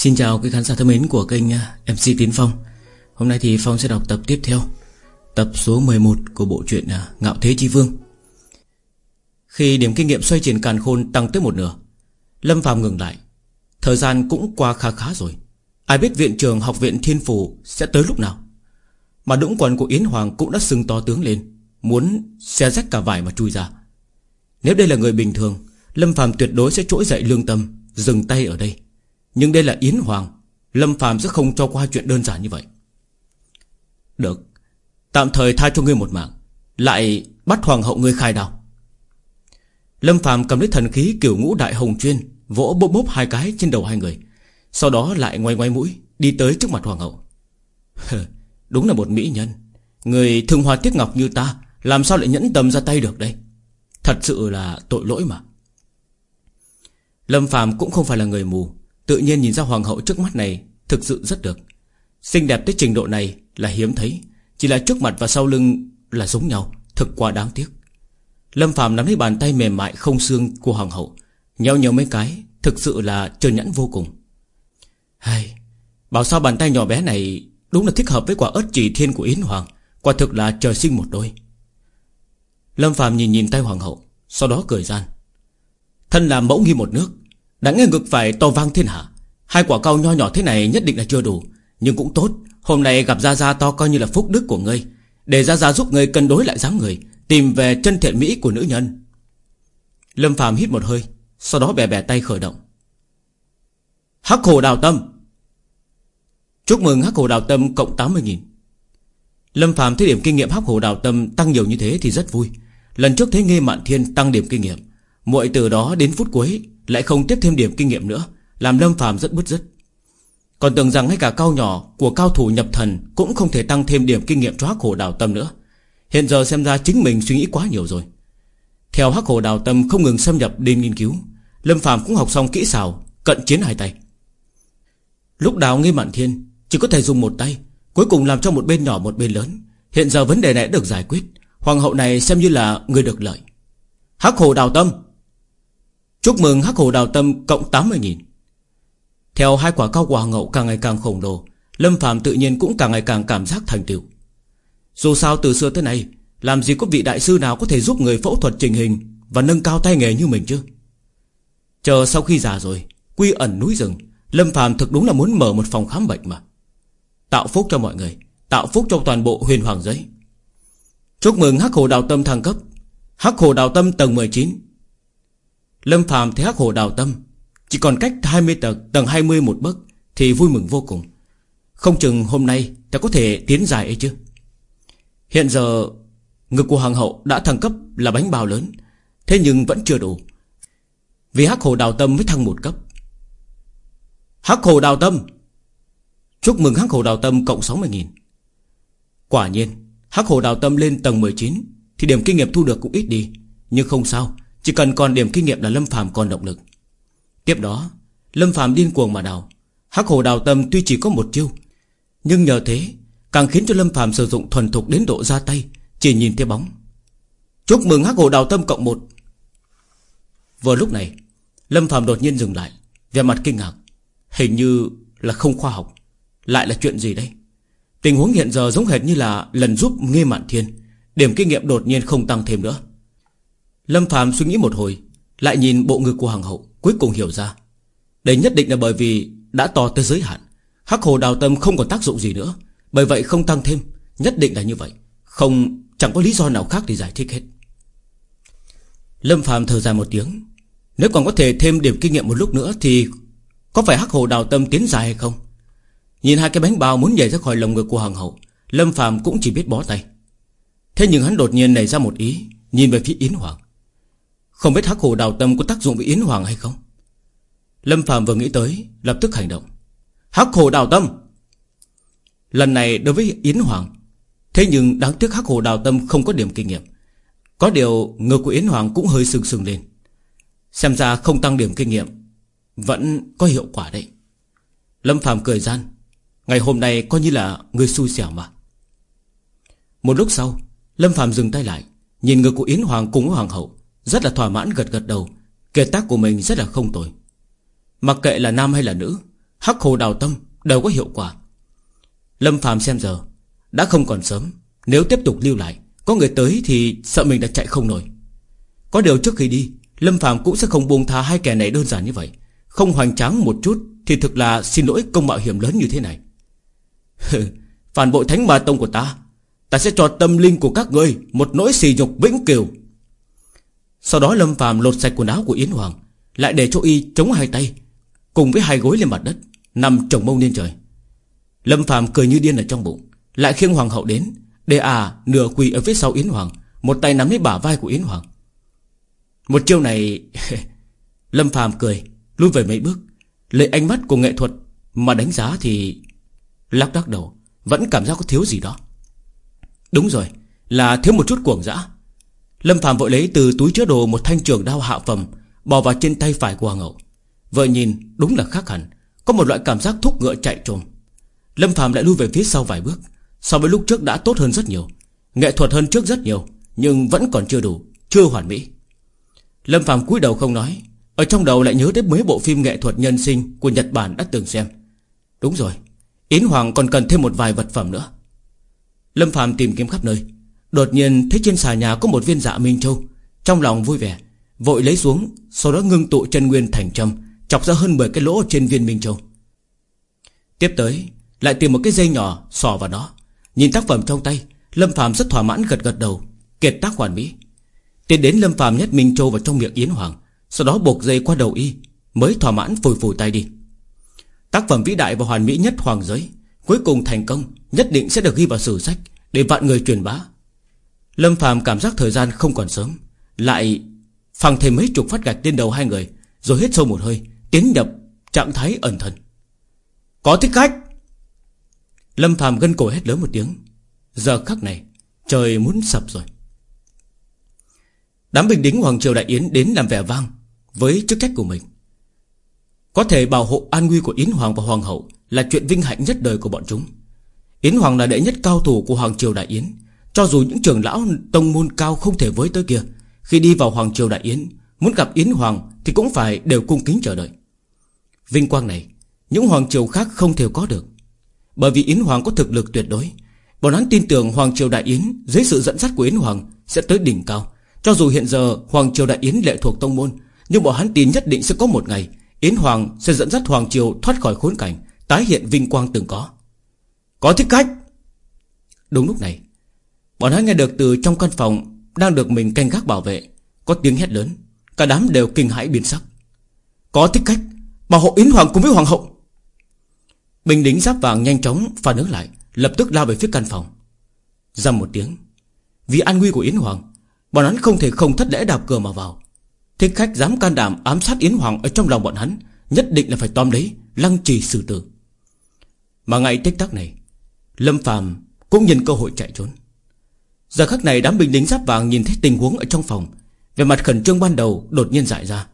Xin chào quý khán giả thân mến của kênh à, MC Tiến Phong. Hôm nay thì Phong sẽ đọc tập tiếp theo, Tập số 11 của bộ truyện à, Ngạo Thế Chi Vương. Khi điểm kinh nghiệm xoay chuyển càn khôn tăng tới một nửa, Lâm Phạm ngừng lại. Thời gian cũng qua khá khá rồi. Ai biết viện trường học viện Thiên phủ Sẽ tới lúc nào. Mà đũng quần của Yến Hoàng cũng đã sưng to tướng lên, Muốn xe rách cả vải mà chui ra. Nếu đây là người bình thường, Lâm Phạm tuyệt đối sẽ trỗi dậy lương tâm, Dừng tay ở đây. Nhưng đây là Yến Hoàng, Lâm Phạm sẽ không cho qua chuyện đơn giản như vậy. Được, Tạm thời tha cho ngươi một mạng, Lại bắt hoàng hậu ngươi khai đào Lâm Phạm cầm lấy thần khí kiểu ngũ đại hồng chuyên, Vỗ bốp bốp hai cái trên đầu hai người, Sau đó lại ngoay ngoay mũi, Đi tới trước mặt hoàng hậu. Đúng là một mỹ nhân. Người thương hoa tiếc ngọc như ta, Làm sao lại nhẫn tâm ra tay được đây? Thật sự là tội lỗi mà. Lâm Phạm cũng không phải là người mù Tự nhiên nhìn ra hoàng hậu trước mắt này, Thực sự rất được. Xinh đẹp tới trình độ này là hiếm thấy, Chỉ là trước mặt và sau lưng là giống nhau, Thực quá đáng tiếc. Lâm Phạm nắm lấy bàn tay mềm mại không xương của hoàng hậu nhéo nhéo mấy cái, Thực sự là trơn nhẫn vô cùng. Hay, Bảo sao bàn tay nhỏ bé này Đúng là thích hợp với quả ớt chỉ thiên của Yến Hoàng, Quả thực là trời sinh một đôi. Lâm Phạm nhìn nhìn tay hoàng hậu, Sau đó cười gian. Thân làm mẫu nghi một nước đã nghe ngực phải to vang thiên hạ. Hai quả cao nho nhỏ thế này nhất định là chưa đủ. Nhưng cũng tốt, Hôm nay gặp Gia Gia to coi như là phúc đức của ngươi. Để Gia Gia giúp ngươi cân đối lại dáng người, Tìm về chân thiện mỹ của nữ nhân. Lâm Phạm hít một hơi, Sau đó bè bè tay khởi động. Hắc hồ đào tâm. Chúc mừng Hắc hồ đào tâm cộng 80.000 Lâm Phạm thấy điểm kinh nghiệm Hắc hồ đào tâm tăng nhiều như thế thì rất vui. Lần trước thấy nghe Mạn Thiên tăng điểm kinh nghiệm. Muội từ đó đến phút cuối lại không tiếp thêm điểm kinh nghiệm nữa, Làm Lâm Phạm rất bứt rứt. Còn tưởng rằng ngay cả cao nhỏ Của cao thủ nhập thần Cũng không thể tăng thêm điểm kinh nghiệm cho Hắc Hồ Đào Tâm nữa. Hiện giờ xem ra chính mình suy nghĩ quá nhiều rồi. Theo Hắc Hồ Đào Tâm không ngừng xâm nhập đến nghiên cứu, Lâm Phạm cũng học xong kỹ xảo, Cận chiến hai tay. Lúc đào nghi mạn thiên, Chỉ có thể dùng một tay, Cuối cùng làm cho một bên nhỏ một bên lớn. Hiện giờ vấn đề này đã được giải quyết, Hoàng hậu này xem như là người được lợi. Hắc Hồ Đào Tâm Chúc mừng Hắc Hồ Đào Tâm cộng 80.000 Theo hai quả cao quả ngậu càng ngày càng khổng lồ, Lâm Phạm tự nhiên cũng càng ngày càng cảm giác thành tựu. Dù sao từ xưa tới nay, Làm gì có vị đại sư nào có thể giúp người phẫu thuật trình hình Và nâng cao tay nghề như mình chứ? Chờ sau khi già rồi, Quy ẩn núi rừng, Lâm Phạm thực đúng là muốn mở một phòng khám bệnh mà. Tạo phúc cho mọi người, Tạo phúc cho toàn bộ huyền hoàng giới. Chúc mừng Hắc Hồ Đào Tâm thăng cấp. Hắc Hồ Đào Tâm tầng 19 Lâm Phạm thấy hắc hồ đào tâm. Chỉ còn cách 20 tầng Tầng 20 một bước Thì vui mừng vô cùng. Không chừng hôm nay ta có thể tiến dài ấy chứ. Hiện giờ, Ngực của hoàng hậu đã thăng cấp là bánh bao lớn, Thế nhưng vẫn chưa đủ. Vì hắc hồ đào tâm mới thăng một cấp. Hắc hồ đào tâm! Chúc mừng hắc hồ đào tâm cộng 60.000 Quả nhiên, Hắc hồ đào tâm lên tầng 19 Thì điểm kinh nghiệm thu được cũng ít đi, Nhưng không sao chỉ cần còn điểm kinh nghiệm là Lâm Phàm còn động lực. Tiếp đó, Lâm Phàm điên cuồng mà đào. Hắc hồ đào tâm tuy chỉ có một chiêu, Nhưng nhờ thế, Càng khiến cho Lâm Phàm sử dụng thuần thục đến độ ra tay, Chỉ nhìn thấy bóng. Chúc mừng Hắc hồ đào tâm cộng một. Vừa lúc này, Lâm Phàm đột nhiên dừng lại Về mặt kinh ngạc. Hình như là không khoa học. Lại là chuyện gì đây? Tình huống hiện giờ giống hệt như là lần giúp Nghê Mạn Thiên. Điểm kinh nghiệm đột nhiên không tăng thêm nữa. Lâm Phạm suy nghĩ một hồi, Lại nhìn bộ ngực của Hoàng hậu, Cuối cùng hiểu ra. Đây nhất định là bởi vì đã to tới giới hạn. Hắc hồ đào tâm không còn tác dụng gì nữa, Bởi vậy không tăng thêm. Nhất định là như vậy. Không, chẳng có lý do nào khác để giải thích hết. Lâm Phạm thở dài một tiếng. Nếu còn có thể thêm điểm kinh nghiệm một lúc nữa Thì có phải hắc hồ đào tâm tiến dài hay không? Nhìn hai cái bánh bao muốn nhảy ra khỏi lồng ngực của Hoàng hậu, Lâm Phạm cũng chỉ biết bó tay. Thế nhưng hắn đột nhiên nảy ra một ý, Nhìn về phía Yến Hoàng không biết hắc hồ đào tâm có tác dụng với Yến Hoàng hay không? Lâm Phạm vừa nghĩ tới, Lập tức hành động. Hắc hồ đào tâm! Lần này đối với Yến Hoàng, Thế nhưng đáng tiếc hắc hồ đào tâm không có điểm kinh nghiệm. Có điều, ngực của Yến Hoàng cũng hơi sừng sừng lên. Xem ra không tăng điểm kinh nghiệm, Vẫn có hiệu quả đấy. Lâm Phạm cười gian. Ngày hôm nay coi như là người xui xẻo mà. Một lúc sau, Lâm Phạm dừng tay lại, Nhìn ngực của Yến Hoàng cùng với Hoàng hậu rất là thỏa mãn gật gật đầu. Kiệt tác của mình rất là không tồi. Mặc kệ là nam hay là nữ, Hắc hồ đào tâm Đều có hiệu quả. Lâm phàm xem giờ, Đã không còn sớm. Nếu tiếp tục lưu lại, Có người tới thì sợ mình đã chạy không nổi. Có điều trước khi đi, Lâm phàm cũng sẽ không buông tha hai kẻ này đơn giản như vậy. Không hoành tráng một chút Thì thực là xin lỗi công mạo hiểm lớn như thế này. Phản bội thánh ma tông của ta. Ta sẽ cho tâm linh của các ngươi Một nỗi xì nhục vĩnh cửu. Sau đó Lâm phàm lột sạch quần áo của Yến Hoàng, Lại để cho y chống hai tay, Cùng với hai gối lên mặt đất, Nằm trồng mông lên trời. Lâm phàm cười như điên ở trong bụng, Lại khiêng Hoàng hậu đến, Để à nửa quỳ ở phía sau Yến Hoàng, Một tay nắm lấy bả vai của Yến Hoàng. Một chiêu này, Lâm phàm cười, Lui về mấy bước, Lấy ánh mắt của nghệ thuật Mà đánh giá thì Lắc đắc đầu, Vẫn cảm giác có thiếu gì đó. Đúng rồi, Là thiếu một chút cuồng dã. Lâm Phạm vội lấy từ túi chứa đồ Một thanh trường đao hạ phẩm, Bỏ vào trên tay phải của Hoàng hậu. Vợ nhìn, đúng là khác hẳn, Có một loại cảm giác thúc ngựa chạy trồm. Lâm Phạm lại lui về phía sau vài bước, So với lúc trước đã tốt hơn rất nhiều, Nghệ thuật hơn trước rất nhiều, Nhưng vẫn còn chưa đủ, Chưa hoàn mỹ. Lâm Phạm cúi đầu không nói, Ở trong đầu lại nhớ đến mấy bộ phim nghệ thuật nhân sinh Của Nhật Bản đã từng xem. Đúng rồi, Yến Hoàng còn cần thêm một vài vật phẩm nữa. Lâm Phạm tìm kiếm khắp nơi Đột nhiên thấy trên xà nhà có một viên dạ Minh Châu. Trong lòng vui vẻ, Vội lấy xuống, Sau đó ngưng tụ chân nguyên thành châm Chọc ra hơn 10 cái lỗ trên viên Minh Châu. Tiếp tới, Lại tìm một cái dây nhỏ sò vào đó. Nhìn tác phẩm trong tay, Lâm Phạm rất thỏa mãn gật gật đầu, Kiệt tác hoàn mỹ. Tiến đến Lâm Phạm nhét Minh Châu vào trong miệng Yến Hoàng, Sau đó buộc dây qua đầu y, Mới thỏa mãn phủi phủi tay đi. Tác phẩm vĩ đại và hoàn mỹ nhất hoàng giới, Cuối cùng thành công, Nhất định sẽ được ghi vào sử sách Để vạn người truyền bá. Lâm Phạm cảm giác thời gian không còn sớm, Lại phẳng thêm mấy chục phát gạch lên đầu hai người, Rồi hít sâu một hơi, Tiến nhập trạng thái ẩn thần. Có thích khách? Lâm Phạm gân cổ hét lớn một tiếng. Giờ khắc này, Trời muốn sập rồi. Đám bình đính Hoàng Triều Đại Yến đến làm vẻ vang Với chức trách của mình. Có thể bảo hộ an nguy của Yến Hoàng và Hoàng hậu Là chuyện vinh hạnh nhất đời của bọn chúng. Yến Hoàng là đệ nhất cao thủ của Hoàng Triều Đại Yến cho dù những trưởng lão tông môn cao không thể với tới kia, Khi đi vào Hoàng Triều Đại Yến, Muốn gặp Yến Hoàng Thì cũng phải đều cung kính chờ đợi. Vinh quang này, Những Hoàng Triều khác không thể có được. Bởi vì Yến Hoàng có thực lực tuyệt đối, Bọn hắn tin tưởng Hoàng Triều Đại Yến Dưới sự dẫn dắt của Yến Hoàng Sẽ tới đỉnh cao. Cho dù hiện giờ Hoàng Triều Đại Yến lệ thuộc tông môn, Nhưng bọn hắn tin nhất định sẽ có một ngày Yến Hoàng sẽ dẫn dắt Hoàng Triều thoát khỏi khốn cảnh, Tái hiện vinh quang từng có. Có thích khách? Đúng lúc này Bọn hắn nghe được từ trong căn phòng Đang được mình canh gác bảo vệ, Có tiếng hét lớn, Cả đám đều kinh hãi biến sắc. Có thích khách Bảo hộ Yến Hoàng cùng với Hoàng hậu. Bình đính giáp vàng nhanh chóng phản ứng lại, Lập tức lao về phía căn phòng. Dầm một tiếng, Vì an nguy của Yến Hoàng, Bọn hắn không thể không thất lễ đạp cửa mà vào. Thích khách dám can đảm ám sát Yến Hoàng Ở trong lòng bọn hắn, Nhất định là phải tóm lấy, Lăng trì xử tử. Mà ngay tích tắc này, Lâm Phàm cũng nhìn cơ hội chạy trốn. Giờ khắc này đám binh lính giáp vàng nhìn thấy tình huống ở trong phòng. Về mặt khẩn trương ban đầu đột nhiên dại ra.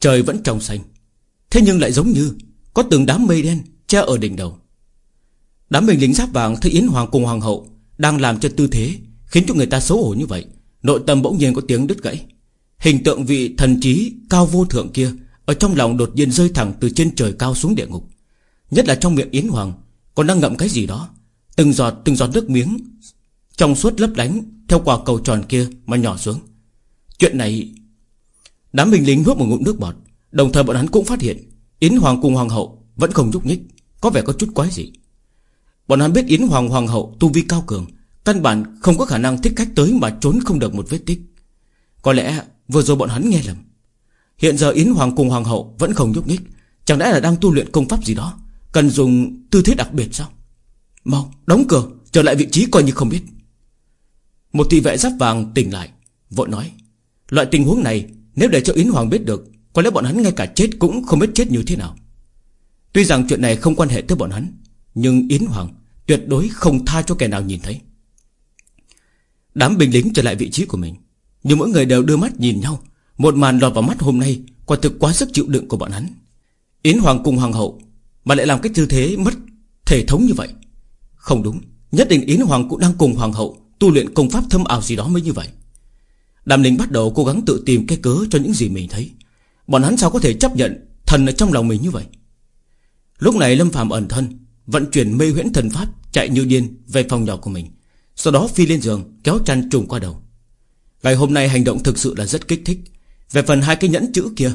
Trời vẫn trong xanh. Thế nhưng lại giống như Có từng đám mây đen che ở đỉnh đầu. Đám binh lính giáp vàng thấy Yến Hoàng cùng Hoàng hậu Đang làm cho tư thế Khiến cho người ta xấu hổ như vậy. Nội tâm bỗng nhiên có tiếng đứt gãy. Hình tượng vị thần trí cao vô thượng kia Ở trong lòng đột nhiên rơi thẳng từ trên trời cao xuống địa ngục. Nhất là trong miệng Yến Hoàng Còn đang ngậm cái gì đó. Từng giọt từng giọt nước miếng trong suốt lấp lánh, Theo quả cầu tròn kia mà nhỏ xuống. Chuyện này, Đám binh lính nuốt một ngụm nước bọt. Đồng thời bọn hắn cũng phát hiện, Yến Hoàng cùng Hoàng hậu vẫn không nhúc nhích, Có vẻ có chút quái gì Bọn hắn biết Yến Hoàng Hoàng hậu tu vi cao cường, Căn bản không có khả năng thích khách tới Mà trốn không được một vết tích. Có lẽ vừa rồi bọn hắn nghe lầm. Hiện giờ Yến Hoàng cùng Hoàng hậu vẫn không nhúc nhích, Chẳng lẽ là đang tu luyện công pháp gì đó, Cần dùng tư thế đặc biệt sao? Mau, đóng cửa, Trở lại vị trí coi như không biết. Một thị vệ giáp vàng tỉnh lại, Vội nói, Loại tình huống này, nếu để cho Yến Hoàng biết được, Có lẽ bọn hắn ngay cả chết cũng không biết chết như thế nào. Tuy rằng chuyện này không quan hệ tới bọn hắn, Nhưng Yến Hoàng Tuyệt đối không tha cho kẻ nào nhìn thấy. Đám binh lính trở lại vị trí của mình, Nhưng mỗi người đều đưa mắt nhìn nhau, Một màn lọt vào mắt hôm nay Quả thực quá sức chịu đựng của bọn hắn. Yến Hoàng cùng Hoàng hậu Mà lại làm cái tư thế mất thể thống như vậy. Không đúng, Nhất định Yến Hoàng cũng đang cùng Hoàng hậu Tu luyện công pháp thâm ảo gì đó mới như vậy. Đàm Linh bắt đầu cố gắng tự tìm cái cớ cho những gì mình thấy. Bọn hắn sao có thể chấp nhận Thần ở trong lòng mình như vậy? Lúc này Lâm Phạm ẩn thân, Vận chuyển mê huyễn thần pháp, Chạy như điên về phòng nhỏ của mình. Sau đó phi lên giường, kéo chăn trùng qua đầu. Ngày hôm nay hành động thực sự là rất kích thích. Về phần hai cái nhẫn chữ kia,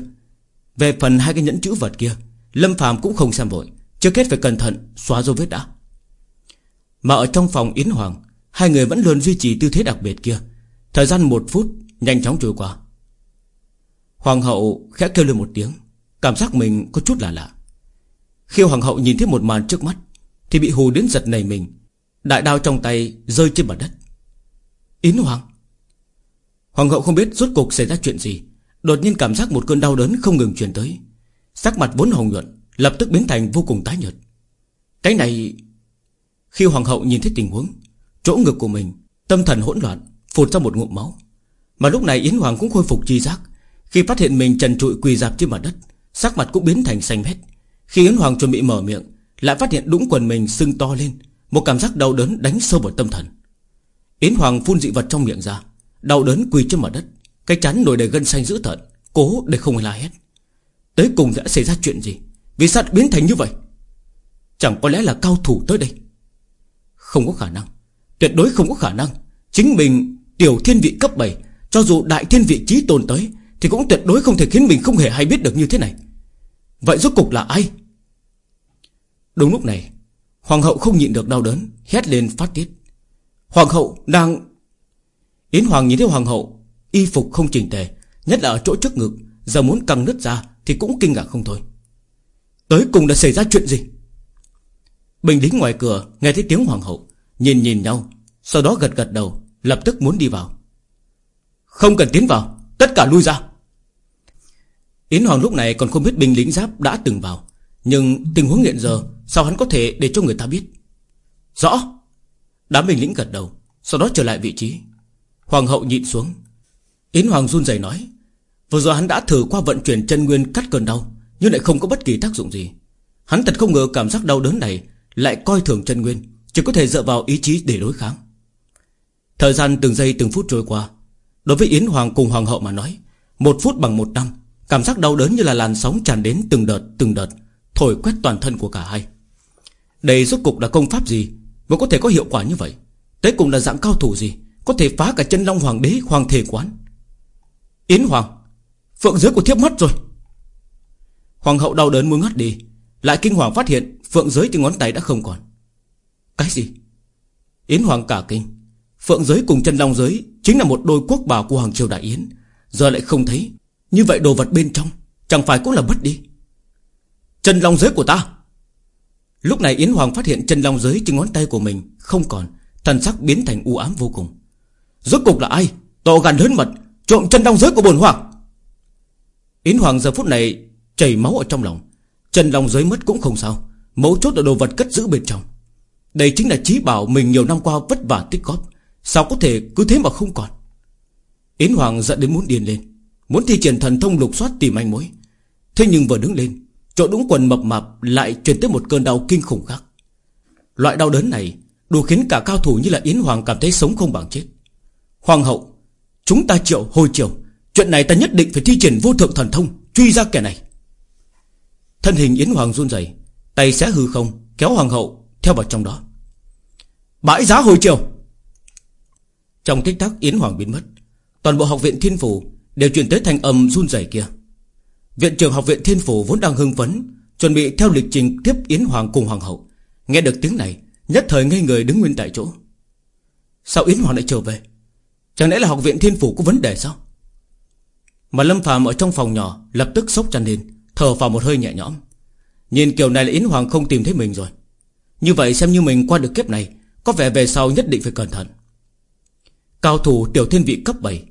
Về phần hai cái nhẫn chữ vật kia, Lâm Phạm cũng không xem vội. Trước hết phải cẩn thận, xóa dấu vết đã. Mà ở trong phòng Yến Hoàng Hai người vẫn luôn duy trì tư thế đặc biệt kia. Thời gian một phút, Nhanh chóng trôi qua. Hoàng hậu khẽ kêu lên một tiếng. Cảm giác mình có chút là lạ. Khi hoàng hậu nhìn thấy một màn trước mắt, Thì bị hù đến giật nảy mình. Đại đao trong tay rơi trên mặt đất. Yến Hoàng. Hoàng hậu không biết rốt cuộc xảy ra chuyện gì. Đột nhiên cảm giác một cơn đau đớn không ngừng truyền tới. Sắc mặt vốn hồng nhuận, Lập tức biến thành vô cùng tái nhợt. Cái này, Khi hoàng hậu nhìn thấy tình huống Chỗ ngực của mình, Tâm thần hỗn loạn, Phụt ra một ngụm máu. Mà lúc này Yến Hoàng cũng khôi phục chi giác. Khi phát hiện mình trần trụi quỳ dạp trên mặt đất, Sắc mặt cũng biến thành xanh mét. Khi Yến Hoàng chuẩn bị mở miệng, Lại phát hiện đũng quần mình sưng to lên, Một cảm giác đau đớn đánh sâu vào tâm thần. Yến Hoàng phun dị vật trong miệng ra, Đau đớn quỳ trên mặt đất, Cái chắn nổi đầy gân xanh dữ tợn, Cố để không la hét. Tới cùng đã xảy ra chuyện gì? Vì sao biến thành như vậy? Chẳng có lẽ là cao thủ tới đây. Không có khả năng. Tuyệt đối không có khả năng. Chính mình, tiểu thiên vị cấp 7 Cho dù đại thiên vị trí tồn tới, Thì cũng tuyệt đối không thể khiến mình không hề hay biết được như thế này. Vậy rốt cục là ai? Đúng lúc này, Hoàng hậu không nhịn được đau đớn, Hét lên phát tiết. Hoàng hậu đang Yến Hoàng nhìn thấy hoàng hậu, Y phục không chỉnh tề, Nhất là ở chỗ trước ngực, Giờ muốn căng nứt ra Thì cũng kinh ngạc không thôi. Tới cùng đã xảy ra chuyện gì? Bình lính ngoài cửa Nghe thấy tiếng hoàng hậu Nhìn nhìn nhau. Sau đó gật gật đầu, Lập tức muốn đi vào. Không cần tiến vào, Tất cả lui ra. Yến Hoàng lúc này còn không biết binh lính giáp đã từng vào, Nhưng tình huống hiện giờ, Sao hắn có thể để cho người ta biết? Rõ. Đám binh lính gật đầu, Sau đó trở lại vị trí. Hoàng hậu nhịn xuống. Yến Hoàng run rẩy nói, Vừa rồi hắn đã thử qua vận chuyển chân nguyên cắt cơn đau, Nhưng lại không có bất kỳ tác dụng gì. Hắn thật không ngờ cảm giác đau đớn này Lại coi thường chân nguyên. Chỉ có thể dựa vào ý chí để đối kháng. Thời gian từng giây từng phút trôi qua, Đối với Yến Hoàng cùng Hoàng hậu mà nói, Một phút bằng một năm, Cảm giác đau đớn như là làn sóng tràn đến từng đợt từng đợt, Thổi quét toàn thân của cả hai. Đây rốt cục là công pháp gì Mới có thể có hiệu quả như vậy? Tới cùng là dạng cao thủ gì Có thể phá cả chân long hoàng đế, hoàng thể quán? Yến Hoàng, Phượng giới của thiếp mất rồi. Hoàng hậu đau đớn muốn ngất đi, Lại kinh hoàng phát hiện Phượng giới trên ngón tay đã không còn. Cái gì? Yến Hoàng cả kinh. Phượng giới cùng chân long giới Chính là một đôi quốc bảo của Hoàng Triều Đại Yến. Giờ lại không thấy. Như vậy đồ vật bên trong, Chẳng phải cũng là mất đi. Chân long giới của ta. Lúc này Yến Hoàng phát hiện chân long giới trên ngón tay của mình Không còn, Thần sắc biến thành u ám vô cùng. Rốt cục là ai? Tổ gần lớn mật, Trộm chân long giới của bồn hoàng. Yến Hoàng giờ phút này chảy máu ở trong lòng. Chân long giới mất cũng không sao. Mấu chốt là đồ vật cất giữ bên trong. Đây chính là trí bảo mình nhiều năm qua vất vả tích góp. Sao có thể cứ thế mà không còn? Yến Hoàng giận đến muốn điên lên. Muốn thi triển thần thông lục soát tìm anh mối. Thế nhưng vừa đứng lên, Chỗ đúng quần mập mạp lại truyền tới một cơn đau kinh khủng khác. Loại đau đớn này Đủ khiến cả cao thủ như là Yến Hoàng cảm thấy sống không bằng chết. Hoàng hậu, Chúng ta triệu hồi triệu Chuyện này ta nhất định phải thi triển vô thượng thần thông, Truy ra kẻ này. Thân hình Yến Hoàng run rẩy, Tay xé hư không, Kéo Hoàng hậu theo vào trong đó. Bãi giá hồi chiều. Trong tích tắc, Yến Hoàng biến mất. Toàn bộ học viện thiên phủ Đều chuyển tới thành âm run rẩy kia. Viện trưởng học viện thiên phủ vốn đang hưng phấn, Chuẩn bị theo lịch trình tiếp Yến Hoàng cùng Hoàng hậu. Nghe được tiếng này, Nhất thời ngây người đứng nguyên tại chỗ. Sao Yến Hoàng lại trở về? Chẳng lẽ là học viện thiên phủ có vấn đề sao? Mà Lâm phàm ở trong phòng nhỏ Lập tức sốc chăn lên, Thở vào một hơi nhẹ nhõm. Nhìn kiểu này là Yến Hoàng không tìm thấy mình rồi. Như vậy xem như mình qua được kiếp này, Có vẻ về sau nhất định phải cẩn thận. Cao thủ tiểu thiên vị cấp 7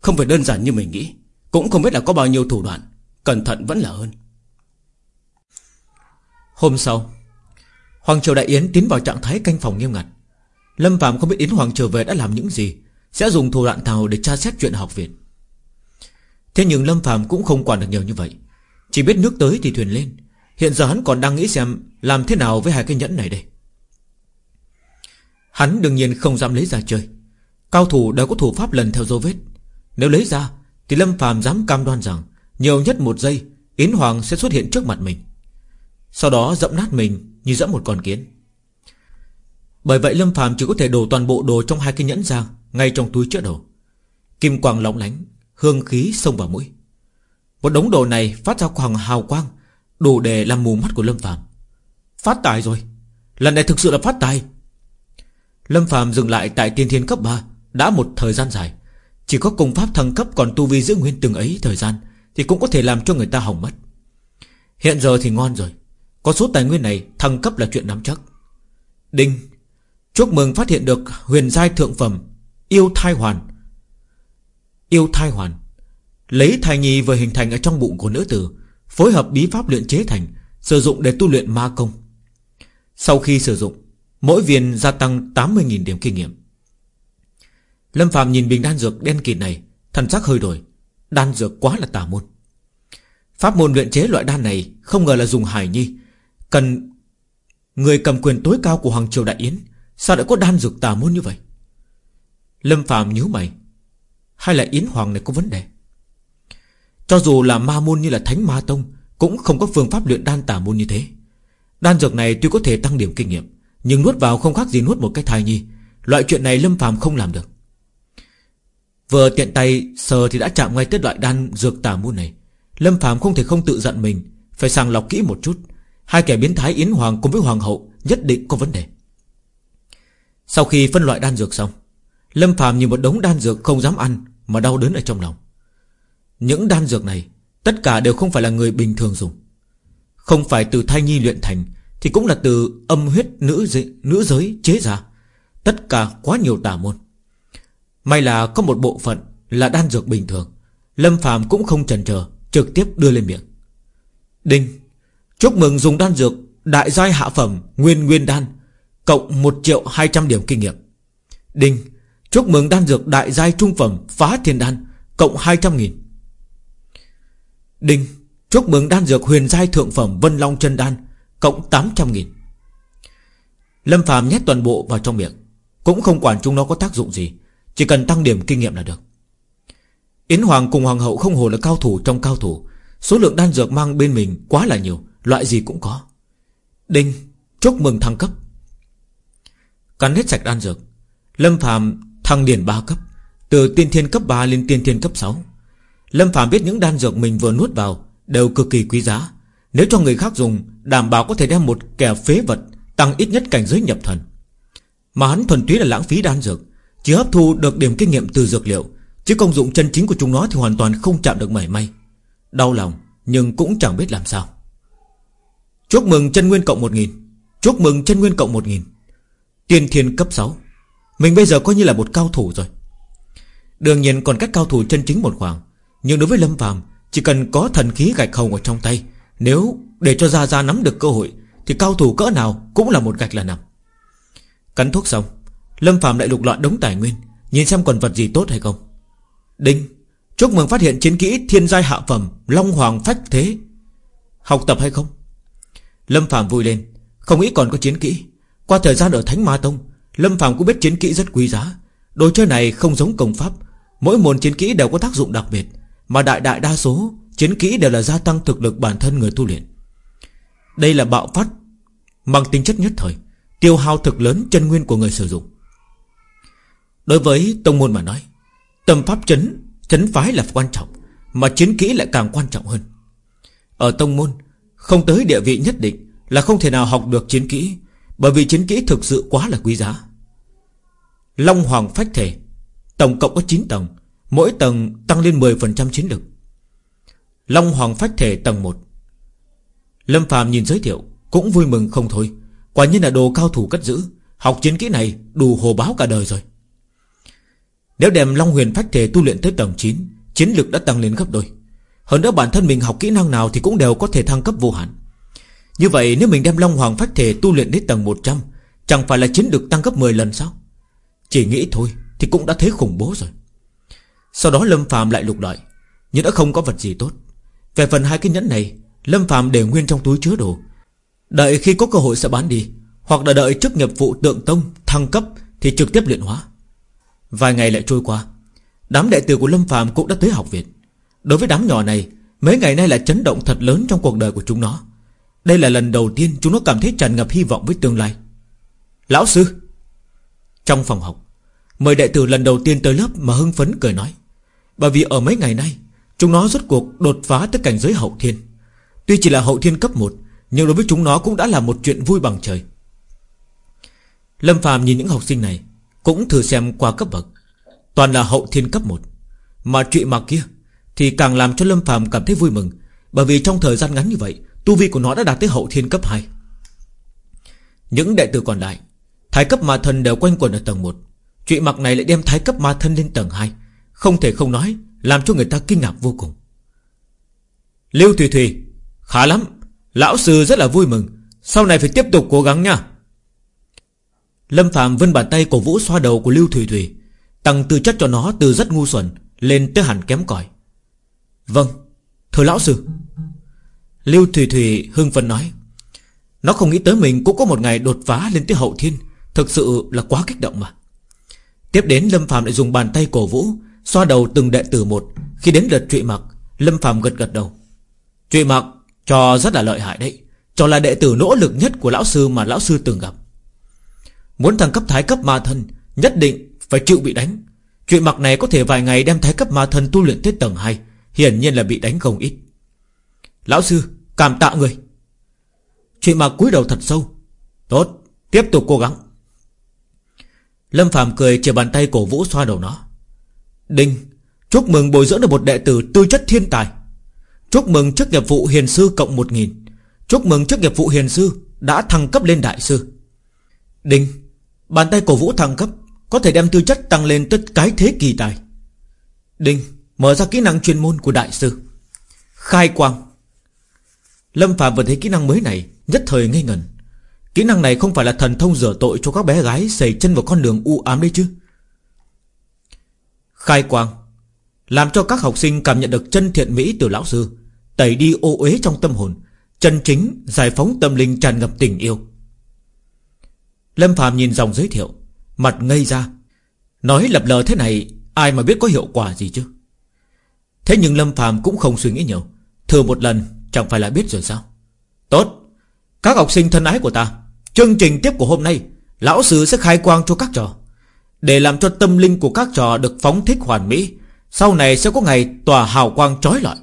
Không phải đơn giản như mình nghĩ, Cũng không biết là có bao nhiêu thủ đoạn, Cẩn thận vẫn là hơn. Hôm sau, Hoàng Triều Đại Yến tiến vào trạng thái canh phòng nghiêm ngặt. Lâm Phạm không biết Yến Hoàng trở về đã làm những gì, Sẽ dùng thủ đoạn nào để tra xét chuyện học viện. Thế nhưng Lâm Phạm cũng không quản được nhiều như vậy, Chỉ biết nước tới thì thuyền lên Hiện giờ hắn còn đang nghĩ xem Làm thế nào với hai cái nhẫn này đây. Hắn đương nhiên không dám lấy ra chơi. Cao thủ đều có thủ pháp lần theo dấu vết. Nếu lấy ra, Thì Lâm Phàm dám cam đoan rằng Nhiều nhất một giây, Yến Hoàng sẽ xuất hiện trước mặt mình. Sau đó dẫm nát mình Như dẫm một con kiến. Bởi vậy Lâm Phàm chỉ có thể đổ toàn bộ đồ Trong hai cái nhẫn ra, Ngay trong túi chữa đồ. Kim quang lóng lánh, Hương khí xông vào mũi. Một đống đồ này phát ra khoảng hào quang Đủ để làm mù mắt của Lâm Phạm Phát tài rồi. Lần này thực sự là phát tài. Lâm Phạm dừng lại tại tiên thiên cấp 3 Đã một thời gian dài. Chỉ có công pháp thăng cấp còn tu vi giữ nguyên từng ấy thời gian, Thì cũng có thể làm cho người ta hỏng mất. Hiện giờ thì ngon rồi. Có số tài nguyên này thăng cấp là chuyện nắm chắc. Đinh, Chúc mừng phát hiện được huyền giai thượng phẩm Yêu thai hoàn. Yêu thai hoàn. Lấy thai nhi vừa hình thành ở trong bụng của nữ tử Phối hợp bí pháp luyện chế thành, Sử dụng để tu luyện ma công. Sau khi sử dụng, Mỗi viên gia tăng 80.000 điểm kinh nghiệm. Lâm Phạm nhìn bình đan dược đen kịt này, Thần sắc hơi đổi. Đan dược quá là tà môn. Pháp môn luyện chế loại đan này Không ngờ là dùng hải nhi. Cần Người cầm quyền tối cao của Hoàng Triều Đại Yến, Sao lại có đan dược tà môn như vậy? Lâm Phạm nhíu mày. Hay là Yến Hoàng này có vấn đề? Cho dù là ma môn như là Thánh Ma Tông, Cũng không có phương pháp luyện đan tà môn như thế. Đan dược này tuy có thể tăng điểm kinh nghiệm, Nhưng nuốt vào không khác gì nuốt một cái thai nhi. Loại chuyện này Lâm Phạm không làm được. Vừa tiện tay, sờ thì đã chạm ngay tới loại đan dược tà môn này. Lâm Phạm không thể không tự giận mình, Phải sàng lọc kỹ một chút. Hai kẻ biến thái Yến Hoàng cùng với Hoàng hậu Nhất định có vấn đề. Sau khi phân loại đan dược xong, Lâm Phạm nhìn một đống đan dược không dám ăn Mà đau đớn ở trong lòng. Những đan dược này Tất cả đều không phải là người bình thường dùng. Không phải từ thai nhi luyện thành Thì cũng là từ âm huyết nữ giới, nữ giới chế ra. Tất cả quá nhiều tà môn. May là có một bộ phận Là đan dược bình thường Lâm phàm cũng không chần chờ Trực tiếp đưa lên miệng. Đinh Chúc mừng dùng đan dược Đại giai hạ phẩm Nguyên Nguyên Đan Cộng 1 triệu 200 điểm kinh nghiệm. Đinh Chúc mừng đan dược đại giai trung phẩm Phá Thiên Đan Cộng 200 nghìn. Đinh, Chúc mừng đan dược huyền giai thượng phẩm Vân Long chân Đan, Cộng 800 nghìn. Lâm Phàm nhét toàn bộ vào trong miệng. Cũng không quản chúng nó có tác dụng gì, Chỉ cần tăng điểm kinh nghiệm là được. Yến Hoàng cùng Hoàng hậu không hồ là cao thủ trong cao thủ. Số lượng đan dược mang bên mình quá là nhiều, Loại gì cũng có. Đinh, Chúc mừng thăng cấp. Cắn hết sạch đan dược, Lâm Phàm thăng điển 3 cấp, Từ tiên thiên cấp 3 lên tiên thiên cấp 6 Lâm Phạm biết những đan dược mình vừa nuốt vào Đều cực kỳ quý giá. Nếu cho người khác dùng, Đảm bảo có thể đem một kẻ phế vật Tăng ít nhất cảnh giới nhập thần. Mà hắn thuần túy là lãng phí đan dược, Chỉ hấp thu được điểm kinh nghiệm từ dược liệu, Chứ công dụng chân chính của chúng nó Thì hoàn toàn không chạm được mảy may. Đau lòng, nhưng cũng chẳng biết làm sao. Chúc mừng chân nguyên cộng 1.000 Chúc mừng chân nguyên cộng 1.000 Tiên thiên cấp 6 Mình bây giờ coi như là một cao thủ rồi. Đương nhiên còn cách cao thủ chân chính một khoảng nhưng đối với Lâm Phàm, Chỉ cần có thần khí gạch hồng ở trong tay, Nếu để cho Gia Gia nắm được cơ hội, Thì cao thủ cỡ nào cũng là một gạch là nằm. Cắn thuốc xong, Lâm Phàm lại lục lọi đống tài nguyên, Nhìn xem còn vật gì tốt hay không. Đinh, Chúc mừng phát hiện chiến kỹ thiên giai hạ phẩm Long Hoàng Phách Thế. Học tập hay không? Lâm Phạm vui lên, Không nghĩ còn có chiến kỹ. Qua thời gian ở Thánh Ma Tông, Lâm Phạm cũng biết chiến kỹ rất quý giá. Đồ chơi này không giống công pháp, Mỗi môn chiến kỹ đều có tác dụng đặc biệt. Mà đại đại đa số Chiến kỹ đều là gia tăng thực lực bản thân người tu luyện. Đây là bạo phát Mang tính chất nhất thời, Tiêu hao thực lớn chân nguyên của người sử dụng. Đối với tông môn mà nói Tâm pháp chấn Chấn phái là quan trọng, Mà chiến kỹ lại càng quan trọng hơn. Ở tông môn, Không tới địa vị nhất định Là không thể nào học được chiến kỹ, Bởi vì chiến kỹ thực sự quá là quý giá. Long Hoàng Phách Thể, Tổng cộng có 9 tầng Mỗi tầng tăng lên 10% chiến lực. Long Hoàng Phách Thể tầng 1 Lâm Phạm nhìn giới thiệu, Cũng vui mừng không thôi. Quả nhiên là đồ cao thủ cất giữ, Học chiến kỹ này đủ hồ báo cả đời rồi. Nếu đem Long Huyền Phách Thể tu luyện tới tầng 9 Chiến lực đã tăng lên gấp đôi. Hơn nữa bản thân mình học kỹ năng nào Thì cũng đều có thể thăng cấp vô hạn. Như vậy nếu mình đem Long Hoàng Phách Thể tu luyện đến tầng 100 Chẳng phải là chiến lực tăng gấp 10 lần sao? Chỉ nghĩ thôi Thì cũng đã thấy khủng bố rồi. Sau đó Lâm Phạm lại lục đợi Nhưng đã không có vật gì tốt. Về phần hai cái nhẫn này, Lâm Phạm để nguyên trong túi chứa đồ. Đợi khi có cơ hội sẽ bán đi, Hoặc là đợi trước nhập vụ tượng tông Thăng cấp thì trực tiếp luyện hóa. Vài ngày lại trôi qua, Đám đệ tử của Lâm Phạm cũng đã tới học viện. Đối với đám nhỏ này, Mấy ngày nay là chấn động thật lớn trong cuộc đời của chúng nó. Đây là lần đầu tiên chúng nó cảm thấy tràn ngập hy vọng với tương lai. Lão sư! Trong phòng học, Mời đệ tử lần đầu tiên tới lớp mà hưng phấn cười nói. Bởi vì ở mấy ngày nay, Chúng nó rốt cuộc đột phá tới cảnh giới hậu thiên. Tuy chỉ là hậu thiên cấp 1 Nhưng đối với chúng nó cũng đã là một chuyện vui bằng trời. Lâm phàm nhìn những học sinh này, Cũng thử xem qua cấp bậc. Toàn là hậu thiên cấp 1 Mà trụy mặc kia Thì càng làm cho Lâm phàm cảm thấy vui mừng, Bởi vì trong thời gian ngắn như vậy, Tu vi của nó đã đạt tới hậu thiên cấp 2 Những đệ tử còn lại, Thái cấp ma thân đều quanh quẩn ở tầng 1 Trụy mặc này lại đem thái cấp ma thân lên tầng 2 không thể không nói, Làm cho người ta kinh ngạc vô cùng. Lưu Thùy Thùy Khá lắm, Lão sư rất là vui mừng, Sau này phải tiếp tục cố gắng nha. Lâm Phạm vân bàn tay cổ vũ xoa đầu của Lưu Thùy Thùy Tăng tư chất cho nó từ rất ngu xuẩn Lên tới hẳn kém cỏi. Vâng Thưa lão sư. Lưu Thùy Thùy hưng phấn nói, Nó không nghĩ tới mình cũng có một ngày đột phá lên tới hậu thiên, Thực sự là quá kích động mà. Tiếp đến Lâm Phạm lại dùng bàn tay cổ vũ Xoa đầu từng đệ tử một. Khi đến lượt trụy mặc Lâm Phạm gật gật đầu. Trụy mặc cho rất là lợi hại đấy. Cho là đệ tử nỗ lực nhất của lão sư mà lão sư từng gặp. Muốn thăng cấp thái cấp ma thân, Nhất định phải chịu bị đánh. Chuyện mặc này có thể vài ngày đem thái cấp ma thân tu luyện tới tầng 2 Hiển nhiên là bị đánh không ít. Lão sư, cảm tạ người. Chuyện mặc cúi đầu thật sâu. Tốt, tiếp tục cố gắng. Lâm Phạm cười chìa bàn tay cổ vũ xoa đầu nó. Đinh, Chúc mừng bồi dưỡng được một đệ tử tư chất thiên tài. Chúc mừng chức nghiệp vụ hiền sư cộng 1000 Chúc mừng chức nghiệp vụ hiền sư Đã thăng cấp lên đại sư. Đinh, Bàn tay cổ vũ thăng cấp Có thể đem tư chất tăng lên tới cái thế kỳ tài. Đinh, Mở ra kỹ năng chuyên môn của đại sư. Khai quang. Lâm Phạm vừa thấy kỹ năng mới này, Nhất thời ngây ngẩn. Kỹ năng này không phải là thần thông rửa tội cho các bé gái Xảy chân vào con đường u ám đấy chứ. Khai quang, Làm cho các học sinh cảm nhận được chân thiện mỹ từ lão sư, Tẩy đi ô uế trong tâm hồn, Chân chính giải phóng tâm linh tràn ngập tình yêu. Lâm Phạm nhìn dòng giới thiệu, Mặt ngây ra, Nói lập lờ thế này, Ai mà biết có hiệu quả gì chứ? Thế nhưng Lâm Phạm cũng không suy nghĩ nhiều, Thử một lần, chẳng phải là biết rồi sao? Tốt, Các học sinh thân ái của ta, Chương trình tiếp của hôm nay, Lão sư sẽ khai quang cho các trò. Để làm cho tâm linh của các trò được phóng thích hoàn mỹ Sau này sẽ có ngày tỏa hào quang trói lọi.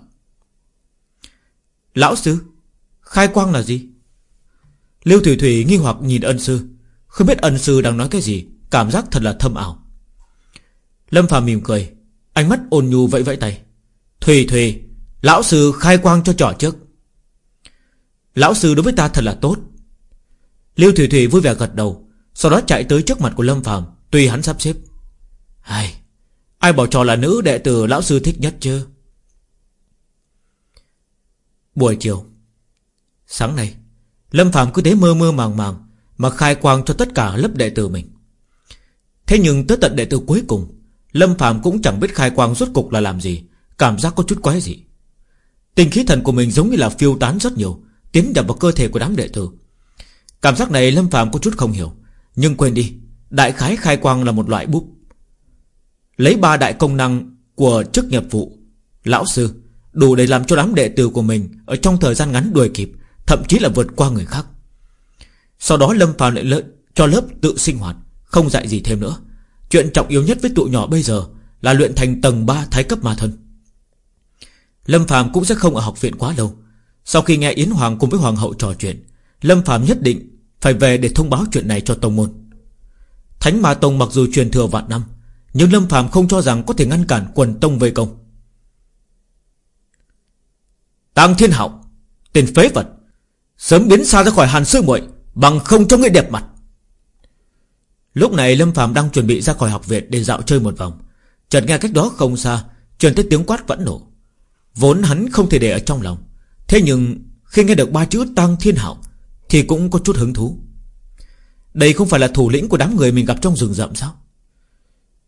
Lão sư Khai quang là gì? Lưu Thủy Thủy nghi hoặc nhìn ân sư Không biết ân sư đang nói cái gì Cảm giác thật là thâm ảo. Lâm Phàm mỉm cười Ánh mắt ôn nhu vẫy vẫy tay. Thủy Thủy, Lão sư khai quang cho trò trước. Lão sư đối với ta thật là tốt. Lưu Thủy Thủy vui vẻ gật đầu Sau đó chạy tới trước mặt của Lâm Phàm. Tùy hắn sắp xếp. Ai, Ai bảo trò là nữ đệ tử lão sư thích nhất chứ? Buổi chiều Sáng nay Lâm Phạm cứ thế mơ mơ màng màng Mà khai quang cho tất cả lớp đệ tử mình. Thế nhưng tới tận đệ tử cuối cùng Lâm Phạm cũng chẳng biết khai quang rốt cục là làm gì Cảm giác có chút quái gì Tình khí thần của mình giống như là phiêu tán rất nhiều Tiến nhập vào cơ thể của đám đệ tử. Cảm giác này Lâm Phạm có chút không hiểu Nhưng quên đi Đại khái khai quang là một loại bút. Lấy ba đại công năng Của chức nghiệp vụ. Lão sư Đủ để làm cho đám đệ tử của mình Ở trong thời gian ngắn đuổi kịp Thậm chí là vượt qua người khác. Sau đó Lâm phàm lại lợi, cho lớp tự sinh hoạt Không dạy gì thêm nữa. Chuyện trọng yếu nhất với tụi nhỏ bây giờ Là luyện thành tầng 3 thái cấp ma thân. Lâm phàm cũng sẽ không ở học viện quá lâu. Sau khi nghe Yến Hoàng cùng với Hoàng hậu trò chuyện Lâm phàm nhất định Phải về để thông báo chuyện này cho Tông Môn. Thánh Ma Tông mặc dù truyền thừa vạn năm, Nhưng Lâm Phạm không cho rằng có thể ngăn cản quần Tông vây công. Tăng Thiên Hạo, Tên phế vật, Sớm biến xa ra khỏi Hàn Sư muội, Bằng không cho người đẹp mặt. Lúc này Lâm Phạm đang chuẩn bị ra khỏi học viện Để dạo chơi một vòng, Chợt nghe cách đó không xa, Truyền tới tiếng quát vẫn nổ. Vốn hắn không thể để ở trong lòng, Thế nhưng khi nghe được ba chữ Tăng Thiên Hạo Thì cũng có chút hứng thú. Đây không phải là thủ lĩnh của đám người mình gặp trong rừng rậm sao?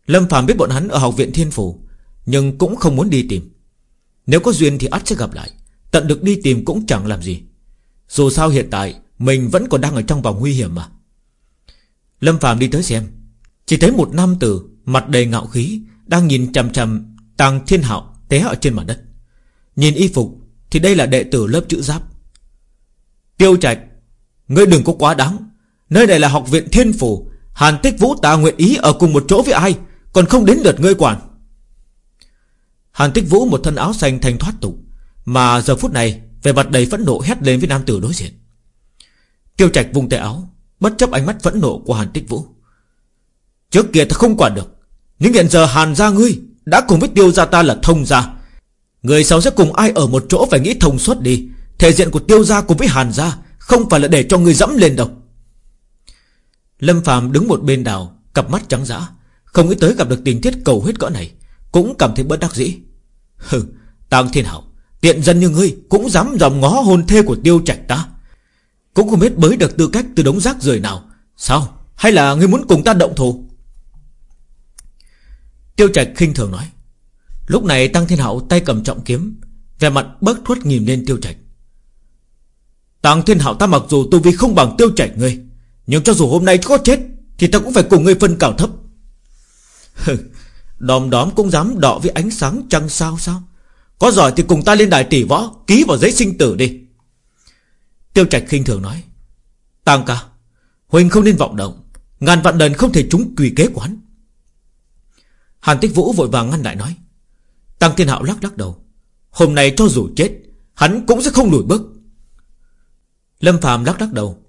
Lâm Phạm biết bọn hắn ở học viện Thiên Phủ, Nhưng cũng không muốn đi tìm. Nếu có duyên thì ắt sẽ gặp lại. Tận được đi tìm cũng chẳng làm gì. Dù sao hiện tại, Mình vẫn còn đang ở trong vòng nguy hiểm mà. Lâm Phạm đi tới xem. Chỉ thấy một nam tử, Mặt đầy ngạo khí, Đang nhìn chằm chằm Tàng Thiên Hạo té ở trên mặt đất. Nhìn y phục, Thì đây là đệ tử lớp chữ giáp. Tiêu Trạch, Ngươi đừng có quá đáng. Nơi này là học viện thiên phủ Hàn tích vũ ta nguyện ý ở cùng một chỗ với ai? Còn không đến lượt ngươi quản. Hàn tích vũ một thân áo xanh thanh thoát tục. Mà giờ phút này Về mặt đầy phẫn nộ hét lên với nam tử đối diện. Tiêu Trạch vùng tay áo, Bất chấp ánh mắt phẫn nộ của Hàn tích vũ. Trước kia ta không quản được, Nhưng hiện giờ Hàn gia ngươi Đã cùng với tiêu gia ta là thông gia. Người sau sẽ cùng ai ở một chỗ phải nghĩ thông suốt đi. Thể diện của tiêu gia cùng với Hàn gia Không phải là để cho người dẫm lên đâu. Lâm Phạm đứng một bên đào Cặp mắt trắng dã, Không nghĩ tới gặp được tình tiết cầu huyết cỡ này, Cũng cảm thấy bất đắc dĩ. Hừ, Tàng Thiên Hảo, Tiện dân như ngươi Cũng dám dòm ngó hôn thê của tiêu trạch ta. Cũng không biết bới được tư cách từ đống rác rời nào. Sao? Hay là ngươi muốn cùng ta động thủ? Tiêu trạch khinh thường nói. Lúc này Tăng Thiên Hảo tay cầm trọng kiếm Về mặt bớt thuất nhìn lên tiêu trạch. Tăng Thiên Hảo ta mặc dù tu vi không bằng tiêu trạch ngươi nhưng cho dù hôm nay có chết, Thì ta cũng phải cùng ngươi phân cao thấp. Đòm đóm cũng dám đọ với ánh sáng trăng sao sao? Có giỏi thì cùng ta lên đài tỷ võ, Ký vào giấy sinh tử đi. Tiêu trạch khinh thường nói Tăng ca, Huỳnh không nên vọng động, Ngàn vạn lần không thể trúng quỷ kế quán Hàn Tích Vũ vội vàng ngăn lại nói Tăng Thiên Hạo lắc lắc đầu, Hôm nay cho dù chết, Hắn cũng sẽ không lùi bước. Lâm phàm lắc lắc đầu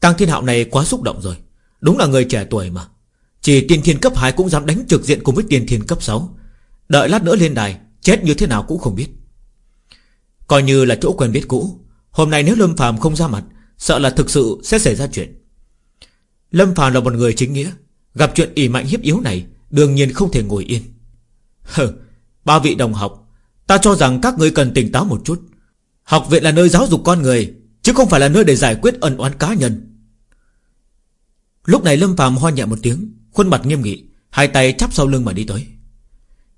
Tăng Thiên Hạo này quá xúc động rồi. Đúng là người trẻ tuổi mà. Chỉ tiên thiên cấp 2 cũng dám đánh trực diện cùng với tiên thiên cấp 6 Đợi lát nữa lên đài, Chết như thế nào cũng không biết. Coi như là chỗ quen biết cũ. Hôm nay nếu Lâm Phạm không ra mặt, Sợ là thực sự sẽ xảy ra chuyện. Lâm Phạm là một người chính nghĩa. Gặp chuyện ỉ mạnh hiếp yếu này, Đương nhiên không thể ngồi yên. Hừ, Ba vị đồng học, Ta cho rằng các người cần tỉnh táo một chút. Học viện là nơi giáo dục con người, Chứ không phải là nơi để giải quyết ẩn oán cá nhân. Lúc này Lâm phàm ho nhẹ một tiếng, Khuôn mặt nghiêm nghị, Hai tay chắp sau lưng mà đi tới.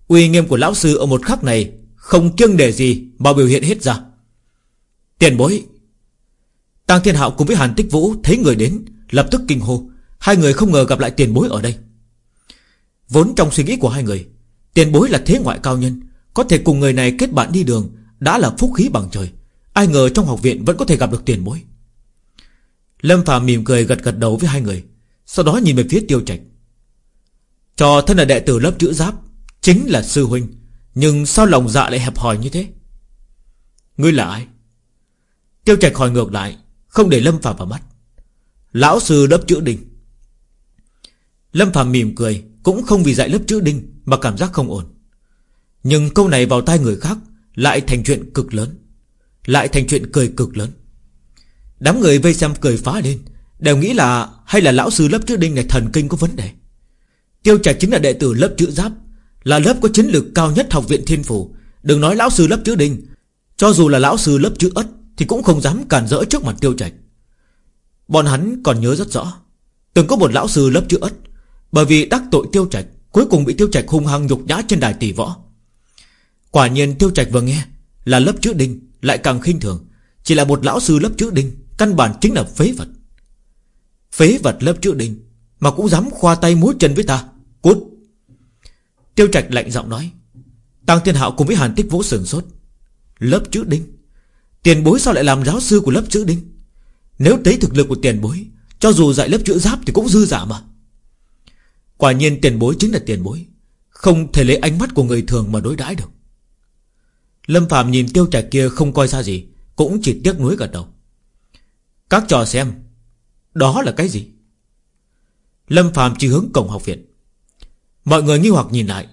Uy nghiêm của lão sư ở một khắc này Không kiêng để gì mà biểu hiện hết ra. Tiền bối, Tăng Thiên Hạo cùng với Hàn Tích Vũ Thấy người đến, lập tức kinh hô, Hai người không ngờ gặp lại tiền bối ở đây. Vốn trong suy nghĩ của hai người, Tiền bối là thế ngoại cao nhân, Có thể cùng người này kết bạn đi đường Đã là phúc khí bằng trời, Ai ngờ trong học viện vẫn có thể gặp được tiền bối. Lâm Phạm mỉm cười gật gật đầu với hai người sau đó nhìn về phía tiêu trạch. Cho thân là đệ tử lớp chữ giáp, Chính là sư huynh, Nhưng sao lòng dạ lại hẹp hòi như thế? Ngươi là ai? Tiêu trạch hỏi ngược lại, Không để Lâm Phạm vào mắt. Lão sư lớp chữ đinh. Lâm Phạm mỉm cười, Cũng không vì dạy lớp chữ đinh Mà cảm giác không ổn. Nhưng câu này vào tai người khác Lại thành chuyện cực lớn, Lại thành chuyện cười cực lớn. Đám người vây xem cười phá lên Đều nghĩ là hay là lão sư lớp chữ đinh này thần kinh có vấn đề? Tiêu trạch chính là đệ tử lớp chữ giáp, Là lớp có chiến lược cao nhất học viện thiên phủ. Đừng nói lão sư lớp chữ đinh, Cho dù là lão sư lớp chữ ất Thì cũng không dám cản rỡ trước mặt tiêu trạch. Bọn hắn còn nhớ rất rõ, Từng có một lão sư lớp chữ ất, bởi vì đắc tội tiêu trạch, Cuối cùng bị tiêu trạch hung hăng nhục nhã trên đài tỷ võ. Quả nhiên tiêu trạch vừa nghe Là lớp chữ đinh Lại càng khinh thường. Chỉ là một lão sư lớp chữ đinh, Căn bản chính là phế vật. Phế vật lớp chữ đinh Mà cũng dám khoa tay múa chân với ta. Cút! Tiêu trạch lạnh giọng nói. Tăng Thiên Hạo cùng với Hàn Tích Vũ sừng sốt. Lớp chữ đinh? Tiền bối sao lại làm giáo sư của lớp chữ đinh? Nếu thấy thực lực của tiền bối, Cho dù dạy lớp chữ giáp thì cũng dư giả mà. Quả nhiên tiền bối chính là tiền bối, Không thể lấy ánh mắt của người thường mà đối đãi được. Lâm Phạm nhìn tiêu trạch kia không coi ra gì, Cũng chỉ tiếc nuối gật đầu. Các trò xem đó là cái gì? Lâm Phạm chỉ hướng cổng học viện. Mọi người nghi hoặc nhìn lại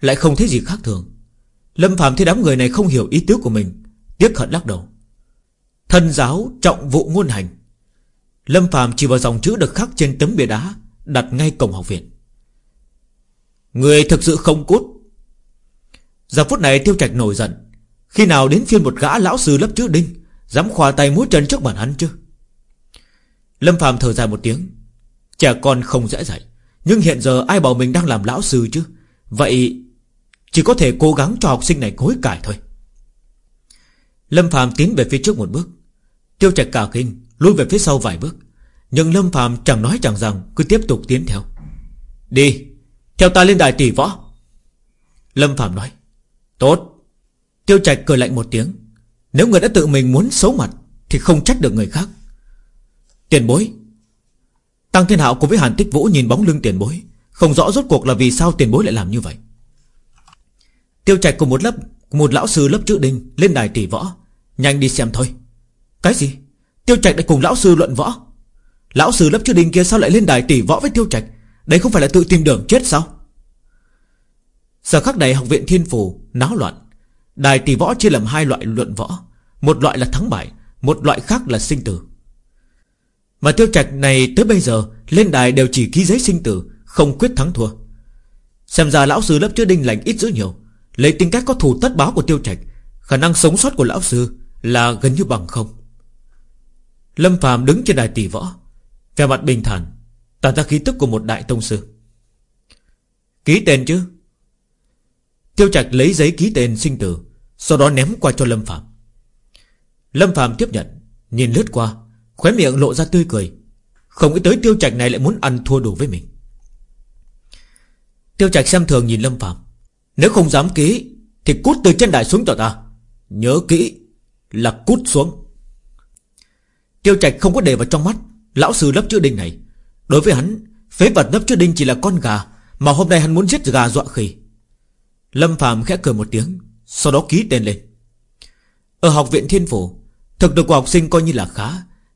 Lại không thấy gì khác thường. Lâm Phạm thấy đám người này không hiểu ý tứ của mình, Tiếc hận lắc đầu. Thân giáo trọng vụ ngôn hành. Lâm Phạm chỉ vào dòng chữ được khắc trên tấm bia đá, Đặt ngay cổng học viện. Người thực sự không cút. Giờ phút này tiêu trạch nổi giận. Khi nào đến phiên một gã lão sư lớp chữ đinh, Dám khoa tay múa chân trước mặt hắn chứ? Lâm Phạm thở dài một tiếng. Trẻ con không dễ dạy. Nhưng hiện giờ ai bảo mình đang làm lão sư chứ? Vậy Chỉ có thể cố gắng cho học sinh này hối cải thôi. Lâm Phạm tiến về phía trước một bước. Tiêu trạch cả kinh Lùi về phía sau vài bước. Nhưng Lâm Phạm chẳng nói chẳng rằng, Cứ tiếp tục tiến theo. Đi, theo ta lên đài tỷ võ. Lâm Phạm nói. Tốt. Tiêu Trạch cười lạnh một tiếng. Nếu người đã tự mình muốn xấu mặt, Thì không trách được người khác. Tiền bối. Tăng Thiên Hạo cùng với Hàn Tích Vũ nhìn bóng lưng tiền bối, Không rõ rốt cuộc là vì sao tiền bối lại làm như vậy. Tiêu Trạch cùng một lớp, Một lão sư lớp chữ đinh Lên đài tỷ võ, Nhanh đi xem thôi. Cái gì? Tiêu Trạch lại cùng lão sư luận võ? Lão sư lớp chữ đinh kia sao lại lên đài tỷ võ với Tiêu Trạch? Đấy không phải là tự tìm đường chết sao? Giờ khắc này học viện thiên phủ Náo loạn. Đài tỷ võ chia làm hai loại luận võ, Một loại là thắng bại, Một loại khác là sinh tử. Mà tiêu trạch này tới bây giờ, Lên đài đều chỉ ký giấy sinh tử, Không quyết thắng thua. Xem ra lão sư lớp chứa đinh lành ít dữ nhiều. Lấy tính cách có thù tất báo của tiêu trạch, Khả năng sống sót của lão sư Là gần như bằng không. Lâm phàm đứng trên đài tỷ võ Về mặt bình thản, Tản ra khí tức của một đại tông sư. Ký tên chứ? Tiêu Trạch lấy giấy ký tên sinh tử, Sau đó ném qua cho Lâm Phạm Lâm Phạm tiếp nhận, Nhìn lướt qua Khóe miệng lộ ra tươi cười. Không nghĩ tới Tiêu Trạch này lại muốn ăn thua đủ với mình. Tiêu Trạch xem thường nhìn Lâm Phạm Nếu không dám ký, Thì cút từ trên đài xuống cho ta. Nhớ kỹ là cút xuống. Tiêu Trạch không có để vào trong mắt. Lão sư lấp chữ đinh này. Đối với hắn, Phế vật lấp chữ đinh chỉ là con gà, Mà hôm nay hắn muốn giết gà dọa khỉ. Lâm Phạm khẽ cười một tiếng, Sau đó ký tên lên. Ở học viện thiên phủ, Thực lực của học sinh coi như là khá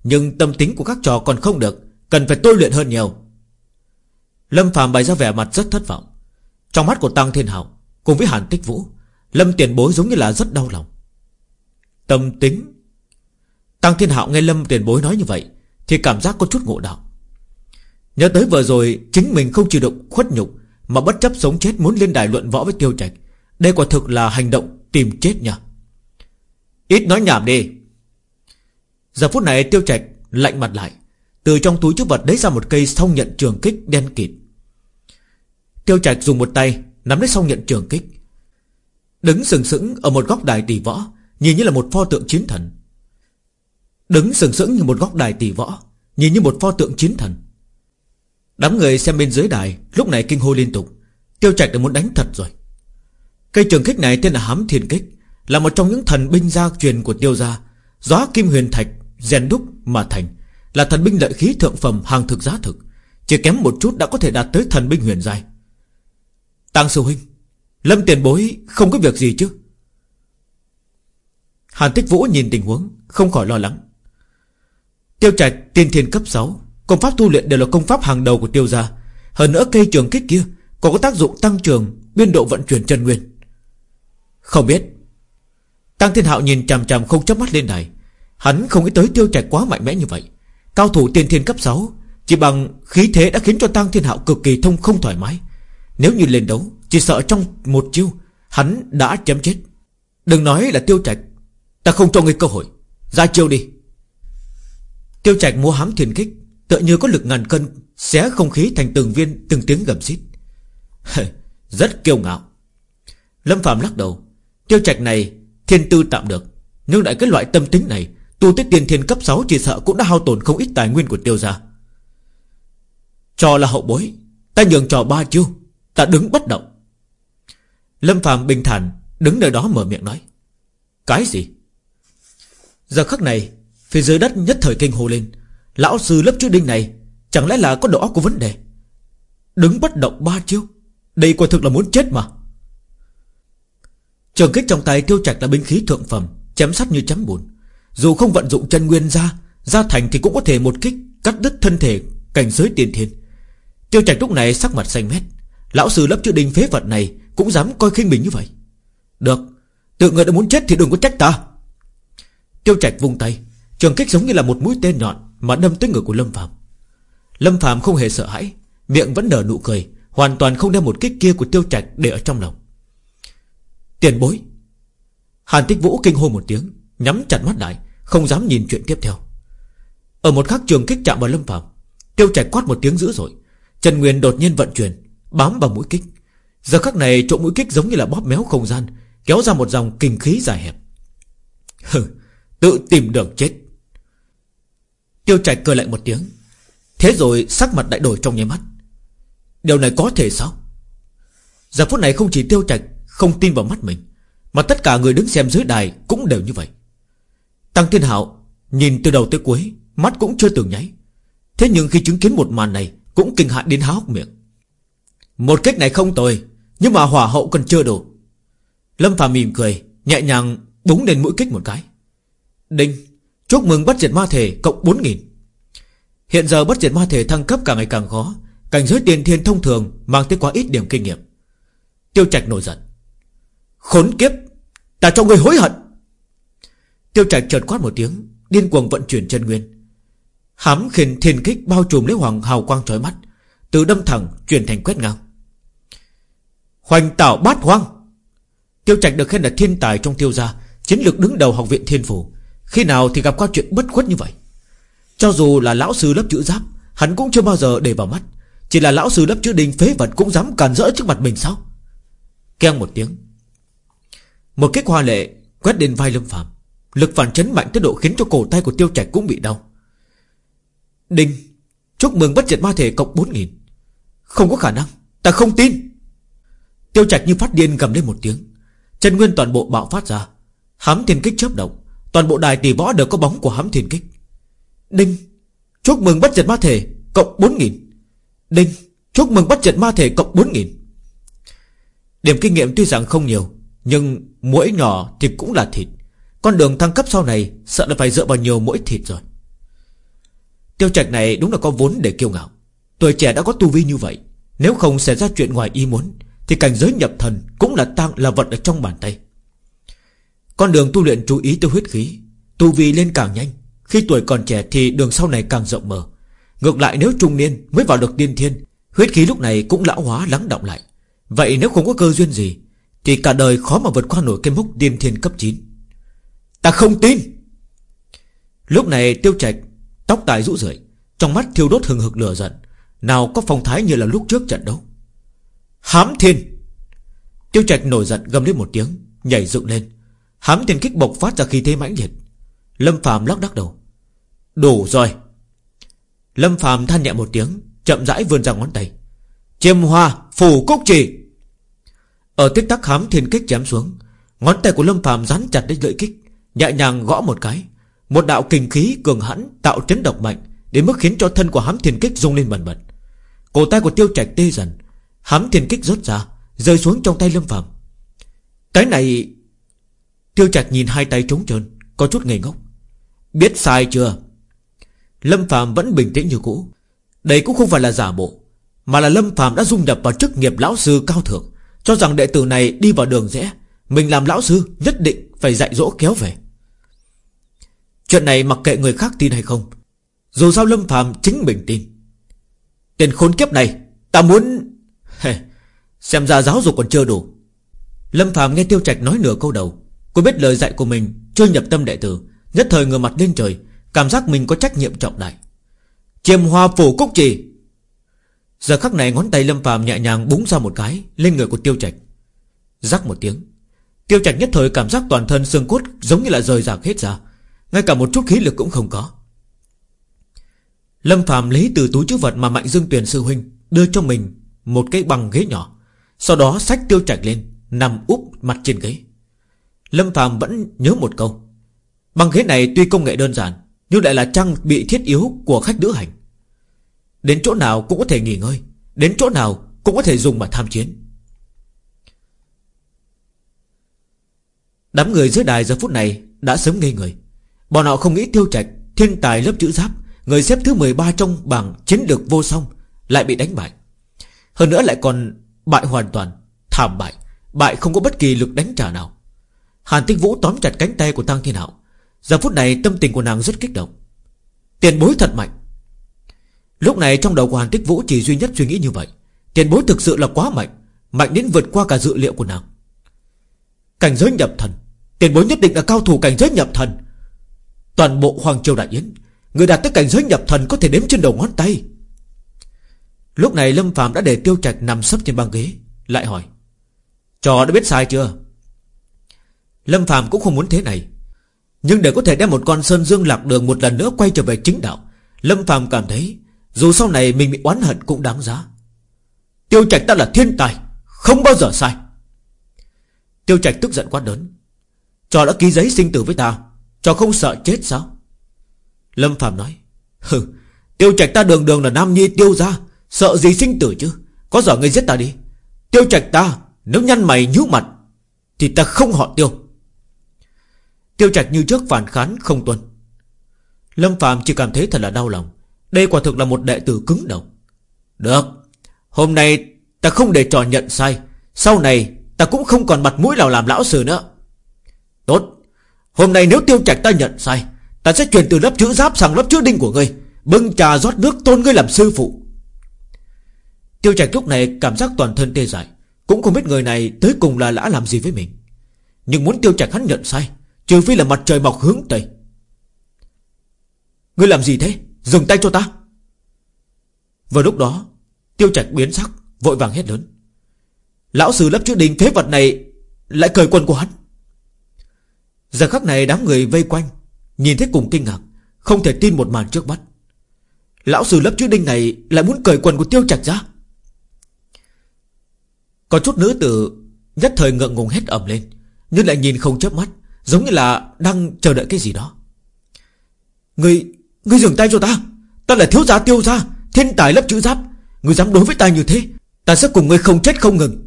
nhưng tâm tính của các trò còn không được, Cần phải tôi luyện hơn nhiều. Lâm Phạm bày ra vẻ mặt rất thất vọng. Trong mắt của Tăng Thiên Hảo, Cùng với Hàn Tích Vũ, Lâm Tiền Bối giống như là rất đau lòng. Tâm tính? Tăng Thiên Hạo nghe Lâm Tiền Bối nói như vậy, Thì cảm giác có chút ngộ đạo Nhớ tới vừa rồi, Chính mình không chịu đựng khuất nhục, mà bất chấp sống chết muốn lên đài luận võ với tiêu trạch, Đây quả thực là hành động tìm chết nhỉ. Ít nói nhảm đi. Giờ phút này tiêu trạch lạnh mặt lại, Từ trong túi chức vật lấy ra một cây song nhận trường kích đen kịt. Tiêu trạch dùng một tay Nắm lấy song nhận trường kích, Đứng sừng sững ở một góc đài tỷ võ, Nhìn như là một pho tượng chiến thần. Đứng sừng sững như một góc đài tỷ võ, Nhìn như một pho tượng chiến thần. Đám người xem bên dưới đài, Lúc này kinh hô liên tục, Tiêu trạch đã muốn đánh thật rồi. Cây trường kích này tên là hám thiên kích, Là một trong những thần binh gia truyền của tiêu gia, Gió kim huyền thạch rèn đúc mà thành, Là thần binh lợi khí thượng phẩm hàng thực giá thực, Chỉ kém một chút đã có thể đạt tới thần binh huyền giai. Tăng sư huynh, Lâm tiền bối không có việc gì chứ? Hàn Tích Vũ nhìn tình huống, Không khỏi lo lắng. Tiêu trạch, tiên thiên cấp 6 Công pháp tu luyện đều là công pháp hàng đầu của tiêu gia. Hơn nữa cây trường kích kia Còn có tác dụng tăng trường Biên độ vận chuyển chân nguyên. Không biết. Tăng Thiên Hạo nhìn chằm chằm không chớp mắt lên này. Hắn không nghĩ tới tiêu trạch quá mạnh mẽ như vậy. Cao thủ tiên thiên cấp 6 Chỉ bằng khí thế đã khiến cho Tăng Thiên Hạo cực kỳ thông không thoải mái. Nếu như lên đấu, Chỉ sợ trong một chiêu, Hắn đã chém chết. Đừng nói là tiêu trạch Ta không cho ngươi cơ hội. Ra chiêu đi. Tiêu trạch mua hám thiền kích, Tựa như có lực ngàn cân, Xé không khí thành từng viên, từng tiếng gầm xít. Rất kiêu ngạo. Lâm Phạm lắc đầu. Tiêu trạch này thiên tư tạm được, Nhưng lại cái loại tâm tính này Tu tích tiền thiên cấp 6 chỉ sợ cũng đã hao tổn không ít tài nguyên của tiêu gia. Trò là hậu bối, Ta nhường trò ba chiêu, Ta đứng bất động. Lâm Phạm bình thản Đứng nơi đó mở miệng nói, Cái gì? Giờ khắc này, Phía dưới đất nhất thời kinh hồ lên, Lão sư lớp chữ đinh này, Chẳng lẽ là có đầu óc của vấn đề? Đứng bất động ba chiêu, Đây quả thực là muốn chết mà. Trường kích trong tay tiêu trạch là binh khí thượng phẩm, Chém sắt như chém bùn. Dù không vận dụng chân nguyên ra Ra thành thì cũng có thể một kích Cắt đứt thân thể cảnh giới tiền thiên. Tiêu trạch lúc này sắc mặt xanh mét. Lão sư lớp chữ đinh phế vật này Cũng dám coi khinh mình như vậy. Được, Tự người đã muốn chết thì đừng có trách ta. Tiêu trạch vung tay. Trường kích giống như là một mũi tên nhọn mà đâm tới người của Lâm Phạm Lâm Phạm không hề sợ hãi, Miệng vẫn nở nụ cười, Hoàn toàn không đem một kích kia của tiêu trạch để ở trong lòng. Tiền bối. Hàn tích vũ kinh hô một tiếng, Nhắm chặt mắt lại. Không dám nhìn chuyện tiếp theo. Ở một khắc trường kích chạm vào Lâm Phạm, Tiêu trạch quát một tiếng dữ dội. Trần Nguyên đột nhiên vận chuyển, Bám vào mũi kích. Giờ khắc này, chỗ mũi kích giống như là bóp méo không gian, Kéo ra một dòng kinh khí dài hẹp. Hừ, Tự tìm đường chết. Tiêu trạch cười lạnh một tiếng. Thế rồi sắc mặt đại đổi trong nháy mắt. Điều này có thể sao? Giờ phút này không chỉ tiêu trạch Không tin vào mắt mình, Mà tất cả người đứng xem dưới đài cũng đều như vậy. Tăng Thiên Hạo Nhìn từ đầu tới cuối, Mắt cũng chưa từng nháy. Thế nhưng khi chứng kiến một màn này, Cũng kinh hại đến há hốc miệng. Một cách này không tồi, Nhưng mà hỏa hậu còn chưa đủ. Lâm Phạm mỉm cười, Nhẹ nhàng búng lên mũi kích một cái. Đinh, Chúc mừng bắt diệt ma thể cộng 4.000 Hiện giờ bắt diệt ma thể thăng cấp càng ngày càng khó, Cảnh giới tiền thiên thông thường Mang tới quá ít điểm kinh nghiệm. Tiêu trạch nổi giận. Khốn kiếp, Ta cho người hối hận. Tiêu trạch chợt quát một tiếng, Điên cuồng vận chuyển chân nguyên. Hám khinh thiên kích bao trùm lấy hoàng hào quang trói mắt, Từ đâm thẳng chuyển thành quét ngang. Hoành tảo bát hoang. Tiêu trạch được khen là thiên tài trong tiêu gia, Chiến lược đứng đầu học viện thiên phủ. Khi nào thì gặp qua chuyện bất khuất như vậy? Cho dù là lão sư lớp chữ giáp, Hắn cũng chưa bao giờ để vào mắt. Chỉ là lão sư lớp chữ đình phế vật Cũng dám càn rỡ trước mặt mình sao? Keng một tiếng. Một kích hoa lệ quét đến vai lâm phạm Lực phản chấn mạnh tới độ khiến cho cổ tay của tiêu trạch cũng bị đau. Đinh, Chúc mừng bất diệt ma thể cộng 4.000 Không có khả năng, Ta không tin. Tiêu trạch như phát điên gầm lên một tiếng. Chân nguyên toàn bộ bạo phát ra. Hám thiên kích chớp động. Toàn bộ đài tỷ võ đều có bóng của hám thiên kích. Đinh, Chúc mừng bất diệt ma thể cộng 4.000 Đinh, Chúc mừng bất diệt ma thể cộng 4.000 Điểm kinh nghiệm tuy rằng không nhiều, Nhưng mỗi nhỏ thì cũng là thịt. Con đường thăng cấp sau này Sợ là phải dựa vào nhiều mỗi thịt rồi. Tiêu trạch này đúng là có vốn để kiêu ngạo. Tuổi trẻ đã có tu vi như vậy, Nếu không xảy ra chuyện ngoài ý muốn, Thì cảnh giới nhập thần Cũng là tăng là vật ở trong bàn tay. Con đường tu luyện chú ý tới huyết khí, Tu vi lên càng nhanh, Khi tuổi còn trẻ thì đường sau này càng rộng mở. Ngược lại nếu trung niên mới vào được tiên thiên, Huyết khí lúc này cũng lão hóa lắng động lại. Vậy nếu không có cơ duyên gì, Thì cả đời khó mà vượt qua nổi cái mốc tiên thiên cấp 9 Ta không tin. Lúc này tiêu trạch, Tóc tai rũ rượi, Trong mắt thiêu đốt hừng hực lửa giận, Nào có phong thái như là lúc trước trận đấu. Hám thiên. Tiêu trạch nổi giận gầm lên một tiếng, Nhảy dựng lên. Hám thiên kích bộc phát ra khí thế mãnh liệt. Lâm phàm lắc đắc đầu. Đủ rồi. Lâm phàm than nhẹ một tiếng, Chậm rãi vươn ra ngón tay. Chiêm hoa phủ cúc chỉ Ở tích tắc hám thiên kích chém xuống, Ngón tay của Lâm phàm dán chặt đến lợi kích. Nhẹ nhàng gõ một cái. Một đạo kinh khí cường hãn tạo chấn độc mạnh, Đến mức khiến cho thân của hám thiên kích rung lên bần bật. Cổ tay của tiêu trạch tê dần. Hám thiên kích rớt ra, Rơi xuống trong tay Lâm phàm. Cái này, Tiêu trạch nhìn hai tay trống trơn, Có chút ngây ngốc. Biết sai chưa? Lâm phàm vẫn bình tĩnh như cũ. Đây cũng không phải là giả bộ, Mà là Lâm phàm đã dung nhập vào chức nghiệp lão sư cao thượng. Cho rằng đệ tử này đi vào đường rẽ Mình làm lão sư nhất định phải dạy dỗ kéo về. Chuyện này mặc kệ người khác tin hay không, Dù sao Lâm phàm chính mình tin. Tiền khốn kiếp này, Ta muốn Xem ra giáo dục còn chưa đủ. Lâm phàm nghe Tiêu Trạch nói nửa câu đầu, Cô biết lời dạy của mình Chưa nhập tâm đệ tử, Nhất thời ngửa mặt lên trời, Cảm giác mình có trách nhiệm trọng đại. Chiêm hoa phủ cúc trì. Giờ khắc này ngón tay Lâm phàm nhẹ nhàng búng ra một cái Lên người của Tiêu Trạch. Rắc một tiếng, Tiêu Trạch nhất thời cảm giác toàn thân xương cốt Giống như là rời rạc hết ra. Ngay cả một chút khí lực cũng không có. Lâm Phạm lấy từ túi chứa vật mà Mạnh Dương Tuyền sư huynh Đưa cho mình một cái bằng ghế nhỏ, Sau đó sách Tiêu Trạch lên, Nằm úp mặt trên ghế. Lâm Phạm vẫn nhớ một câu, Bằng ghế này tuy công nghệ đơn giản, Nhưng lại là trang bị thiết yếu của khách lữ hành. Đến chỗ nào cũng có thể nghỉ ngơi, Đến chỗ nào cũng có thể dùng mà tham chiến. Đám người dưới đài giờ phút này Đã sớm ngây người. Bọn họ không nghĩ tiêu trạch, Thiên tài lớp chữ giáp, Người xếp thứ 13 trong bảng chiến lược vô song Lại bị đánh bại. Hơn nữa lại còn bại hoàn toàn, Thảm bại Bại không có bất kỳ lực đánh trả nào. Hàn Tích Vũ tóm chặt cánh tay của Tăng Thiên Hạo. Giờ phút này tâm tình của nàng rất kích động. Tiền bối thật mạnh. Lúc này trong đầu của Hàn Tích Vũ chỉ duy nhất suy nghĩ như vậy. Tiền bối thực sự là quá mạnh Mạnh đến vượt qua cả dự liệu của nàng. Cảnh giới nhập thần. Tiền bối nhất định là cao thủ cảnh giới nhập thần. Toàn bộ Hoàng Châu Đại Yến, Người đạt tới cảnh giới nhập thần có thể đếm trên đầu ngón tay. Lúc này Lâm phàm đã để tiêu trạch nằm sấp trên băng ghế, Lại hỏi, Trò đã biết sai chưa? Lâm phàm cũng không muốn thế này, Nhưng để có thể đem một con Sơn Dương lạc đường Một lần nữa quay trở về chính đạo, Lâm phàm cảm thấy Dù sau này mình bị oán hận cũng đáng giá. Tiêu trạch ta là thiên tài, Không bao giờ sai. Tiêu trạch tức giận quá lớn, Trò đã ký giấy sinh tử với ta Cháu không sợ chết sao? Lâm Phạm nói, Hừ, Tiêu trạch ta đường đường là nam nhi tiêu ra Sợ gì sinh tử chứ? Có giỏi người giết ta đi. Tiêu trạch ta, Nếu nhăn mày nhíu mặt, Thì ta không họ tiêu. Tiêu trạch như trước phản kháng không tuân. Lâm Phạm chỉ cảm thấy thật là đau lòng. Đây quả thực là một đệ tử cứng đầu. Được, Hôm nay ta không để trò nhận sai, Sau này ta cũng không còn mặt mũi nào làm lão sư nữa. Tốt Hôm nay nếu tiêu trạch ta nhận sai, Ta sẽ chuyển từ lớp chữ giáp sang lớp chữ đinh của ngươi, Bưng trà rót nước tôn ngươi làm sư phụ. Tiêu trạch lúc này cảm giác toàn thân tê dại, Cũng không biết người này tới cùng là đã làm gì với mình. Nhưng muốn tiêu trạch hắn nhận sai, Trừ phi là mặt trời mọc hướng Tây. Ngươi làm gì thế? Dừng tay cho ta. Vào lúc đó, Tiêu trạch biến sắc, Vội vàng hét lớn. Lão sư lớp chữ đình phế vật này Lại cởi quần của hắn. Giờ khắc này đám người vây quanh, Nhìn thấy cùng kinh ngạc, Không thể tin một màn trước mắt. Lão sư lớp chữ đinh này Lại muốn cởi quần của tiêu trạch ra. Có chút nữ tử, Nhất thời ngượng ngùng hết ẩm lên, Nhưng lại nhìn không chớp mắt, Giống như là đang chờ đợi cái gì đó. Người người dừng tay cho ta Ta là thiếu gia tiêu gia, Thiên tài lớp chữ giáp, người dám đối với ta như thế, Ta sẽ cùng ngươi không chết không ngừng.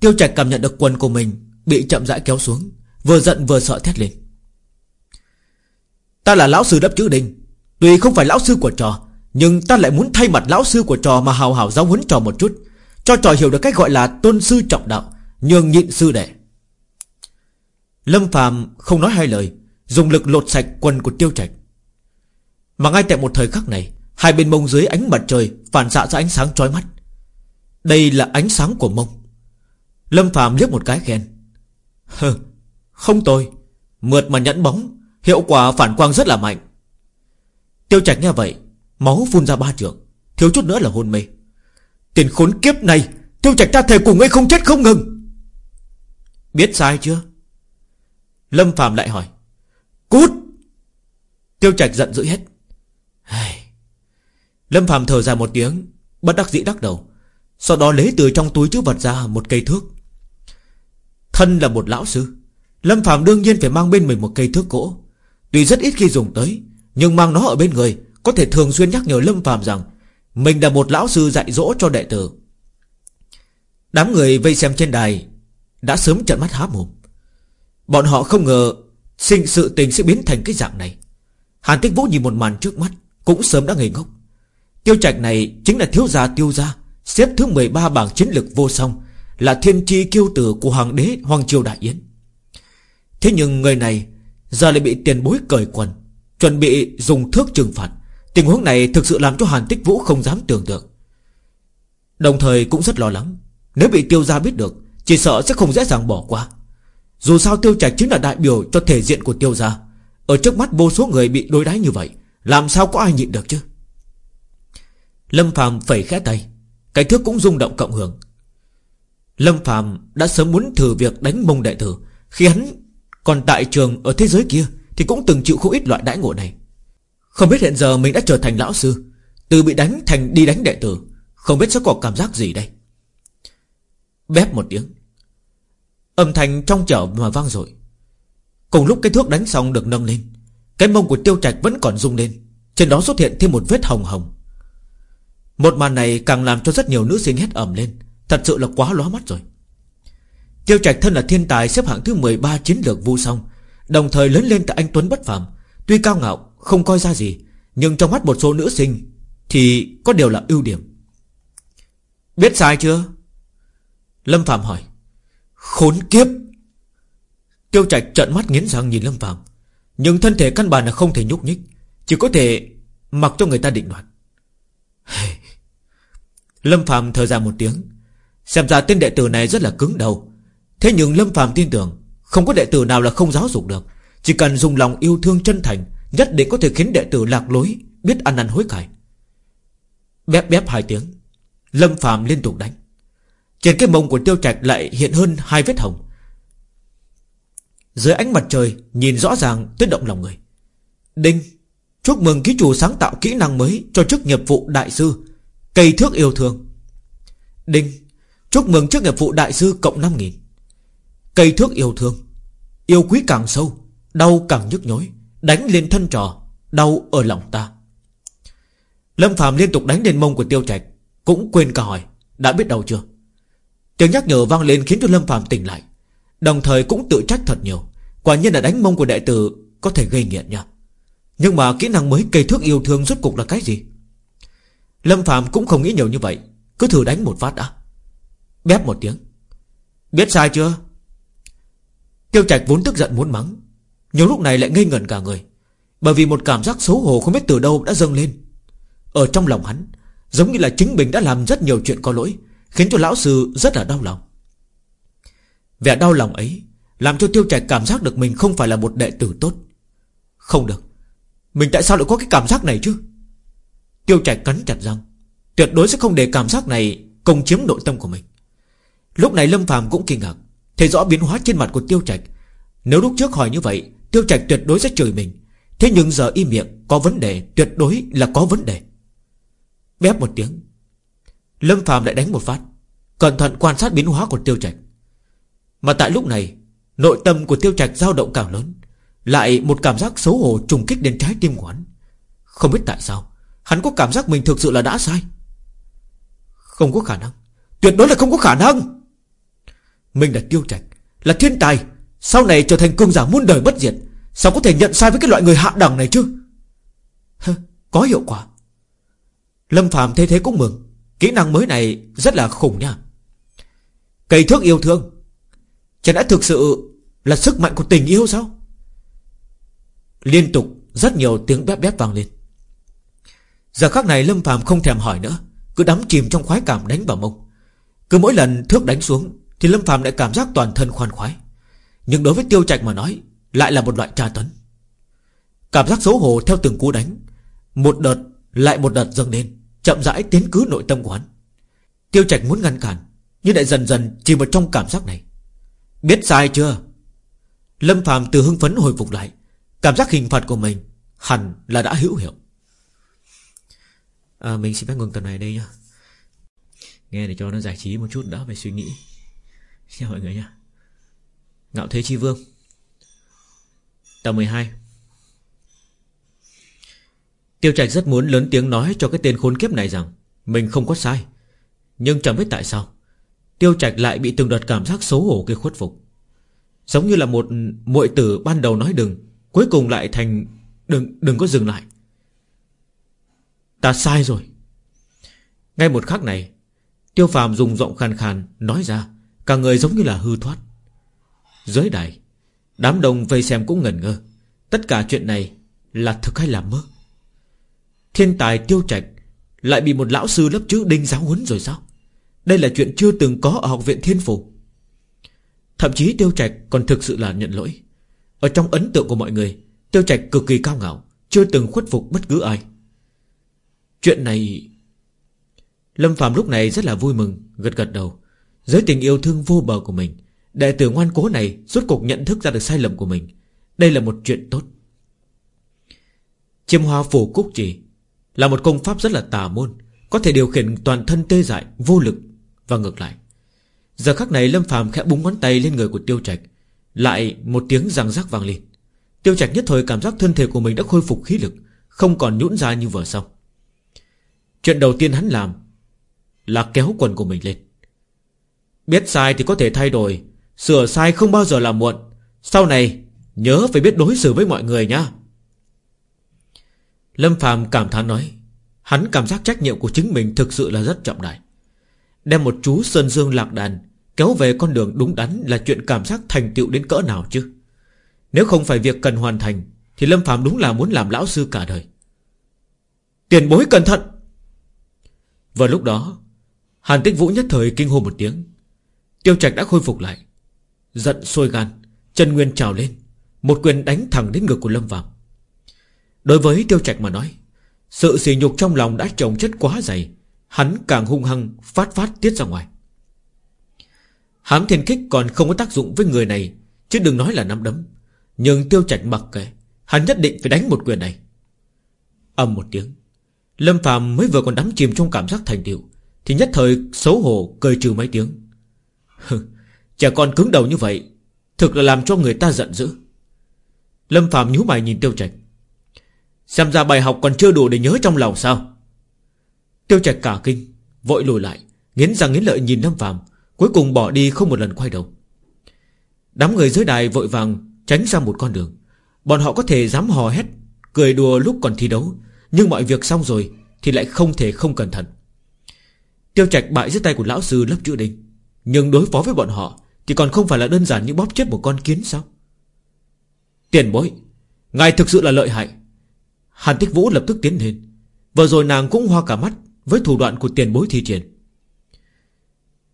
Tiêu trạch cảm nhận được quần của mình Bị chậm rãi kéo xuống Vừa giận vừa sợ thét lên. Ta là lão sư đắp chữ đình. Tuy không phải lão sư của trò, Nhưng ta lại muốn thay mặt lão sư của trò Mà hào hào giáo huấn trò một chút, Cho trò hiểu được cách gọi là tôn sư trọng đạo, Nhường nhịn sư đệ. Lâm phàm không nói hai lời, Dùng lực lột sạch quần của tiêu trạch. Mà ngay tại một thời khắc này, Hai bên mông dưới ánh mặt trời Phản xạ ra ánh sáng chói mắt. Đây là ánh sáng của mông. Lâm phàm liếc một cái khen. Hừ không tôi. Mượt mà nhẫn bóng. Hiệu quả phản quang rất là mạnh. Tiêu trạch nghe vậy, Máu phun ra ba trường. Thiếu chút nữa là hôn mê. Tiền khốn kiếp này, Tiêu trạch ta thề cùng ngươi không chết không ngừng. Biết sai chưa? Lâm Phạm lại hỏi. Cút! Tiêu trạch giận dữ hết. Lâm Phạm thở dài một tiếng, Bất đắc dĩ đắc đầu. Sau đó lấy từ trong túi chứa vật ra một cây thước. Thân là một lão sư. Lâm Phạm đương nhiên phải mang bên mình một cây thước gỗ. Tuy rất ít khi dùng tới, Nhưng mang nó ở bên người, Có thể thường xuyên nhắc nhở Lâm Phạm rằng Mình là một lão sư dạy dỗ cho đệ tử. Đám người vây xem trên đài Đã sớm trợn mắt há mồm. Bọn họ không ngờ Sinh sự tình sẽ biến thành cái dạng này. Hàn Tích Vũ nhìn một màn trước mắt, Cũng sớm đã ngây ngốc. Tiêu trạch này chính là thiếu gia tiêu gia, Xếp thứ 13 bảng chiến lực vô song, Là thiên chi kiêu tử của hoàng đế Hoàng Triều Đại Yến. Thế nhưng người này Giờ lại bị tiền bối cởi quần, Chuẩn bị dùng thước trừng phạt. Tình huống này thực sự làm cho Hàn Tích Vũ không dám tưởng tượng. Đồng thời cũng rất lo lắng, Nếu bị tiêu gia biết được, Chỉ sợ sẽ không dễ dàng bỏ qua. Dù sao tiêu trạch chính là đại biểu cho thể diện của tiêu gia, Ở trước mắt vô số người bị đối đáy như vậy, Làm sao có ai nhịn được chứ? Lâm Phạm phẩy khẽ tay, Cái thước cũng rung động cộng hưởng. Lâm Phạm đã sớm muốn thử việc đánh mông đại thừa Khi hắn còn tại trường ở thế giới kia Thì cũng từng chịu không ít loại đãi ngộ này. Không biết hiện giờ mình đã trở thành lão sư, Từ bị đánh thành đi đánh đệ tử, Không biết sẽ có cảm giác gì đây? Bép một tiếng. Âm thanh trong chở mà vang rồi Cùng lúc cái thước đánh xong được nâng lên, Cái mông của tiêu trạch vẫn còn rung lên, Trên đó xuất hiện thêm một vết hồng hồng. Một màn này càng làm cho rất nhiều nữ sinh hét ẩm lên, Thật sự là quá lóa mắt rồi. Tiêu Trạch thân là thiên tài xếp hạng thứ 13 chiến lược vu song, Đồng thời lớn lên tại anh Tuấn bất phàm. Tuy cao ngạo, không coi ra gì, Nhưng trong mắt một số nữ sinh Thì có điều là ưu điểm. Biết sai chưa? Lâm Phạm hỏi. Khốn kiếp! Tiêu Trạch trợn mắt nghiến răng nhìn Lâm Phạm Nhưng thân thể căn bản là không thể nhúc nhích, Chỉ có thể mặc cho người ta định đoạt. Lâm Phạm thở ra một tiếng, Xem ra tên đệ tử này rất là cứng đầu Thế nhưng Lâm Phạm tin tưởng, Không có đệ tử nào là không giáo dục được. Chỉ cần dùng lòng yêu thương chân thành, Nhất định có thể khiến đệ tử lạc lối, Biết ăn năn hối cải. Bép bép hai tiếng, Lâm Phạm liên tục đánh. Trên cái mông của Tiêu Trạch lại hiện hơn hai vết hồng. Dưới ánh mặt trời, Nhìn rõ ràng tới động lòng người. Đinh, Chúc mừng ký chủ sáng tạo kỹ năng mới Cho chức nghiệp vụ đại sư, Cây thước yêu thương. Đinh, Chúc mừng chức nghiệp vụ đại sư cộng 5.000 Cây thước yêu thương. Yêu quý càng sâu, Đau càng nhức nhối, Đánh lên thân trò, Đau ở lòng ta. Lâm Phạm liên tục đánh lên mông của Tiêu Trạch, Cũng quên cả hỏi, Đã biết đâu chưa? Tiếng nhắc nhở vang lên khiến cho Lâm Phạm tỉnh lại, Đồng thời cũng tự trách thật nhiều, Quả nhiên là đánh mông của đệ tử Có thể gây nghiện nha. Nhưng mà kỹ năng mới cây thước yêu thương rốt cục là cái gì? Lâm Phạm cũng không nghĩ nhiều như vậy, Cứ thử đánh một phát đã. Bép một tiếng. Biết sai chưa? Tiêu Trạch vốn tức giận muốn mắng, Nhưng lúc này lại ngây ngẩn cả người, Bởi vì một cảm giác xấu hổ không biết từ đâu đã dâng lên. Ở trong lòng hắn, Giống như là chính mình đã làm rất nhiều chuyện có lỗi, Khiến cho lão sư rất là đau lòng. Vẻ đau lòng ấy Làm cho Tiêu Trạch cảm giác được mình không phải là một đệ tử tốt. Không được, Mình tại sao lại có cái cảm giác này chứ? Tiêu Trạch cắn chặt răng, Tuyệt đối sẽ không để cảm giác này Công chiếm nội tâm của mình. Lúc này Lâm Phàm cũng kinh ngạc. Thấy rõ biến hóa trên mặt của Tiêu Trạch. Nếu lúc trước hỏi như vậy, Tiêu Trạch tuyệt đối sẽ chửi mình. Thế nhưng giờ im miệng, có vấn đề, Tuyệt đối là có vấn đề. Bép một tiếng. Lâm Phàm lại đánh một phát. Cẩn thận quan sát biến hóa của Tiêu Trạch. Mà tại lúc này, Nội tâm của Tiêu Trạch dao động càng lớn, Lại một cảm giác xấu hổ trùng kích đến trái tim của hắn. Không biết tại sao, Hắn có cảm giác mình thực sự là đã sai. Không có khả năng. Tuyệt đối là không có khả năng. Mình là Tiêu Trạch Là thiên tài. Sau này trở thành cương giả muôn đời bất diệt Sao có thể nhận sai với cái loại người hạ đẳng này chứ? Hơ, Có hiệu quả. Lâm Phạm thấy thế cũng mừng. Kỹ năng mới này rất là khủng nha. Cây thước yêu thương. Chẳng đã thực sự là sức mạnh của tình yêu sao? Liên tục Rất nhiều tiếng bép bép vang lên. Giờ khắc này Lâm Phạm không thèm hỏi nữa Cứ đắm chìm trong khoái cảm đánh vào mông. Cứ mỗi lần thước đánh xuống thì Lâm Phạm lại cảm giác toàn thân khoan khoái. Nhưng đối với Tiêu Trạch mà nói Lại là một loại tra tấn. Cảm giác xấu hổ theo từng cú đánh Một đợt lại một đợt dâng lên Chậm rãi tiến cứ nội tâm của hắn Tiêu Trạch muốn ngăn cản Nhưng lại dần dần chìm vào trong cảm giác này. Biết sai chưa? Lâm Phạm từ hưng phấn hồi phục lại Cảm giác hình phạt của mình Hẳn là đã hữu hiệu. À, Mình xin phép ngừng tập này đây nhá. Nghe để cho nó giải trí một chút đã phải suy nghĩ. Chào mọi người nha Ngạo Thế Chi Vương. Tập 12 Tiêu Trạch rất muốn lớn tiếng nói cho cái tên khốn kiếp này rằng Mình không có sai. Nhưng chẳng biết tại sao, Tiêu Trạch lại bị từng đợt cảm giác xấu hổ kia khuất phục. Giống như là một muội tử ban đầu nói đừng, Cuối cùng lại thành Đừng đừng có dừng lại. Ta sai rồi. Ngay một khắc này, Tiêu phàm dùng giọng khàn khàn Nói ra Cả người giống như là hư thoát. Dưới đài, Đám đông vây xem cũng ngẩn ngơ. Tất cả chuyện này là thực hay là mơ? Thiên tài tiêu trạch Lại bị một lão sư lớp chữ đinh giáo huấn rồi sao? Đây là chuyện chưa từng có ở học viện thiên phủ. Thậm chí tiêu trạch còn thực sự là nhận lỗi. Ở trong ấn tượng của mọi người, Tiêu trạch cực kỳ cao ngạo, Chưa từng khuất phục bất cứ ai. Chuyện này Lâm Phạm lúc này rất là vui mừng, Gật gật đầu dưới tình yêu thương vô bờ của mình, Đệ tử ngoan cố này Suốt cuộc nhận thức ra được sai lầm của mình. Đây là một chuyện tốt. Chiêm hoa phủ cúc chỉ Là một công pháp rất là tà môn, Có thể điều khiển toàn thân tê dại, Vô lực và ngược lại. Giờ khắc này Lâm phàm khẽ búng ngón tay lên người của Tiêu Trạch, Lại một tiếng răng rắc vang lên. Tiêu Trạch nhất thời cảm giác thân thể của mình đã khôi phục khí lực, Không còn nhũn ra như vừa sau. Chuyện đầu tiên hắn làm Là kéo quần của mình lên. Biết sai thì có thể thay đổi. Sửa sai không bao giờ là muộn. Sau này, nhớ phải biết đối xử với mọi người nhá. Lâm Phạm cảm thán nói, Hắn cảm giác trách nhiệm của chính mình Thực sự là rất trọng đại Đem một chú Sơn Dương lạc đàn Kéo về con đường đúng đắn là chuyện cảm giác thành tựu đến cỡ nào chứ? Nếu không phải việc cần hoàn thành, Thì Lâm Phạm đúng là muốn làm lão sư cả đời. Tiền bối cẩn thận! Vào lúc đó, Hàn Tích Vũ nhất thời kinh hô một tiếng. Tiêu Trạch đã khôi phục lại. Giận sôi gan, Chân Nguyên trào lên, Một quyền đánh thẳng đến ngực của Lâm Phạm Đối với Tiêu Trạch mà nói, Sự sỉ nhục trong lòng đã trồng chất quá dày, Hắn càng hung hăng Phát phát tiết ra ngoài. Hám thiên kích còn không có tác dụng với người này, Chứ đừng nói là nắm đấm. Nhưng Tiêu Trạch mặc kệ, Hắn nhất định phải đánh một quyền này. Âm một tiếng, Lâm Phạm mới vừa còn đắm chìm trong cảm giác thành tựu, Thì nhất thời xấu hổ cười trừ mấy tiếng. Trẻ con cứng đầu như vậy, Thực là làm cho người ta giận dữ. Lâm Phạm nhíu mày nhìn Tiêu Trạch. Xem ra bài học còn chưa đủ để nhớ trong lòng sao? Tiêu trạch cả kinh, Vội lùi lại, Nghiến răng nghiến lợi nhìn Lâm Phạm Cuối cùng bỏ đi không một lần quay đầu. Đám người dưới đài vội vàng Tránh ra một con đường. Bọn họ có thể dám hò hét, Cười đùa lúc còn thi đấu, Nhưng mọi việc xong rồi Thì lại không thể không cẩn thận. Tiêu trạch bại dưới tay của lão sư lớp chữ đình. Nhưng đối phó với bọn họ Thì còn không phải là đơn giản như bóp chết một con kiến sao? Tiền bối, Ngài thực sự là lợi hại. Hàn Tích Vũ lập tức tiến lên. Vừa rồi nàng cũng hoa cả mắt Với thủ đoạn của tiền bối thi triển.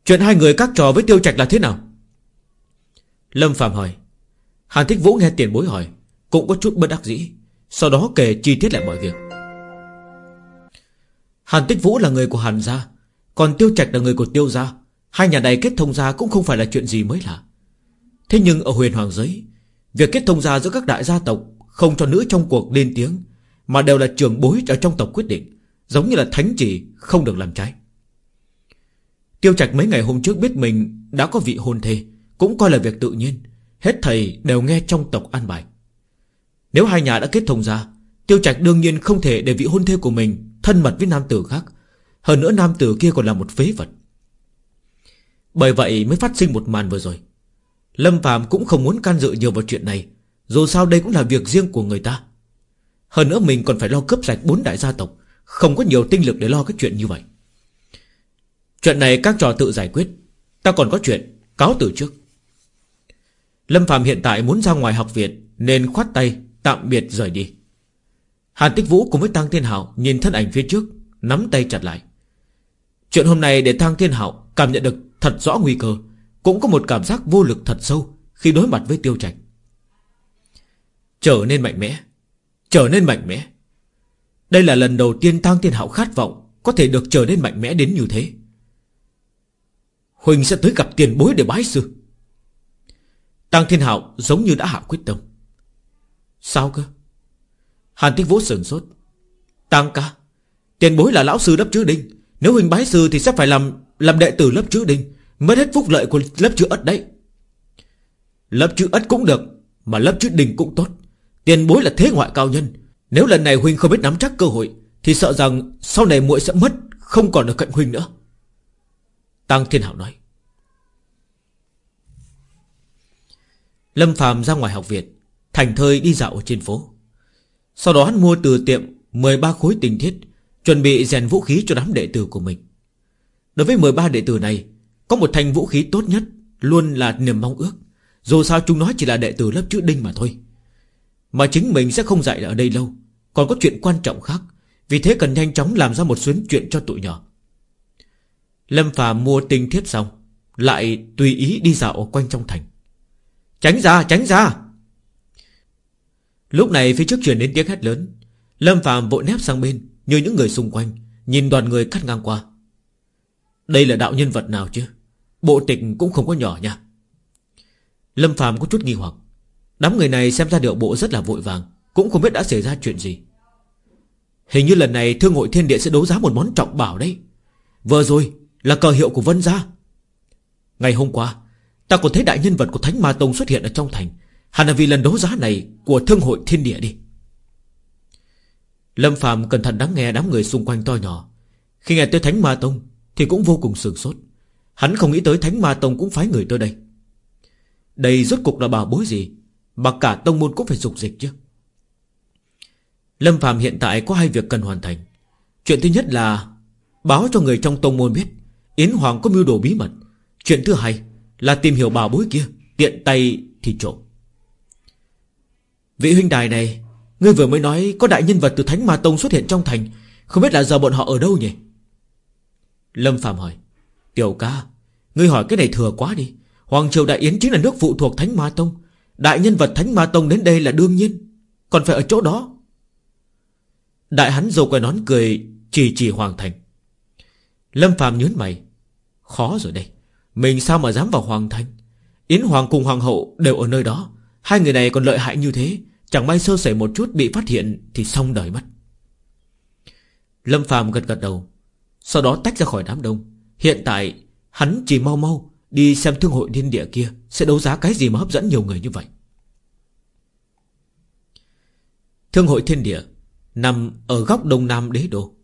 Chuyện hai người các trò với tiêu trạch là thế nào? Lâm Phạm hỏi. Hàn Tích Vũ nghe tiền bối hỏi, Cũng có chút bất đắc dĩ, Sau đó kể chi tiết lại mọi việc. Hàn Tích Vũ là người của Hàn gia, Còn Tiêu Trạch là người của Tiêu gia. Hai nhà này kết thông gia cũng không phải là chuyện gì mới lạ. Thế nhưng ở huyền hoàng giới, Việc kết thông gia giữa các đại gia tộc Không cho nữ trong cuộc lên tiếng, Mà đều là trưởng bối ở trong tộc quyết định, Giống như là thánh chỉ không được làm trái. Tiêu Trạch mấy ngày hôm trước biết mình Đã có vị hôn thê, Cũng coi là việc tự nhiên, Hết thầy đều nghe trong tộc an bài. Nếu hai nhà đã kết thông gia, Tiêu Trạch đương nhiên không thể để vị hôn thê của mình Thân mật với nam tử khác. Hơn nữa nam tử kia còn là một phế vật. Bởi vậy mới phát sinh một màn vừa rồi. Lâm Phạm cũng không muốn can dự nhiều vào chuyện này, Dù sao đây cũng là việc riêng của người ta. Hơn nữa mình còn phải lo cướp sạch bốn đại gia tộc, Không có nhiều tinh lực để lo cái chuyện như vậy. Chuyện này các trò tự giải quyết, Ta còn có chuyện Cáo từ trước. Lâm Phạm hiện tại muốn ra ngoài học viện, Nên khoát tay, tạm biệt rời đi. Hàn Tích Vũ cùng với Tăng Thiên Hảo Nhìn thân ảnh phía trước, Nắm tay chặt lại. Chuyện hôm nay để Tăng Thiên Hảo cảm nhận được thật rõ nguy cơ, Cũng có một cảm giác vô lực thật sâu Khi đối mặt với Tiêu Trạch Trở nên mạnh mẽ, Trở nên mạnh mẽ. Đây là lần đầu tiên Tăng Thiên Hạo khát vọng Có thể được trở nên mạnh mẽ đến như thế. Huỳnh sẽ tới gặp tiền bối để bái sư. Tăng Thiên Hạo giống như đã hạ quyết tâm. Sao cơ? Hàn Tích Vũ sửng sốt. Tăng ca, Tiền bối là lão sư đắp chữ đinh. Nếu Huỳnh bái sư thì sẽ phải làm làm đệ tử lớp chữ đinh Mất hết phúc lợi của lớp chữ ất đấy. Lớp chữ ất cũng được, Mà lớp chữ đinh cũng tốt. Tiền bối là thế ngoại cao nhân. Nếu lần này Huynh không biết nắm chắc cơ hội, Thì sợ rằng sau này muội sẽ mất, Không còn ở cạnh Huynh nữa. Tăng Thiên Hảo nói. Lâm Phàm ra ngoài học viện, Thành thơi đi dạo ở trên phố. Sau đó hắn mua từ tiệm 13 khối tinh thiết, Chuẩn bị rèn vũ khí cho đám đệ tử của mình. Đối với 13 đệ tử này, Có một thanh vũ khí tốt nhất Luôn là niềm mong ước. Dù sao chúng nó chỉ là đệ tử lớp chữ đinh mà thôi. Mà chính mình sẽ không dạy ở đây lâu. Còn có chuyện quan trọng khác, Vì thế cần nhanh chóng làm ra một xuyến chuyện cho tụi nhỏ. Lâm Phàm mua tinh thiết xong, Lại tùy ý đi dạo quanh trong thành. Tránh ra tránh ra! Lúc này phía trước truyền đến tiếng hét lớn. Lâm Phạm vội nép sang bên, Như những người xung quanh, Nhìn đoàn người cắt ngang qua. Đây là đạo nhân vật nào chứ? Bộ tịch cũng không có nhỏ nha. Lâm Phạm có chút nghi hoặc. Đám người này xem ra điệu bộ rất là vội vàng, Cũng không biết đã xảy ra chuyện gì. Hình như lần này Thương hội Thiên Địa sẽ đấu giá một món trọng bảo đấy. Vừa rồi là cờ hiệu của Vân Gia. Ngày hôm qua, Ta còn thấy đại nhân vật của Thánh Ma Tông xuất hiện ở trong thành. Hẳn là vì lần đấu giá này Của thương hội thiên địa đi. Lâm Phạm cẩn thận lắng nghe đám người xung quanh to nhỏ. Khi nghe tới Thánh Ma Tông thì cũng vô cùng sửng sốt. Hắn không nghĩ tới Thánh Ma Tông cũng phái người tới đây. Đây rốt cục là bảo bối gì? Mà cả tông môn cũng phải dục dịch chứ. Lâm Phạm hiện tại có hai việc cần hoàn thành. Chuyện thứ nhất là Báo cho người trong tông môn biết Yến Hoàng có mưu đồ bí mật. Chuyện thứ hai là tìm hiểu bảo bối kia, Tiện tay thì trộm. Vị huynh đài này, Ngươi vừa mới nói có đại nhân vật từ Thánh Ma Tông xuất hiện trong thành. Không biết là giờ bọn họ ở đâu nhỉ? Lâm Phạm hỏi, Tiểu ca, Ngươi hỏi cái này thừa quá đi. Hoàng Triều Đại Yến chính là nước phụ thuộc Thánh Ma Tông. Đại nhân vật Thánh Ma Tông đến đây là đương nhiên, Còn phải ở chỗ đó. Đại hắn dầu quay nón cười Chỉ chỉ Hoàng Thành. Lâm Phạm nhớn mày, Khó rồi đây, mình sao mà dám vào Hoàng Thành? Yến Hoàng cùng Hoàng hậu đều ở nơi đó, Hai người này còn lợi hại như thế, Chẳng may sơ sẩy một chút bị phát hiện Thì xong đời mất. Lâm Phạm gật gật đầu sau đó tách ra khỏi đám đông. Hiện tại, hắn chỉ mau mau Đi xem thương hội thiên địa kia Sẽ đấu giá cái gì mà hấp dẫn nhiều người như vậy. Thương hội thiên địa Nằm ở góc đông nam đế đô,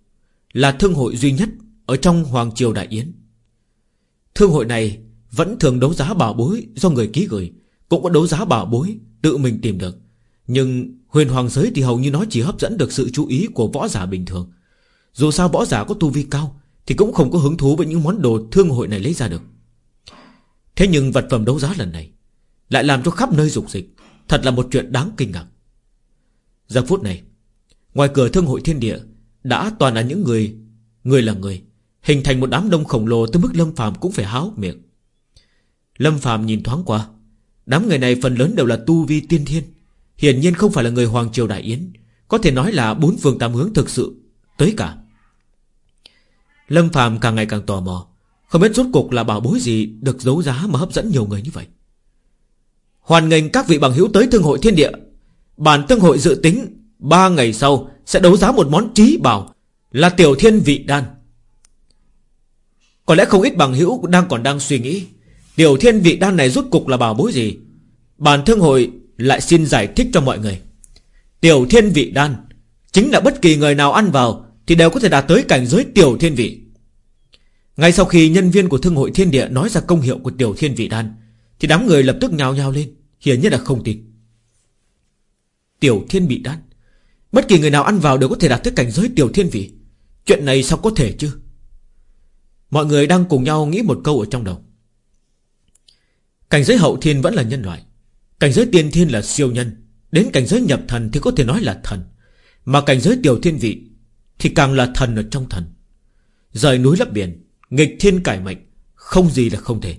Là thương hội duy nhất Ở trong Hoàng Triều Đại Yến. Thương hội này Vẫn thường đấu giá bảo bối do người ký gửi, Cũng có đấu giá bảo bối Tự mình tìm được. Nhưng huyền hoàng giới thì hầu như nó chỉ hấp dẫn được sự chú ý Của võ giả bình thường. Dù sao võ giả có tu vi cao Thì cũng không có hứng thú với những món đồ thương hội này lấy ra được. Thế nhưng vật phẩm đấu giá lần này Lại làm cho khắp nơi dục dịch. Thật là một chuyện đáng kinh ngạc. Giờ phút này, Ngoài cửa thương hội thiên địa Đã toàn là những người Người là người, Hình thành một đám đông khổng lồ tới mức Lâm phàm cũng phải háo miệng. Lâm phàm nhìn thoáng qua, Đám người này phần lớn đều là tu vi tiên thiên. Hiển nhiên không phải là người Hoàng Triều Đại Yến, Có thể nói là bốn phương tám hướng thực sự Tới cả. Lâm phàm càng ngày càng tò mò. Không biết rốt cuộc là bảo bối gì Được giấu giá mà hấp dẫn nhiều người như vậy. Hoàn nghênh các vị bằng hữu tới thương hội thiên địa. Bản thương hội dự tính Ba ngày sau sẽ đấu giá một món trí bảo Là tiểu thiên vị đan. Có lẽ không ít bằng hữu đang còn đang suy nghĩ, Tiểu thiên vị đan này rút cục là bảo bối gì? Bản thương hội lại xin giải thích cho mọi người. Tiểu thiên vị đan Chính là bất kỳ người nào ăn vào thì đều có thể đạt tới cảnh giới tiểu thiên vị. Ngay sau khi nhân viên của thương hội thiên địa Nói ra công hiệu của tiểu thiên vị đan, Thì đám người lập tức nhào nhào lên, Hiển nhiên là không tin. Tiểu thiên vị đan, Bất kỳ người nào ăn vào đều có thể đạt tới cảnh giới tiểu thiên vị. Chuyện này sao có thể chứ? Mọi người đang cùng nhau nghĩ một câu ở trong đầu. Cảnh giới hậu thiên vẫn là nhân loại, Cảnh giới tiên thiên là siêu nhân, Đến cảnh giới nhập thần thì có thể nói là thần. Mà cảnh giới tiểu thiên vị thì càng là thần ở trong thần. Rời núi lấp biển, Nghịch thiên cải mệnh, Không gì là không thể.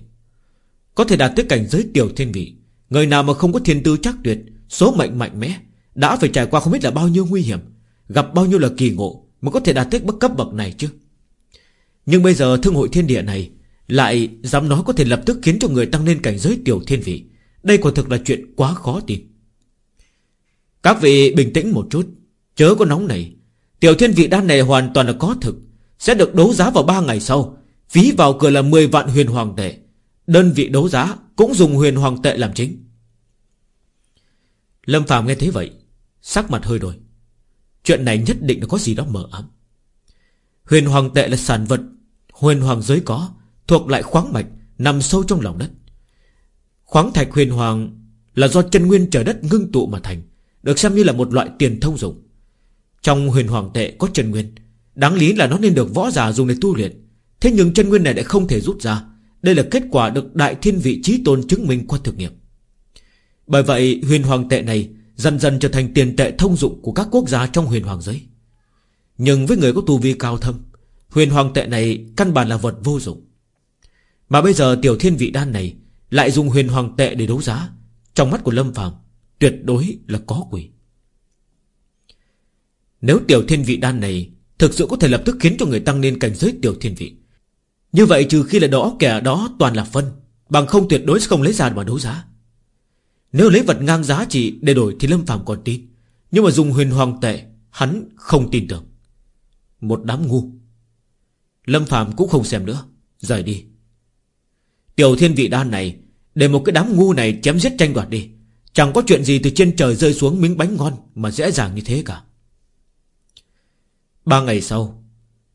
Có thể đạt tới cảnh giới tiểu thiên vị, Người nào mà không có thiên tư chắc tuyệt, Số mệnh mạnh mẽ, Đã phải trải qua không biết là bao nhiêu nguy hiểm, Gặp bao nhiêu là kỳ ngộ Mà có thể đạt tới bất cấp bậc này chứ. Nhưng bây giờ thương hội thiên địa này Lại dám nói có thể lập tức khiến cho người tăng lên cảnh giới tiểu thiên vị, Đây quả thực là chuyện quá khó tin. Các vị bình tĩnh một chút, Chớ có nóng này Tiểu thiên vị đan này hoàn toàn là có thực, Sẽ được đấu giá vào 3 ngày sau. Phí vào cửa là 10 vạn huyền hoàng tệ. Đơn vị đấu giá cũng dùng huyền hoàng tệ làm chính. Lâm Phàm nghe thấy vậy, Sắc mặt hơi đổi. Chuyện này nhất định là có gì đó mở ám. Huyền hoàng tệ là sản vật Huyền hoàng giới có, Thuộc lại khoáng mạch, Nằm sâu trong lòng đất. Khoáng thạch huyền hoàng Là do chân nguyên trời đất ngưng tụ mà thành, Được xem như là một loại tiền thông dụng. Trong huyền hoàng tệ có chân nguyên. Đáng lý là nó nên được võ giả dùng để tu luyện. Thế nhưng chân nguyên này lại không thể rút ra. Đây là kết quả được đại thiên vị trí tôn chứng minh qua thực nghiệm. Bởi vậy, huyền hoàng tệ này Dần dần trở thành tiền tệ thông dụng Của các quốc gia trong huyền hoàng giới. Nhưng với người có tu vi cao thâm, Huyền hoàng tệ này căn bản là vật vô dụng. Mà bây giờ tiểu thiên vị đan này Lại dùng huyền hoàng tệ để đấu giá. Trong mắt của Lâm Phàm, Tuyệt đối là có quỷ. Nếu tiểu thiên vị đan này Thực sự có thể lập tức khiến cho người tăng lên cảnh giới tiểu thiên vị. Như vậy trừ khi là đó kẻ đó toàn là phân, Bằng không tuyệt đối sẽ không lấy ra mà đấu giá. Nếu lấy vật ngang giá trị để đổi Thì Lâm Phạm còn tin, Nhưng mà dùng huyền hoàng tệ, Hắn không tin tưởng. Một đám ngu. Lâm Phạm cũng không xem nữa, Rời đi. Tiểu thiên vị đan này, Để một cái đám ngu này chém giết tranh đoạt đi, Chẳng có chuyện gì từ trên trời rơi xuống miếng bánh ngon Mà dễ dàng như thế cả. Ba ngày sau,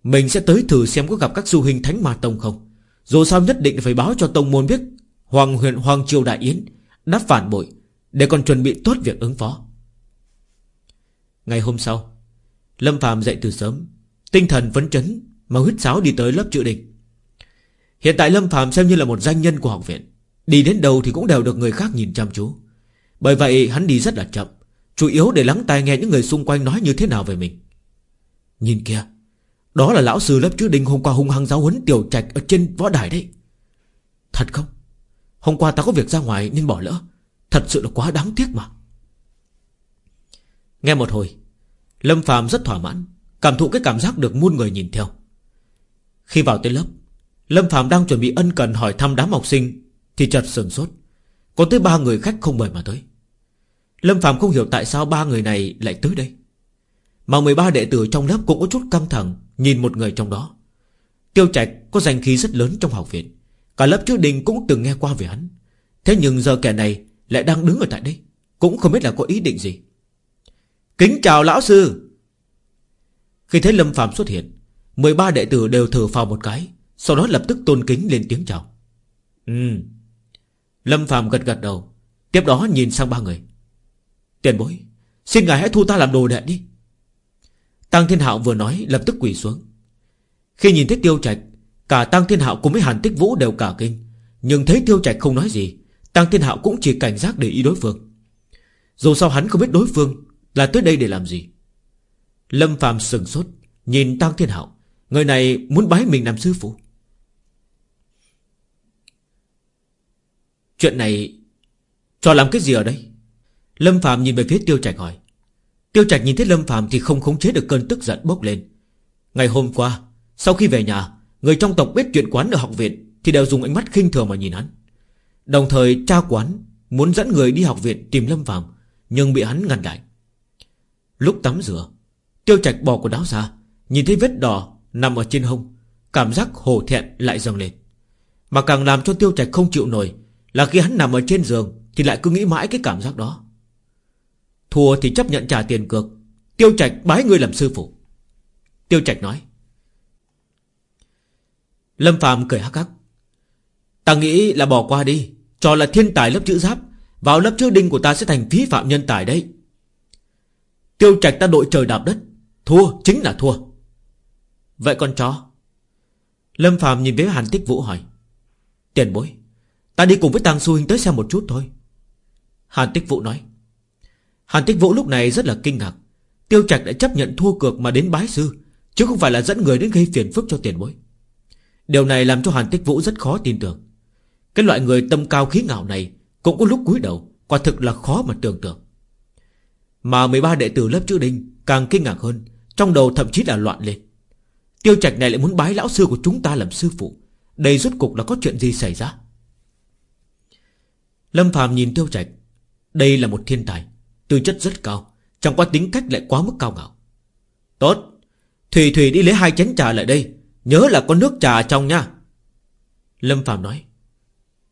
Mình sẽ tới thử xem có gặp các du hình Thánh Ma Tông không. Dù sao nhất định phải báo cho Tông Môn biết Hoàng huyện Hoàng Triều Đại Yến đã phản bội Để còn chuẩn bị tốt việc ứng phó. Ngày hôm sau, Lâm Phạm dậy từ sớm, Tinh thần phấn chấn Mà huyết sáo đi tới lớp chữ đình Hiện tại Lâm Phạm xem như là một danh nhân của học viện, Đi đến đâu thì cũng đều được người khác nhìn chăm chú. Bởi vậy hắn đi rất là chậm, Chủ yếu để lắng tai nghe những người xung quanh nói như thế nào về mình. Nhìn kìa, Đó là lão sư lớp chứa đình hôm qua hung hăng giáo huấn tiểu trạch Ở trên võ đài đấy. Thật không? Hôm qua ta có việc ra ngoài nên bỏ lỡ. Thật sự là quá đáng tiếc mà. Nghe một hồi, Lâm Phạm rất thỏa mãn, Cảm thụ cái cảm giác được muôn người nhìn theo. Khi vào tới lớp, Lâm Phạm đang chuẩn bị ân cần hỏi thăm đám học sinh, Thì chợt sườn sốt. Có tới ba người khách không mời mà tới. Lâm Phạm không hiểu tại sao ba người này lại tới đây. Mà 13 đệ tử trong lớp cũng có chút căng thẳng, Nhìn một người trong đó. Tiêu Trạch có danh khí rất lớn trong học viện. Cả lớp trước đình cũng từng nghe qua về hắn. Thế nhưng giờ kẻ này lại đang đứng ở tại đây, Cũng không biết là có ý định gì. Kính chào lão sư! Khi thấy Lâm Phạm xuất hiện 13 đệ tử đều thở phào một cái, Sau đó lập tức tôn kính lên tiếng chào. Ừ. Lâm Phạm gật gật đầu, Tiếp đó nhìn sang ba người. Tiền bối, Xin ngài hãy thu ta làm đồ đệ đi. Tăng Thiên Hạo vừa nói, lập tức quỳ xuống. Khi nhìn thấy Tiêu Trạch, Cả Tăng Thiên Hạo cùng với Hàn Tích Vũ đều cả kinh. Nhưng thấy Tiêu Trạch không nói gì, Tăng Thiên Hạo cũng chỉ cảnh giác để ý đối phương. Dù sao hắn không biết đối phương Là tới đây để làm gì. Lâm Phạm sừng sốt, Nhìn Tăng Thiên Hạo. Người này muốn bái mình làm sư phụ. Chuyện này Cho làm cái gì ở đây? Lâm Phạm nhìn về phía Tiêu Trạch hỏi. Tiêu Trạch nhìn thấy Lâm Phạm thì không khống chế được cơn tức giận bốc lên. Ngày hôm qua, Sau khi về nhà, Người trong tộc biết chuyện quán ở học viện Thì đều dùng ánh mắt khinh thường mà nhìn hắn. Đồng thời, cha quán Muốn dẫn người đi học viện tìm Lâm Phạm Nhưng bị hắn ngăn lại. Lúc tắm rửa, Tiêu Trạch bỏ quần áo ra, Nhìn thấy vết đỏ nằm ở trên hông, Cảm giác hổ thẹn lại dâng lên. Mà càng làm cho Tiêu Trạch không chịu nổi Là khi hắn nằm ở trên giường Thì lại cứ nghĩ mãi cái cảm giác đó. Thua thì chấp nhận trả tiền cược. Tiêu Trạch bái ngươi làm sư phụ. Tiêu Trạch nói. Lâm Phạm cười hắc hắc. Ta nghĩ là bỏ qua đi. Cho là thiên tài lớp chữ giáp, Vào lớp chữ đinh của ta sẽ thành phí phạm nhân tài đấy. Tiêu Trạch ta đội trời đạp đất. Thua chính là thua. Vậy con chó Lâm Phạm nhìn với Hàn Tích Vũ hỏi. Tiền bối, Ta đi cùng với Tăng Xu Hình tới xem một chút thôi. Hàn Tích Vũ nói. Hàn Tích Vũ lúc này rất là kinh ngạc. Tiêu Trạch đã chấp nhận thua cược mà đến bái sư, Chứ không phải là dẫn người đến gây phiền phức cho tiền bối. Điều này làm cho Hàn Tích Vũ rất khó tin tưởng. Cái loại người tâm cao khí ngạo này Cũng có lúc cúi đầu, Quả thực là khó mà tưởng tượng. Mà 13 đệ tử lớp chữ đinh Càng kinh ngạc hơn, Trong đầu thậm chí là loạn lên. Tiêu Trạch này lại muốn bái lão sư của chúng ta làm sư phụ, Đây rốt cục là có chuyện gì xảy ra? Lâm Phạm nhìn Tiêu Trạch, Đây là một thiên tài. Tư chất rất cao, Chẳng qua tính cách lại quá mức cao ngạo. Tốt Thủy Thủy đi lấy hai chén trà lại đây, Nhớ là có nước trà trong nha. Lâm Phạm nói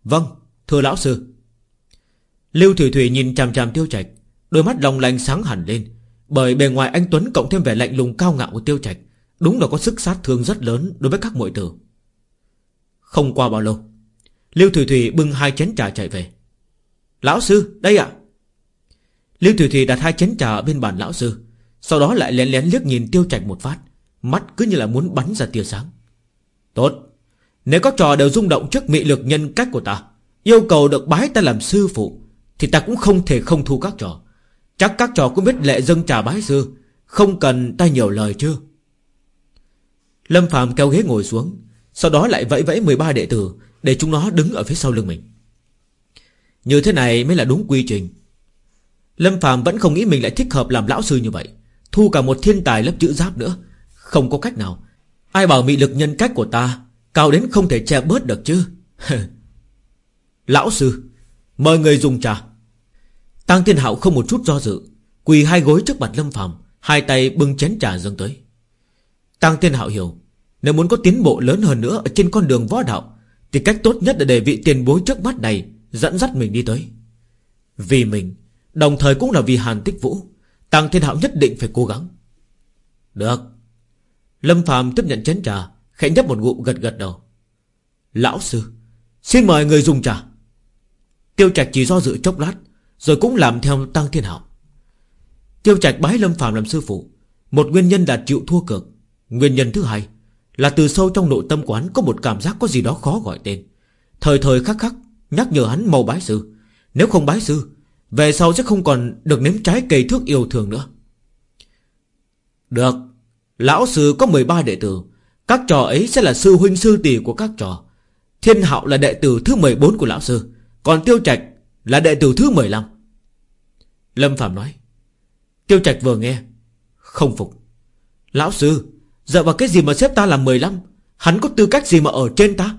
Vâng thưa lão sư. Lưu Thủy Thủy nhìn chằm chằm Tiêu Trạch, Đôi mắt lòng lành sáng hẳn lên, Bởi bề ngoài anh Tuấn cộng thêm vẻ lạnh lùng cao ngạo của Tiêu Trạch, Đúng là có sức sát thương rất lớn Đối với các muội tử. Không qua bao lâu, Lưu Thủy Thủy bưng hai chén trà chạy về. Lão sư, đây ạ. Lưu Thủy Thủy đặt hai chén trà ở bên bàn lão sư, Sau đó lại lén lén liếc nhìn Tiêu Trạch một phát, Mắt cứ như là muốn bắn ra tia sáng. Tốt, Nếu các trò đều rung động trước mị lực nhân cách của ta, Yêu cầu được bái ta làm sư phụ, Thì ta cũng không thể không thu các trò. Chắc các trò cũng biết lệ dâng trà bái sư, Không cần ta nhiều lời chưa Lâm Phạm kéo ghế ngồi xuống, Sau đó lại vẫy vẫy 13 đệ tử Để chúng nó đứng ở phía sau lưng mình. Như thế này mới là đúng quy trình. Lâm Phạm vẫn không nghĩ mình lại thích hợp làm lão sư như vậy. Thu cả một thiên tài lớp chữ giáp nữa. Không có cách nào. Ai bảo mị lực nhân cách của ta Cao đến không thể che bớt được chứ? Lão sư, Mời người dùng trà. Tăng Thiên Hạo không một chút do dự, Quỳ hai gối trước mặt Lâm Phạm Hai tay bưng chén trà dâng tới. Tăng Thiên Hạo hiểu, Nếu muốn có tiến bộ lớn hơn nữa Ở trên con đường võ đạo, Thì cách tốt nhất là để vị tiền bối trước mắt này Dẫn dắt mình đi tới. Vì mình Đồng thời cũng là vì Hàn Tích Vũ. Tăng Thiên Hạo nhất định phải cố gắng. Được. Lâm Phạm tiếp nhận chén trà, Khẽ nhấp một ngụm gật gật đầu. Lão sư, Xin mời người dùng trà. Tiêu Trạch chỉ do dự chốc lát, Rồi cũng làm theo Tăng Thiên Hạo. Tiêu Trạch bái Lâm Phạm làm sư phụ. Một nguyên nhân là chịu thua cược. Nguyên nhân thứ hai Là từ sâu trong nội tâm quán Có một cảm giác có gì đó khó gọi tên. Thời thời khắc khắc, Nhắc nhở hắn mau bái sư. Nếu không bái sư về sau sẽ không còn được nếm trái cây thước yêu thường nữa. Được, Lão sư có 13 đệ tử. Các trò ấy sẽ là sư huynh sư tỷ của các trò. Thiên hạo là đệ tử thứ 14 của lão sư. Còn tiêu trạch là đệ tử thứ 15 Lâm Phạm nói, Tiêu trạch vừa nghe, Không phục. Lão sư, Dựa vào cái gì mà xếp ta làm 15 Hắn có tư cách gì mà ở trên ta?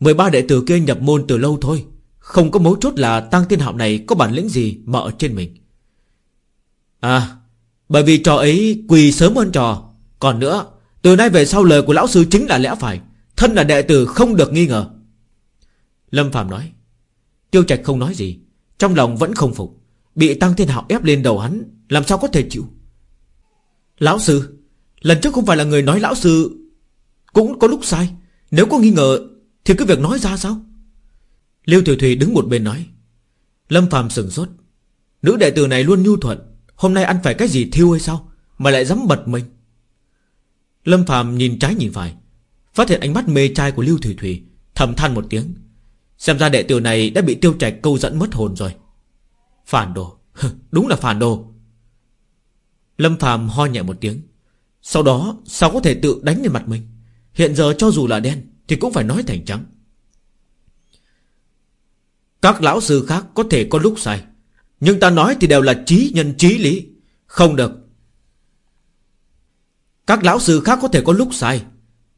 13 đệ tử kia nhập môn từ lâu thôi không có mấu chốt là Tăng Thiên Hạo này Có bản lĩnh gì mà ở trên mình. À Bởi vì trò ấy quỳ sớm hơn trò. Còn nữa, Từ nay về sau lời của lão sư chính là lẽ phải. Thân là đệ tử không được nghi ngờ. Lâm Phạm nói, Tiêu Trạch không nói gì, Trong lòng vẫn không phục, Bị Tăng Thiên Hạo ép lên đầu hắn, Làm sao có thể chịu? Lão sư, Lần trước không phải là người nói lão sư Cũng có lúc sai, Nếu có nghi ngờ Thì cứ việc nói ra sao? Lưu Thủy Thủy đứng một bên nói, Lâm Phạm sừng sốt. Nữ đệ tử này luôn nhu thuận, Hôm nay ăn phải cái gì thiêu hay sao Mà lại dám bật mình? Lâm Phạm nhìn trái nhìn phải, Phát hiện ánh mắt mê trai của Lưu Thủy Thủy Thầm than một tiếng, Xem ra đệ tử này đã bị tiêu trạch câu dẫn mất hồn rồi. Phản đồ, Đúng là phản đồ. Lâm Phạm ho nhẹ một tiếng, Sau đó sao có thể tự đánh lên mặt mình? Hiện giờ cho dù là đen Thì cũng phải nói thành trắng. Các lão sư khác có thể có lúc sai, Nhưng ta nói thì đều là trí nhân trí lý. Không được. Các lão sư khác có thể có lúc sai,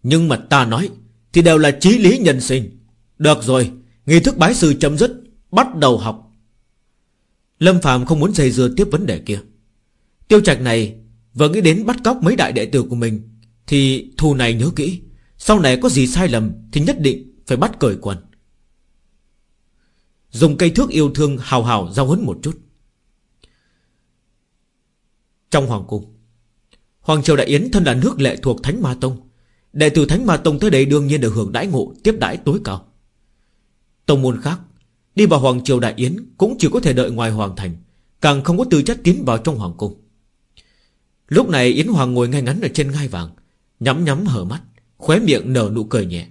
Nhưng mà ta nói Thì đều là trí lý nhân sinh. Được rồi, Nghi thức bái sư chấm dứt, Bắt đầu học. Lâm Phạm không muốn dây dưa tiếp vấn đề kia. Tiêu trạch này Vừa nghĩ đến bắt cóc mấy đại đệ tử của mình, Thì thù này nhớ kỹ, Sau này có gì sai lầm Thì nhất định phải bắt cởi quần. Dùng cây thước yêu thương hào hào giao hấn một chút. Trong hoàng cung, Hoàng triều đại yến thân là nước lệ thuộc Thánh Ma Tông. Đệ tử Thánh Ma Tông tới đây đương nhiên được hưởng đãi ngộ, Tiếp đãi tối cao. Tông môn khác, Đi vào Hoàng triều đại yến Cũng chỉ có thể đợi ngoài Hoàng thành, Càng không có tư chất tiến vào trong Hoàng cung. Lúc này Yến Hoàng ngồi ngay ngắn ở trên ngai vàng, Nhắm nhắm hở mắt, Khóe miệng nở nụ cười nhẹ.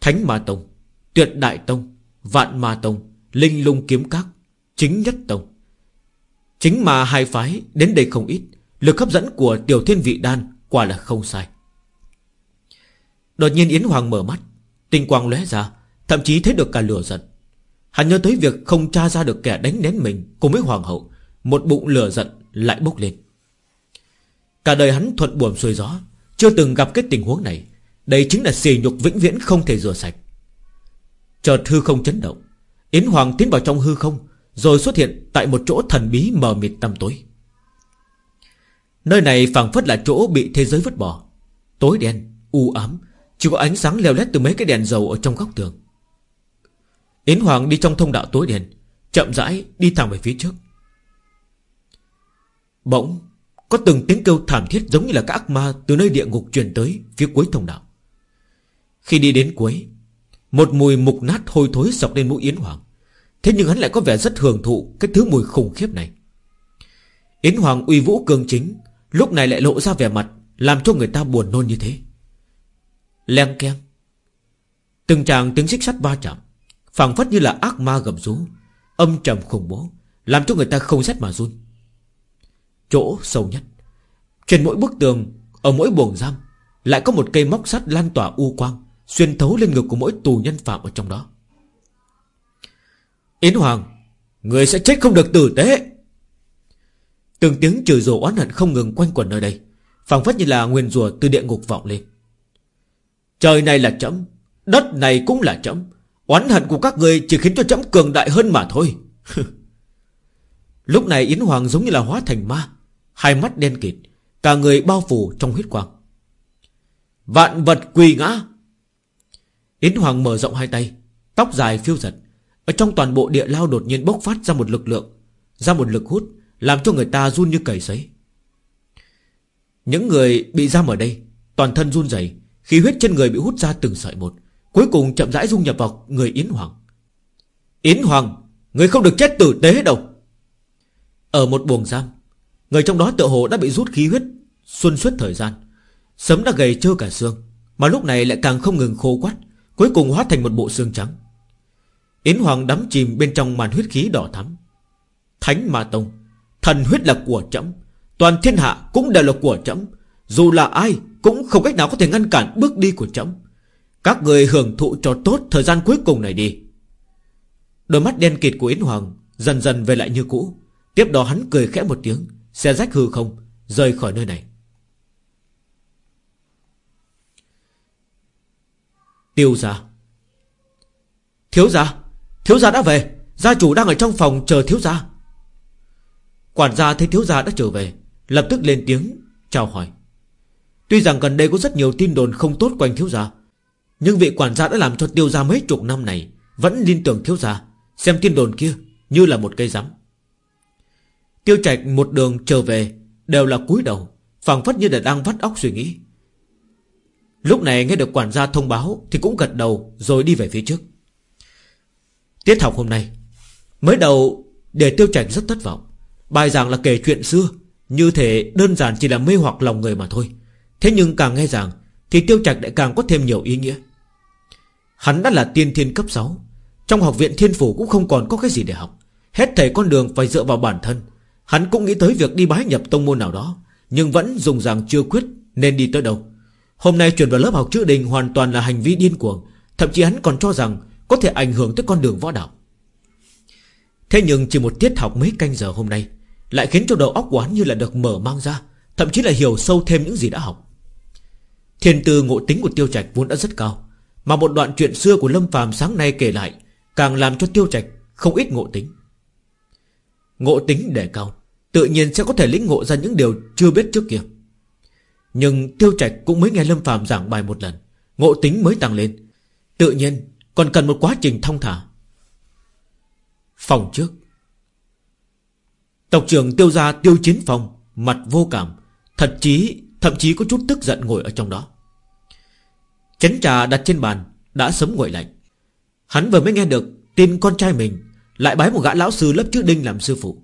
Thánh Ma Tông, Tuyệt Đại Tông Vạn Ma Tông, Linh Lung Kiếm Các, Chính Nhất Tông. Chính mà hai phái đến đây không ít, Lực hấp dẫn của Tiểu Thiên Vị Đan Quả là không sai. Đột nhiên Yến Hoàng mở mắt, Tinh quang lóe ra, Thậm chí thấy được cả lửa giận. Hắn nhớ tới việc không tra ra được kẻ đánh nén mình Cùng với Hoàng hậu, Một bụng lửa giận lại bốc lên. Cả đời hắn thuận buồm xuôi gió, Chưa từng gặp cái tình huống này. Đây chính là xì nhục vĩnh viễn không thể rửa sạch. Chợt hư không chấn động. Yến Hoàng tiến vào trong hư không Rồi xuất hiện tại một chỗ thần bí mờ mịt tăm tối. Nơi này phảng phất là chỗ bị thế giới vứt bỏ. Tối đen, u ám Chỉ có ánh sáng leo lét từ mấy cái đèn dầu ở trong góc tường. Yến Hoàng đi trong thông đạo tối đen Chậm rãi đi thẳng về phía trước. Bỗng Có từng tiếng kêu thảm thiết giống như là các ác ma Từ nơi địa ngục truyền tới phía cuối thông đạo. Khi đi đến cuối một mùi mục nát hôi thối sọc lên mũi Yến Hoàng. Thế nhưng hắn lại có vẻ rất hưởng thụ Cái thứ mùi khủng khiếp này. Yến Hoàng uy vũ cường chính, Lúc này lại lộ ra vẻ mặt Làm cho người ta buồn nôn như thế. Leng keng. Từng tràng tiếng xích sắt va chạm, phảng phất như là ác ma gầm rú, Âm trầm khủng bố, Làm cho người ta không rét mà run. Chỗ sâu nhất, Trên mỗi bức tường, Ở mỗi buồng giam, Lại có một cây móc sắt lan tỏa u quang. Xuyên thấu lên ngực của mỗi tù nhân phạm ở trong đó. Yến Hoàng, Người sẽ chết không được tử tế. Từng tiếng chửi rủa oán hận không ngừng quanh quẩn nơi đây, phảng phất như là nguyên rủa từ địa ngục vọng lên. Trời này là chấm Đất này cũng là chấm Oán hận của các người chỉ khiến cho chấm cường đại hơn mà thôi. Lúc này Yến Hoàng giống như là hóa thành ma, Hai mắt đen kịt, Cả người bao phủ trong huyết quang. Vạn vật quỳ ngã Yến Hoàng mở rộng hai tay, Tóc dài phiêu giật. Ở trong toàn bộ địa lao đột nhiên bốc phát ra một lực lượng, Ra một lực hút, Làm cho người ta run như cầy sấy. Những người bị giam ở đây, Toàn thân run rẩy, Khí huyết trên người bị hút ra từng sợi một Cuối cùng chậm rãi dung nhập vào người Yến Hoàng. Yến Hoàng, Người không được chết tử tế đâu. Ở một buồng giam, Người trong đó tự hồ đã bị rút khí huyết Xuân suốt thời gian Sấm đã gầy trơ cả xương, Mà lúc này lại càng không ngừng khô quắt. Cuối cùng hóa thành một bộ xương trắng. Yến Hoàng đắm chìm bên trong màn huyết khí đỏ thắm. Thánh Ma Tông, Thần huyết là của chấm Toàn thiên hạ cũng đều là của chấm Dù là ai cũng không cách nào có thể ngăn cản bước đi của chấm các người hưởng thụ cho tốt thời gian cuối cùng này đi. Đôi mắt đen kịt của Yến Hoàng Dần dần về lại như cũ. Tiếp đó hắn cười khẽ một tiếng, Xe rách hư không, Rời khỏi nơi này. Tiêu ra Thiếu gia? Thiếu gia đã về. Gia chủ đang ở trong phòng chờ thiếu gia. Quản gia thấy thiếu gia đã trở về, Lập tức lên tiếng chào hỏi. Tuy rằng gần đây có rất nhiều tin đồn không tốt quanh thiếu gia, nhưng vị quản gia đã làm cho tiêu gia mấy chục năm này Vẫn tin tưởng thiếu gia, Xem tin đồn kia như là một cây rắm. Tiêu trạch một đường trở về Đều là cúi đầu, phảng phất như là đang vắt óc suy nghĩ. Lúc này nghe được quản gia thông báo Thì cũng gật đầu rồi đi về phía trước. Tiết học hôm nay, Mới đầu để tiêu trạch rất thất vọng. Bài giảng là kể chuyện xưa, Như thể đơn giản chỉ là mê hoặc lòng người mà thôi. Thế nhưng càng nghe giảng Thì tiêu trạch lại càng có thêm nhiều ý nghĩa. Hắn đã là tiên thiên cấp 6 Trong học viện thiên phủ cũng không còn có cái gì để học. Hết thầy con đường phải dựa vào bản thân. Hắn cũng nghĩ tới việc đi bái nhập tông môn nào đó, Nhưng vẫn dùng rằng chưa quyết Nên đi tới đâu. Hôm nay chuyển vào lớp học chữ đình hoàn toàn là hành vi điên cuồng. Thậm chí hắn còn cho rằng Có thể ảnh hưởng tới con đường võ đạo. Thế nhưng chỉ một tiết học mấy canh giờ hôm nay Lại khiến cho đầu óc của hắn như là được mở mang ra, Thậm chí là hiểu sâu thêm những gì đã học. Thiên tư ngộ tính của Tiêu Trạch vốn đã rất cao, Mà một đoạn chuyện xưa của Lâm phàm sáng nay kể lại Càng làm cho Tiêu Trạch không ít ngộ tính. Ngộ tính đề cao, Tự nhiên sẽ có thể lĩnh ngộ ra những điều chưa biết trước kia. Nhưng Tiêu Trạch cũng mới nghe Lâm phàm giảng bài một lần, Ngộ tính mới tăng lên. Tự nhiên, còn cần một quá trình thông thả. Phòng trước. Tộc trưởng tiêu gia tiêu chiến phòng Mặt vô cảm Thật chí, thậm chí có chút tức giận ngồi ở trong đó. Chén trà đặt trên bàn, Đã sớm nguội lạnh. Hắn vừa mới nghe được tin con trai mình Lại bái một gã lão sư lớp chữ đinh làm sư phụ.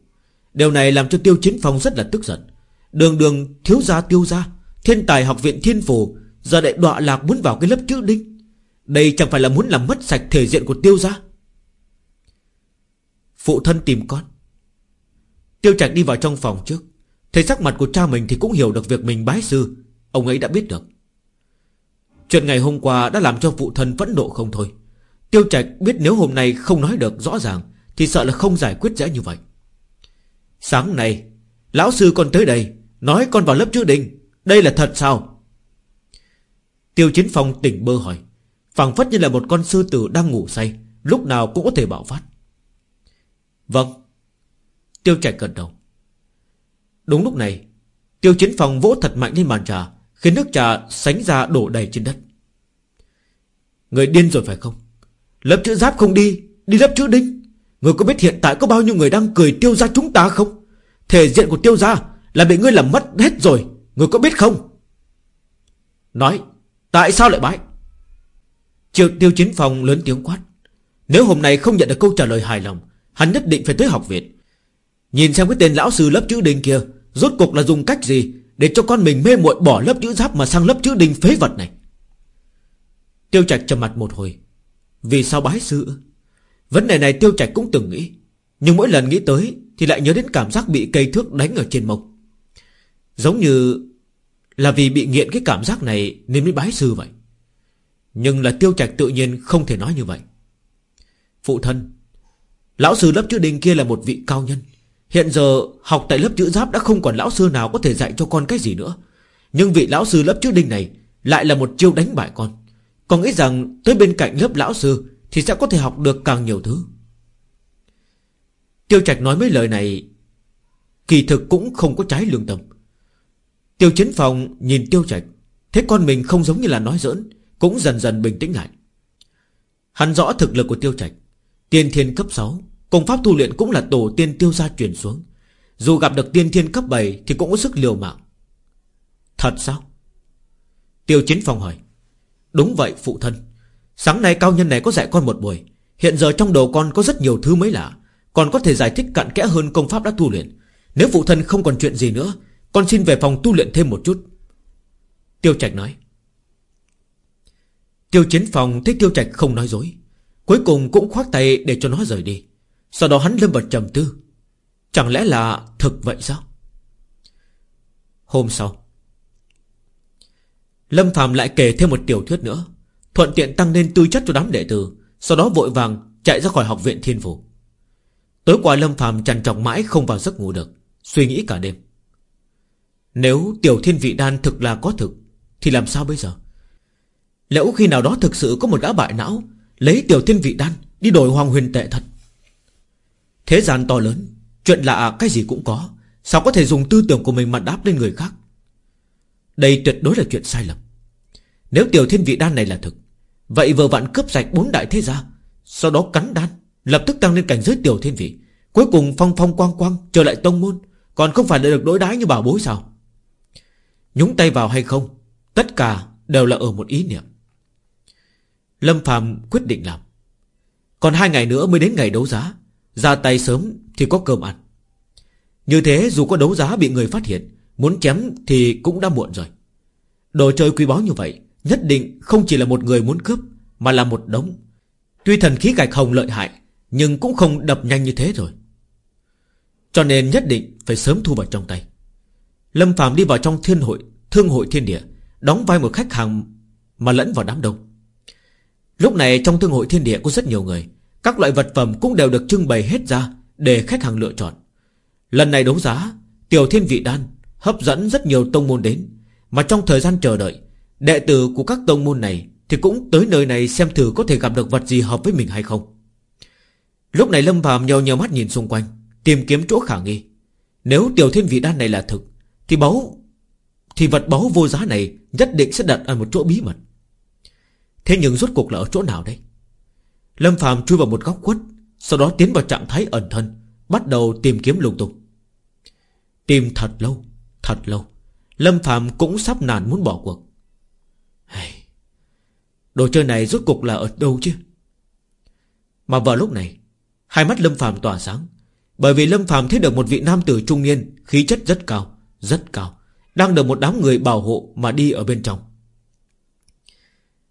Điều này làm cho tiêu chiến phong rất là tức giận. Đường đường thiếu gia tiêu gia. Thiên tài học viện thiên phủ Giờ lại đọa lạc muốn vào cái lớp chữ đinh. Đây chẳng phải là muốn làm mất sạch thể diện của tiêu gia. Phụ thân tìm con. Tiêu trạch đi vào trong phòng trước. Thấy sắc mặt của cha mình thì cũng hiểu được việc mình bái sư. Ông ấy đã biết được. Chuyện ngày hôm qua đã làm cho phụ thân phẫn nộ không thôi. Tiêu trạch biết nếu hôm nay không nói được rõ ràng, Thì sợ là không giải quyết dễ như vậy. Sáng nay, Lão sư còn tới đây, Nói con vào lớp chữ đình đây là thật sao? Tiêu chiến phong tỉnh bơ hỏi, phảng phất như là một con sư tử đang ngủ say, Lúc nào cũng có thể bạo phát. Vâng. Tiêu trạch gật đầu. Đúng lúc này, Tiêu chiến phòng vỗ thật mạnh lên bàn trà, Khiến nước trà sánh ra đổ đầy trên đất. Người điên rồi phải không? Lớp chữ giáp không đi Đi lớp chữ đinh. Người có biết hiện tại có bao nhiêu người đang cười tiêu ra chúng ta không? Thể diện của tiêu gia Là bị ngươi làm mất hết rồi. Người có biết không? Nói, Tại sao lại bái? Triệu tiêu chiến phòng lớn tiếng quát. Nếu hôm nay không nhận được câu trả lời hài lòng, Hắn nhất định phải tới học viện. Nhìn xem cái tên lão sư lớp chữ đình kia, Rốt cuộc là dùng cách gì Để cho con mình mê muội bỏ lớp chữ giáp Mà sang lớp chữ đình phế vật này? Tiêu trạch trầm mặt một hồi. Vì sao bái sư? Vấn đề này tiêu trạch cũng từng nghĩ, Nhưng mỗi lần nghĩ tới Thì lại nhớ đến cảm giác bị cây thước đánh ở trên mông. Giống như Là vì bị nghiện cái cảm giác này Nên mới bái sư vậy. Nhưng là tiêu trạch tự nhiên không thể nói như vậy. Phụ thân, Lão sư lớp chữ đình kia là một vị cao nhân. Hiện giờ học tại lớp chữ giáp đã không còn lão sư nào có thể dạy cho con cái gì nữa. Nhưng vị lão sư lớp chữ đinh này Lại là một chiêu đánh bại con. Con nghĩ rằng tới bên cạnh lớp lão sư Thì sẽ có thể học được càng nhiều thứ. Tiêu Trạch nói mấy lời này, Kỳ thực cũng không có trái lương tâm. Tiêu Chiến Phòng nhìn Tiêu Trạch, Thấy con mình không giống như là nói giỡn, Cũng dần dần bình tĩnh lại. Hắn rõ thực lực của Tiêu Trạch, Tiên thiên cấp 6 Công pháp tu luyện cũng là tổ tiên tiêu gia truyền xuống. Dù gặp được tiên thiên cấp 7 Thì cũng có sức liều mạng. Thật sao? Tiêu chiến phòng hỏi. Đúng vậy, phụ thân. Sáng nay cao nhân này có dạy con một buổi. Hiện giờ trong đầu con có rất nhiều thứ mới lạ. Còn có thể giải thích cặn kẽ hơn công pháp đã tu luyện. Nếu phụ thân không còn chuyện gì nữa con xin về phòng tu luyện thêm một chút. Tiêu trạch nói. Tiêu chiến phòng thấy tiêu trạch không nói dối, Cuối cùng cũng khoác tay để cho nó rời đi. Sau đó hắn lâm vào trầm tư. Chẳng lẽ là thực vậy sao? Hôm sau, Lâm Phạm lại kể thêm một tiểu thuyết nữa, Thuận tiện tăng lên tư chất cho đám đệ tử, Sau đó vội vàng chạy ra khỏi học viện thiên phủ Tối qua Lâm Phạm trằn trọc mãi không vào giấc ngủ được, Suy nghĩ cả đêm. Nếu tiểu thiên vị đan thực là có thực, Thì làm sao bây giờ? Lẽo khi nào đó thực sự có một gã bại não, Lấy tiểu thiên vị đan Đi đổi hoàng huyền tệ thật? Thế gian to lớn, Chuyện lạ cái gì cũng có. Sao có thể dùng tư tưởng của mình mà đáp lên người khác? Đây tuyệt đối là chuyện sai lầm. Nếu tiểu thiên vị đan này là thực, Vậy vừa vặn cướp sạch bốn đại thế gia, Sau đó cắn đan, Lập tức tăng lên cảnh giới tiểu thiên vị, Cuối cùng phong phong quang quang trở lại tông môn, Còn không phải là được đối đãi như bảo bối sao? Nhúng tay vào hay không, Tất cả đều là ở một ý niệm. Lâm Phạm quyết định làm. Còn hai ngày nữa mới đến ngày đấu giá, Ra tay sớm thì có cơm ăn. Như thế dù có đấu giá bị người phát hiện, Muốn chém thì cũng đã muộn rồi. Đồ chơi quý báu như vậy, Nhất định không chỉ là một người muốn cướp, Mà là một đống. Tuy thần khí gạch hồng lợi hại, Nhưng cũng không đập nhanh như thế rồi. Cho nên nhất định phải sớm thu vào trong tay. Lâm Phạm đi vào trong thiên hội, Thương hội thiên địa, Đóng vai một khách hàng Mà lẫn vào đám đông. Lúc này trong thương hội thiên địa có rất nhiều người, Các loại vật phẩm cũng đều được trưng bày hết ra Để khách hàng lựa chọn. Lần này đấu giá, Tiểu thiên vị đan Hấp dẫn rất nhiều tông môn đến, Mà trong thời gian chờ đợi, Đệ tử của các tông môn này Thì cũng tới nơi này xem thử có thể gặp được vật gì hợp với mình hay không. Lúc này Lâm Phạm nhờ nhờ mắt nhìn xung quanh, Tìm kiếm chỗ khả nghi. Nếu tiểu thiên vị đan này là thực thì báu Thì vật báu vô giá này Nhất định sẽ đặt ở một chỗ bí mật. Thế nhưng rốt cuộc là ở chỗ nào đây? Lâm Phạm chui vào một góc khuất Sau đó tiến vào trạng thái ẩn thân Bắt đầu tìm kiếm lùng tục. Tìm thật lâu Thật lâu Lâm Phạm cũng sắp nản muốn bỏ cuộc. Hey, Đồ chơi này rốt cuộc là ở đâu chứ? Mà vào lúc này Hai mắt Lâm Phạm tỏa sáng Bởi vì Lâm Phạm thấy được một vị nam tử trung niên Khí chất rất cao. Rất cao, Đang được một đám người bảo hộ mà đi ở bên trong.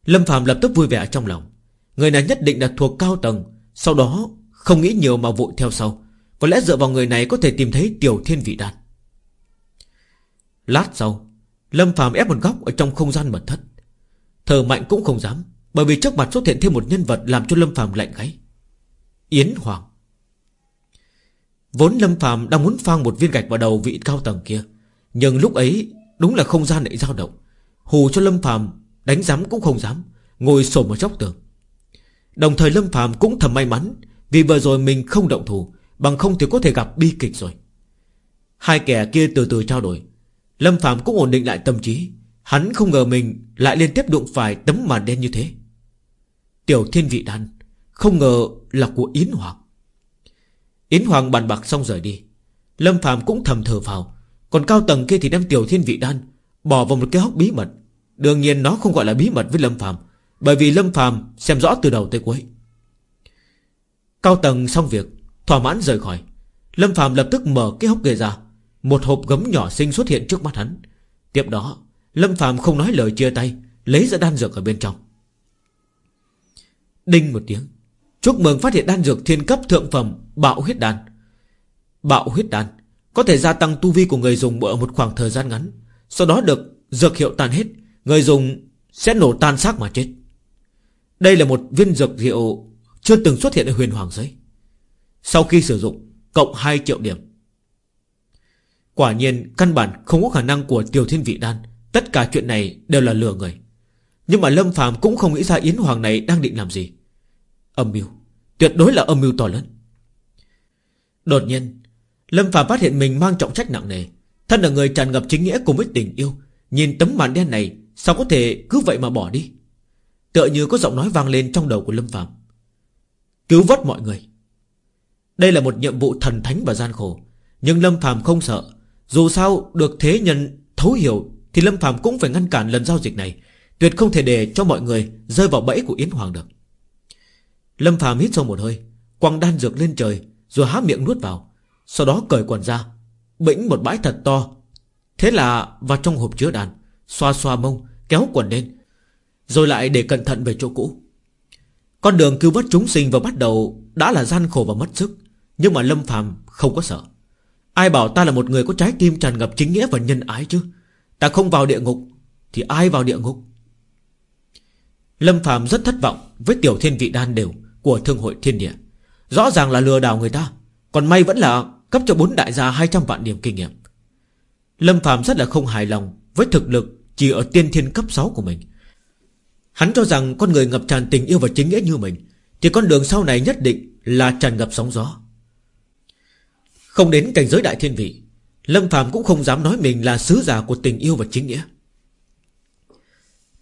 Lâm Phạm lập tức vui vẻ trong lòng. Người này nhất định là thuộc cao tầng, Sau đó không nghĩ nhiều mà vội theo sau. Có lẽ dựa vào người này có thể tìm thấy Tiểu Thiên Vị Đan. Lát sau, Lâm Phạm ép một góc ở trong không gian mật thất. Thờ mạnh cũng không dám, Bởi vì trước mặt xuất hiện thêm một nhân vật Làm cho Lâm Phạm lạnh gáy. Yến Hoàng. Vốn Lâm Phạm đang muốn phang một viên gạch vào đầu vị cao tầng kia nhưng lúc ấy, Đúng là không gian lại dao động. Hù cho Lâm Phạm Đánh giám cũng không dám, Ngồi sổm ở chóc tường. Đồng thời Lâm Phạm cũng thầm may mắn, Vì vừa rồi mình không động thủ, Bằng không thì có thể gặp bi kịch rồi. Hai kẻ kia từ từ trao đổi. Lâm Phạm cũng ổn định lại tâm trí. Hắn không ngờ mình lại liên tiếp đụng phải tấm màn đen như thế. Tiểu thiên vị đan, Không ngờ là của Yến Hoàng. Yến Hoàng bàn bạc xong rời đi. Lâm Phạm cũng thầm thở vào. Còn cao tầng kia thì đem tiểu thiên vị đan, Bỏ vào một cái hốc bí mật. Đương nhiên nó không gọi là bí mật với Lâm Phạm Bởi vì Lâm Phạm xem rõ từ đầu tới cuối. Cao tầng xong việc, Thỏa mãn rời khỏi. Lâm Phạm lập tức mở cái hốc ghê ra, Một hộp gấm nhỏ xinh xuất hiện trước mắt hắn. Tiếp đó, Lâm Phạm không nói lời chia tay, Lấy ra đan dược ở bên trong. Đinh một tiếng, Chúc mừng phát hiện đan dược thiên cấp thượng phẩm Bạo huyết đan. Bạo huyết đan có thể gia tăng tu vi của người dùng ở một khoảng thời gian ngắn. Sau đó được dược hiệu tan hết, Người dùng sẽ nổ tan xác mà chết. Đây là một viên dược hiệu Chưa từng xuất hiện ở huyền hoàng giới. Sau khi sử dụng, Cộng 2 triệu điểm. Quả nhiên, căn bản không có khả năng của tiểu thiên vị đan. Tất cả chuyện này đều là lừa người. Nhưng mà Lâm phàm cũng không nghĩ ra Yến Hoàng này đang định làm gì. Âm mưu. Tuyệt đối là âm mưu to lớn. Đột nhiên Lâm Phạm phát hiện mình mang trọng trách nặng nề. Thân là người tràn ngập chính nghĩa cùng với tình yêu, Nhìn tấm màn đen này, Sao có thể cứ vậy mà bỏ đi? Tựa như có giọng nói vang lên trong đầu của Lâm Phạm Cứu vớt mọi người. Đây là một nhiệm vụ thần thánh và gian khổ, Nhưng Lâm Phạm không sợ. Dù sao được thế nhân thấu hiểu Thì Lâm Phạm cũng phải ngăn cản lần giao dịch này, Tuyệt không thể để cho mọi người Rơi vào bẫy của Yến Hoàng được. Lâm Phạm hít sâu một hơi Quăng đan dược lên trời, Rồi há miệng nuốt vào. Sau đó cởi quần ra, Bĩnh một bãi thật to. Thế là vào trong hộp chứa đàn, Xoa xoa mông, Kéo quần lên, Rồi lại để cẩn thận về chỗ cũ. Con đường cứu vớt chúng sinh và bắt đầu Đã là gian khổ và mất sức, Nhưng mà Lâm phàm không có sợ. Ai bảo ta là một người có trái tim tràn ngập chính nghĩa và nhân ái chứ? Ta không vào địa ngục, Thì ai vào địa ngục? Lâm phàm rất thất vọng Với tiểu thiên vị đan đều Của thương hội thiên địa. Rõ ràng là lừa đảo người ta. Còn may vẫn là cấp cho bốn đại gia 200 vạn điểm kinh nghiệm. Lâm Phạm rất là không hài lòng Với thực lực chỉ ở tiên thiên cấp 6 của mình. Hắn cho rằng con người ngập tràn tình yêu và chính nghĩa như mình, Thì con đường sau này nhất định là tràn ngập sóng gió. Không đến cảnh giới đại thiên vị, Lâm Phạm cũng không dám nói mình là sứ giả của tình yêu và chính nghĩa.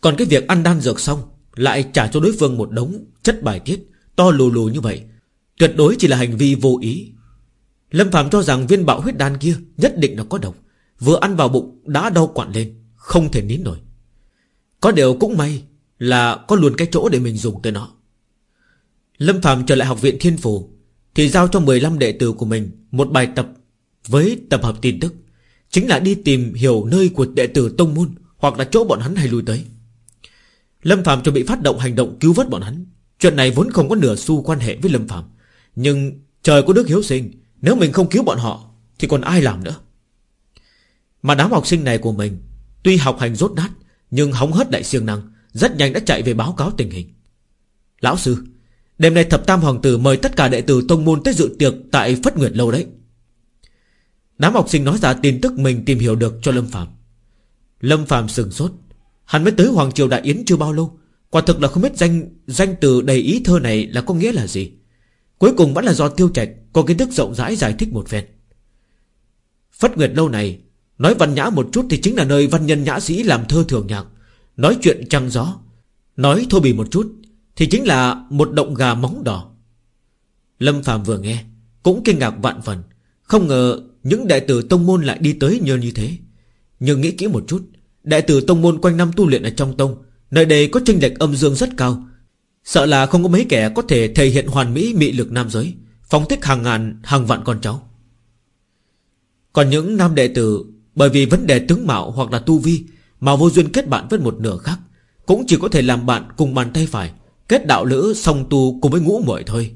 Còn cái việc ăn đan dược xong, Lại trả cho đối phương một đống chất bài tiết To lù lù như vậy, Tuyệt đối chỉ là hành vi vô ý. Lâm Phạm cho rằng viên bạo huyết đan kia Nhất định là có độc. Vừa ăn vào bụng, đã đau quặn lên, Không thể nín nổi. Có điều cũng may là có luôn cái chỗ để mình dùng tới nó. Lâm Phạm trở lại học viện Thiên phủ Thì giao cho 15 đệ tử của mình Một bài tập với tập hợp tin tức. Chính là đi tìm hiểu nơi của đệ tử Tông Môn Hoặc là chỗ bọn hắn hay lui tới. Lâm Phạm chuẩn bị phát động hành động cứu vớt bọn hắn. Chuyện này vốn không có nửa xu quan hệ với Lâm Phạm, Nhưng trời có đức hiếu sinh nếu mình không cứu bọn họ, Thì còn ai làm nữa? Mà đám học sinh này của mình, Tuy học hành rốt nát, Nhưng hóng hớt đại siêng năng, Rất nhanh đã chạy về báo cáo tình hình. Lão sư, Đêm nay thập tam hoàng tử mời tất cả đệ tử tông môn tới dự tiệc Tại Phất Nguyệt Lâu đấy. Đám học sinh nói ra tin tức mình tìm hiểu được cho Lâm Phạm Lâm Phạm sừng sốt. Hắn mới tới Hoàng Triều Đại Yến chưa bao lâu. Quả thực là không biết danh danh từ đầy ý thơ này là có nghĩa là gì. Cuối cùng vẫn là do tiêu trạch có kiến thức rộng rãi giải thích một phen. Phất Nguyệt Lâu này, Nói văn nhã một chút thì chính là nơi văn nhân nhã sĩ làm thơ thường nhạc. Nói chuyện trăng gió, Nói thô bì một chút Thì chính là một động gà móng đỏ. Lâm Phạm vừa nghe, Cũng kinh ngạc vạn phần. Không ngờ những đại tử tông môn lại đi tới nhờ như thế. Nhưng nghĩ kỹ một chút đại tử tông môn quanh năm tu luyện ở trong tông, Nơi đây có tranh lệch âm dương rất cao. Sợ là không có mấy kẻ có thể thể hiện hoàn mỹ mị lực nam giới. Phóng thích hàng ngàn, hàng vạn con cháu. Còn những nam đệ tử, Bởi vì vấn đề tướng mạo hoặc là tu vi Mà vô duyên kết bạn với một nửa khác, Cũng chỉ có thể làm bạn cùng bàn tay phải, Kết đạo lữ, song tu cùng với ngũ muội thôi.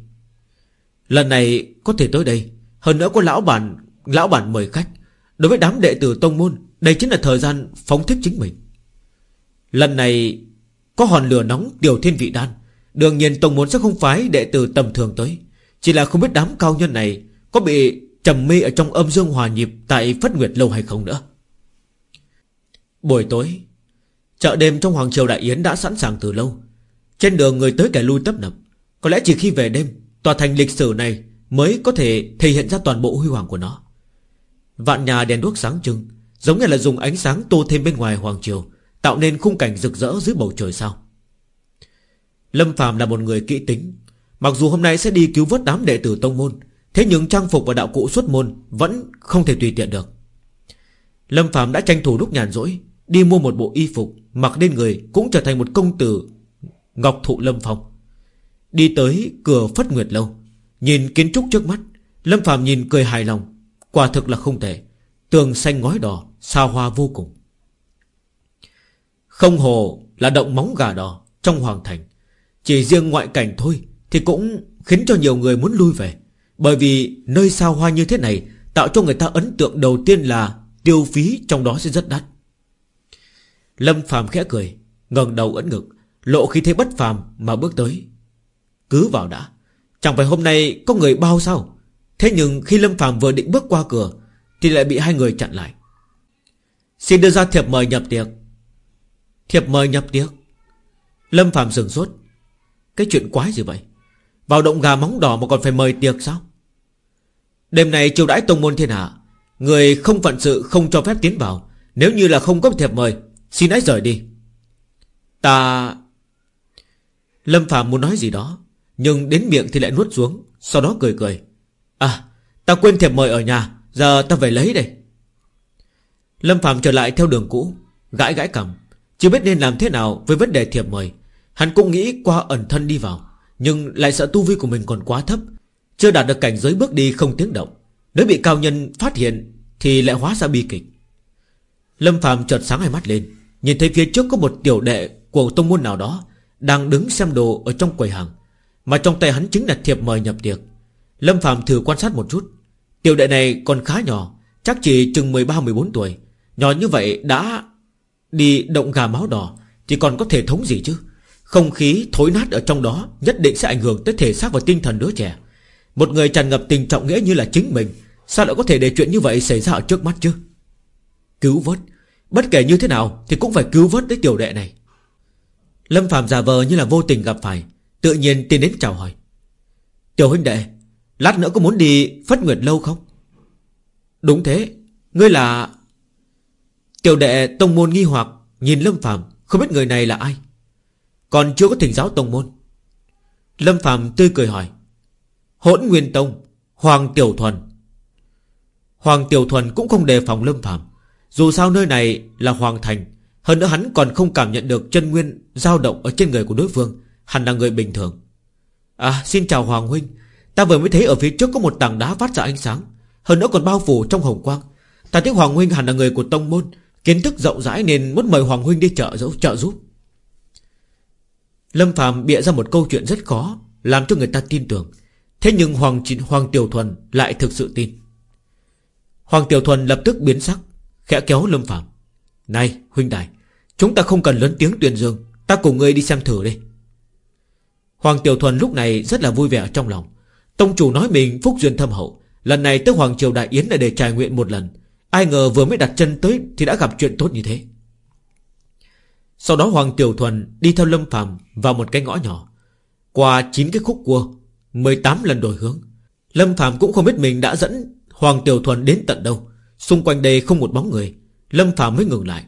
Lần này có thể tới đây, Hơn nữa có lão bản Lão bản mời khách. Đối với đám đệ tử tông môn, Đây chính là thời gian phóng thích chính mình. Lần này Có hòn lửa nóng, tiểu thiên vị đan. Đương nhiên tông môn sẽ không phái đệ tử tầm thường tới. Chỉ là không biết đám cao nhân này Có bị trầm mê ở trong âm dương hòa nhịp Tại Phất Nguyệt Lâu hay không nữa. Buổi tối, Chợ đêm trong Hoàng Triều Đại Yến đã sẵn sàng từ lâu. Trên đường người tới kẻ lui tấp nập. Có lẽ chỉ khi về đêm, Tòa thành lịch sử này Mới có thể thể hiện ra toàn bộ huy hoàng của nó. Vạn nhà đèn đuốc sáng trưng, Giống như là dùng ánh sáng tô thêm bên ngoài Hoàng Triều, Tạo nên khung cảnh rực rỡ dưới bầu trời sao. Lâm Phạm là một người kỹ tính Mặc dù hôm nay sẽ đi cứu vớt đám đệ tử tông môn, Thế nhưng trang phục và đạo cụ xuất môn Vẫn không thể tùy tiện được. Lâm Phạm đã tranh thủ lúc nhàn rỗi, Đi mua một bộ y phục, Mặc lên người cũng trở thành một công tử Ngọc Thụ Lâm Phong. Đi tới cửa Phất Nguyệt Lâu, Nhìn kiến trúc trước mắt, Lâm Phạm nhìn cười hài lòng. Quả thực là không thể Tường xanh ngói đỏ Sao hoa vô cùng. Không hồ là động móng gà đỏ Trong hoàng thành, Chỉ riêng ngoại cảnh thôi thì cũng khiến cho nhiều người muốn lui về. Bởi vì nơi sao hoa như thế này Tạo cho người ta ấn tượng đầu tiên là Tiêu phí trong đó sẽ rất đắt. Lâm phàm khẽ cười, ngẩng đầu ấn ngực, Lộ khi thế bất phàm mà bước tới. Cứ vào đã, Chẳng phải hôm nay có người bao sao? Thế nhưng khi Lâm Phạm vừa định bước qua cửa, Thì lại bị hai người chặn lại. Xin đưa ra thiệp mời nhập tiệc. Thiệp mời nhập tiệc? Lâm Phạm sửng sốt. Cái chuyện quái gì vậy? Vào động gà móng đỏ mà còn phải mời tiệc sao? Đêm này chiều đãi tông môn thiên hạ, Người không phận sự, không cho phép tiến vào. Nếu như là không có thiệp mời, Xin hãy rời đi. Ta Lâm Phạm muốn nói gì đó, Nhưng đến miệng thì lại nuốt xuống, Sau đó cười cười. À ta quên thiệp mời ở nhà, Giờ ta về lấy đây. Lâm Phạm trở lại theo đường cũ, Gãi gãi cầm Chưa biết nên làm thế nào với vấn đề thiệp mời. Hắn cũng nghĩ qua ẩn thân đi vào. Nhưng lại sợ tu vi của mình còn quá thấp. Chưa đạt được cảnh giới bước đi không tiếng động. Nếu bị cao nhân phát hiện, Thì lại hóa ra bi kịch. Lâm Phạm chợt sáng hai mắt lên, Nhìn thấy phía trước có một tiểu đệ Của tông môn nào đó Đang đứng xem đồ ở trong quầy hàng, Mà trong tay hắn chính là thiệp mời nhập tiệc. Lâm Phạm thử quan sát một chút, Tiểu đệ này còn khá nhỏ, Chắc chỉ chừng 13-14 tuổi, Nhỏ như vậy đã đi động gà máu đỏ Thì còn có thể thống gì chứ? Không khí thối nát ở trong đó Nhất định sẽ ảnh hưởng tới thể xác và tinh thần đứa trẻ. Một người tràn ngập tình trọng nghĩa như là chính mình, Sao lại có thể để chuyện như vậy xảy ra ở trước mắt chứ? Cứu vớt. Bất kể như thế nào Thì cũng phải cứu vớt tới tiểu đệ này. Lâm Phạm giả vờ như là vô tình gặp phải, Tự nhiên tiến đến chào hỏi. Tiểu huynh đệ, Lát nữa có muốn đi Phất Nguyệt Lâu không? Đúng thế, Ngươi là Tiểu đệ tông môn nghi hoặc, Nhìn Lâm Phạm Không biết người này là ai? Còn chưa có thỉnh giáo tông môn. Lâm Phạm tươi cười hỏi, Hỗn Nguyên Tông, Hoàng Tiểu Thuần. Hoàng Tiểu Thuần cũng không đề phòng Lâm Phạm Dù sao nơi này là Hoàng Thành, Hơn nữa hắn còn không cảm nhận được chân nguyên dao động ở trên người của đối phương Hắn là người bình thường. À xin chào Hoàng Huynh, Ta vừa mới thấy ở phía trước có một tảng đá phát ra ánh sáng, Hơn nữa còn bao phủ trong hồng quang. Ta thấy Hoàng Huynh hẳn là người của Tông Môn, Kiến thức rộng rãi nên muốn mời Hoàng Huynh đi chợ chợ giúp. Lâm Phạm bịa ra một câu chuyện rất khó Làm cho người ta tin tưởng. Thế nhưng Hoàng, Hoàng Tiểu Thuần lại thực sự tin. Hoàng Tiểu Thuần lập tức biến sắc Khẽ kéo Lâm Phạm Này huynh đài Chúng ta không cần lớn tiếng tuyên dương Ta cùng ngươi đi xem thử đi. Hoàng Tiểu Thuần lúc này rất là vui vẻ trong lòng. Tông chủ nói mình phúc duyên thâm hậu Lần này tới Hoàng Triều Đại Yến là để trải nguyện một lần. Ai ngờ vừa mới đặt chân tới Thì đã gặp chuyện tốt như thế. Sau đó Hoàng Tiểu Thuần Đi theo Lâm Phàm vào một cái ngõ nhỏ. Qua 9 cái khúc cua 18 lần đổi hướng, Lâm Phàm cũng không biết mình đã dẫn Hoàng Tiểu Thuần đến tận đâu. Xung quanh đây không một bóng người, Lâm Phàm mới ngừng lại.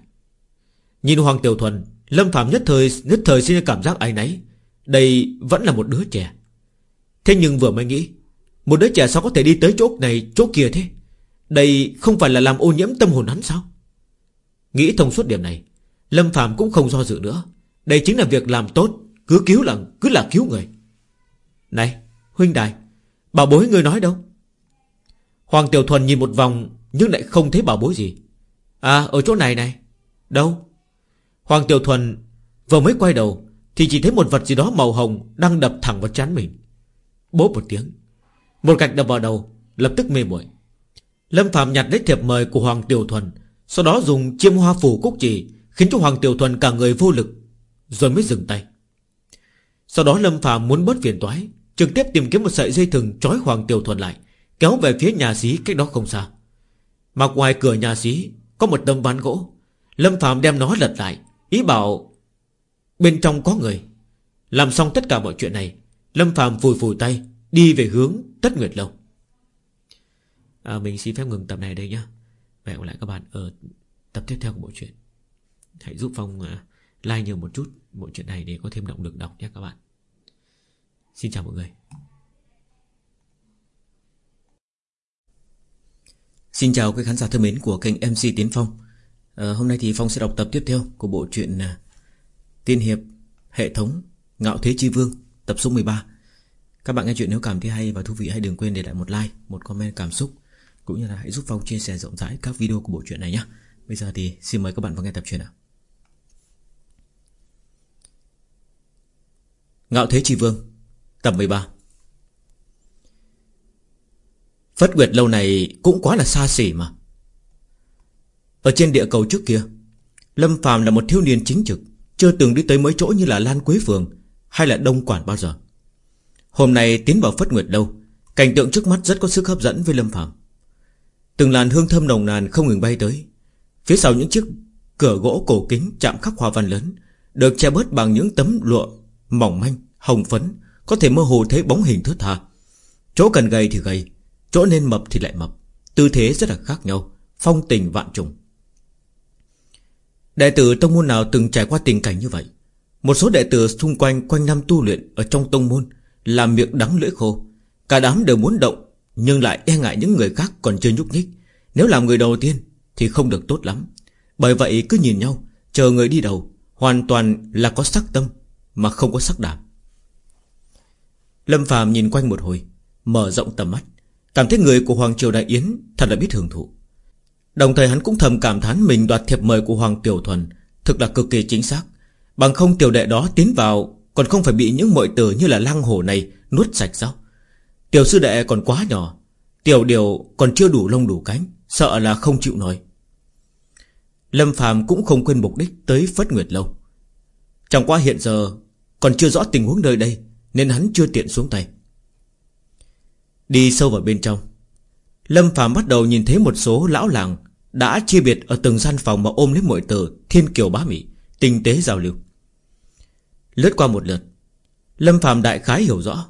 Nhìn Hoàng Tiểu Thuần, Lâm Phàm nhất thời nhất thời sinh ra cảm giác ai nấy Đây vẫn là một đứa trẻ. Thế nhưng vừa mới nghĩ, Một đứa trẻ sao có thể đi tới chỗ này, chỗ kia thế? Đây không phải là làm ô nhiễm tâm hồn hắn sao? Nghĩ thông suốt điểm này Lâm Phạm cũng không do dự nữa. Đây chính là việc làm tốt, Cứ cứu là, cứ là cứu người. Này, huynh đài, Bảo bối người nói đâu? Hoàng Tiểu Thuần nhìn một vòng, Nhưng lại không thấy bảo bối gì. À ở chỗ này này. Đâu? Hoàng Tiểu Thuần vừa mới quay đầu, Thì chỉ thấy một vật gì đó màu hồng Đang đập thẳng vào chán mình. Bố một tiếng. Một gạch đập vào đầu, Lập tức mê muội. Lâm Phạm nhặt lấy thiệp mời của Hoàng Tiểu Thuần, Sau đó dùng chiêm hoa phủ cúc chỉ Khiến cho Hoàng Tiểu Thuần cả người vô lực Rồi mới dừng tay. Sau đó Lâm phàm muốn bớt phiền toái Trực tiếp tìm kiếm một sợi dây thừng Trói Hoàng Tiểu Thuần lại Kéo về phía nhà xí cách đó không xa. Mà ngoài cửa nhà xí Có một tấm ván gỗ. Lâm phàm đem nó lật lại Ý bảo Bên trong có người. Làm xong tất cả mọi chuyện này Lâm phàm vùi vùi tay Đi về hướng Tất Nguyệt Lâu. À, Mình xin phép ngừng tập này đây nhé Và hẹn lại các bạn ở tập tiếp theo của bộ truyện. Hãy giúp Phong à, like nhiều một chút. Bộ truyện này để có thêm động lực đọc nhé các bạn. Xin chào mọi người. Xin chào quý khán giả thân mến của kênh MC Tiến Phong. À, Hôm nay thì Phong sẽ đọc tập tiếp theo của bộ truyện à, Tiên Hiệp Hệ thống Ngạo Thế Chi Vương Tập số 13 Các bạn nghe chuyện nếu cảm thấy hay và thú vị Hãy đừng quên để lại một like, một comment cảm xúc Cũng như là hãy giúp Phong chia sẻ rộng rãi các video của bộ truyện này nhé. Bây giờ thì xin mời các bạn vào nghe tập truyện nào. Ngạo Thế Chi Vương, Tập 13 Phất Nguyệt lâu này cũng quá là xa xỉ mà. Ở trên địa cầu trước kia, Lâm Phàm là một thiếu niên chính trực, Chưa từng đi tới mấy chỗ như là Lan Quế Phường Hay là Đông Quản bao giờ. Hôm nay tiến vào Phất Nguyệt lâu, Cảnh tượng trước mắt rất có sức hấp dẫn với Lâm Phàm. Từng làn hương thơm nồng nàn không ngừng bay tới, Phía sau những chiếc cửa gỗ cổ kính chạm khắc hoa văn lớn, Được che bớt bằng những tấm lụa mỏng manh, hồng phấn Có thể mơ hồ thấy bóng hình thướt tha. Chỗ cần gầy thì gầy Chỗ nên mập thì lại mập. Tư thế rất là khác nhau Phong tình vạn trùng. Đệ tử tông môn nào từng trải qua tình cảnh như vậy? Một số đệ tử xung quanh Quanh năm tu luyện ở trong tông môn Làm miệng đắng lưỡi khô. Cả đám đều muốn động Nhưng lại e ngại những người khác còn chưa nhúc nhích. Nếu làm người đầu tiên thì không được tốt lắm. Bởi vậy cứ nhìn nhau Chờ người đi đầu Hoàn toàn là có sắc tâm. Mà không có sắc đảm Lâm Phạm nhìn quanh một hồi, Mở rộng tầm mắt, Cảm thấy người của Hoàng Triều Đại Yến Thật là biết hưởng thụ. Đồng thời hắn cũng thầm cảm thán mình đoạt thiệp mời của Hoàng Tiểu Thuần Thực là cực kỳ chính xác. Bằng không tiểu đệ đó tiến vào Còn không phải bị những mọi tử như là lăng hổ này Nuốt sạch sao? Tiểu sư đệ còn quá nhỏ, Tiểu điều còn chưa đủ lông đủ cánh, Sợ là không chịu nổi. Lâm Phàm cũng không quên mục đích Tới Phất Nguyệt Lâu. Chẳng qua hiện giờ Còn chưa rõ tình huống nơi đây, Nên hắn chưa tiện xuống tay. Đi sâu vào bên trong, Lâm Phạm bắt đầu nhìn thấy một số lão làng Đã chia biệt ở từng gian phòng Mà ôm lấy mọi tử thiên kiều bá mỹ Tinh tế giao lưu. Lướt qua một lượt, Lâm Phạm đại khái hiểu rõ,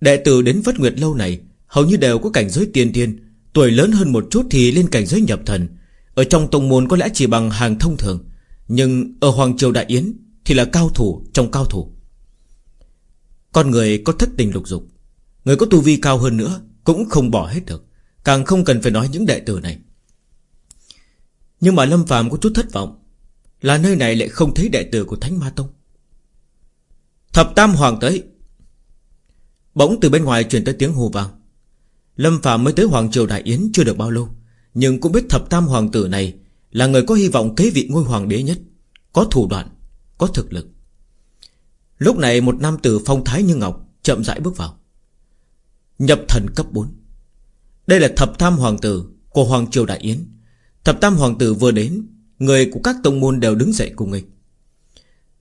Đệ tử đến Vất Nguyệt lâu này Hầu như đều có cảnh giới tiên thiên, Tuổi lớn hơn một chút thì lên cảnh giới nhập thần. Ở trong tông môn có lẽ chỉ bằng hàng thông thường, Nhưng ở Hoàng Triều Đại Yến thì là cao thủ trong cao thủ. Con người có thất tình lục dục, Người có tu vi cao hơn nữa Cũng không bỏ hết được, Càng không cần phải nói những đệ tử này. Nhưng mà Lâm Phạm có chút thất vọng, Là nơi này lại không thấy đệ tử của Thánh Ma Tông. Thập Tam Hoàng tới. Bỗng từ bên ngoài truyền tới tiếng hô vang. Lâm Phạm mới tới Hoàng Triều Đại Yến chưa được bao lâu, Nhưng cũng biết thập tam hoàng tử này Là người có hy vọng kế vị ngôi hoàng đế nhất, Có thủ đoạn. Có thực lực. Lúc này một nam tử phong thái như ngọc Chậm rãi bước vào. Nhập thần cấp 4 Đây là thập tam hoàng tử Của Hoàng Triều Đại Yến. Thập tam hoàng tử vừa đến, Người của các tông môn đều đứng dậy cùng nghịch.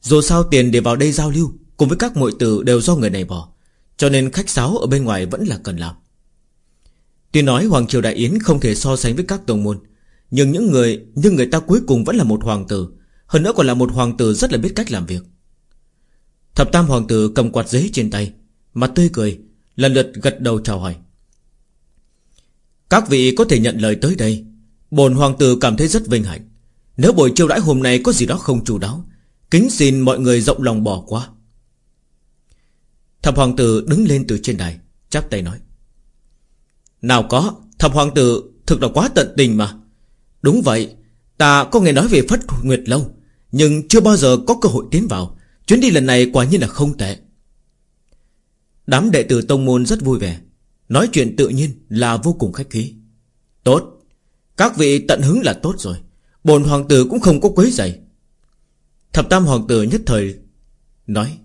Dù sao tiền để vào đây giao lưu Cùng với các muội tử đều do người này bỏ, Cho nên khách sáo ở bên ngoài vẫn là cần làm. Tuy nói Hoàng Triều Đại Yến không thể so sánh với các tông môn, Nhưng những người, Nhưng người ta cuối cùng vẫn là một hoàng tử hơn nữa còn là một hoàng tử rất là biết cách làm việc. Thập tam hoàng tử cầm quạt giấy trên tay, Mặt tươi cười, Lần lượt gật đầu chào hỏi. Các vị có thể nhận lời tới đây. Bồn hoàng tử cảm thấy rất vinh hạnh. Nếu buổi chiêu đãi hôm nay có gì đó không chủ đáo, Kính xin mọi người rộng lòng bỏ qua. Thập hoàng tử đứng lên từ trên đài, Chắp tay nói. Nào có, Thập hoàng tử thực là quá tận tình mà. Đúng vậy Ta có nghe nói về Phất Nguyệt Lâu, Nhưng chưa bao giờ có cơ hội tiến vào. Chuyến đi lần này quả nhiên là không tệ. Đám đệ tử Tông Môn rất vui vẻ, Nói chuyện tự nhiên là vô cùng khách khí. Tốt, Các vị tận hứng là tốt rồi, Bồn hoàng tử cũng không có quấy giày Thập tam hoàng tử nhất thời Nói,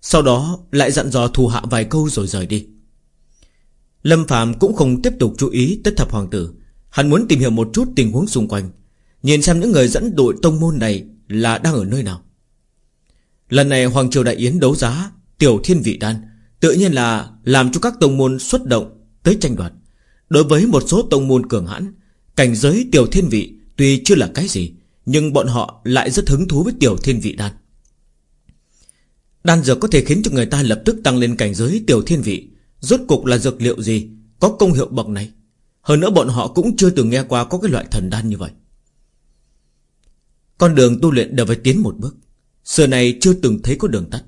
Sau đó lại dặn dò thù hạ vài câu rồi rời đi. Lâm Phạm cũng không tiếp tục chú ý tới thập hoàng tử, Hắn muốn tìm hiểu một chút tình huống xung quanh. Nhìn xem những người dẫn đội tông môn này Là đang ở nơi nào. Lần này Hoàng Triều Đại Yến đấu giá Tiểu Thiên Vị Đan Tự nhiên là làm cho các tông môn xuất động Tới tranh đoạt. Đối với một số tông môn cường hãn, Cảnh giới Tiểu Thiên Vị Tuy chưa là cái gì, Nhưng bọn họ lại rất hứng thú với Tiểu Thiên Vị Đan. Đan dược có thể khiến cho người ta lập tức tăng lên cảnh giới Tiểu Thiên Vị. Rốt cục là dược liệu gì Có công hiệu bậc này? Hơn nữa bọn họ cũng chưa từng nghe qua có cái loại thần đan như vậy. Con đường tu luyện đều phải tiến một bước. Xưa này chưa từng thấy có đường tắt.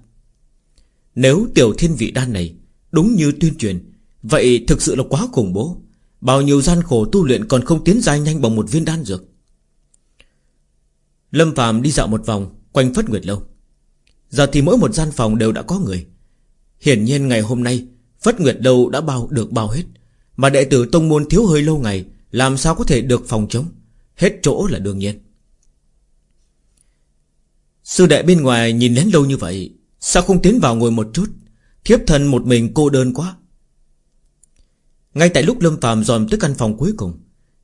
Nếu tiểu thiên vị đan này Đúng như tuyên truyền, Vậy thực sự là quá khủng bố. Bao nhiêu gian khổ tu luyện còn không tiến dài nhanh bằng một viên đan dược. Lâm Phạm đi dạo một vòng, Quanh Phất Nguyệt Lâu. Giờ thì mỗi một gian phòng đều đã có người. Hiển nhiên ngày hôm nay, Phất Nguyệt Lâu đã bao, được bao hết. Mà đệ tử Tông Môn thiếu hơi lâu ngày, Làm sao có thể được phòng chống? Hết chỗ là đương nhiên. Sư đệ bên ngoài nhìn lén lâu như vậy, Sao không tiến vào ngồi một chút? Thiếp thân một mình cô đơn quá. Ngay tại lúc Lâm phàm dòm tới căn phòng cuối cùng,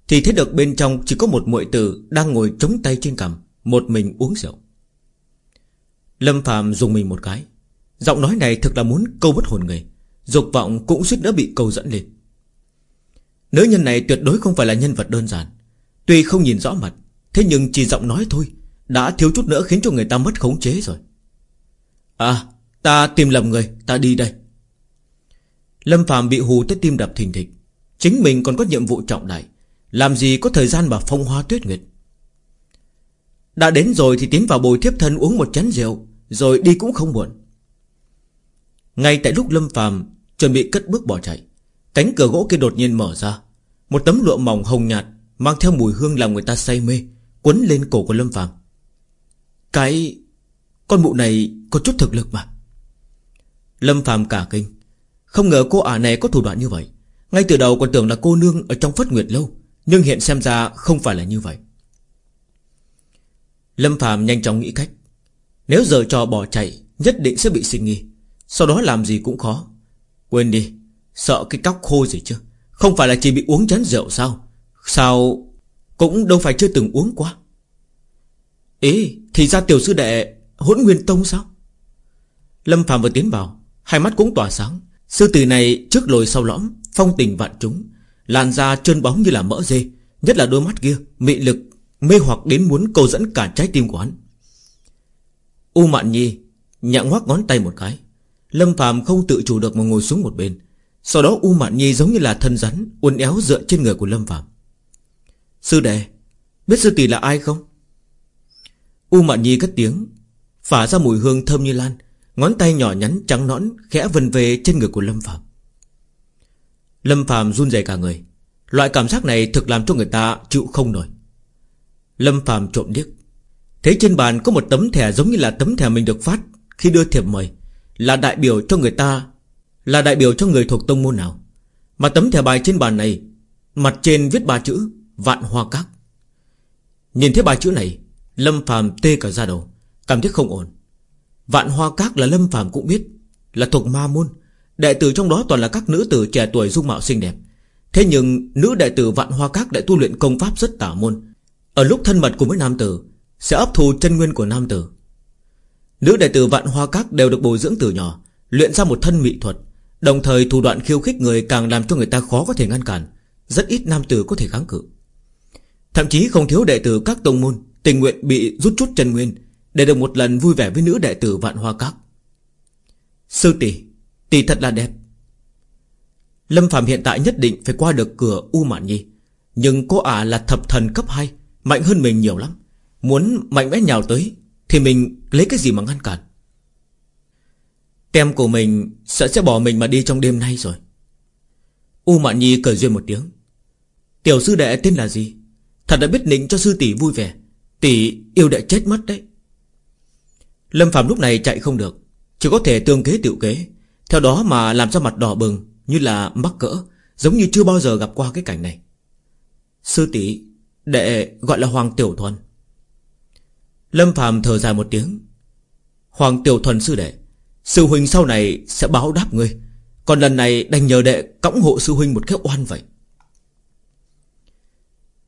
Thì thấy được bên trong chỉ có một muội tử Đang ngồi chống tay trên cằm, Một mình uống rượu. Lâm phàm dùng mình một cái. Giọng nói này thực là muốn câu bất hồn người, Dục vọng cũng suýt nữa bị câu dẫn lên. Nữ nhân này tuyệt đối không phải là nhân vật đơn giản. Tuy không nhìn rõ mặt, Thế nhưng chỉ giọng nói thôi đã thiếu chút nữa khiến cho người ta mất khống chế rồi. À Ta tìm lầm người, Ta đi đây. Lâm Phạm bị hù tới tim đập thình thịch. Chính mình còn có nhiệm vụ trọng đại. Làm gì có thời gian mà phong hoa tuyết nguyệt? Đã đến rồi thì tiến vào bồi thiếp thân uống một chén rượu, Rồi đi cũng không muộn. Ngay tại lúc Lâm Phạm Chuẩn bị cất bước bỏ chạy, Cánh cửa gỗ kia đột nhiên mở ra. Một tấm lụa mỏng hồng nhạt, Mang theo mùi hương làm người ta say mê Quấn lên cổ của Lâm Phạm cái Con mụ này có chút thực lực mà. Lâm phàm cả kinh. Không ngờ cô ả này có thủ đoạn như vậy. Ngay từ đầu còn tưởng là cô nương ở trong phất nguyệt lâu, Nhưng hiện xem ra không phải là như vậy. Lâm phàm nhanh chóng nghĩ cách. Nếu giờ trò bỏ chạy, Nhất định sẽ bị sinh nghi. Sau đó làm gì cũng khó. Quên đi, Sợ cái cóc khô gì chứ? Không phải là chỉ bị uống chén rượu sao? Sao Cũng đâu phải chưa từng uống qua? Ý thì ra tiểu sư đệ Hỗn nguyên tông sao? Lâm phàm vừa tiến vào, Hai mắt cũng tỏa sáng. Sư tử này trước lồi sau lõm, Phong tình vạn chúng, Làn da trơn bóng như là mỡ dê, Nhất là đôi mắt kia, Mị lực, Mê hoặc đến muốn cầu dẫn cả trái tim của hắn. U Mạn Nhi Nhặng ngoác ngón tay một cái. Lâm phàm không tự chủ được mà ngồi xuống một bên. Sau đó U Mạn Nhi giống như là thân rắn, Uốn éo dựa trên người của Lâm phàm. Sư đệ, Biết sư tỷ là ai không? U Mạn Nhi cất tiếng, Phả ra mùi hương thơm như lan, Ngón tay nhỏ nhắn trắng nõn Khẽ vần về trên người của Lâm Phạm Lâm Phạm run rẩy cả người, Loại cảm giác này thực làm cho người ta chịu không nổi. Lâm Phạm trộm điếc Thấy trên bàn có một tấm thẻ giống như là tấm thẻ mình được phát Khi đưa thiệp mời, Là đại biểu cho người ta, Là đại biểu cho người thuộc tông môn nào. Mà tấm thẻ bài trên bàn này, Mặt trên viết ba chữ Vạn Hoa Các. Nhìn thấy ba chữ này Lâm phàm tê cả ra đầu, Cảm thấy không ổn. Vạn Hoa Các là Lâm phàm cũng biết, Là thuộc ma môn. Đệ tử trong đó toàn là các nữ tử trẻ tuổi dung mạo xinh đẹp. Thế nhưng, nữ đệ tử Vạn Hoa Các đã tu luyện công pháp rất tả môn. Ở lúc thân mật cùng với nam tử, Sẽ ấp thù chân nguyên của nam tử. Nữ đệ tử Vạn Hoa Các đều được bồi dưỡng từ nhỏ, Luyện ra một thân mỹ thuật, Đồng thời thủ đoạn khiêu khích người càng làm cho người ta khó có thể ngăn cản. Rất ít nam tử có thể kháng cự. Thậm chí không thiếu đệ tử các tông môn. Tình nguyện bị rút chút chân nguyên Để được một lần vui vẻ với nữ đệ tử Vạn Hoa Các. Sư tỷ Tỷ thật là đẹp. Lâm Phạm hiện tại nhất định phải qua được cửa U Mạn Nhi, Nhưng cô ả là thập thần cấp 2 Mạnh hơn mình nhiều lắm. Muốn mạnh mẽ nhào tới Thì mình lấy cái gì mà ngăn cản? Tem của mình Sợ sẽ bỏ mình mà đi trong đêm nay rồi. U Mạn Nhi cười duyên một tiếng. Tiểu sư đệ tên là gì? Thật đã biết định cho sư tỷ vui vẻ. Tỷ yêu đệ chết mất đấy. Lâm Phạm lúc này chạy không được, Chỉ có thể tương kế tiểu kế. Theo đó mà làm ra mặt đỏ bừng, Như là mắc cỡ, Giống như chưa bao giờ gặp qua cái cảnh này. Sư tỷ, Đệ gọi là Hoàng Tiểu Thuần. Lâm Phạm thở dài một tiếng. Hoàng Tiểu Thuần sư đệ, Sư huynh sau này sẽ báo đáp ngươi. Còn lần này đành nhờ đệ cõng hộ sư huynh một cái oan vậy.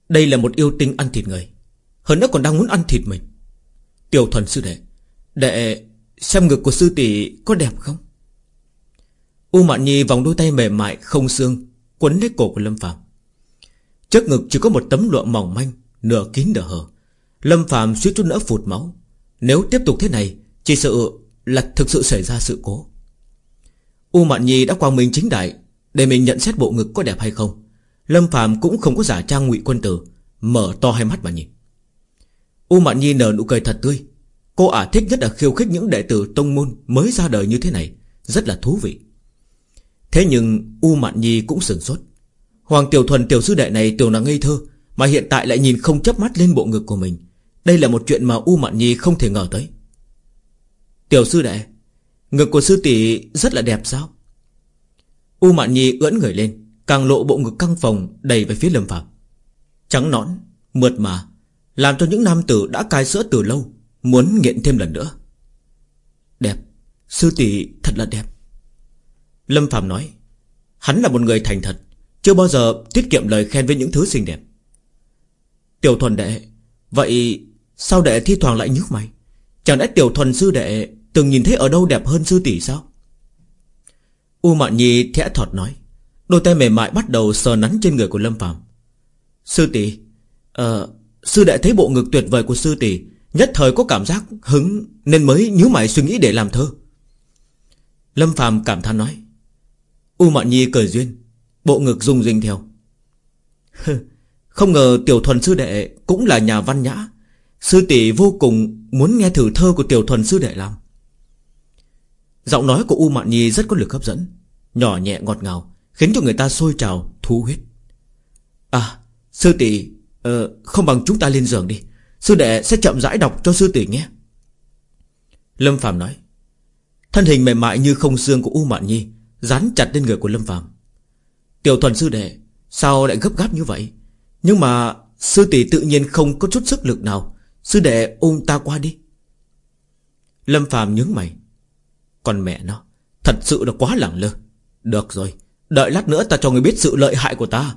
Đây là một yêu tinh ăn thịt người. Hơn nữa còn đang muốn ăn thịt mình. Tiểu Thuần sư đệ Đệ xem ngực của sư tỷ có đẹp không? U Mạn Nhi vòng đôi tay mềm mại, không xương, Quấn lấy cổ của Lâm Phạm Trước ngực chỉ có một tấm lụa mỏng manh, Nửa kín nửa hở. Lâm Phạm suýt chút nữa phụt máu. Nếu tiếp tục thế này, Chỉ sợ là thực sự xảy ra sự cố. U Mạn Nhi đã quang minh chính đại, Để mình nhận xét bộ ngực có đẹp hay không. Lâm Phạm cũng không có giả trang ngụy quân tử, Mở to hai mắt mà nhìn. U Mạn Nhi nở nụ cười thật tươi. Cô ả thích nhất là khiêu khích những đệ tử tông môn Mới ra đời như thế này. Rất là thú vị. Thế nhưng U Mạn Nhi cũng sửng sốt. Hoàng Tiểu Thuần tiểu sư đệ này tưởng là ngây thơ, Mà hiện tại lại nhìn không chấp mắt lên bộ ngực của mình. Đây là một chuyện mà U Mạn Nhi không thể ngờ tới. Tiểu sư đệ, Ngực của sư tỷ rất là đẹp sao? U Mạn Nhi ưỡn người lên, Càng lộ bộ ngực căng phòng đầy về phía Lâm Phạm Trắng nõn, Mượt mà làm cho những nam tử đã cai sữa từ lâu Muốn nghiện thêm lần nữa. Đẹp, Sư tỷ thật là đẹp. Lâm Phạm nói, Hắn là một người thành thật, Chưa bao giờ tiết kiệm lời khen với những thứ xinh đẹp. Tiểu thuần đệ, Vậy sao đệ thi thoảng lại nhức mày? Chẳng lẽ tiểu thuần sư đệ Từng nhìn thấy ở đâu đẹp hơn sư tỷ sao? U Mạn Nhi thẽ thọt nói, Đôi tay mềm mại bắt đầu sờ nắn trên người của Lâm Phạm Sư tỷ Ờ Sư đệ thấy bộ ngực tuyệt vời của sư tỷ, Nhất thời có cảm giác hứng Nên mới nhíu mày suy nghĩ để làm thơ. Lâm phàm cảm thán nói, U Mạn Nhi cười duyên, Bộ ngực rung rinh theo. Không ngờ tiểu thuần sư đệ Cũng là nhà văn nhã, Sư tỷ vô cùng muốn nghe thử thơ của tiểu thuần sư đệ làm. Giọng nói của U Mạn Nhi rất có lực hấp dẫn, Nhỏ nhẹ ngọt ngào, Khiến cho người ta sôi trào, thu huyết. À sư tỷ Ờ Không bằng chúng ta lên giường đi. Sư đệ sẽ chậm rãi đọc cho sư tỷ nhé. Lâm Phạm nói, Thân hình mềm mại như không xương của U Mạn Nhi, Dán chặt lên người của Lâm Phạm Tiểu thuần sư đệ, Sao lại gấp gáp như vậy? Nhưng mà sư tỷ tự nhiên không có chút sức lực nào. Sư đệ ôm ta qua đi. Lâm Phạm nhướng mày. Còn mẹ nó, Thật sự là quá lẳng lơ. Được rồi, Đợi lát nữa ta cho người biết sự lợi hại của ta.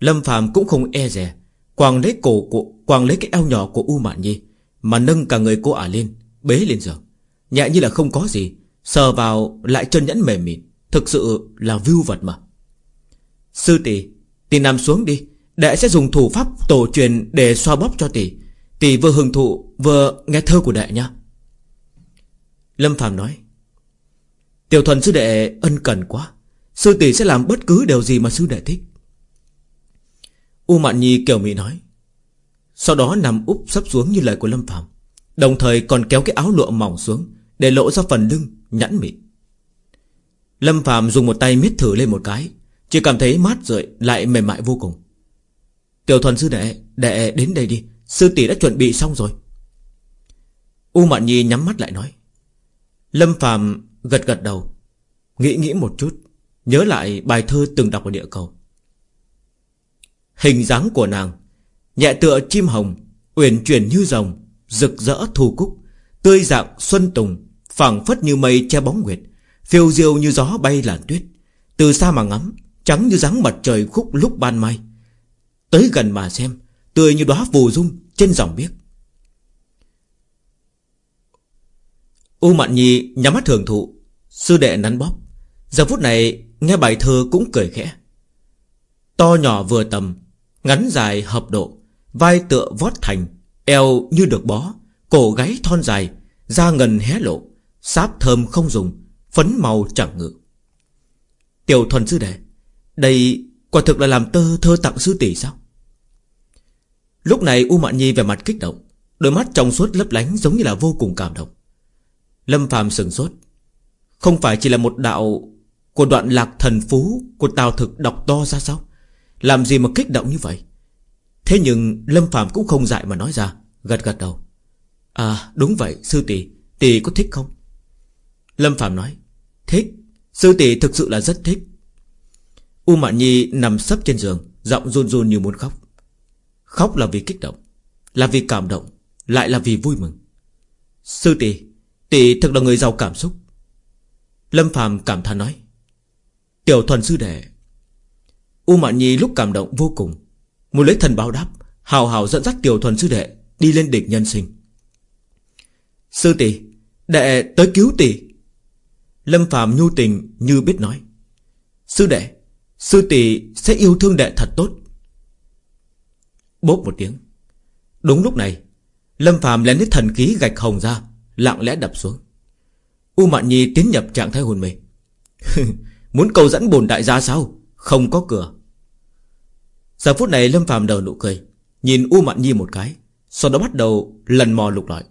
Lâm Phạm cũng không e dè, Quàng lấy cổ của Quàng lấy cái eo nhỏ của U Mạn Nhi Mà nâng cả người cô ả lên Bế lên giường. Nhẹ như là không có gì Sờ vào lại chân nhẫn mềm mịn Thực sự là view vật mà. Sư tỷ Tỷ nằm xuống đi Đệ sẽ dùng thủ pháp tổ truyền để xoa bóp cho tỷ. Tỷ vừa hưởng thụ Vừa nghe thơ của đệ nha. Lâm Phạm nói Tiểu thuần sư đệ ân cần quá Sư tỷ sẽ làm bất cứ điều gì mà sư đệ thích. U Mạn Nhi kiểu mị nói. Sau đó nằm úp sấp xuống như lời của Lâm Phạm Đồng thời còn kéo cái áo lụa mỏng xuống Để lộ ra phần lưng, nhẵn mịn Lâm Phạm dùng một tay miết thử lên một cái, Chỉ cảm thấy mát rượi, Lại mềm mại vô cùng. Tiểu thuần sư đệ Đệ đến đây đi, Sư tỷ đã chuẩn bị xong rồi. U Mạn Nhi nhắm mắt lại nói. Lâm Phạm gật gật đầu, Nghĩ nghĩ một chút, Nhớ lại bài thơ từng đọc ở địa cầu. Hình dáng của nàng, Nhẹ tựa chim hồng, Uyển chuyển như rồng, Rực rỡ thu cúc, Tươi dạng xuân tùng phẳng phất như mây che bóng nguyệt, Phiêu diêu như gió bay làn tuyết, Từ xa mà ngắm, Trắng như dáng mặt trời khúc lúc ban mai. Tới gần mà xem, Tươi như đóa phù dung trên dòng biếc. U Mạn Nhi nhắm mắt thường thụ, Sư đệ nắn bóp. Giờ phút này, nghe bài thơ cũng cười khẽ. To nhỏ vừa tầm Ngắn dài hợp độ, Vai tựa vót thành, Eo như được bó, Cổ gáy thon dài, Da ngần hé lộ, Sáp thơm không dùng, Phấn màu chẳng ngự. Tiểu thuần sư đệ, Đây quả thực là làm tơ thơ tặng sư tỷ sao? Lúc này U Mạn Nhi về mặt kích động, Đôi mắt trong suốt lấp lánh giống như là vô cùng cảm động. Lâm phàm sừng sốt. Không phải chỉ là một đạo Của đoạn lạc thần phú Của Tào Thực đọc to ra sao? Làm gì mà kích động như vậy? Thế nhưng Lâm Phạm cũng không dại mà nói ra, Gật gật đầu. À đúng vậy, sư tỷ Tỷ có thích không? Lâm Phạm nói, Thích, Sư tỷ thực sự là rất thích. U Mạn Nhi nằm sấp trên giường, Giọng run run như muốn khóc. Khóc là vì kích động, Là vì cảm động, Lại là vì vui mừng. Sư tỷ Tỷ thật là người giàu cảm xúc. Lâm Phạm cảm thán nói, Tiểu thuần sư đệ U Mạn Nhi lúc cảm động vô cùng. Muốn lấy thần báo đáp, Hào hào dẫn dắt tiểu thuần sư đệ Đi lên đỉnh nhân sinh. Sư tỷ, Đệ tới cứu tỷ. Lâm Phạm nhu tình như biết nói. Sư đệ, Sư tỷ sẽ yêu thương đệ thật tốt. Bốp một tiếng. Đúng lúc này, Lâm Phạm lén lấy thần khí gạch hồng ra, Lặng lẽ đập xuống. U Mạn Nhi tiến nhập trạng thái hồn mê. Muốn cầu dẫn bồn đại gia sao? Không có cửa. Giờ phút này Lâm Phàm đầu nụ cười, Nhìn U Mạn Nhi một cái, Sau đó bắt đầu lần mò lục lọi.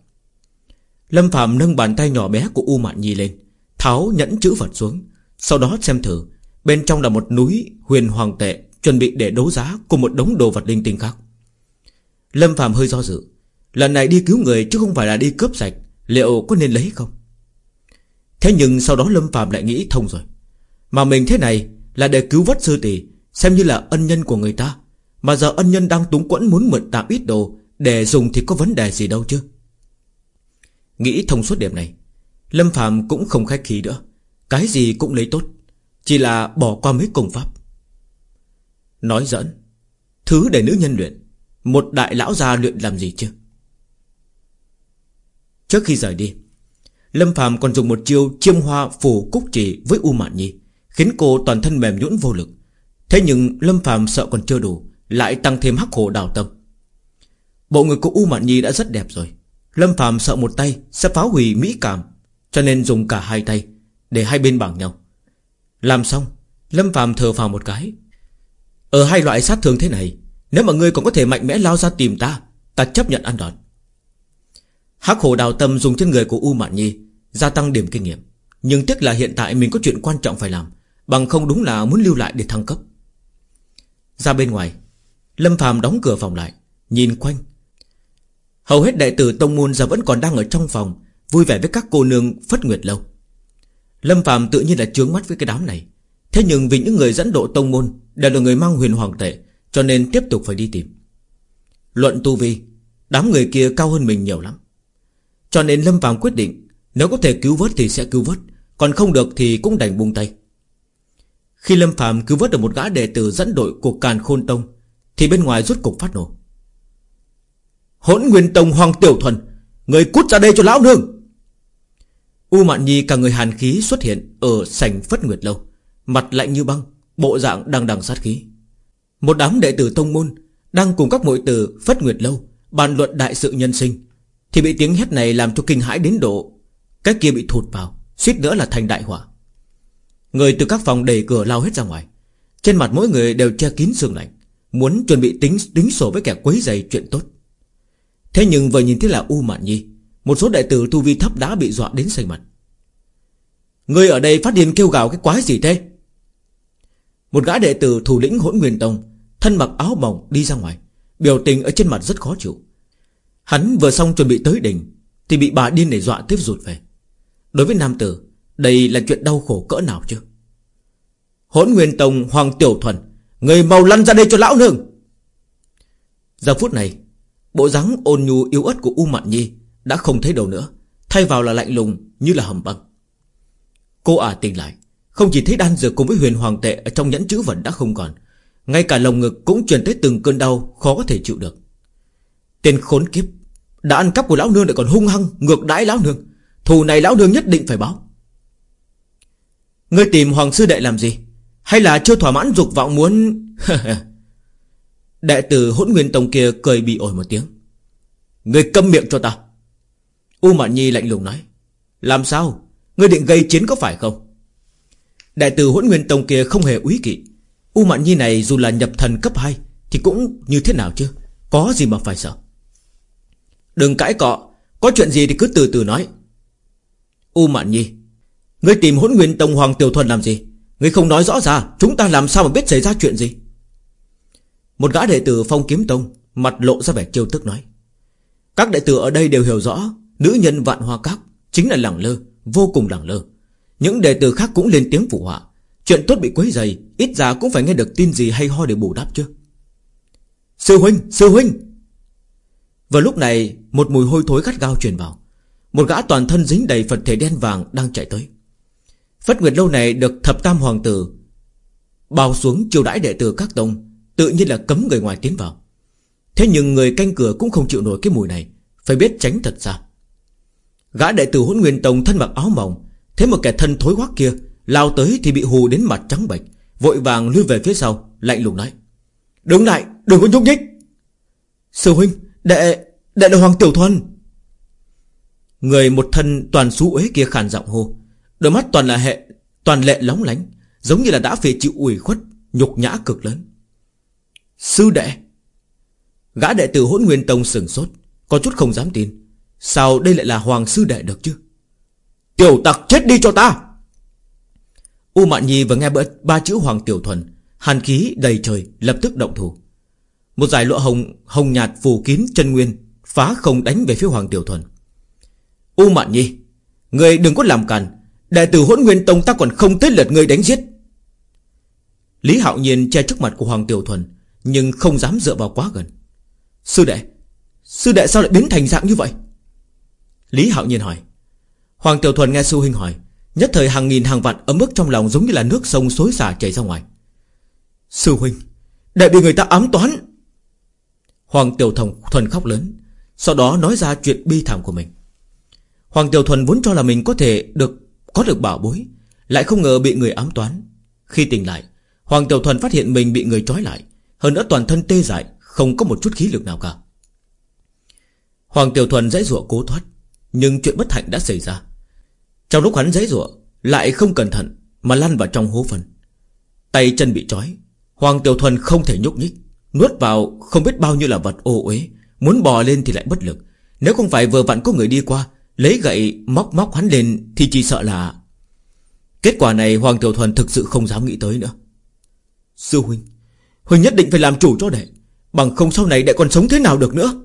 Lâm Phạm nâng bàn tay nhỏ bé của U Mạn Nhi lên, Tháo nhẫn chữ vật xuống, Sau đó xem thử, Bên trong là một núi huyền hoàng tệ Chuẩn bị để đấu giá cùng một đống đồ vật linh tinh khác. Lâm Phạm hơi do dự, Lần này đi cứu người chứ không phải là đi cướp sạch, Liệu có nên lấy không? Thế nhưng sau đó Lâm Phạm lại nghĩ thông rồi. Mà mình thế này là để cứu vớt sư tỷ, Xem như là ân nhân của người ta. Mà giờ ân nhân đang túng quẫn muốn mượn tạm ít đồ, Để dùng thì có vấn đề gì đâu chứ. Nghĩ thông suốt điểm này, Lâm Phạm cũng không khách khí nữa. Cái gì cũng lấy tốt, Chỉ là bỏ qua mấy công pháp. Nói giỡn, Thứ để nữ nhân luyện, Một đại lão gia luyện làm gì chứ? Trước khi rời đi, Lâm Phạm còn dùng một chiêu chiêm hoa phủ cúc chỉ với U Mạn Nhi. Khiến cô toàn thân mềm nhũn vô lực. Thế nhưng Lâm phàm sợ còn chưa đủ, Lại tăng thêm hắc hồ đào tâm. Bộ người của U Mạn Nhi đã rất đẹp rồi. Lâm phàm sợ một tay sẽ phá hủy mỹ cảm, Cho nên dùng cả hai tay Để hai bên bằng nhau. Làm xong, Lâm phàm thở phào một cái. Ở hai loại sát thương thế này, Nếu mà ngươi còn có thể mạnh mẽ lao ra tìm ta Ta chấp nhận ăn đòn. Hắc hồ đào tâm dùng trên người của U Mạn Nhi Gia tăng điểm kinh nghiệm. Nhưng tiếc là hiện tại mình có chuyện quan trọng phải làm Bằng không đúng là muốn lưu lại để thăng cấp. Ra bên ngoài, Lâm Phạm đóng cửa phòng lại, Nhìn quanh. Hầu hết đệ tử Tông Môn giờ vẫn còn đang ở trong phòng, Vui vẻ với các cô nương Phất Nguyệt Lâu. Lâm Phạm tự nhiên là trướng mắt với cái đám này. Thế nhưng vì những người dẫn độ Tông Môn Đều là người mang huyền hoàng tệ, Cho nên tiếp tục phải đi tìm. Luận tu vi, Đám người kia cao hơn mình nhiều lắm. Cho nên Lâm Phạm quyết định, Nếu có thể cứu vớt thì sẽ cứu vớt, Còn không được thì cũng đành buông tay. Khi Lâm Phạm cứ vớt được một gã đệ tử dẫn đội của Càn Khôn Tông, Thì bên ngoài rút cục phát nổ. Hỗn Nguyên Tông Hoàng Tiểu Thuần, Người cút ra đây cho lão nương. U Mạn Nhi cả người hàn khí xuất hiện Ở sảnh Phất Nguyệt Lâu, Mặt lạnh như băng, Bộ dạng đang đằng sát khí. Một đám đệ tử tông môn Đang cùng các mội tử Phất Nguyệt Lâu Bàn luận đại sự nhân sinh, Thì bị tiếng hét này làm cho kinh hãi đến độ, Cái kia bị thụt vào, Suýt nữa là thành đại hỏa Người từ các phòng đẩy cửa lao hết ra ngoài. Trên mặt mỗi người đều che kín sương lạnh, Muốn chuẩn bị tính tính sổ với kẻ quấy giày chuyện tốt. Thế nhưng vừa nhìn thấy là U Mạn Nhi, Một số đại tử tu vi thấp đã bị dọa đến xanh mặt. Người ở đây phát điên kêu gào cái quái gì thế? Một gã đệ tử thủ lĩnh hỗn nguyên tông, Thân mặc áo mỏng đi ra ngoài, Biểu tình ở trên mặt rất khó chịu. Hắn vừa xong chuẩn bị tới đỉnh, Thì bị bà điên để dọa tiếp rụt về. Đối với nam tử đây là chuyện đau khổ cỡ nào chứ? Hỗn nguyên tông, Hoàng Tiểu Thuần, Người mau lăn ra đây cho lão nương. Giờ phút này, Bộ dáng ôn nhu yếu ớt của U Mạn Nhi Đã không thấy đâu nữa, Thay vào là lạnh lùng như là hầm băng. Cô ả tỉnh lại, Không chỉ thấy đan dược cùng với huyền hoàng tệ Ở trong nhẫn chữ vẫn đã không còn, Ngay cả lồng ngực cũng truyền tới từng cơn đau Khó có thể chịu được. Tên khốn kiếp, Đã ăn cắp của lão nương lại còn hung hăng Ngược đãi lão nương, Thù này lão nương nhất định phải báo. Ngươi tìm hoàng sư đệ làm gì? Hay là chưa thỏa mãn dục vọng muốn? Đệ tử hỗn nguyên tông kia cười bị ổi một tiếng. Ngươi câm miệng cho ta. U Mạn Nhi lạnh lùng nói. Làm sao? Ngươi định gây chiến có phải không? Đại tử hỗn nguyên tông kia không hề úy kỵ. U Mạn Nhi này dù là nhập thần cấp 2 Thì cũng như thế nào chứ? Có gì mà phải sợ? Đừng cãi cọ. Có chuyện gì thì cứ từ từ nói. U Mạn Nhi Ngươi tìm hỗn nguyên tông Hoàng Tiểu Thuần làm gì? Ngươi không nói rõ ra, Chúng ta làm sao mà biết xảy ra chuyện gì? Một gã đệ tử phong kiếm tông Mặt lộ ra vẻ trêu tức nói. Các đệ tử ở đây đều hiểu rõ, Nữ nhân vạn hoa các Chính là lẳng lơ, Vô cùng lẳng lơ. Những đệ tử khác cũng lên tiếng phụ họa. Chuyện tốt bị quấy dày Ít ra cũng phải nghe được tin gì hay ho để bù đắp chứ. Sư huynh Sư huynh! Vào lúc này, Một mùi hôi thối gắt gao truyền vào. Một gã toàn thân dính đầy Phật thể đen vàng đang chạy tới. Phất Nguyệt Lâu này được thập tam hoàng tử Bao xuống chiêu đãi đệ tử các tông, Tự nhiên là cấm người ngoài tiến vào. Thế nhưng người canh cửa cũng không chịu nổi cái mùi này, Phải biết tránh thật ra Gã đệ tử hỗn nguyên tông thân mặc áo mỏng, thế một kẻ thân thối hoắc kia, Lao tới thì bị hù đến mặt trắng bệch, Vội vàng lui về phía sau, Lạnh lùng nói, Đứng lại, đừng có nhúc nhích. Sư huynh, đệ Đệ là Hoàng Tiểu Thuần. Người một thân toàn xú uế kia khàn giọng hô Đôi mắt toàn là hệ Toàn lệ lóng lánh Giống như là đã phải chịu ủy khuất Nhục nhã cực lớn. Sư đệ Gã đệ tử hỗn nguyên tông sừng sốt Có chút không dám tin. Sao đây lại là hoàng sư đệ được chứ? Tiểu tặc chết đi cho ta! U Mạn Nhi vừa nghe ba, ba chữ Hoàng Tiểu Thuần Hàn khí đầy trời lập tức động thủ. Một giải lụa hồng hồng nhạt phủ kín chân nguyên Phá không đánh về phía Hoàng Tiểu Thuần. U Mạn Nhi Người đừng có làm càn Đệ tử hỗn nguyên tông ta còn không tới lượt người đánh giết. Lý Hạo Nhiên che trước mặt của Hoàng Tiểu Thuần Nhưng không dám dựa vào quá gần. Sư đệ Sư đệ sao lại biến thành dạng như vậy? Lý Hạo Nhiên hỏi. Hoàng Tiểu Thuần nghe sư huynh hỏi Nhất thời hàng nghìn hàng vạn ấm ức trong lòng giống như là nước sông xối xả chảy ra ngoài. Sư huynh Đệ bị người ta ám toán. Hoàng Tiểu Thuần, Thuần khóc lớn Sau đó nói ra chuyện bi thảm của mình. Hoàng Tiểu Thuần vốn cho là mình có thể được có được bảo bối, Lại không ngờ bị người ám toán. Khi tỉnh lại, Hoàng Tiểu Thuần phát hiện mình bị người trói lại, Hơn nữa toàn thân tê dại, Không có một chút khí lực nào cả. Hoàng Tiểu Thuần dãy rủa cố thoát, nhưng chuyện bất hạnh đã xảy ra. Trong lúc hắn dãy rủa Lại không cẩn thận Mà lăn vào trong hố phân. Tay chân bị trói, Hoàng Tiểu Thuần không thể nhúc nhích, Nuốt vào không biết bao nhiêu là vật ô uế, Muốn bò lên thì lại bất lực. Nếu không phải vừa vặn có người đi qua Lấy gậy móc móc hắn lên Thì chỉ sợ là Kết quả này Hoàng Tiểu Thuần thực sự không dám nghĩ tới nữa. Sư Huynh Huynh nhất định phải làm chủ cho đệ Bằng không sau này đệ còn sống thế nào được nữa?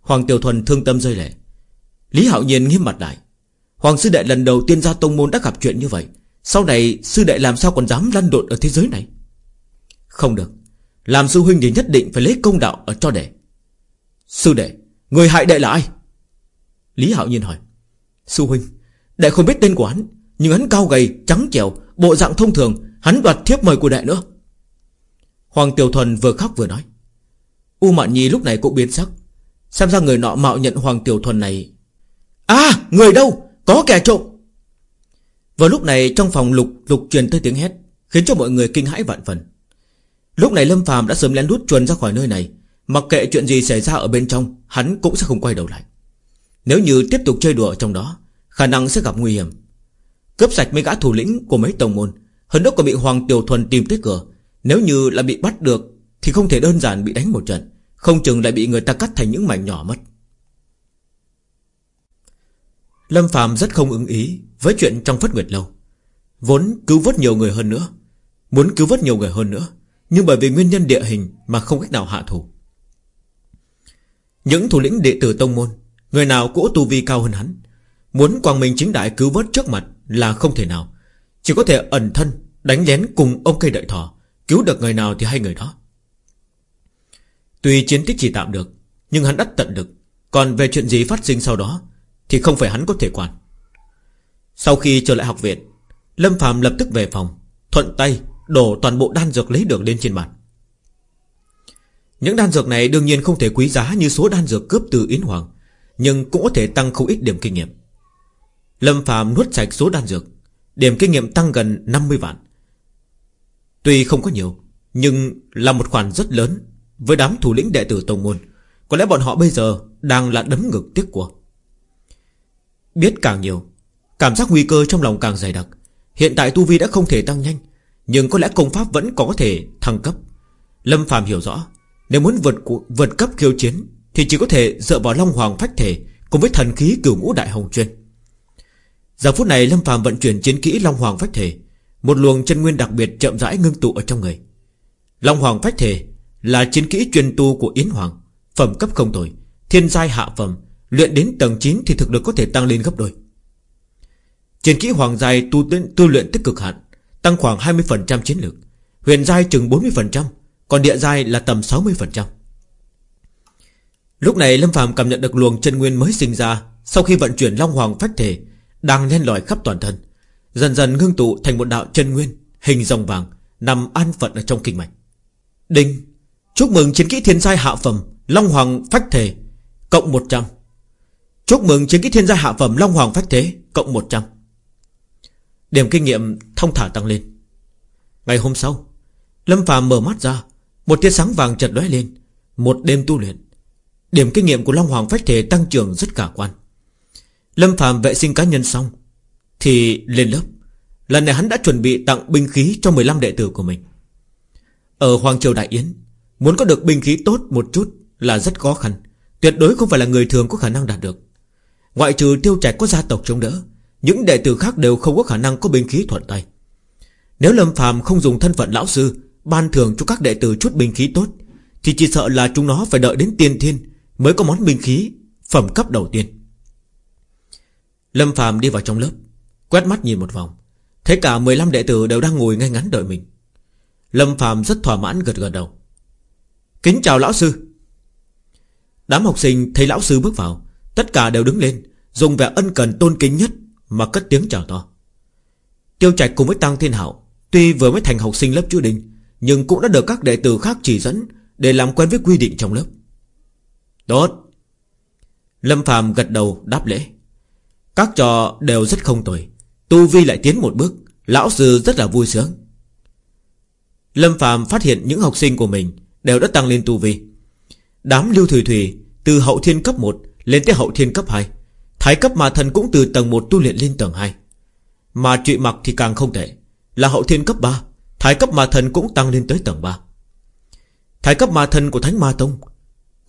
Hoàng Tiểu Thuần thương tâm rơi lệ. Lý Hạo Nhiên nghiêm mặt lại. Hoàng sư đệ lần đầu tiên ra tông môn đã gặp chuyện như vậy, Sau này sư đệ làm sao còn dám lăn đột ở thế giới này? Không được. Làm sư huynh thì nhất định phải lấy công đạo ở cho đệ. Sư đệ, Người hại đệ là ai? Lý Hạo Nhiên hỏi, Sư huynh Đệ không biết tên của hắn, Nhưng hắn cao gầy, trắng trẻo, Bộ dạng thông thường, Hắn đoạt thiếp mời của đệ nữa. Hoàng Tiểu Thuần vừa khóc vừa nói, U Mạn Nhi lúc này cũng biến sắc, Xem ra người nọ mạo nhận Hoàng Tiểu Thuần này. À người đâu? Có kẻ trộm. Vào lúc này trong phòng lục lục truyền tới tiếng hét, Khiến cho mọi người kinh hãi vạn phần. Lúc này Lâm phàm đã sớm lén lút chuồn ra khỏi nơi này, Mặc kệ chuyện gì xảy ra ở bên trong, Hắn cũng sẽ không quay đầu lại. Nếu như tiếp tục chơi đùa ở trong đó, Khả năng sẽ gặp nguy hiểm. Cướp sạch mấy gã thủ lĩnh của mấy tổng môn, Hơn nữa còn bị Hoàng Tiểu Thuần tìm tới cửa. Nếu như là bị bắt được, Thì không thể đơn giản bị đánh một trận, Không chừng lại bị người ta cắt thành những mảnh nhỏ mất. Lâm Phạm rất không ứng ý Với chuyện trong Phất Nguyệt Lâu. Vốn cứu vớt nhiều người hơn nữa, Muốn cứu vớt nhiều người hơn nữa, Nhưng bởi vì nguyên nhân địa hình Mà không cách nào hạ thủ. Những thủ lĩnh đệ tử tông môn Người nào cỗ tu vi cao hơn hắn. Muốn quang minh chính đại cứu vớt trước mặt Là không thể nào. Chỉ có thể ẩn thân, Đánh lén cùng ông cây đợi thỏ. Cứu được người nào thì hay người đó. Tuy chiến tích chỉ tạm được, Nhưng hắn đắt tận được Còn về chuyện gì phát sinh sau đó, Thì không phải hắn có thể quản. Sau khi trở lại học viện, Lâm Phạm lập tức về phòng, Thuận tay đổ toàn bộ đan dược lấy được lên trên bàn. Những đan dược này đương nhiên không thể quý giá Như số đan dược cướp từ Yến Hoàng. Nhưng cũng có thể tăng không ít điểm kinh nghiệm. Lâm Phạm nuốt sạch số đan dược, Điểm kinh nghiệm tăng gần 50 vạn. Tuy không có nhiều, Nhưng là một khoản rất lớn Với đám thủ lĩnh đệ tử Tông Môn. Có lẽ bọn họ bây giờ đang là đấm ngực tiếc của. Biết càng nhiều, Cảm giác nguy cơ trong lòng càng dày đặc. Hiện tại Tu Vi đã không thể tăng nhanh, Nhưng có lẽ công pháp vẫn có thể thăng cấp. Lâm Phạm hiểu rõ, Nếu muốn vượt vượt cấp khiêu chiến thì chỉ có thể dựa vào Long Hoàng Phách Thể Cùng với thần khí cửu ngũ đại hồng chuyên. Giờ phút này Lâm Phàm vận chuyển chiến kỹ Long Hoàng Phách Thể Một luồng chân nguyên đặc biệt chậm rãi ngưng tụ ở trong người. Long Hoàng Phách Thể Là chiến kỹ truyền tu của Yến Hoàng Phẩm cấp không tồi Thiên giai hạ phẩm Luyện đến tầng 9 thì thực lực có thể tăng lên gấp đôi. Chiến kỹ hoàng giai tu, tu luyện tích cực hạn Tăng khoảng 20% chiến lược Huyền giai chừng 40% Còn địa giai là tầm 60% Lúc này Lâm Phạm cảm nhận được luồng chân nguyên mới sinh ra Sau khi vận chuyển Long Hoàng phách thể, Đang len lỏi khắp toàn thân, Dần dần ngưng tụ thành một đạo chân nguyên Hình rồng vàng, Nằm an phận ở trong kinh mạch. Đinh, Chúc mừng chiến kỹ thiên giai hạ phẩm Long Hoàng phách thể Cộng 100 Chúc mừng chiến kỹ thiên giai hạ phẩm Long Hoàng phách thế Cộng 100 Điểm kinh nghiệm thông thả tăng lên. Ngày hôm sau, Lâm phàm mở mắt ra, Một tia sáng vàng chợt lóe lên, Một đêm tu luyện. Điểm kinh nghiệm của Long Hoàng Phách Thể tăng trưởng rất khả quan. Lâm phàm vệ sinh cá nhân xong, Thì lên lớp. Lần này hắn đã chuẩn bị tặng binh khí cho 15 đệ tử của mình. Ở Hoàng Triều Đại Yến, Muốn có được binh khí tốt một chút Là rất khó khăn. Tuyệt đối không phải là người thường có khả năng đạt được. Ngoại trừ tiêu trạch có gia tộc chống đỡ, những đệ tử khác đều không có khả năng có binh khí thuận tay. Nếu Lâm phàm không dùng thân phận lão sư, Ban thường cho các đệ tử chút binh khí tốt, Thì chỉ sợ là chúng nó phải đợi đến tiên thiên Mới có món binh khí, Phẩm cấp đầu tiên. Lâm phàm đi vào trong lớp, Quét mắt nhìn một vòng, Thấy cả 15 đệ tử đều đang ngồi ngay ngắn đợi mình. Lâm phàm rất thỏa mãn gật gật đầu. Kính chào lão sư. Đám học sinh thấy lão sư bước vào, Tất cả đều đứng lên, Dùng vẻ ân cần tôn kính nhất mà cất tiếng chào to. Tiêu Trạch cùng với Tăng Thiên Hảo Tuy vừa mới thành học sinh lớp chữ đình, Nhưng cũng đã được các đệ tử khác chỉ dẫn Để làm quen với quy định trong lớp. Tốt. Lâm Phạm gật đầu đáp lễ. Các trò đều rất không tồi. Tu Vi lại tiến một bước. Lão sư rất là vui sướng. Lâm Phạm phát hiện những học sinh của mình Đều đã tăng lên Tu Vi. Đám lưu thủy thủy Từ hậu thiên cấp 1 lên tới hậu thiên cấp 2 Thái cấp ma thần cũng từ tầng 1 tu luyện lên tầng 2 Mà trụy mặc thì càng không tệ. Là hậu thiên cấp 3 Thái cấp ma thần cũng tăng lên tới tầng 3 Thái cấp ma thần của Thánh Ma Tông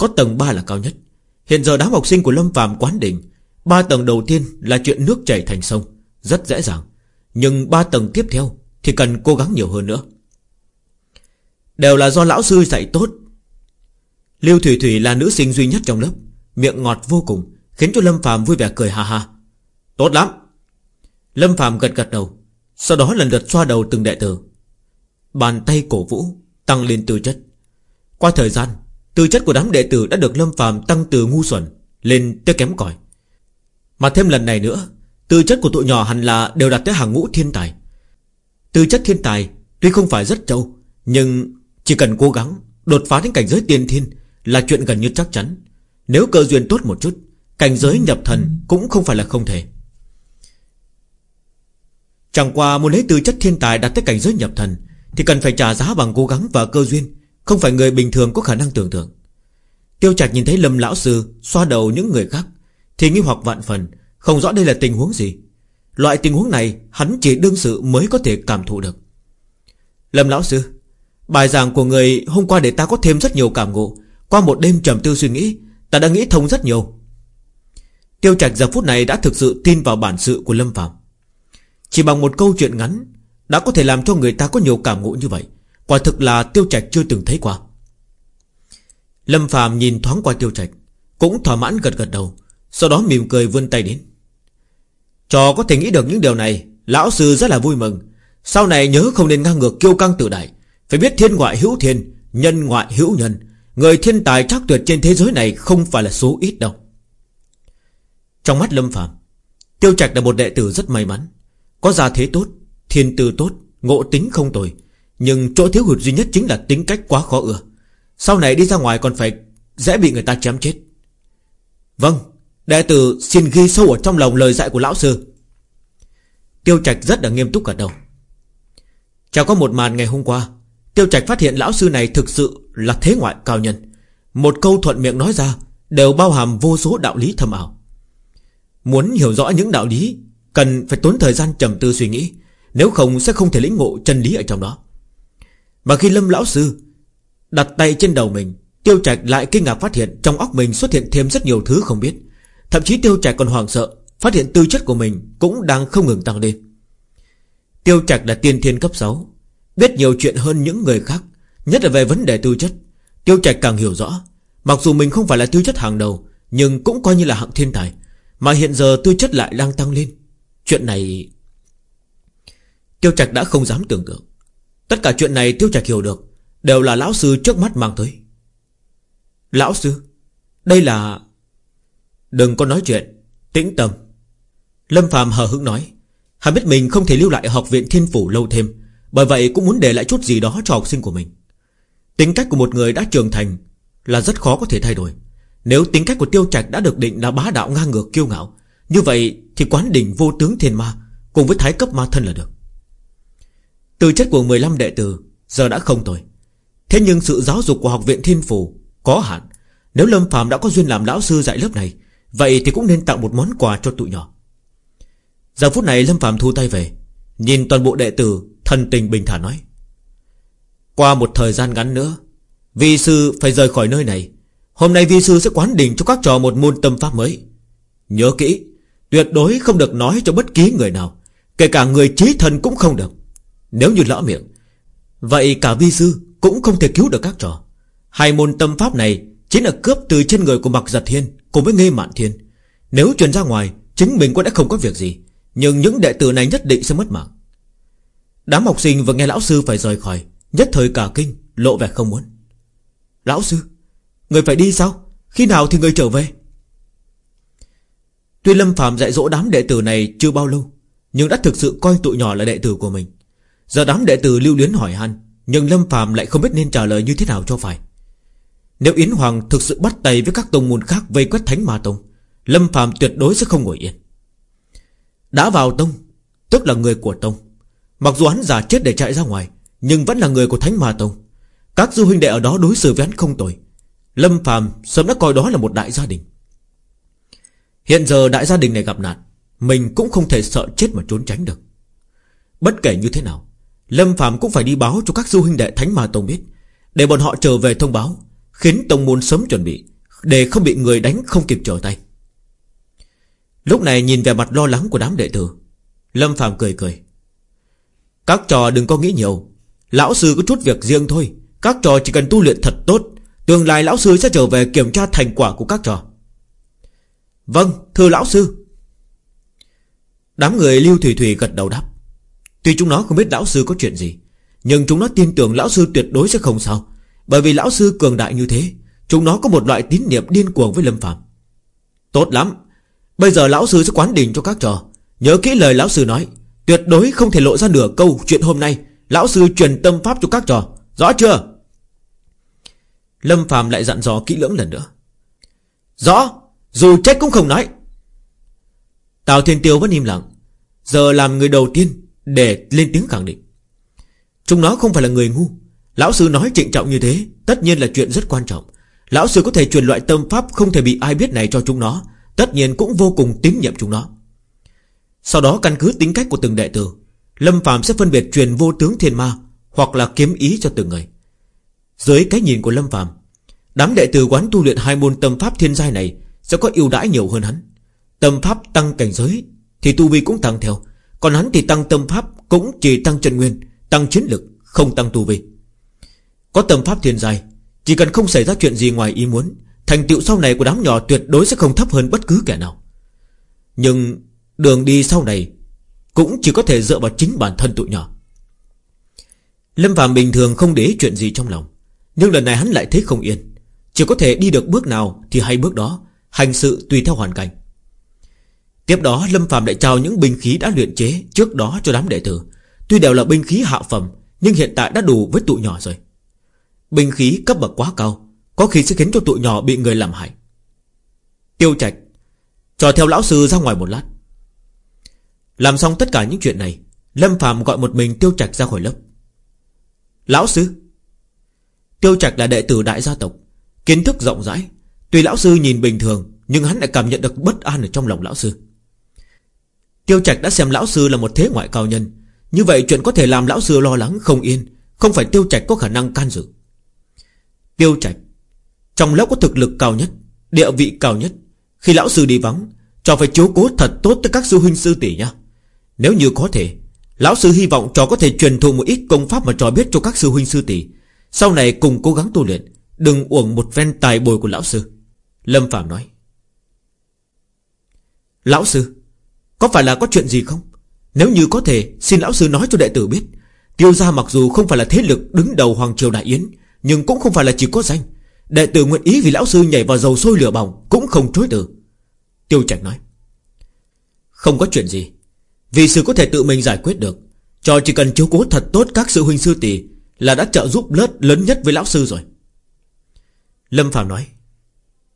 có tầng 3 là cao nhất. Hiện giờ đám học sinh của Lâm Phạm quán đỉnh ba tầng đầu tiên là chuyện nước chảy thành sông. Rất dễ dàng. Nhưng ba tầng tiếp theo Thì cần cố gắng nhiều hơn nữa. Đều là do lão sư dạy tốt. Lưu Thủy Thủy là nữ sinh duy nhất trong lớp. Miệng ngọt vô cùng, Khiến cho Lâm Phạm vui vẻ cười ha ha. Tốt lắm. Lâm Phạm gật gật đầu. Sau đó lần lượt xoa đầu từng đệ tử. Bàn tay cổ vũ Tăng lên tư chất. Qua thời gian Tư chất của đám đệ tử đã được Lâm phàm tăng từ ngu xuẩn Lên tới kém cỏi. Mà thêm lần này nữa, Tư chất của tụi nhỏ hẳn là đều đạt tới hàng ngũ thiên tài. Tư chất thiên tài Tuy không phải rất trâu, Nhưng chỉ cần cố gắng Đột phá đến cảnh giới tiên thiên Là chuyện gần như chắc chắn. Nếu cơ duyên tốt một chút, Cảnh giới nhập thần cũng không phải là không thể. Chẳng qua muốn lấy tư chất thiên tài đạt tới cảnh giới nhập thần Thì cần phải trả giá bằng cố gắng và cơ duyên. Không phải người bình thường có khả năng tưởng tượng. Tiêu Trạch nhìn thấy Lâm Lão Sư Xoa đầu những người khác, Thì nghi hoặc vạn phần, Không rõ đây là tình huống gì. Loại tình huống này, hắn chỉ đương sự mới có thể cảm thụ được. Lâm Lão Sư, Bài giảng của người hôm qua để ta có thêm rất nhiều cảm ngộ. Qua một đêm trầm tư suy nghĩ, Ta đã nghĩ thông rất nhiều. Tiêu Trạch giờ phút này đã thực sự tin vào bản sự của Lâm Phạm Chỉ bằng một câu chuyện ngắn, Đã có thể làm cho người ta có nhiều cảm ngộ như vậy. Quả thực là tiêu trạch chưa từng thấy qua. Lâm phàm nhìn thoáng qua tiêu trạch Cũng thỏa mãn gật gật đầu, Sau đó mỉm cười vươn tay đến. Trò có thể nghĩ được những điều này, Lão sư rất là vui mừng. Sau này nhớ không nên ngang ngược kiêu căng tự đại. Phải biết thiên ngoại hữu thiên, Nhân ngoại hữu nhân. Người thiên tài chắc tuyệt trên thế giới này Không phải là số ít đâu. Trong mắt Lâm Phạm Tiêu Trạch là một đệ tử rất may mắn. Có gia thế tốt, Thiên tư tốt, Ngộ tính không tồi. Nhưng chỗ thiếu hụt duy nhất chính là tính cách quá khó ưa. Sau này đi ra ngoài còn phải Dễ bị người ta chém chết. Vâng Đệ tử xin ghi sâu ở trong lòng lời dạy của lão sư. Tiêu Trạch rất là nghiêm túc cả đầu. Chào có một màn ngày hôm qua, Tiêu Trạch phát hiện lão sư này thực sự là thế ngoại cao nhân. Một câu thuận miệng nói ra Đều bao hàm vô số đạo lý thầm ảo. Muốn hiểu rõ những đạo lý, Cần phải tốn thời gian trầm tư suy nghĩ, Nếu không sẽ không thể lĩnh ngộ chân lý ở trong đó. Mà khi Lâm Lão Sư Đặt tay trên đầu mình, Tiêu Trạch lại kinh ngạc phát hiện Trong óc mình xuất hiện thêm rất nhiều thứ không biết. Thậm chí Tiêu Trạch còn hoảng sợ, Phát hiện tư chất của mình cũng đang không ngừng tăng lên. Tiêu Trạch là tiên thiên cấp 6 Biết nhiều chuyện hơn những người khác, Nhất là về vấn đề tư chất. Tiêu Trạch càng hiểu rõ, Mặc dù mình không phải là tư chất hàng đầu, Nhưng cũng coi như là hạng thiên tài, Mà hiện giờ tư chất lại đang tăng lên. Chuyện này, Tiêu Trạch đã không dám tưởng tượng. Tất cả chuyện này Tiêu Trạch hiểu được, Đều là lão sư trước mắt mang tới. Lão sư, Đây là Đừng có nói chuyện, Tĩnh tâm. Lâm Phạm hờ hững nói, Hắn biết mình không thể lưu lại học viện thiên phủ lâu thêm, Bởi vậy cũng muốn để lại chút gì đó cho học sinh của mình. Tính cách của một người đã trưởng thành Là rất khó có thể thay đổi. Nếu tính cách của Tiêu Trạch đã được định là bá đạo ngang ngược kiêu ngạo, Như vậy thì quán đỉnh vô tướng thiên ma Cùng với thái cấp ma thân là được tư chất của 15 đệ tử Giờ đã không tồi. Thế nhưng sự giáo dục của học viện thiên phủ Có hạn. Nếu Lâm Phạm đã có duyên làm lão sư dạy lớp này, Vậy thì cũng nên tặng một món quà cho tụi nhỏ. Giờ phút này Lâm Phạm thu tay về, Nhìn toàn bộ đệ tử Thần tình bình thản nói, Qua một thời gian ngắn nữa, Vi sư phải rời khỏi nơi này. Hôm nay vi sư sẽ quán đỉnh cho các trò một môn tâm pháp mới. Nhớ kỹ, Tuyệt đối không được nói cho bất kỳ người nào, Kể cả người trí thân cũng không được. Nếu như lỡ miệng, Vậy cả vi sư cũng không thể cứu được các trò. Hai môn tâm pháp này Chính là cướp từ trên người của Mạc Giật Thiên Cùng với Nghê Mạn Thiên. Nếu truyền ra ngoài Chính mình cũng đã không có việc gì, Nhưng những đệ tử này nhất định sẽ mất mạng. Đám học sinh vừa nghe lão sư phải rời khỏi, Nhất thời cả kinh, Lộ vẻ không muốn. Lão sư, Người phải đi sao? Khi nào thì người trở về? Tuy Lâm Phạm dạy dỗ đám đệ tử này chưa bao lâu, Nhưng đã thực sự coi tụi nhỏ là đệ tử của mình. Giờ đám đệ tử lưu luyến hỏi han, Nhưng Lâm phàm lại không biết nên trả lời như thế nào cho phải. Nếu Yến Hoàng thực sự bắt tay với các tông môn khác vây quét Thánh Ma Tông, Lâm phàm tuyệt đối sẽ không ngồi yên. Đã vào tông, Tức là người của tông. Mặc dù hắn giả chết để chạy ra ngoài, Nhưng vẫn là người của Thánh Ma Tông. Các du huynh đệ ở đó đối xử với hắn không tồi. Lâm phàm sớm đã coi đó là một đại gia đình. Hiện giờ đại gia đình này gặp nạn, Mình cũng không thể sợ chết mà trốn tránh được. Bất kể như thế nào Lâm Phạm cũng phải đi báo cho các du huynh đệ Thánh Ma Tông biết, Để bọn họ trở về thông báo, Khiến Tông Môn sớm chuẩn bị, Để không bị người đánh không kịp trở tay. Lúc này nhìn về mặt lo lắng của đám đệ tử, Lâm Phạm cười cười. Các trò đừng có nghĩ nhiều, Lão sư có chút việc riêng thôi, Các trò chỉ cần tu luyện thật tốt, Tương lai lão sư sẽ trở về kiểm tra thành quả của các trò. Vâng thưa lão sư. Đám người Lưu Thủy Thủy gật đầu đáp. Tuy chúng nó không biết lão sư có chuyện gì, Nhưng chúng nó tin tưởng lão sư tuyệt đối sẽ không sao. Bởi vì lão sư cường đại như thế, Chúng nó có một loại tín niệm điên cuồng với Lâm Phạm Tốt lắm, Bây giờ lão sư sẽ quán đình cho các trò. Nhớ kỹ lời lão sư nói, Tuyệt đối không thể lộ ra nửa câu chuyện hôm nay. Lão sư truyền tâm pháp cho các trò. Rõ chưa? Lâm Phạm lại dặn dò kỹ lưỡng lần nữa. Rõ, Dù chết cũng không nói. Tào Thiên Tiêu vẫn im lặng. Giờ làm người đầu tiên để lên tiếng khẳng định. Chúng nó không phải là người ngu. Lão sư nói trịnh trọng như thế, Tất nhiên là chuyện rất quan trọng. Lão sư có thể truyền loại tâm pháp không thể bị ai biết này cho chúng nó, Tất nhiên cũng vô cùng tín nhiệm chúng nó. Sau đó căn cứ tính cách của từng đệ tử, Lâm Phạm sẽ phân biệt truyền vô tướng thiên ma Hoặc là kiếm ý cho từng người. Dưới cái nhìn của Lâm Phạm Đám đệ tử quán tu luyện hai môn tâm pháp thiên giai này Sẽ có ưu đãi nhiều hơn hắn. Tâm pháp tăng cảnh giới Thì tu vi cũng tăng theo còn hắn thì tăng tâm pháp Cũng chỉ tăng chân nguyên Tăng chiến lực Không tăng tu vi. Có tâm pháp thiên dài, Chỉ cần không xảy ra chuyện gì ngoài ý muốn Thành tựu sau này của đám nhỏ tuyệt đối sẽ không thấp hơn bất cứ kẻ nào. Nhưng Đường đi sau này Cũng chỉ có thể dựa vào chính bản thân tụi nhỏ. Lâm Phạm bình thường không để chuyện gì trong lòng Nhưng lần này hắn lại thấy không yên. Chỉ có thể đi được bước nào Thì hay bước đó Hành sự tùy theo hoàn cảnh. Tiếp đó, Lâm Phạm lại trao những binh khí đã luyện chế Trước đó cho đám đệ tử. Tuy đều là binh khí hạ phẩm, Nhưng hiện tại đã đủ với tụi nhỏ rồi. Binh khí cấp bậc quá cao, Có khi sẽ khiến cho tụi nhỏ bị người làm hại. Tiêu trạch Cho theo lão sư ra ngoài một lát. Làm xong tất cả những chuyện này, Lâm Phạm gọi một mình tiêu trạch ra khỏi lớp. Lão sư. Tiêu trạch là đệ tử đại gia tộc, Kiến thức rộng rãi. Tuy lão sư nhìn bình thường, Nhưng hắn lại cảm nhận được bất an ở trong lòng lão sư. Tiêu trạch đã xem lão sư là một thế ngoại cao nhân. Như vậy chuyện có thể làm lão sư lo lắng không yên, Không phải tiêu trạch có khả năng can dự. Tiêu trạch, Trong lớp có thực lực cao nhất, Địa vị cao nhất, Khi lão sư đi vắng, Cho phải chiếu cố thật tốt tới các sư huynh sư tỷ nha Nếu như có thể, Lão sư hy vọng trò có thể truyền thụ một ít công pháp mà trò biết cho các sư huynh sư tỷ. Sau này cùng cố gắng tu luyện, Đừng uổng một ven tài bồi của lão sư. Lâm Phạm nói. Lão sư có phải là có chuyện gì không? Nếu như có thể, xin lão sư nói cho đệ tử biết. Tiêu gia mặc dù không phải là thế lực đứng đầu Hoàng Triều Đại Yến, Nhưng cũng không phải là chỉ có danh. Đệ tử nguyện ý vì lão sư nhảy vào dầu sôi lửa bỏng, Cũng không chối từ. Tiêu Trạch nói, Không có chuyện gì. Vì sư có thể tự mình giải quyết được, Cho chỉ cần chiếu cố thật tốt các sư huynh sư tỷ Là đã trợ giúp lớp lớn nhất với lão sư rồi. Lâm Phạm nói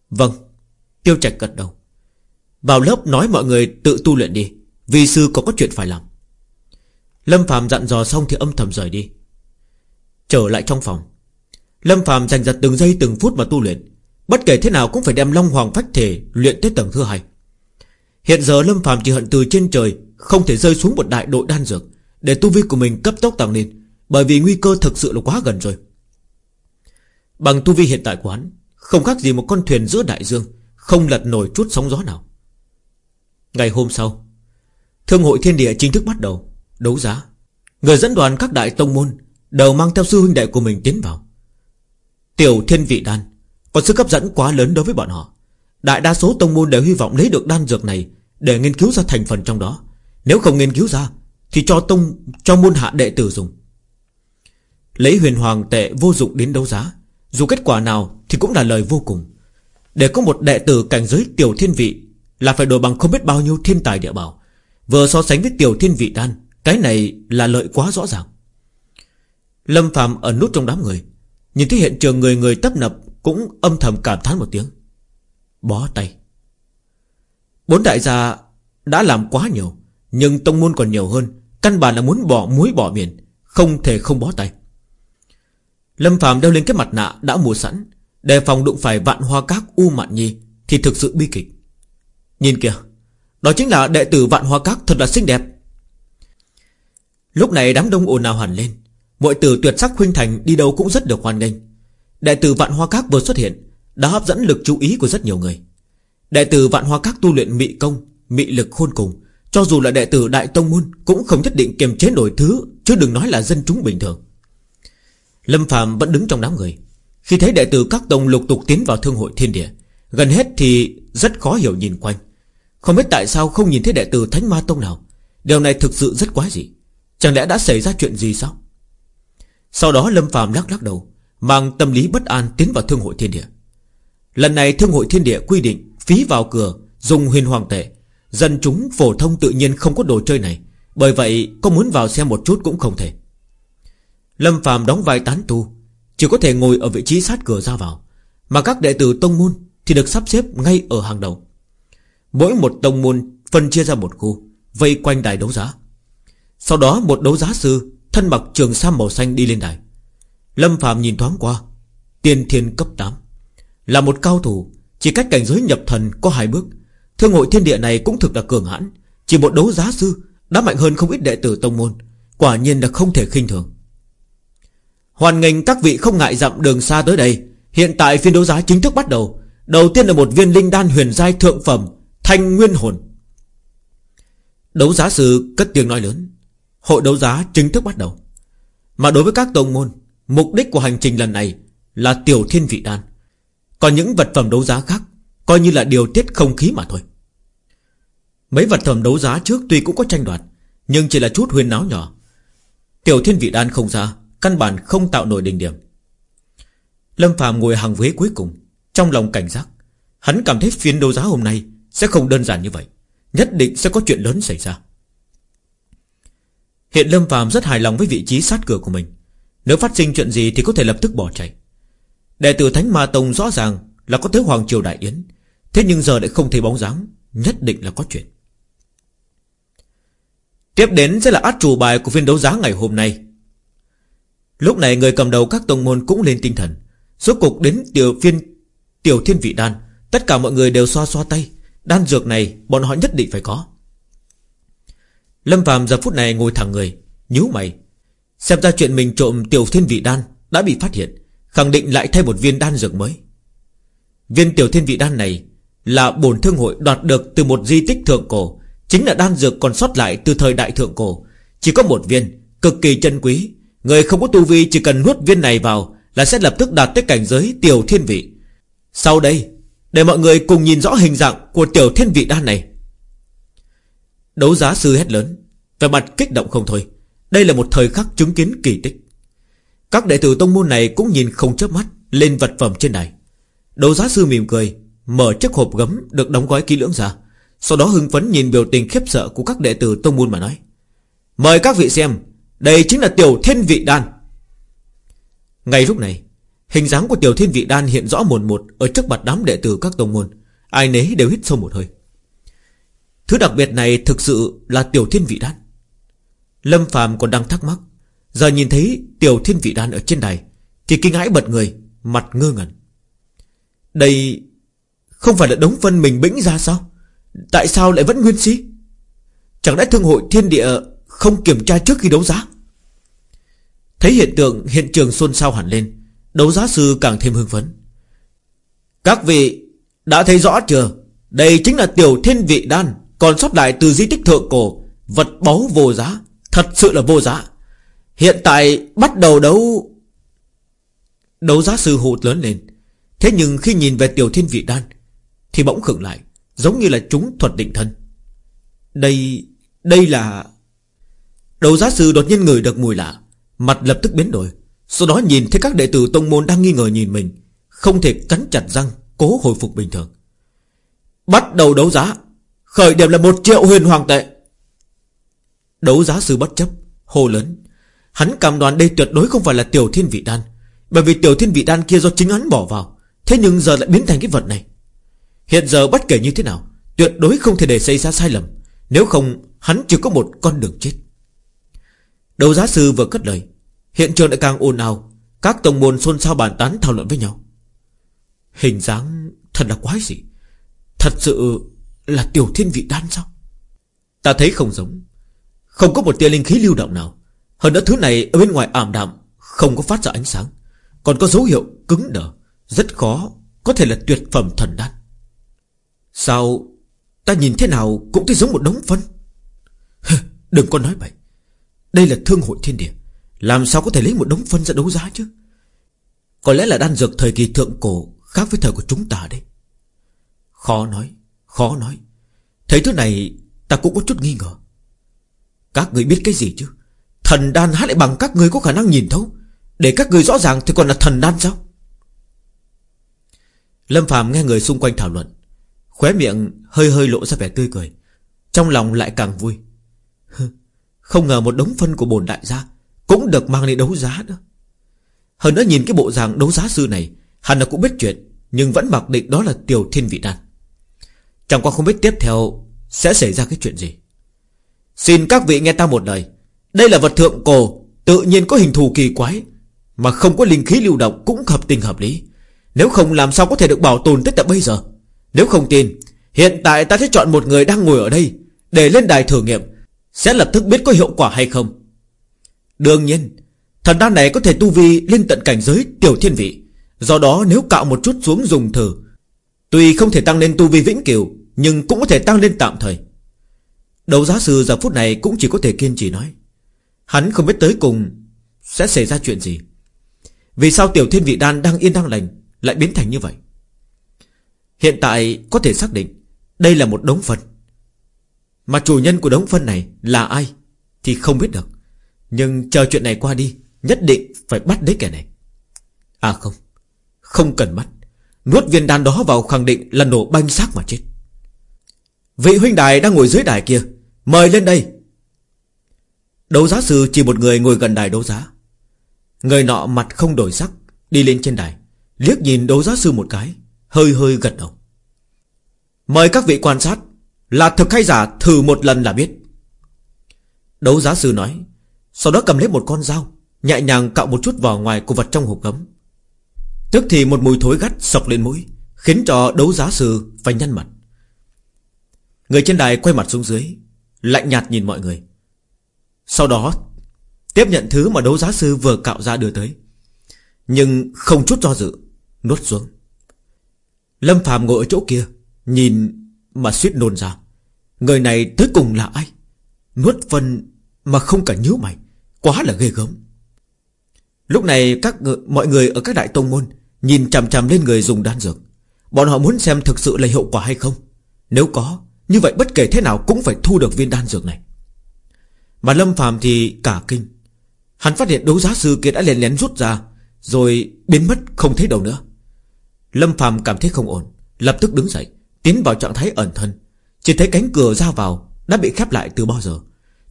Vâng. Tiêu Trạch gật đầu. Vào lớp nói mọi người tự tu luyện đi, Vì sư có có chuyện phải làm. Lâm Phạm dặn dò xong thì âm thầm rời đi. Trở lại trong phòng. Lâm Phạm dành giật từng giây từng phút mà tu luyện. Bất kể thế nào cũng phải đem Long Hoàng Phách Thể Luyện tới tầng thứ hai. Hiện giờ Lâm Phạm chỉ hận từ trên trời không thể rơi xuống một đại đội đan dược Để tu vi của mình cấp tốc tăng lên, Bởi vì nguy cơ thực sự là quá gần rồi. Bằng tu vi hiện tại của hắn, Không khác gì một con thuyền giữa đại dương Không lật nổi chút sóng gió nào. Ngày hôm sau, Thương hội thiên địa chính thức bắt đầu Đấu giá. Người dẫn đoàn các đại tông môn Đều mang theo sư huynh đệ của mình tiến vào. Tiểu thiên vị đan Có sức hấp dẫn quá lớn đối với bọn họ. Đại đa số tông môn đều hy vọng lấy được đan dược này Để nghiên cứu ra thành phần trong đó. Nếu không nghiên cứu ra, Thì cho tông, cho môn hạ đệ tử dùng. Lấy huyền hoàng tệ vô dụng đến đấu giá, Dù kết quả nào Thì cũng là lời vô cùng. Để có một đệ tử cảnh giới tiểu thiên vị là phải đổi bằng không biết bao nhiêu thiên tài địa bảo. Vừa so sánh với tiểu thiên vị đan, Cái này là lợi quá rõ ràng. Lâm phàm ở nút trong đám người, Nhìn thấy hiện trường người người tấp nập Cũng âm thầm cảm thán một tiếng. Bó tay. Bốn đại gia đã làm quá nhiều, nhưng tông môn còn nhiều hơn, Căn bản là muốn bỏ muối bỏ biển, Không thể không bó tay. Lâm Phạm đeo lên cái mặt nạ đã mua sẵn, Đề phòng đụng phải vạn hoa các U Mạn Nhi Thì thực sự bi kịch. Nhìn kìa, Đó chính là đệ tử vạn hoa các thật là xinh đẹp. Lúc này đám đông ồn ào hẳn lên, Mọi tử tuyệt sắc huynh thành đi đâu cũng rất được hoan nghênh. Đệ tử vạn hoa các vừa xuất hiện, Đã hấp dẫn lực chú ý của rất nhiều người. Đệ tử vạn hoa các tu luyện mị công, Mị lực khôn cùng, cho dù là đệ tử Đại Tông Môn Cũng không nhất định kiềm chế nổi thứ, Chứ đừng nói là dân chúng bình thường. Lâm Phạm vẫn đứng trong đám người. Khi thấy đệ tử các tông lục tục tiến vào thương hội thiên địa, Gần hết thì rất khó hiểu nhìn quanh. Không biết tại sao không nhìn thấy đệ tử Thánh Ma Tông nào. Điều này thực sự rất quái dị. Chẳng lẽ đã xảy ra chuyện gì sao? Sau đó Lâm phàm lắc lắc đầu, Mang tâm lý bất an tiến vào thương hội thiên địa. Lần này thương hội thiên địa quy định Phí vào cửa, dùng huyền hoàng tệ. Dân chúng phổ thông tự nhiên không có đồ chơi này, Bởi vậy có muốn vào xem một chút cũng không thể. Lâm phàm đóng vai tán tu, Chỉ có thể ngồi ở vị trí sát cửa ra vào, Mà các đệ tử tông môn thì được sắp xếp ngay ở hàng đầu. Mỗi một tông môn phân chia ra một khu, Vây quanh đài đấu giá. Sau đó một đấu giá sư, Thân mặc trường sam màu xanh đi lên đài. Lâm Phạm nhìn thoáng qua, Tiên thiên cấp 8 Là một cao thủ, Chỉ cách cảnh giới nhập thần có hai bước. Thương hội thiên địa này cũng thực là cường hãn, Chỉ một đấu giá sư Đã mạnh hơn không ít đệ tử tông môn, Quả nhiên là không thể khinh thường. Hoàn nghênh các vị không ngại dặm đường xa tới đây, Hiện tại phiên đấu giá chính thức bắt đầu Đầu tiên là một viên linh đan huyền giai thượng phẩm, Thanh nguyên hồn. Đấu giá sư cất tiếng nói lớn. Hội đấu giá chính thức bắt đầu. Mà đối với các tông môn, Mục đích của hành trình lần này Là tiểu thiên vị đan. Còn những vật phẩm đấu giá khác Coi như là điều tiết không khí mà thôi. Mấy vật phẩm đấu giá trước tuy cũng có tranh đoạt, Nhưng chỉ là chút huyên náo nhỏ. Tiểu thiên vị đan không ra, Căn bản không tạo nổi đỉnh điểm. Lâm Phạm ngồi hàng ghế cuối cùng. Trong lòng cảnh giác, Hắn cảm thấy phiên đấu giá hôm nay Sẽ không đơn giản như vậy, Nhất định sẽ có chuyện lớn xảy ra. Hiện Lâm Phạm rất hài lòng với vị trí sát cửa của mình. Nếu phát sinh chuyện gì thì có thể lập tức bỏ chạy. Đệ tử Thánh Ma Tông rõ ràng Là có tới Hoàng Triều Đại Yến, Thế nhưng giờ lại không thấy bóng dáng, Nhất định là có chuyện. Tiếp đến sẽ là át chủ bài của phiên đấu giá ngày hôm nay. Lúc này người cầm đầu các tông môn cũng lên tinh thần Suốt cục đến tiểu phiên Tiểu thiên vị đan, Tất cả mọi người đều xoa xoa tay. Đan dược này bọn họ nhất định phải có. Lâm Phạm giờ phút này ngồi thẳng người, nhíu mày. Xem ra chuyện mình trộm tiểu thiên vị đan Đã bị phát hiện, Khẳng định lại thay một viên đan dược mới. Viên tiểu thiên vị đan này Là bổn thương hội đoạt được từ một di tích thượng cổ, Chính là đan dược còn sót lại từ thời đại thượng cổ. Chỉ có một viên, Cực kỳ chân quý, Người không có tu vi chỉ cần nuốt viên này vào Là sẽ lập tức đạt tới cảnh giới tiểu thiên vị. Sau đây, Để mọi người cùng nhìn rõ hình dạng Của tiểu thiên vị đan này. Đấu giá sư hét lớn Về mặt kích động không thôi. Đây là một thời khắc chứng kiến kỳ tích. Các đệ tử tông môn này cũng nhìn không chớp mắt Lên vật phẩm trên này. Đấu giá sư mỉm cười, Mở chiếc hộp gấm được đóng gói kỹ lưỡng ra, Sau đó hưng phấn nhìn biểu tình khiếp sợ Của các đệ tử tông môn mà nói, Mời các vị xem, Đây chính là tiểu thiên vị đan. Ngay lúc này Hình dáng của tiểu thiên vị đan hiện rõ mồn một Ở trước mặt đám đệ tử các tông môn. Ai nấy đều hít sâu một hơi. Thứ đặc biệt này thực sự là tiểu thiên vị đan. Lâm phàm còn đang thắc mắc, Giờ nhìn thấy tiểu thiên vị đan ở trên đài Thì kinh hãi bật người, Mặt ngơ ngẩn. Đây không phải là đống phân mình bĩnh ra sao? Tại sao lại vẫn nguyên si Chẳng lẽ thương hội thiên địa Không kiểm tra trước khi đấu giá? Thấy hiện tượng, hiện trường xôn xao hẳn lên. Đấu giá sư càng thêm hưng phấn. Các vị Đã thấy rõ chưa? Đây chính là tiểu thiên vị đan, Còn sót lại từ di tích thượng cổ, Vật báu vô giá, Thật sự là vô giá. Hiện tại bắt đầu đấu Đấu giá sư hụt lớn lên. Thế nhưng khi nhìn về tiểu thiên vị đan, Thì bỗng khựng lại, Giống như là chúng thuật định thân. Đây Đây là, Đấu giá sư đột nhiên ngửi được mùi lạ, Mặt lập tức biến đổi. Sau đó nhìn thấy các đệ tử tông môn đang nghi ngờ nhìn mình, Không thể cắn chặt răng, Cố hồi phục bình thường. Bắt đầu đấu giá, Khởi điểm là một triệu huyền hoàng tệ. Đấu giá sư bất chấp Hồ lớn. Hắn cảm đoán đây tuyệt đối không phải là tiểu thiên vị đan, Bởi vì tiểu thiên vị đan kia do chính hắn bỏ vào, Thế nhưng giờ lại biến thành cái vật này. Hiện giờ bất kể như thế nào, Tuyệt đối không thể để xảy ra sai lầm, Nếu không hắn chỉ có một con đường chết. Đấu giá sư vừa cất lời Hiện trường lại càng ồn ào. Các tông môn xôn xao bàn tán thảo luận với nhau. Hình dáng thật là quái dị. Thật sự là tiểu thiên vị đan sao? Ta thấy không giống. Không có một tia linh khí lưu động nào. Hơn nữa thứ này ở bên ngoài ảm đạm, Không có phát ra ánh sáng. Còn có dấu hiệu cứng đờ, Rất khó Có thể là tuyệt phẩm thần đan. Sao Ta nhìn thế nào cũng thấy giống một đống phân? Đừng có nói vậy Đây là thương hội thiên địa. Làm sao có thể lấy một đống phân ra đấu giá chứ? Có lẽ là đan dược thời kỳ thượng cổ Khác với thời của chúng ta đấy. Khó nói Khó nói. Thấy thứ này, ta cũng có chút nghi ngờ. Các người biết cái gì chứ? Thần đan hát lại bằng các người có khả năng nhìn thấu. Để các người rõ ràng thì còn là thần đan sao? Lâm Phạm nghe người xung quanh thảo luận, Khóe miệng hơi hơi lộ ra vẻ tươi cười, Trong lòng lại càng vui. Không ngờ một đống phân của bồn đại gia cũng được mang đi đấu giá nữa. Hơn nữa nhìn cái bộ dạng đấu giá sư này Hắn là cũng biết chuyện, Nhưng vẫn mặc định đó là tiểu thiên vị đan. Chẳng qua không biết tiếp theo Sẽ xảy ra cái chuyện gì. Xin các vị nghe ta một lời. Đây là vật thượng cổ, Tự nhiên có hình thù kỳ quái, Mà không có linh khí lưu động cũng hợp tình hợp lý. Nếu không làm sao có thể được bảo tồn tới tận bây giờ? Nếu không tin, Hiện tại ta sẽ chọn một người đang ngồi ở đây, Để lên đài thử nghiệm, Sẽ lập tức biết có hiệu quả hay không. Đương nhiên, Thần đan này có thể tu vi lên tận cảnh giới tiểu thiên vị. Do đó nếu cạo một chút xuống dùng thử, Tuy không thể tăng lên tu vi vĩnh cửu, Nhưng cũng có thể tăng lên tạm thời. Đầu giá sư giờ phút này cũng chỉ có thể kiên trì nói. Hắn không biết tới cùng Sẽ xảy ra chuyện gì. Vì sao tiểu thiên vị đan đang yên đang lành Lại biến thành như vậy? Hiện tại có thể xác định Đây là một đống phân. Mà chủ nhân của đống phân này là ai Thì không biết được. Nhưng chờ chuyện này qua đi, Nhất định phải bắt đấy kẻ này. À không Không cần bắt. Nuốt viên đan đó vào khẳng định là nổ banh xác mà chết. Vị huynh đài đang ngồi dưới đài kia, Mời lên đây. Đấu giá sư chỉ một người ngồi gần đài đấu giá. Người nọ mặt không đổi sắc, Đi lên trên đài, Liếc nhìn đấu giá sư một cái, Hơi hơi gật đầu. Mời các vị quan sát, Là thực hay giả thử một lần là biết. Đấu giá sư nói sau đó cầm lấy một con dao, Nhẹ nhàng cạo một chút vào ngoài của vật trong hộp gấm. Tức thì một mùi thối gắt sọc lên mũi, Khiến cho đấu giá sư phải nhăn mặt. Người trên đài quay mặt xuống dưới, Lạnh nhạt nhìn mọi người. Sau đó, Tiếp nhận thứ mà đấu giá sư vừa cạo ra đưa tới. Nhưng không chút do dự, Nuốt xuống. Lâm phàm ngồi ở chỗ kia, Nhìn mà suýt nôn ra. Người này tới cùng là ai? Nuốt phân mà không cả nhíu mày. Quá là ghê gớm. Lúc này các người, mọi người ở các đại tông môn Nhìn chằm chằm lên người dùng đan dược. Bọn họ muốn xem thực sự là hiệu quả hay không. Nếu có Như vậy bất kể thế nào cũng phải thu được viên đan dược này. Mà Lâm phàm thì cả kinh. Hắn phát hiện đấu giá sư kia đã lén lén rút ra Rồi biến mất không thấy đâu nữa. Lâm phàm cảm thấy không ổn Lập tức đứng dậy Tiến vào trạng thái ẩn thân. Chỉ thấy cánh cửa ra vào Đã bị khép lại từ bao giờ.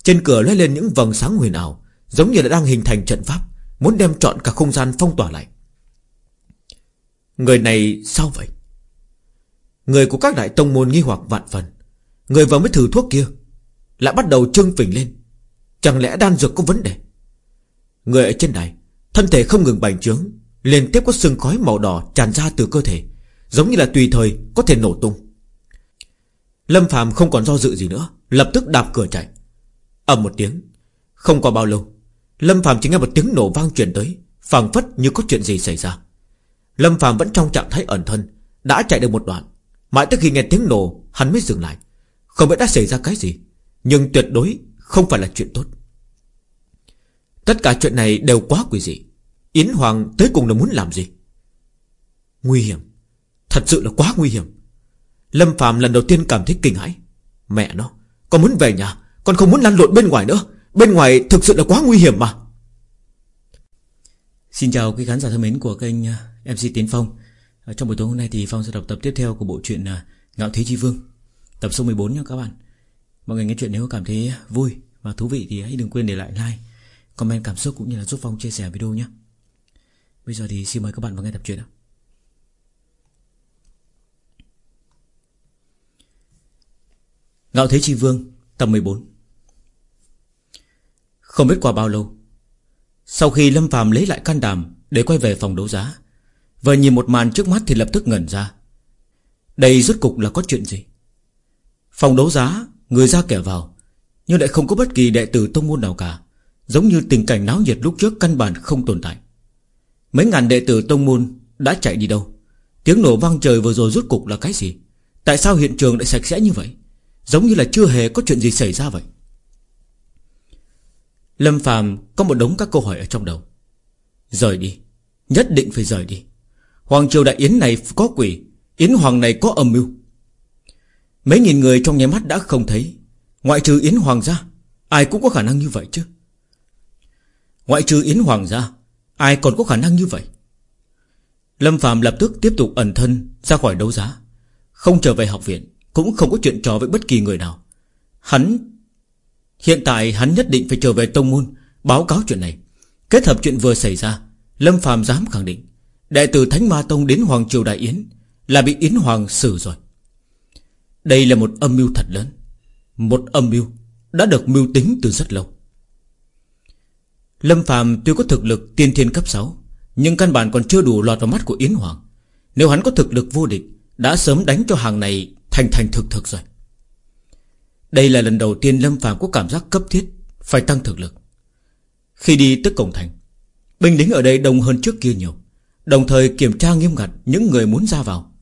Trên cửa lóe lên những vầng sáng huyền ảo Giống như là đang hình thành trận pháp, Muốn đem trọn cả không gian phong tỏa lại. Người này sao vậy? Người của các đại tông môn nghi hoặc vạn phần. Người vừa mới thử thuốc kia, Lại bắt đầu trưng phình lên. Chẳng lẽ đan dược có vấn đề? Người ở trên này, Thân thể không ngừng bành trướng, Liên tiếp có sương khói màu đỏ tràn ra từ cơ thể, Giống như là tùy thời có thể nổ tung. Lâm phàm không còn do dự gì nữa, Lập tức đạp cửa chạy. Ầm một tiếng, Không qua bao lâu Lâm Phạm chỉ nghe một tiếng nổ vang truyền tới, phảng phất như có chuyện gì xảy ra. Lâm Phạm vẫn trong trạng thái ẩn thân, Đã chạy được một đoạn. Mãi tới khi nghe tiếng nổ, hắn mới dừng lại. Không biết đã xảy ra cái gì, Nhưng tuyệt đối không phải là chuyện tốt. Tất cả chuyện này đều quá quỷ dị. Yến Hoàng tới cùng là muốn làm gì? Nguy hiểm. Thật sự là quá nguy hiểm. Lâm Phạm lần đầu tiên cảm thấy kinh hãi. Mẹ nó, Con muốn về nhà, Con không muốn lăn lộn bên ngoài nữa. Bên ngoài thực sự là quá nguy hiểm mà. Xin chào quý khán giả thân mến của kênh à, MC Tiến Phong. Trong buổi tối hôm nay thì Phong sẽ đọc tập tiếp theo của bộ truyện à, Ngạo Thế Chi Vương. Tập số 14 nha các bạn. Mọi người nghe chuyện nếu cảm thấy vui và thú vị thì hãy đừng quên để lại like, Comment cảm xúc cũng như là giúp Phong chia sẻ video nhé Bây giờ thì xin mời các bạn vào nghe tập truyện ạ Ngạo Thế Chi Vương, Tập 14 không biết qua bao lâu, Sau khi Lâm phàm lấy lại can đảm Để quay về phòng đấu giá, Vừa nhìn một màn trước mắt thì lập tức ngẩn ra. Đây rốt cục là có chuyện gì? Phòng đấu giá, Người ra kẻ vào, Nhưng lại không có bất kỳ đệ tử tông môn nào cả, Giống như tình cảnh náo nhiệt lúc trước căn bản không tồn tại. Mấy ngàn đệ tử tông môn Đã chạy đi đâu? Tiếng nổ vang trời vừa rồi rốt cục là cái gì? Tại sao hiện trường lại sạch sẽ như vậy? Giống như là chưa hề có chuyện gì xảy ra vậy. Lâm Phạm có một đống các câu hỏi ở trong đầu. Rời đi. Nhất định phải rời đi. Hoàng triều đại yến này có quỷ Yến hoàng này có âm mưu. Mấy nghìn người trong nháy mắt đã không thấy. Ngoại trừ yến hoàng ra, Ai cũng có khả năng như vậy chứ? Ngoại trừ yến hoàng ra, Ai còn có khả năng như vậy? Lâm Phạm lập tức tiếp tục ẩn thân Ra khỏi đấu giá. Không trở về học viện Cũng không có chuyện trò với bất kỳ người nào. Hắn Hiện tại hắn nhất định phải trở về tông môn, Báo cáo chuyện này. Kết hợp chuyện vừa xảy ra, Lâm Phạm dám khẳng định, Đệ tử Thánh Ma Tông đến Hoàng Triều Đại Yến Là bị Yến Hoàng xử rồi. Đây là một âm mưu thật lớn. Một âm mưu Đã được mưu tính từ rất lâu. Lâm Phạm tuy có thực lực tiên thiên cấp 6 Nhưng căn bản còn chưa đủ lọt vào mắt của Yến Hoàng. Nếu hắn có thực lực vô địch, Đã sớm đánh cho hàng này thành thành thực thực rồi. Đây là lần đầu tiên Lâm Phạm có cảm giác cấp thiết Phải tăng thực lực. Khi đi tới cổng thành, Binh lính ở đây đông hơn trước kia nhiều, Đồng thời kiểm tra nghiêm ngặt những người muốn ra vào.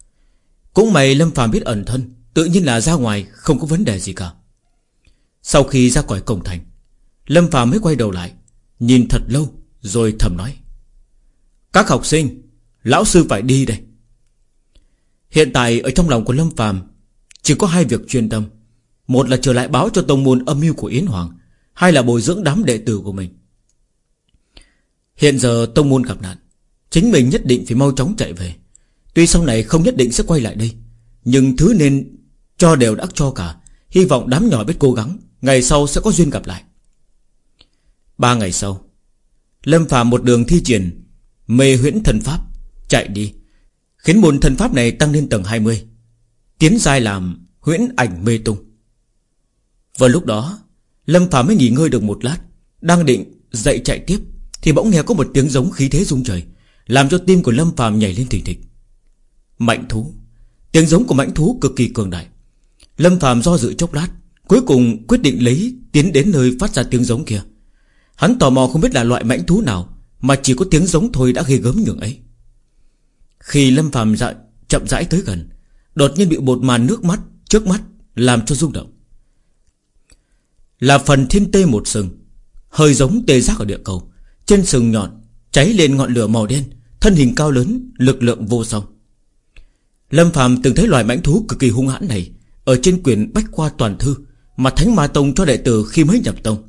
Cũng may Lâm Phạm biết ẩn thân, Tự nhiên là ra ngoài, không có vấn đề gì cả. Sau khi ra khỏi cổng thành, Lâm Phạm mới quay đầu lại, Nhìn thật lâu rồi thầm nói, Các học sinh, Lão sư phải đi đây. Hiện tại ở trong lòng của Lâm Phạm Chỉ có hai việc chuyên tâm. Một là trở lại báo cho tông môn âm mưu của Yến Hoàng, Hai là bồi dưỡng đám đệ tử của mình. Hiện giờ tông môn gặp nạn, Chính mình nhất định phải mau chóng chạy về. Tuy sau này không nhất định sẽ quay lại đây, Nhưng thứ nên cho đều đã cho cả. Hy vọng đám nhỏ biết cố gắng, Ngày sau sẽ có duyên gặp lại. Ba ngày sau, Lâm Phạm một đường thi triển Mê huyễn thần pháp, Chạy đi. Khiến môn thần pháp này tăng lên tầng 20 Tiến giai làm huyễn ảnh mê tung. Vào lúc đó Lâm Phạm mới nghỉ ngơi được một lát Đang định dậy chạy tiếp Thì bỗng nghe có một tiếng giống khí thế rung trời Làm cho tim của Lâm Phạm nhảy lên thình thịch. Mạnh thú. Tiếng giống của mãnh thú cực kỳ cường đại. Lâm Phạm do dự chốc lát Cuối cùng quyết định lấy Tiến đến nơi phát ra tiếng giống kia. Hắn tò mò không biết là loại mãnh thú nào Mà chỉ có tiếng giống thôi đã ghê gớm nhường ấy. Khi Lâm Phạm dạ, chậm rãi tới gần Đột nhiên bị bột màn nước mắt Trước mắt làm cho rung động. Là phần thiên tê một sừng, Hơi giống tê giác ở địa cầu. Trên sừng nhọn Cháy lên ngọn lửa màu đen, Thân hình cao lớn, Lực lượng vô song. Lâm Phạm từng thấy loài mãnh thú cực kỳ hung hãn này Ở trên quyển Bách Khoa Toàn Thư Mà Thánh Ma Tông cho đệ tử khi mới nhập tông.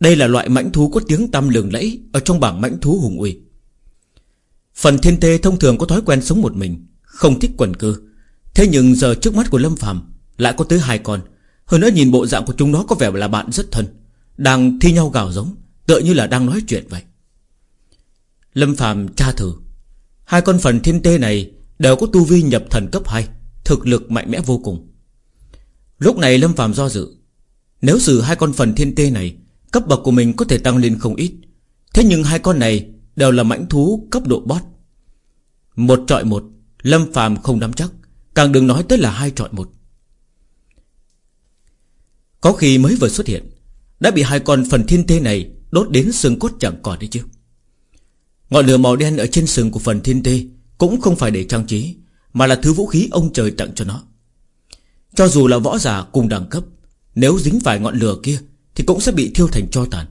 Đây là loại mãnh thú có tiếng tăm lừng lẫy Ở trong bảng mãnh thú hùng uy. Phần thiên tê thông thường có thói quen sống một mình, Không thích quần cư Thế nhưng giờ trước mắt của Lâm Phạm Lại có tới hai con hơn nữa nhìn bộ dạng của chúng nó có vẻ là bạn rất thân. Đang thi nhau gào giống, Tựa như là đang nói chuyện vậy. Lâm Phạm tra thử. Hai con phần thiên tê này Đều có tu vi nhập thần cấp 2 Thực lực mạnh mẽ vô cùng. Lúc này Lâm Phạm do dự. Nếu xử hai con phần thiên tê này, Cấp bậc của mình có thể tăng lên không ít. Thế nhưng hai con này Đều là mãnh thú cấp độ bót Một trọi một, Lâm Phạm không nắm chắc. Càng đừng nói tới là hai trọi một. Có khi mới vừa xuất hiện, Đã bị hai con phần thiên tê này Đốt đến xương cốt chẳng còn đấy chứ. Ngọn lửa màu đen ở trên sừng của phần thiên tê cũng không phải để trang trí, Mà là thứ vũ khí ông trời tặng cho nó. Cho dù là võ giả cùng đẳng cấp, Nếu dính phải ngọn lửa kia Thì cũng sẽ bị thiêu thành cho tàn.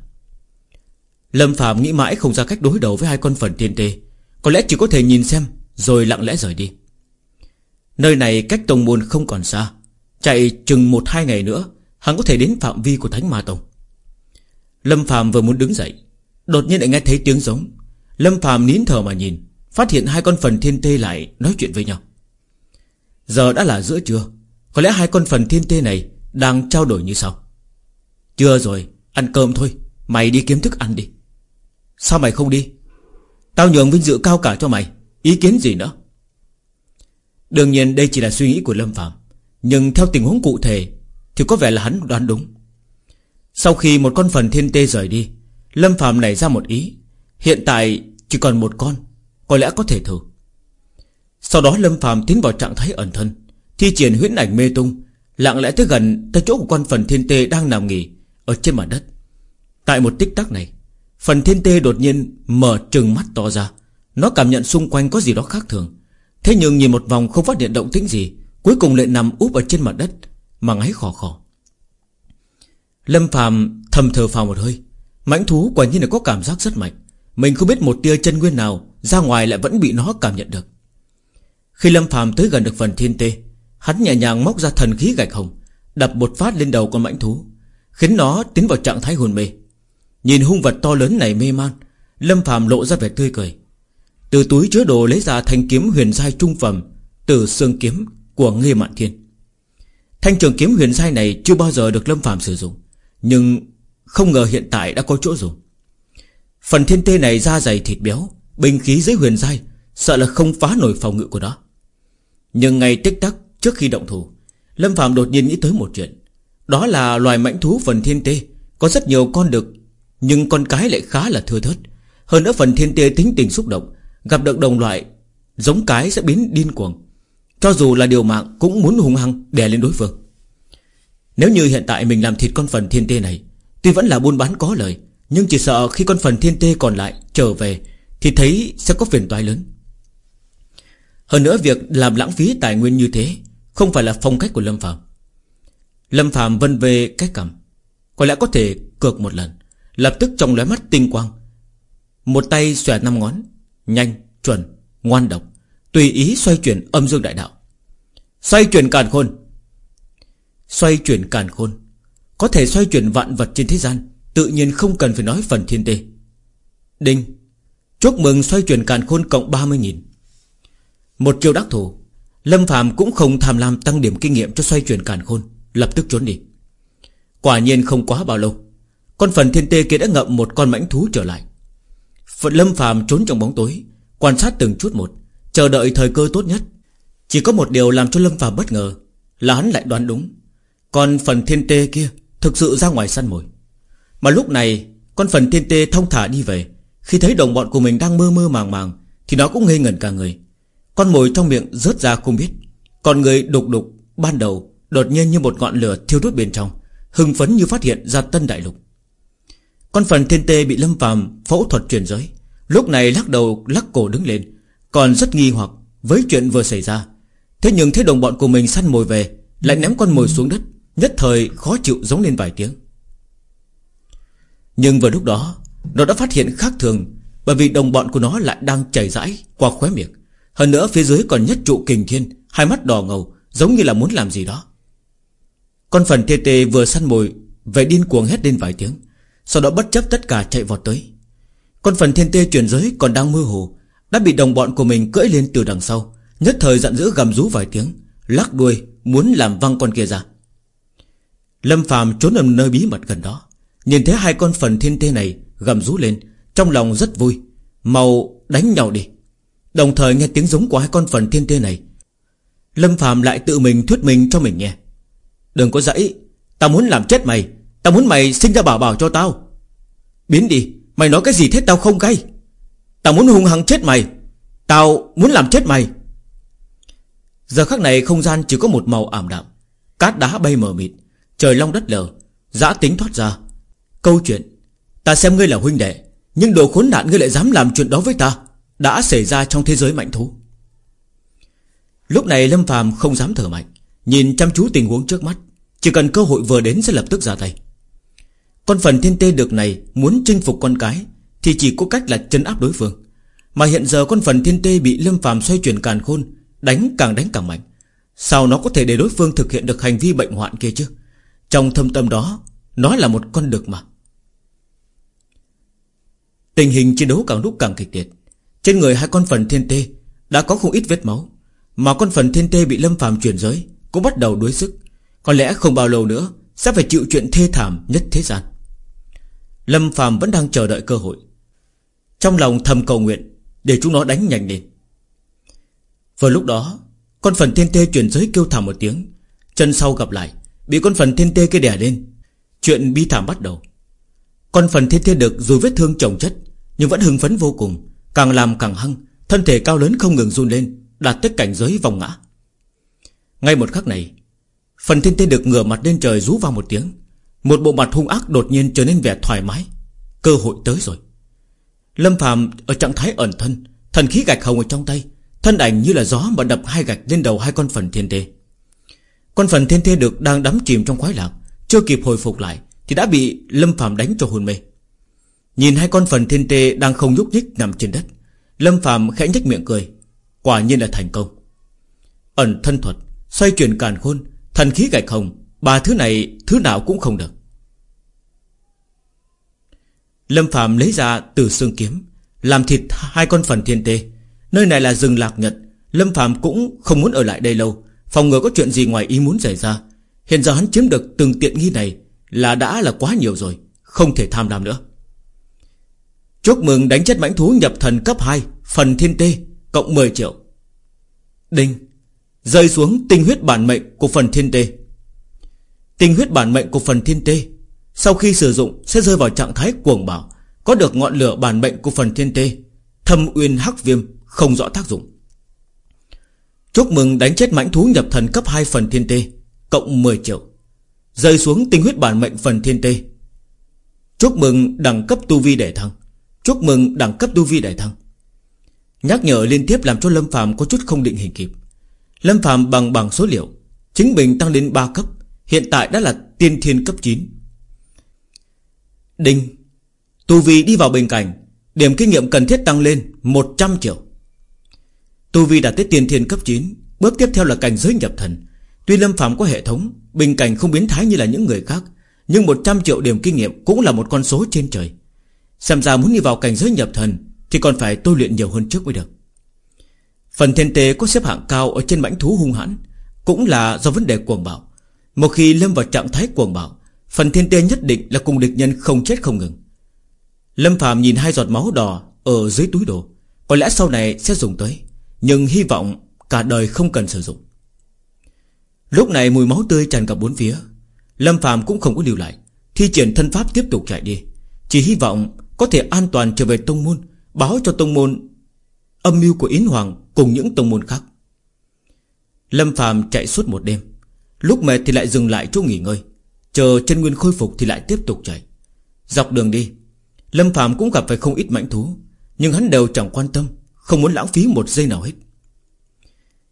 Lâm Phạm nghĩ mãi không ra cách đối đầu với hai con phần thiên tê Có lẽ chỉ có thể nhìn xem Rồi lặng lẽ rời đi. Nơi này cách tông môn không còn xa, Chạy chừng một hai ngày nữa Hắn có thể đến phạm vi của Thánh Ma Tông. Lâm Phạm vừa muốn đứng dậy, Đột nhiên lại nghe thấy tiếng giống. Lâm Phạm nín thở mà nhìn, Phát hiện hai con phần thiên tê lại nói chuyện với nhau. Giờ đã là giữa trưa, Có lẽ hai con phần thiên tê này Đang trao đổi như sau. Chưa rồi, ăn cơm thôi, Mày đi kiếm thức ăn đi. Sao mày không đi? Tao nhường vinh dự cao cả cho mày, Ý kiến gì nữa? Đương nhiên đây chỉ là suy nghĩ của Lâm Phạm Nhưng theo tình huống cụ thể thì có vẻ là hắn đoán đúng. Sau khi một con phần thiên tê rời đi, Lâm Phạm nảy ra một ý. Hiện tại chỉ còn một con, có lẽ có thể thử. Sau đó Lâm phàm tiến vào trạng thái ẩn thân, Thi triển huyễn ảnh mê tung, Lặng lẽ tới gần tới chỗ của con phần thiên tê đang nằm nghỉ Ở trên mặt đất. Tại một tích tắc này, Phần thiên tê đột nhiên mở trừng mắt to ra. Nó cảm nhận xung quanh có gì đó khác thường. Thế nhưng nhìn một vòng không phát hiện động tĩnh gì, Cuối cùng lại nằm úp ở trên mặt đất. Mà ngáy khò khò. Lâm phàm thầm thờ phào một hơi. Mãnh thú quả nhiên là có cảm giác rất mạnh. Mình không biết một tia chân nguyên nào ra ngoài lại vẫn bị nó cảm nhận được. Khi Lâm phàm tới gần được phần thiên tê, Hắn nhẹ nhàng móc ra thần khí gạch hồng, Đập một phát lên đầu con mãnh thú, Khiến nó tiến vào trạng thái hồn mê. Nhìn hung vật to lớn này mê man, Lâm phàm lộ ra vẻ tươi cười. Từ túi chứa đồ lấy ra thanh kiếm huyền giai trung phẩm Từ xương kiếm của Nghê Mạn Thiên. Thanh trường kiếm huyền sai này chưa bao giờ được Lâm phàm sử dụng Nhưng không ngờ hiện tại đã có chỗ dùng. Phần thiên tê này da dày thịt béo bình khí dưới huyền sai, Sợ là không phá nổi phòng ngự của nó. Nhưng ngay tích tắc trước khi động thủ Lâm Phạm đột nhiên nghĩ tới một chuyện. Đó là loài mãnh thú phần thiên tê Có rất nhiều con đực Nhưng con cái lại khá là thưa thớt. Hơn nữa phần thiên tê tính tình xúc động Gặp được đồng loại Giống cái sẽ biến điên cuồng. Cho dù là điều mạng cũng muốn hung hăng đè lên đối phương. Nếu như hiện tại mình làm thịt con phần thiên tê này Tuy vẫn là buôn bán có lời Nhưng chỉ sợ khi con phần thiên tê còn lại trở về thì thấy sẽ có phiền toái lớn. Hơn nữa việc làm lãng phí tài nguyên như thế Không phải là phong cách của Lâm Phạm Lâm Phạm vân về cái cầm Có lẽ có thể cược một lần Lập tức trong lóe mắt tinh quang Một tay xòe năm ngón Nhanh, chuẩn, ngoan độc Tùy ý xoay chuyển âm dương đại đạo. Xoay chuyển càn khôn. Xoay chuyển càn khôn. Có thể xoay chuyển vạn vật trên thế gian, Tự nhiên không cần phải nói phần thiên tê. Đinh. Chúc mừng xoay chuyển càn khôn cộng 30.000 Một chiêu đắc thủ. Lâm Phạm cũng không tham lam tăng điểm kinh nghiệm cho xoay chuyển càn khôn. Lập tức trốn đi. Quả nhiên không quá bao lâu, Con phần thiên tê kia đã ngậm một con mãnh thú trở lại. Phật Lâm Phạm trốn trong bóng tối, Quan sát từng chút một, Chờ đợi thời cơ tốt nhất. Chỉ có một điều làm cho Lâm Phạm bất ngờ, Là hắn lại đoán đúng. Còn phần thiên tê kia Thực sự ra ngoài săn mồi. Mà lúc này, Con phần thiên tê thông thả đi về. Khi thấy đồng bọn của mình đang mơ mơ màng màng, Thì nó cũng ngây ngẩn cả người. Con mồi trong miệng rớt ra không biết. Còn người đục đục ban đầu Đột nhiên như một ngọn lửa thiêu đốt bên trong, Hưng phấn như phát hiện ra tân đại lục. Con phần thiên tê bị lâm phàm Phẫu thuật chuyển giới, Lúc này lắc đầu, lắc cổ đứng lên, Còn rất nghi hoặc với chuyện vừa xảy ra. Thế nhưng thấy đồng bọn của mình săn mồi về, Lại ném con mồi xuống đất, Nhất thời khó chịu giống lên vài tiếng. Nhưng vào lúc đó, Nó đã phát hiện khác thường, Bởi vì đồng bọn của nó lại đang chảy rãi Qua khóe miệng. Hơn nữa, phía dưới còn nhất trụ kình thiên, Hai mắt đỏ ngầu, Giống như là muốn làm gì đó. Con phần tê tê vừa săn mồi Về điên cuồng hét lên vài tiếng, Sau đó bất chấp tất cả chạy vọt tới. Con phần thiên tê chuyển giới còn đang mơ hồ, Đã bị đồng bọn của mình cưỡi lên từ đằng sau. Nhất thời giận dữ gầm rú vài tiếng, Lắc đuôi, muốn làm văng con kia ra. Lâm phàm trốn ở nơi bí mật gần đó, Nhìn thấy hai con phần thiên tê này Gầm rú lên, Trong lòng rất vui. Màu đánh nhau đi. Đồng thời nghe tiếng giống của hai con phần thiên tê này. Lâm phàm lại tự mình thuyết mình cho mình nghe. Đừng có dãy, Tao muốn làm chết mày, Tao muốn mày sinh ra bảo bảo cho tao. Biến đi, Mày nói cái gì thế tao không cay. Tao muốn hung hăng chết mày, Tao muốn làm chết mày. Giờ khắc này không gian chỉ có một màu ảm đạm. Cát đá bay mờ mịt Trời long đất lở, Giã tính thoát ra. Câu chuyện Ta xem ngươi là huynh đệ Nhưng đồ khốn nạn ngươi lại dám làm chuyện đó với ta Đã xảy ra trong thế giới mạnh thú. Lúc này Lâm phàm không dám thở mạnh Nhìn chăm chú tình huống trước mắt Chỉ cần cơ hội vừa đến sẽ lập tức ra tay. Con phần thiên tê được này Muốn chinh phục con cái Thì chỉ có cách là chân áp đối phương. Mà hiện giờ con phần thiên tê bị Lâm phàm xoay chuyển càn khôn Đánh càng đánh càng mạnh. Sao nó có thể để đối phương thực hiện được hành vi bệnh hoạn kia chứ? Trong thâm tâm đó, Nó là một con đực mà. Tình hình chiến đấu càng lúc càng kịch liệt. Trên người hai con phần thiên tê Đã có không ít vết máu, Mà con phần thiên tê bị lâm phàm chuyển giới Cũng bắt đầu đuối sức. Có lẽ không bao lâu nữa Sẽ phải chịu chuyện thê thảm nhất thế gian. Lâm phàm vẫn đang chờ đợi cơ hội. Trong lòng thầm cầu nguyện Để chúng nó đánh nhanh lên. Vừa lúc đó, Con phần thiên tê chuyển giới kêu thảm một tiếng. Chân sau gặp lại, Bị con phần thiên tê kia đè lên. Chuyện bi thảm bắt đầu. Con phần thiên tê được dù vết thương chồng chất, Nhưng vẫn hưng phấn vô cùng. Càng làm càng hăng, Thân thể cao lớn không ngừng run lên, Đạt tới cảnh giới vòng ngã. Ngay một khắc này, Phần thiên tê được ngửa mặt lên trời rú vào một tiếng. Một bộ mặt hung ác đột nhiên trở nên vẻ thoải mái. Cơ hội tới rồi. Lâm phàm ở trạng thái ẩn thân, Thần khí gạch hồng ở trong tay Thân ảnh như là gió mà đập hai gạch lên đầu hai con phần thiên tê Con phần thiên tê được đang đắm chìm trong khoái lạc, Chưa kịp hồi phục lại Thì đã bị Lâm Phạm đánh cho hôn mê. Nhìn hai con phần thiên tê đang không nhúc nhích nằm trên đất, Lâm Phạm khẽ nhếch miệng cười, Quả nhiên là thành công. Ẩn thân thuật, Xoay chuyển càn khôn, Thần khí gạch hồng, Ba thứ này thứ nào cũng không được. Lâm Phạm lấy ra từ xương kiếm, Làm thịt hai con phần thiên tê Nơi này là rừng lạc nhật. Lâm Phạm cũng không muốn ở lại đây lâu. Phòng ngừa có chuyện gì ngoài ý muốn xảy ra. Hiện giờ hắn chiếm được từng tiện nghi này Là đã là quá nhiều rồi, Không thể tham lam nữa. Chúc mừng đánh chết mãnh thú nhập thần cấp 2 Phần thiên tê, Cộng 10 triệu. Đinh. Rơi xuống tinh huyết bản mệnh của phần thiên tê. Tinh huyết bản mệnh của phần thiên tê. Sau khi sử dụng, sẽ rơi vào trạng thái cuồng bảo Có được ngọn lửa bản mệnh của phần thiên tê. Thâm uyên hắc viêm không rõ tác dụng. Chúc mừng đánh chết mãnh thú nhập thần cấp 2 phần thiên tê, Cộng 10 triệu. Rơi xuống tinh huyết bản mệnh phần thiên tê. Chúc mừng đẳng cấp tu vi để thăng Chúc mừng đẳng cấp tu vi để thăng Nhắc nhở liên tiếp làm cho Lâm Phạm có chút không định hình kịp. Lâm Phạm bằng bằng số liệu, Chính mình tăng đến 3 cấp, Hiện tại đã là tiên thiên cấp 9 Đinh, Tu Vi đi vào bình cảnh, Điểm kinh nghiệm cần thiết tăng lên 100 triệu. Tu Vi đạt tới tiền thiên cấp 9 Bước tiếp theo là cảnh giới nhập thần. Tuy Lâm Phạm có hệ thống, Bình cảnh không biến thái như là những người khác, Nhưng 100 triệu điểm kinh nghiệm cũng là một con số trên trời. Xem ra muốn đi vào cảnh giới nhập thần Thì còn phải tôi luyện nhiều hơn trước mới được. Phần thiên tế có xếp hạng cao Ở trên mãnh thú hung hãn, Cũng là do vấn đề cuồng bạo. Một khi lâm vào trạng thái cuồng bạo, Phần thiên tế nhất định là cùng địch nhân không chết không ngừng. Lâm Phạm nhìn hai giọt máu đỏ Ở dưới túi đồ, Có lẽ sau này sẽ dùng tới. Nhưng hy vọng cả đời không cần sử dụng. Lúc này mùi máu tươi tràn cả bốn phía. Lâm Phạm cũng không có lưu lại. Thi triển thân pháp tiếp tục chạy đi. Chỉ hy vọng có thể an toàn trở về tông môn, Báo cho tông môn Âm mưu của Yến Hoàng cùng những tông môn khác. Lâm Phạm chạy suốt một đêm. Lúc mệt thì lại dừng lại chỗ nghỉ ngơi. Chờ chân nguyên khôi phục thì lại tiếp tục chạy. Dọc đường đi, Lâm Phạm cũng gặp phải không ít mãnh thú, Nhưng hắn đều chẳng quan tâm. Không muốn lãng phí một giây nào hết.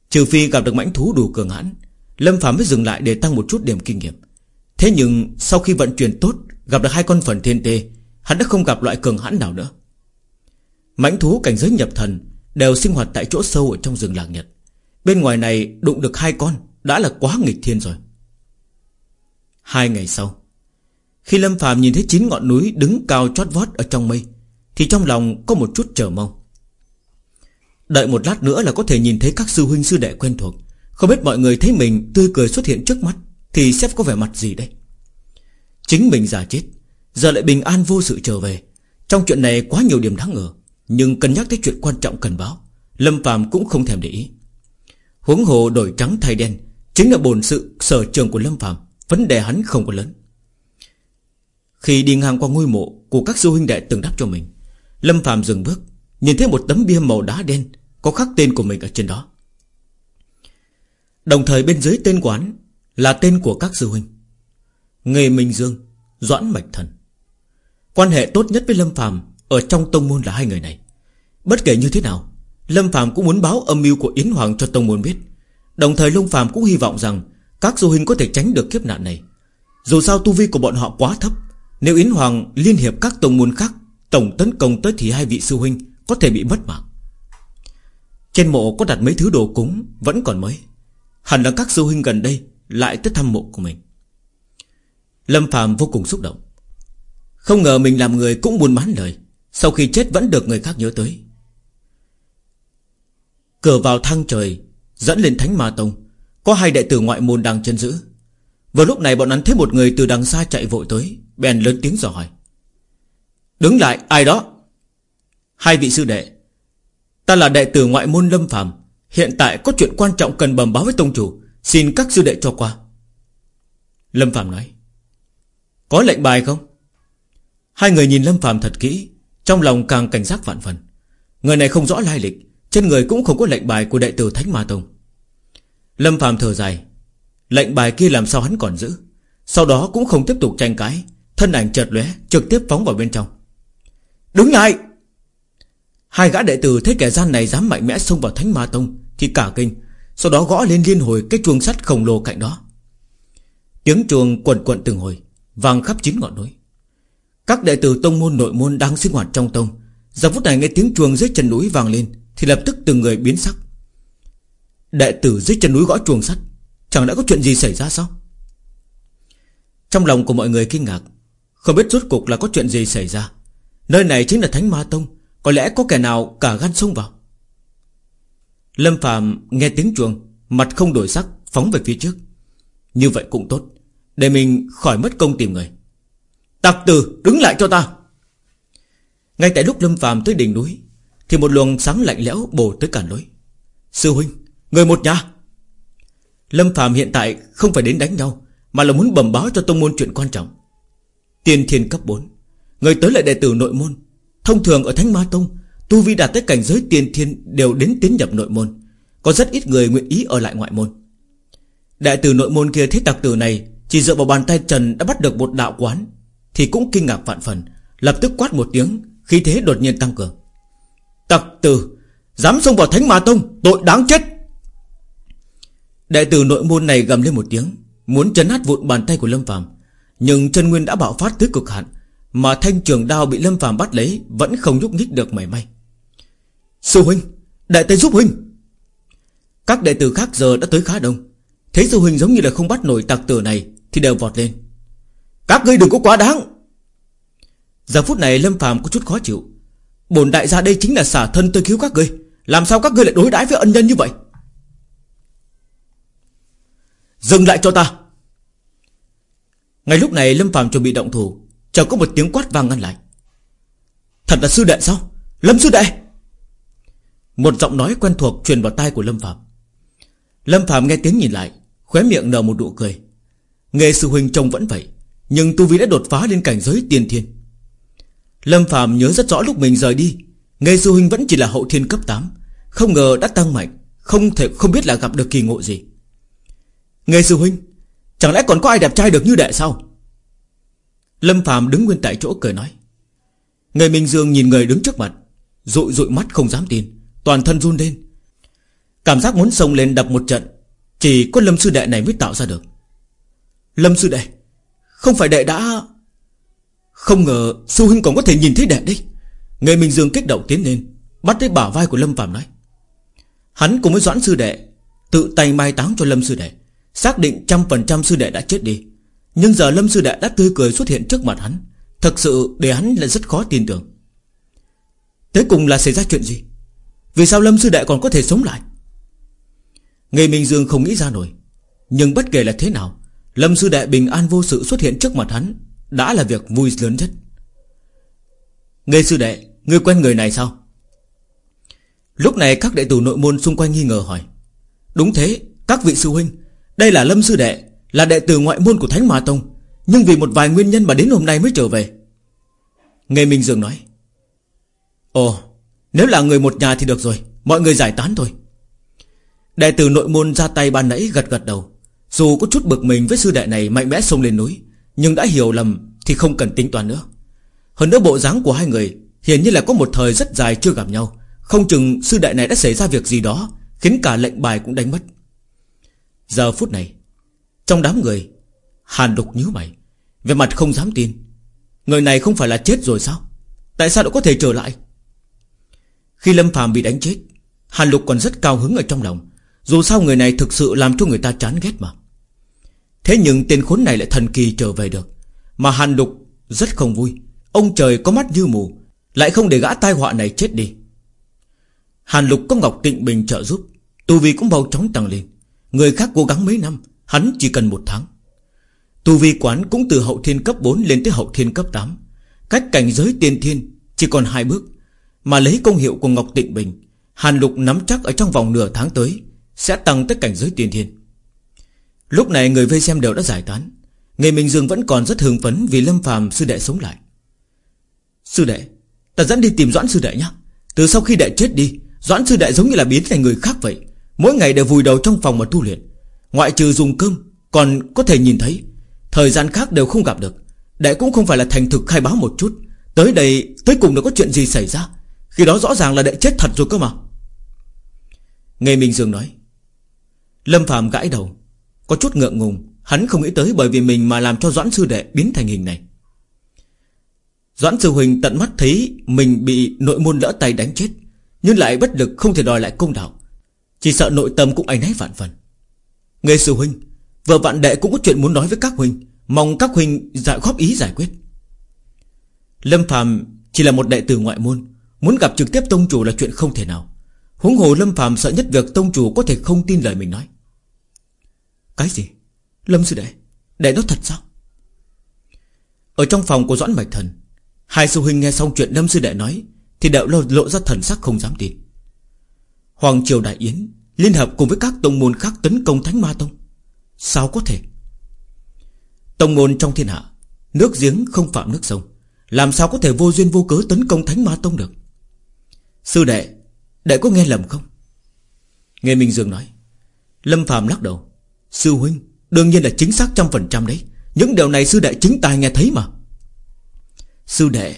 Trừ phi gặp được mãnh thú đủ cường hãn, Lâm Phạm mới dừng lại để tăng một chút điểm kinh nghiệm. Thế nhưng sau khi vận chuyển tốt, Gặp được hai con phần thiên tê, Hắn đã không gặp loại cường hãn nào nữa. Mãnh thú cảnh giới nhập thần Đều sinh hoạt tại chỗ sâu ở trong rừng lạc nhật. Bên ngoài này đụng được hai con Đã là quá nghịch thiên rồi. Hai ngày sau, Khi Lâm phàm nhìn thấy chín ngọn núi Đứng cao chót vót ở trong mây, Thì trong lòng có một chút chờ mong. Đợi một lát nữa là có thể nhìn thấy các sư huynh sư đệ quen thuộc. Không biết mọi người thấy mình tươi cười xuất hiện trước mắt, Thì sẽ có vẻ mặt gì đây? Chính mình già chết, Giờ lại bình an vô sự trở về. Trong chuyện này quá nhiều điểm đáng ngờ, Nhưng cân nhắc tới chuyện quan trọng cần báo, Lâm phàm cũng không thèm để ý. Huống hồ đổi trắng thay đen, Chính là bổn sự sở trường của Lâm phàm, Vấn đề hắn không có lớn. Khi đi ngang qua ngôi mộ Của các sư huynh đệ từng đắp cho mình, Lâm phàm dừng bước, Nhìn thấy một tấm bia màu đá đen có khắc tên của mình ở trên đó. Đồng thời bên dưới tên quán Là tên của các sư huynh. Nghề Minh Dương, Doãn Mạch Thần. Quan hệ tốt nhất với Lâm Phàm Ở trong tông môn là hai người này. Bất kể như thế nào, Lâm Phàm cũng muốn báo âm mưu của Yến Hoàng cho tông môn biết. Đồng thời Lâm Phàm cũng hy vọng rằng Các du hình có thể tránh được kiếp nạn này. Dù sao tu vi của bọn họ quá thấp, Nếu Yến Hoàng liên hiệp các tông môn khác, Tổng tấn công tới thì hai vị sư huynh Có thể bị mất mạng. Trên mộ có đặt mấy thứ đồ cúng, Vẫn còn mới. Hẳn là các sư huynh gần đây Lại tới thăm mộ của mình. Lâm Phạm vô cùng xúc động. Không ngờ mình làm người cũng buồn bán lời, Sau khi chết vẫn được người khác nhớ tới. Cửa vào thang trời, Dẫn lên Thánh Ma Tông, Có hai đệ tử ngoại môn đang chân giữ. Vào lúc này bọn hắn thấy một người từ đằng xa chạy vội tới, Bèn lớn tiếng dò hỏi. Đứng lại, ai đó? Hai vị sư đệ Ta là đệ tử ngoại môn Lâm Phạm Hiện tại có chuyện quan trọng cần bẩm báo với tông chủ. Xin các sư đệ cho qua. Lâm Phạm nói. Có lệnh bài không? Hai người nhìn Lâm Phạm thật kỹ, Trong lòng càng cảnh giác vạn phần. Người này không rõ lai lịch, Trên người cũng không có lệnh bài của đệ tử Thánh Ma Tông. Lâm Phạm thở dài. Lệnh bài kia làm sao hắn còn giữ? Sau đó cũng không tiếp tục tranh cãi, Thân ảnh chợt lóe, trực tiếp phóng vào bên trong. Đứng lại! Hai gã đệ tử thấy kẻ gian này dám mạnh mẽ xông vào Thánh Ma Tông Thì cả kinh, Sau đó gõ lên liên hồi cái chuông sắt khổng lồ cạnh đó. Tiếng chuông quần quận từng hồi, Vang khắp chín ngọn núi. Các đệ tử tông môn nội môn đang sinh hoạt trong tông, Giờ phút này nghe tiếng chuông dưới chân núi vang lên Thì lập tức từng người biến sắc. Đệ tử dưới chân núi gõ chuông sắt, Chẳng đã có chuyện gì xảy ra sao? Trong lòng của mọi người kinh ngạc, Không biết rốt cục là có chuyện gì xảy ra. Nơi này chính là Thánh Ma Tông có lẽ có kẻ nào cả gan xông vào? Lâm Phạm nghe tiếng chuông, Mặt không đổi sắc, phóng về phía trước. Như vậy cũng tốt, Để mình khỏi mất công tìm người. Tạc tử, đứng lại cho ta! Ngay tại lúc Lâm Phạm tới đỉnh núi, Thì một luồng sáng lạnh lẽo bổ tới cản lối. Sư huynh, Người một nhà! Lâm Phạm hiện tại không phải đến đánh nhau, Mà là muốn bẩm báo cho tông môn chuyện quan trọng. Tiên thiên cấp 4 Người tới lại đệ tử nội môn Thông thường ở Thánh Ma Tông, Tu vi đạt tới cảnh giới tiên thiên Đều đến tiến nhập nội môn. Có rất ít người nguyện ý ở lại ngoại môn. Đại tử nội môn kia thấy tặc tử này Chỉ dựa vào bàn tay Trần đã bắt được một đạo quán, Thì cũng kinh ngạc vạn phần, Lập tức quát một tiếng Khi thế đột nhiên tăng cường. Tặc tử, Dám xông vào Thánh Ma Tông, Tội đáng chết! Đại tử nội môn này gầm lên một tiếng, Muốn chấn nát vụn bàn tay của Lâm Phàm, Nhưng chân nguyên đã bạo phát tới cực hạn mà thanh trường đao bị Lâm phàm bắt lấy Vẫn không nhúc nhích được mảy may. Sư huynh, Đại tế giúp huynh. Các đệ tử khác giờ đã tới khá đông. Thấy sư huynh giống như là không bắt nổi tặc tử này Thì đều vọt lên. Các ngươi đừng có quá đáng. Giờ phút này Lâm phàm có chút khó chịu. Bổn đại gia đây chính là xả thân tôi cứu các ngươi. Làm sao các ngươi lại đối đãi với ân nhân như vậy? Dừng lại cho ta. Ngay lúc này Lâm phàm chuẩn bị động thủ Chợt có một tiếng quát vang ngăn lại. Thật là sư đệ sao? Lâm sư đệ! Một giọng nói quen thuộc truyền vào tai của Lâm Phạm. Lâm Phạm nghe tiếng nhìn lại, Khóe miệng nở một nụ cười. Nghề sư huynh trông vẫn vậy, Nhưng tu vi đã đột phá lên cảnh giới tiên thiên. Lâm Phạm nhớ rất rõ lúc mình rời đi, Nghề sư huynh vẫn chỉ là hậu thiên cấp 8 Không ngờ đã tăng mạnh, Không thể, không biết là gặp được kỳ ngộ gì. Nghề sư huynh, Chẳng lẽ còn có ai đẹp trai được như đệ sao? Lâm Phạm đứng nguyên tại chỗ cười nói. Người Minh Dương nhìn người đứng trước mặt, Rụi rụi mắt không dám tin, Toàn thân run lên. Cảm giác muốn xông lên đập một trận, Chỉ có Lâm Sư Đệ này mới tạo ra được. Lâm Sư Đệ, Không phải đệ đã Không ngờ Sư Huynh còn có thể nhìn thấy đệ đấy. Người Minh Dương kích động tiến lên, Bắt lấy bả vai của Lâm Phạm nói. Hắn cùng với Doãn Sư Đệ, Tự tay mai táng cho Lâm Sư Đệ, Xác định trăm phần trăm Sư Đệ đã chết đi nhưng giờ Lâm Sư Đệ đã tươi cười xuất hiện trước mặt hắn. Thật sự để hắn là rất khó tin tưởng. Thế cùng là xảy ra chuyện gì? Vì sao Lâm Sư Đệ còn có thể sống lại? Ngày Minh Dương không nghĩ ra nổi. Nhưng bất kể là thế nào, Lâm Sư Đệ bình an vô sự xuất hiện trước mặt hắn Đã là việc vui lớn nhất. Nghe Sư Đệ, Ngươi quen người này sao? Lúc này các đệ tử nội môn xung quanh nghi ngờ hỏi. Đúng thế, Các vị sư huynh, Đây là Lâm Sư Đệ là đệ tử ngoại môn của Thánh Ma Tông, Nhưng vì một vài nguyên nhân mà đến hôm nay mới trở về. Nghe Minh Dương nói, Ồ, Nếu là người một nhà thì được rồi, Mọi người giải tán thôi. Đệ tử nội môn ra tay ban nãy gật gật đầu. Dù có chút bực mình với sư đệ này mạnh mẽ xông lên núi, Nhưng đã hiểu lầm Thì không cần tính toán nữa. Hơn nữa bộ dáng của hai người Hiển như là có một thời rất dài chưa gặp nhau. Không chừng sư đệ này đã xảy ra việc gì đó Khiến cả lệnh bài cũng đánh mất. Giờ phút này trong đám người, Hàn đục nhíu mày Về mặt không dám tin. Người này không phải là chết rồi sao? Tại sao lại có thể trở lại? Khi Lâm phàm bị đánh chết, Hàn Lục còn rất cao hứng ở trong lòng. Dù sao người này thực sự làm cho người ta chán ghét mà. Thế nhưng tên khốn này lại thần kỳ trở về được. Mà Hàn Lục rất không vui. Ông trời có mắt như mù, Lại không để gã tai họa này chết đi. Hàn Lục có Ngọc Tịnh Bình trợ giúp. Tu vi cũng bao chóng tăng lên. Người khác cố gắng mấy năm Hắn chỉ cần một tháng. Tu vi quán cũng từ hậu thiên cấp 4 lên tới hậu thiên cấp 8 Cách cảnh giới tiên thiên Chỉ còn hai bước, Mà lấy công hiệu của Ngọc Tịnh Bình, Hàn Lục nắm chắc ở trong vòng nửa tháng tới, Sẽ tăng tới cảnh giới tiên thiên. Lúc này người vây xem đều đã giải tán. Người Minh Dương vẫn còn rất hưng phấn Vì Lâm phàm sư đệ sống lại. Sư đệ, Ta dẫn đi tìm Doãn sư đệ nhé. Từ sau khi đệ chết đi, Doãn sư đệ giống như là biến thành người khác vậy. Mỗi ngày đều vùi đầu trong phòng mà tu luyện. Ngoại trừ dùng cơm, Còn có thể nhìn thấy. Thời gian khác đều không gặp được. Đệ cũng không phải là thành thực khai báo một chút. Tới đây, tới cùng đã có chuyện gì xảy ra? Khi đó rõ ràng là đệ chết thật rồi cơ mà. Nghe Minh Dương nói, Lâm Phạm gãi đầu, Có chút ngượng ngùng. Hắn không nghĩ tới bởi vì mình mà làm cho Doãn Sư Đệ biến thành hình này. Doãn Sư Huỳnh tận mắt thấy Mình bị nội môn lỡ tay đánh chết, Nhưng lại bất lực không thể đòi lại công đạo. Chỉ sợ nội tâm cũng ánh náy vạn phần. Nghe sư huynh Vợ vạn đệ cũng có chuyện muốn nói với các huynh. Mong các huynh giải góp ý giải quyết. Lâm Phạm chỉ là một đệ tử ngoại môn Muốn gặp trực tiếp tông chủ là chuyện không thể nào. Huống hồ Lâm Phạm sợ nhất việc tông chủ có thể không tin lời mình nói. Cái gì? Lâm sư đệ Đệ nói thật sao? Ở trong phòng của Doãn Bạch Thần Hai sư huynh nghe xong chuyện Lâm sư đệ nói Thì đều lộ, lộ ra thần sắc không dám tin. Hoàng Triều Đại Yến Liên hợp cùng với các tông môn khác tấn công Thánh Ma Tông. Sao có thể? Tông môn trong thiên hạ, Nước giếng không phạm nước sông. Làm sao có thể vô duyên vô cớ tấn công Thánh Ma Tông được? Sư đệ Đệ có nghe lầm không? Nghe Minh Dương nói, Lâm Phạm lắc đầu. Sư huynh, Đương nhiên là chính xác trăm phần trăm đấy. Những điều này sư đệ chính tài nghe thấy mà. Sư đệ,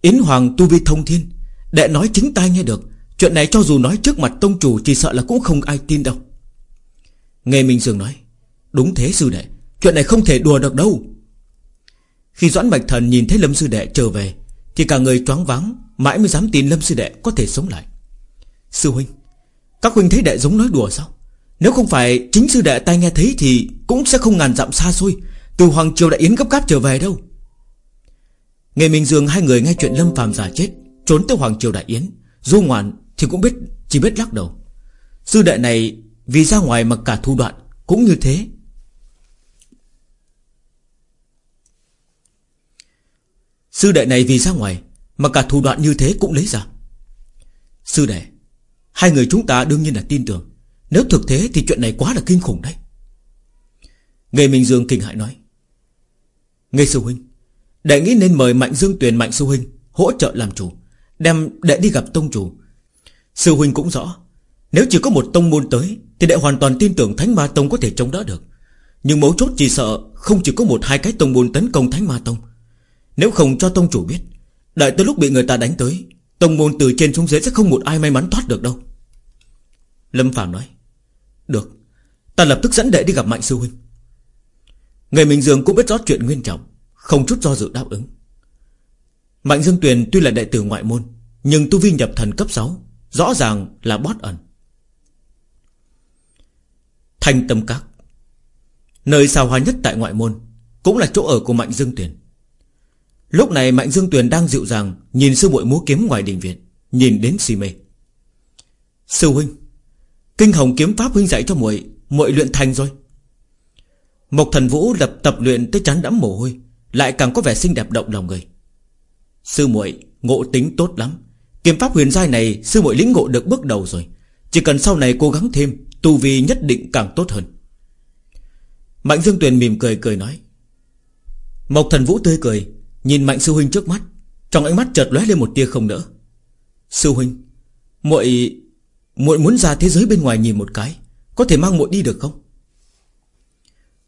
Yến Hoàng tu vi thông thiên, Đệ nói chính tai nghe được. Chuyện này cho dù nói trước mặt tông chủ, Chỉ sợ là cũng không ai tin đâu. Nghe Minh Dương nói, Đúng thế sư đệ, Chuyện này không thể đùa được đâu. Khi Doãn Bạch Thần nhìn thấy Lâm Sư Đệ trở về, Thì cả người choáng váng, Mãi mới dám tin Lâm Sư Đệ có thể sống lại. Sư Huynh, Các Huynh thấy đệ giống nói đùa sao? Nếu không phải chính Sư Đệ tai nghe thấy Thì cũng sẽ không ngàn dặm xa xôi, Từ Hoàng Triều Đại Yến gấp gáp trở về đâu. Ngày Minh Dương hai người nghe chuyện Lâm Phàm giả chết, Trốn tới Hoàng Triều Đại Yến, Du ngoạn thì cũng biết, Chỉ biết lắc đầu. Sư đệ này vì ra ngoài mà cả thu đoạn Cũng như thế. Sư đệ này vì ra ngoài Mà cả thủ đoạn như thế cũng lấy ra. Sư đệ, Hai người chúng ta đương nhiên là tin tưởng. Nếu thực thế thì chuyện này quá là kinh khủng đấy. Người Minh Dương kinh hại nói. Nghệ sư huynh, Đệ nghĩ nên mời Mạnh Dương Tuyền, Mạnh sư huynh Hỗ trợ làm chủ, Đem đệ đi gặp tông chủ. Sư huynh cũng rõ. Nếu chỉ có một tông môn tới, Thì đệ hoàn toàn tin tưởng Thánh Ma Tông có thể chống đỡ được. Nhưng mấu chốt chỉ sợ Không chỉ có một hai cái tông môn tấn công Thánh Ma Tông. Nếu không cho tông chủ biết, Đợi tới lúc bị người ta đánh tới, Tông môn từ trên xuống dưới sẽ không một ai may mắn thoát được đâu. Lâm Phạm nói, Được, Ta lập tức dẫn đệ đi gặp Mạnh Sư Huynh. Người Minh Dương cũng biết rõ chuyện nguyên trọng, Không chút do dự đáp ứng. Mạnh Dương Tuyền tuy là đệ tử ngoại môn, Nhưng tu vi nhập thần cấp 6 Rõ ràng là bót ẩn. Thanh Tâm Các. Nơi xào hoa nhất tại ngoại môn, Cũng là chỗ ở của Mạnh Dương Tuyền. Lúc này Mạnh Dương Tuyền đang dịu dàng Nhìn sư muội múa kiếm ngoài đình viện, Nhìn đến si mê. Sư huynh, Kinh hồng kiếm pháp huynh dạy cho muội muội luyện thành rồi. Mộc thần vũ lập tập luyện tới chán đẫm mồ hôi, Lại càng có vẻ xinh đẹp động lòng người. Sư muội, ngộ tính tốt lắm. Kiếm pháp huyền giai này, Sư muội lĩnh ngộ được bước đầu rồi. Chỉ cần sau này cố gắng thêm, Tu vi nhất định càng tốt hơn. Mạnh Dương Tuyền mỉm cười cười nói. Mộc thần vũ tươi cười, Nhìn Mạnh Sư Huynh trước mắt, Trong ánh mắt chợt lóe lên một tia không nỡ. Sư Huynh, muội muội muốn ra thế giới bên ngoài nhìn một cái, Có thể mang muội đi được không?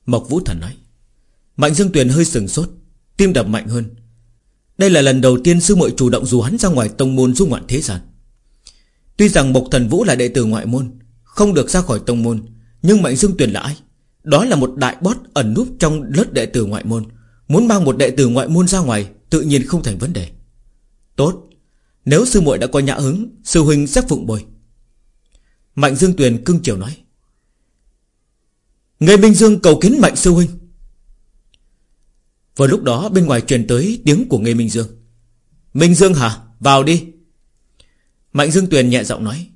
Mộc Vũ Thần nói. Mạnh Dương Tuyền hơi sừng sốt, Tim đập mạnh hơn. Đây là lần đầu tiên sư muội chủ động dù hắn ra ngoài tông môn du ngoạn thế gian. Tuy rằng Mộc Thần Vũ là đệ tử ngoại môn, Không được ra khỏi tông môn, Nhưng Mạnh Dương Tuyền là ai? Đó là một đại bót ẩn núp trong lớp đệ tử ngoại môn. Muốn mang một đệ tử ngoại môn ra ngoài, Tự nhiên không thành vấn đề. Tốt. Nếu sư muội đã có nhã hứng, Sư huynh sẽ phụng bồi. Mạnh Dương Tuyền cưng chiều nói. Người Minh Dương cầu kiến Mạnh Sư Huynh vừa lúc đó bên ngoài truyền tới tiếng của Nghê Minh Dương. Minh Dương hả? Vào đi. Mạnh Dương Tuyền nhẹ giọng nói.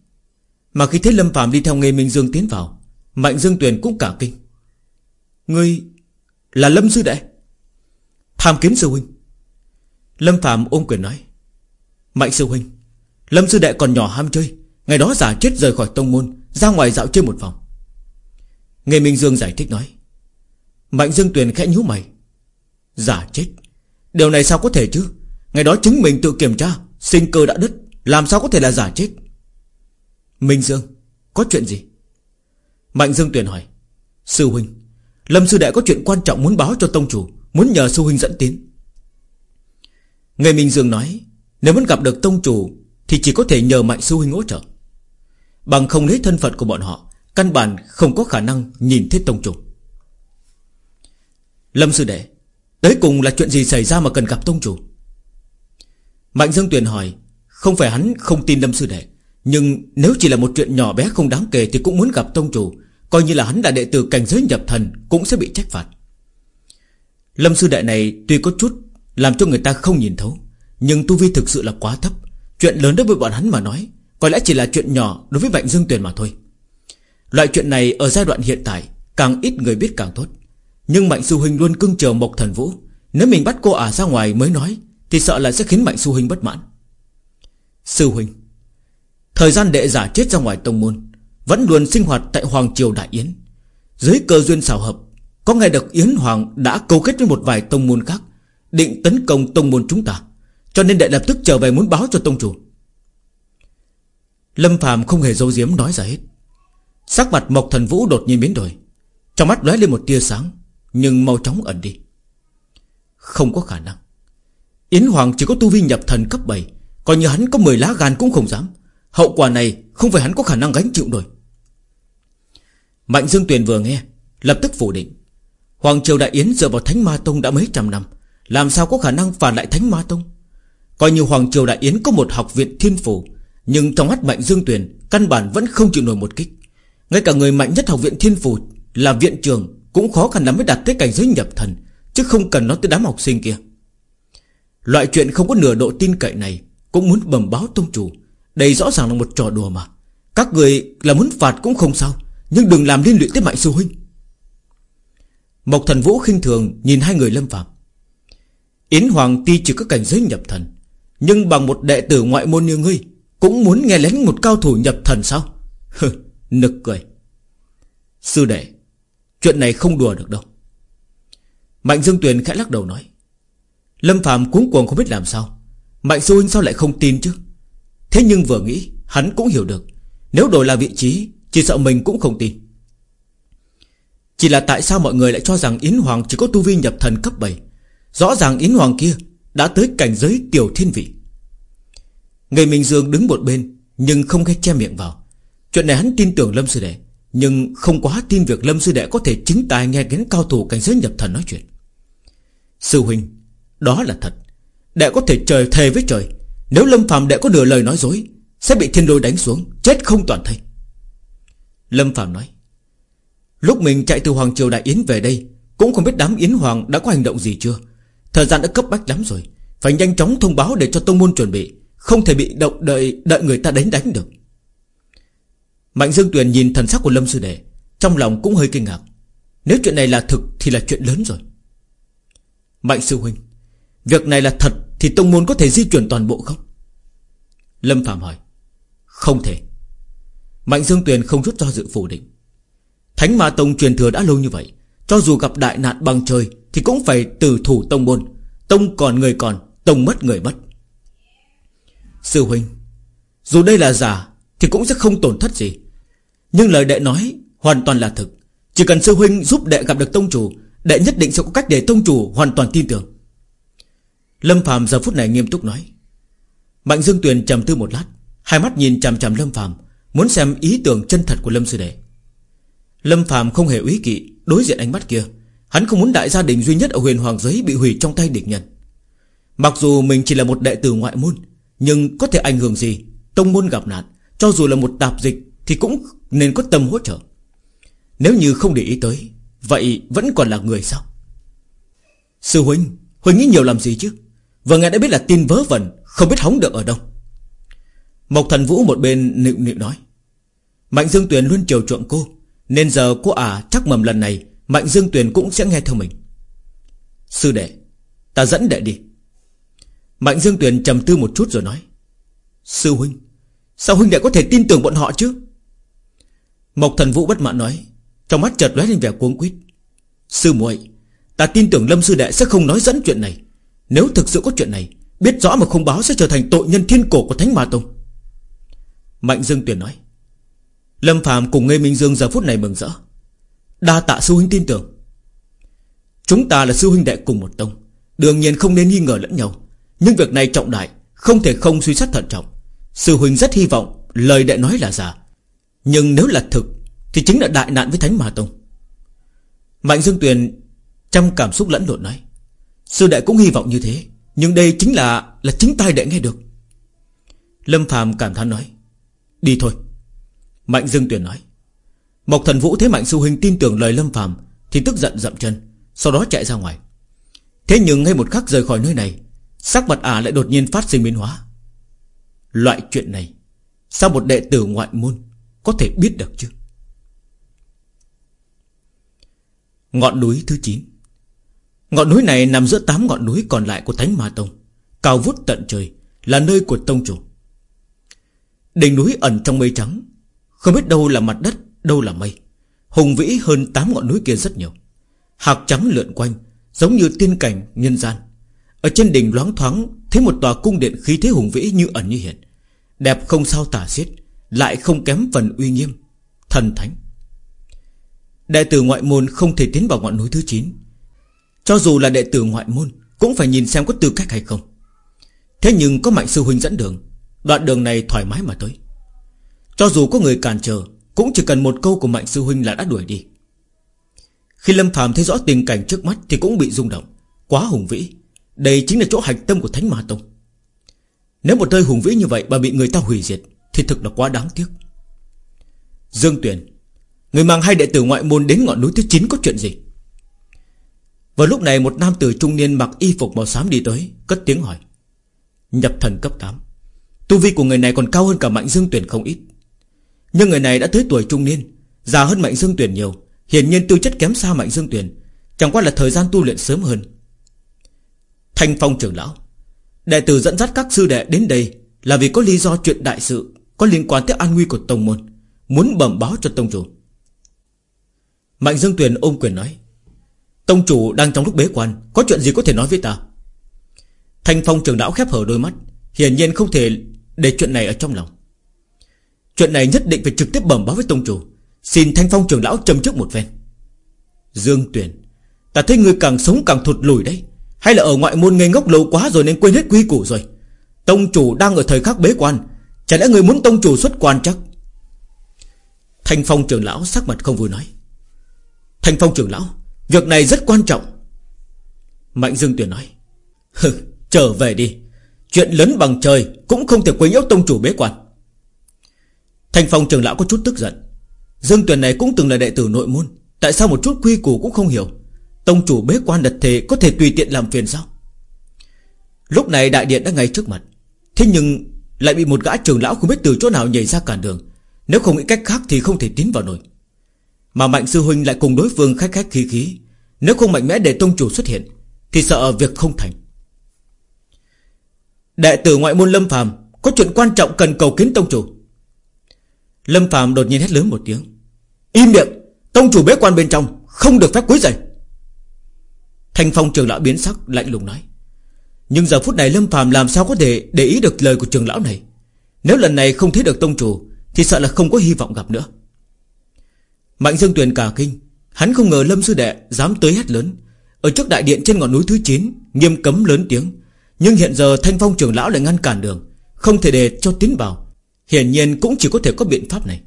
Mà khi thấy Lâm Phạm đi theo Nghê Minh Dương tiến vào, Mạnh Dương Tuyền cũng cả kinh. Ngươi là Lâm Sư Đệ? Tham kiếm sư huynh. Lâm Phạm ôm quyền nói. Mạnh sư huynh, Lâm sư đệ còn nhỏ ham chơi, Ngày đó giả chết rời khỏi tông môn, Ra ngoài dạo chơi một vòng. Nghe Minh Dương giải thích nói. Mạnh Dương Tuyền khẽ nhíu mày. Giả chết. Điều này sao có thể chứ? Ngày đó chính mình tự kiểm tra, Sinh cơ đã đứt, Làm sao có thể là giả chết? Minh Dương, Có chuyện gì? Mạnh Dương Tuyền hỏi. Sư huynh, Lâm sư đệ có chuyện quan trọng muốn báo cho tông chủ, Muốn nhờ sư huynh dẫn tiến. Người Minh Dương nói, Nếu muốn gặp được tông chủ, Thì chỉ có thể nhờ mạnh sư huynh hỗ trợ. Bằng không lấy thân phận của bọn họ, Căn bản không có khả năng nhìn thấy tông chủ. Lâm sư đệ Tới cùng là chuyện gì xảy ra mà cần gặp tông chủ? Mạnh Dương Tuyền hỏi, Không phải hắn không tin Lâm sư đệ, Nhưng nếu chỉ là một chuyện nhỏ bé không đáng kể Thì cũng muốn gặp tông chủ, Coi như là hắn đã đệ tử cảnh giới nhập thần Cũng sẽ bị trách phạt. Lâm sư đệ này tuy có chút Làm cho người ta không nhìn thấu, Nhưng tu vi thực sự là quá thấp. Chuyện lớn đối với bọn hắn mà nói, Có lẽ chỉ là chuyện nhỏ đối với Mạnh Dương Tuyền mà thôi. Loại chuyện này ở giai đoạn hiện tại, Càng ít người biết càng tốt. Nhưng Mạnh Sư Huynh luôn cưng chờ Mộc Thần Vũ. Nếu mình bắt cô ả ra ngoài mới nói, Thì sợ là sẽ khiến Mạnh Sư Huynh bất mãn. Sư Huynh, Thời gian đệ giả chết ra ngoài tông môn, Vẫn luôn sinh hoạt tại Hoàng Triều Đại Yến. Dưới cơ duyên xào hợp, có nghe được Yến Hoàng đã cấu kết với một vài tông môn khác, Định tấn công tông môn chúng ta, Cho nên đệ lập tức trở về muốn báo cho tông chủ. Lâm Phạm không hề dấu diếm nói ra hết. Sắc mặt Mộc Thần Vũ đột nhiên biến đổi, Trong mắt lóe lên một tia sáng. Nhưng mau chóng ẩn đi. Không có khả năng. Yến Hoàng chỉ có tu vi nhập thần cấp 7 Còn như hắn có 10 lá gan cũng không dám. Hậu quả này không phải hắn có khả năng gánh chịu nổi. Mạnh Dương Tuyền vừa nghe, Lập tức phủ định. Hoàng Triều Đại Yến dựa vào Thánh Ma Tông đã mấy trăm năm, Làm sao có khả năng phản lại Thánh Ma Tông? Coi như Hoàng Triều Đại Yến có một học viện thiên phủ Nhưng trong mắt Mạnh Dương Tuyền Căn bản vẫn không chịu nổi một kích. Ngay cả người mạnh nhất học viện thiên phủ Là viện trường cũng khó khăn lắm mới đạt tới cảnh giới nhập thần Chứ không cần nói tới đám học sinh kia. Loại chuyện không có nửa độ tin cậy này Cũng muốn bẩm báo tông chủ. Đây rõ ràng là một trò đùa mà. Các người là muốn phạt cũng không sao Nhưng đừng làm liên lụy tới mạnh sư huynh. Mộc thần vũ khinh thường Nhìn hai người lâm phạm Yến Hoàng ti chỉ có cảnh giới nhập thần Nhưng bằng một đệ tử ngoại môn như ngươi Cũng muốn nghe lén một cao thủ nhập thần sao? Hừ, nực cười. Sư đệ Chuyện này không đùa được đâu. Mạnh Dương Tuyền khẽ lắc đầu nói, Lâm Phạm cuống cuồng không biết làm sao. Mạnh sư huynh sao lại không tin chứ? Thế nhưng vừa nghĩ, Hắn cũng hiểu được. Nếu đổi là vị trí, Chỉ sợ mình cũng không tin. Chỉ là tại sao mọi người lại cho rằng Yến Hoàng chỉ có tu vi nhập thần cấp 7 Rõ ràng Yến Hoàng kia Đã tới cảnh giới tiểu thiên vị. Người Minh Dương đứng một bên, Nhưng không nghe che miệng vào. Chuyện này hắn tin tưởng Lâm Sư Đệ. Nhưng không quá tin việc Lâm Sư Đệ có thể chính tài nghe đến cao thủ cảnh giới nhập thần nói chuyện. Sư Huynh, Đó là thật. Đệ có thể trời thề với trời. Nếu Lâm Phạm đệ có nửa lời nói dối, Sẽ bị thiên đôi đánh xuống, Chết không toàn thây Lâm Phạm nói, Lúc mình chạy từ Hoàng Triều Đại Yến về đây, Cũng không biết đám Yến Hoàng đã có hành động gì chưa. Thời gian đã cấp bách lắm rồi, Phải nhanh chóng thông báo để cho tông môn chuẩn bị, Không thể bị động đợi đợi người ta đánh đánh được. Mạnh Dương Tuyền nhìn thần sắc của Lâm Sư Đệ, Trong lòng cũng hơi kinh ngạc. Nếu chuyện này là thực thì là chuyện lớn rồi. Mạnh Sư Huynh, Việc này là thật Thì tông môn có thể di chuyển toàn bộ không? Lâm Phạm hỏi. Không thể. Mạnh Dương Tuyền không rút do dự phủ định. Thánh Ma Tông truyền thừa đã lâu như vậy, Cho dù gặp đại nạn bằng trời Thì cũng phải từ thủ tông môn. Tông còn người còn, Tông mất người mất. Sư Huynh, Dù đây là giả Thì cũng sẽ không tổn thất gì. Nhưng lời đệ nói hoàn toàn là thực. Chỉ cần sư huynh giúp đệ gặp được tông chủ, Đệ nhất định sẽ có cách để tông chủ hoàn toàn tin tưởng. Lâm Phạm giờ phút này nghiêm túc nói. Mạnh Dương Tuyền trầm tư một lát, Hai mắt nhìn chằm chằm Lâm Phạm Muốn xem ý tưởng chân thật của Lâm Sư Đệ. Lâm Phạm không hề úy kỵ Đối diện ánh mắt kia. Hắn không muốn đại gia đình duy nhất ở huyền hoàng giới Bị hủy trong tay địch nhân. Mặc dù mình chỉ là một đệ tử ngoại môn, Nhưng có thể ảnh hưởng gì? Tông môn gặp nạn, Cho dù là một tạp dịch Thì cũng nên có tâm hỗ trợ. Nếu như không để ý tới, Vậy vẫn còn là người sao? Sư Huynh Huynh nghĩ nhiều làm gì chứ? Vừa nghe đã biết là tin vớ vẩn, Không biết hóng được ở đâu. Mộc thần vũ một bên nịu nịu nói, Mạnh Dương Tuyền luôn chiều chuộng cô, Nên giờ cô à chắc mầm lần này, Mạnh Dương Tuyền cũng sẽ nghe theo mình. Sư đệ, Ta dẫn đệ đi. Mạnh Dương Tuyền trầm tư một chút rồi nói, Sư huynh, Sao huynh đệ có thể tin tưởng bọn họ chứ? Mộc thần vũ bất mãn nói, Trong mắt chợt lóe lên vẻ cuống quýt. Sư muội, Ta tin tưởng Lâm Sư Đệ sẽ không nói dẫn chuyện này. Nếu thực sự có chuyện này, Biết rõ mà không báo sẽ trở thành tội nhân thiên cổ của Thánh Ma Tông. Mạnh Dương Tuyền nói, Lâm Phạm cùng Nghê Minh Dương giờ phút này mừng rỡ. Đa tạ sư huynh tin tưởng. Chúng ta là sư huynh đệ cùng một tông, Đương nhiên không nên nghi ngờ lẫn nhau. Nhưng việc này trọng đại, Không thể không suy xét thận trọng. Sư huynh rất hy vọng lời đệ nói là giả. Nhưng nếu là thực, Thì chính là đại nạn với Thánh Ma Tông. Mạnh Dương Tuyền trong cảm xúc lẫn lộn nói, Sư đệ cũng hy vọng như thế, Nhưng đây chính là là chính tai đệ nghe được. Lâm phàm cảm thán nói, Đi thôi. Mạnh Dương Tuyền nói, Mộc thần vũ thấy Mạnh Sư Huynh tin tưởng lời Lâm phàm, Thì tức giận dậm chân, Sau đó chạy ra ngoài. Thế nhưng ngay một khắc rời khỏi nơi này, Sắc mặt ả lại đột nhiên phát sinh biến hóa. Loại chuyện này, Sao một đệ tử ngoại môn có thể biết được chứ? Ngọn núi thứ 9 Ngọn núi này nằm giữa 8 ngọn núi còn lại của Thánh Ma Tông. Cao vút tận trời, Là nơi của Tông Chủ. Đỉnh núi ẩn trong mây trắng. Không biết đâu là mặt đất, Đâu là mây. Hùng vĩ hơn 8 ngọn núi kia rất nhiều. Hạc trắng lượn quanh, Giống như tiên cảnh, nhân gian. Ở trên đỉnh loáng thoáng, Thấy một tòa cung điện khí thế hùng vĩ như ẩn như hiện. Đẹp không sao tả xiết. Lại không kém phần uy nghiêm, Thần thánh. Đệ tử ngoại môn không thể tiến vào ngọn núi thứ 9 Cho dù là đệ tử ngoại môn, Cũng phải nhìn xem có tư cách hay không. Thế nhưng có mạnh sư huynh dẫn đường, Đoạn đường này thoải mái mà tới. Cho dù có người cản trở, Cũng chỉ cần một câu của mạnh sư huynh là đã đuổi đi. Khi Lâm phàm thấy rõ tình cảnh trước mắt Thì cũng bị rung động, Quá hùng vĩ. Đây chính là chỗ hạch tâm của Thánh Ma Tông. Nếu một nơi hùng vĩ như vậy Mà bị người ta hủy diệt thì thực là quá đáng tiếc. Dương Tuyền, Người mang hai đệ tử ngoại môn đến ngọn núi thứ 9 có chuyện gì? Vào lúc này một nam tử trung niên mặc y phục màu xám đi tới, Cất tiếng hỏi. Nhập thần cấp 8 Tu vi của người này còn cao hơn cả Mạnh Dương Tuyền không ít. Nhưng người này đã tới tuổi trung niên, Già hơn Mạnh Dương Tuyền nhiều, Hiển nhiên tư chất kém xa Mạnh Dương Tuyền, Chẳng qua là thời gian tu luyện sớm hơn. Thanh Phong trưởng lão, Đệ tử dẫn dắt các sư đệ đến đây Là vì có lý do chuyện đại sự. Có liên quan tới an nguy của Tông Môn, Muốn bẩm báo cho Tông Chủ. Mạnh Dương Tuyền ôm quyền nói, Tông Chủ đang trong lúc bế quan, Có chuyện gì có thể nói với ta? Thanh Phong trưởng lão khép hở đôi mắt, Hiển nhiên không thể để chuyện này ở trong lòng. Chuyện này nhất định phải trực tiếp bẩm báo với Tông Chủ, Xin Thanh Phong trưởng lão châm trước một phen. Dương Tuyền, Ta thấy người càng sống càng thụt lùi đấy, Hay là ở ngoại môn ngây ngốc lâu quá rồi nên quên hết quy củ rồi. Tông chủ đang ở thời khắc bế quan Chả lẽ người muốn tông chủ xuất quan chắc? Thanh Phong trưởng lão sắc mặt không vui nói. Thanh Phong trưởng lão Việc này rất quan trọng. Mạnh Dương Tuyền nói. Hừ, trở về đi. Chuyện lớn bằng trời Cũng không thể quấy nhiễu tông chủ bế quan. Thanh Phong trưởng lão có chút tức giận. Dương Tuyền này cũng từng là đệ tử nội môn. Tại sao một chút quy củ cũng không hiểu? Tông chủ bế quan đặt thể có thể tùy tiện làm phiền sao? Lúc này đại điện đã ngay trước mặt. Thế nhưng lại bị một gã trưởng lão không biết từ chỗ nào nhảy ra cản đường. Nếu không nghĩ cách khác thì không thể tiến vào nổi. Mà Mạnh Sư Huynh lại cùng đối phương khách khách khí khí. Nếu không mạnh mẽ để tông chủ xuất hiện, Thì sợ việc không thành. Đệ tử ngoại môn Lâm Phàm, Có chuyện quan trọng cần cầu kiến tông chủ. Lâm Phàm đột nhiên hét lớn một tiếng. Im miệng, Tông chủ bế quan bên trong, Không được phép quấy rầy. Thanh phong trường lão biến sắc, lạnh lùng nói. Nhưng giờ phút này Lâm Phạm làm sao có thể Để ý được lời của trường lão này? Nếu lần này không thấy được tông chủ, Thì sợ là không có hy vọng gặp nữa. Mạnh Dương Tuyền cả kinh. Hắn không ngờ Lâm Sư Đệ dám tới hét lớn. Ở trước đại điện trên ngọn núi thứ 9 Nghiêm cấm lớn tiếng. Nhưng hiện giờ Thanh Phong trưởng lão lại ngăn cản đường, Không thể để cho tiến vào Hiển nhiên cũng chỉ có thể có biện pháp này.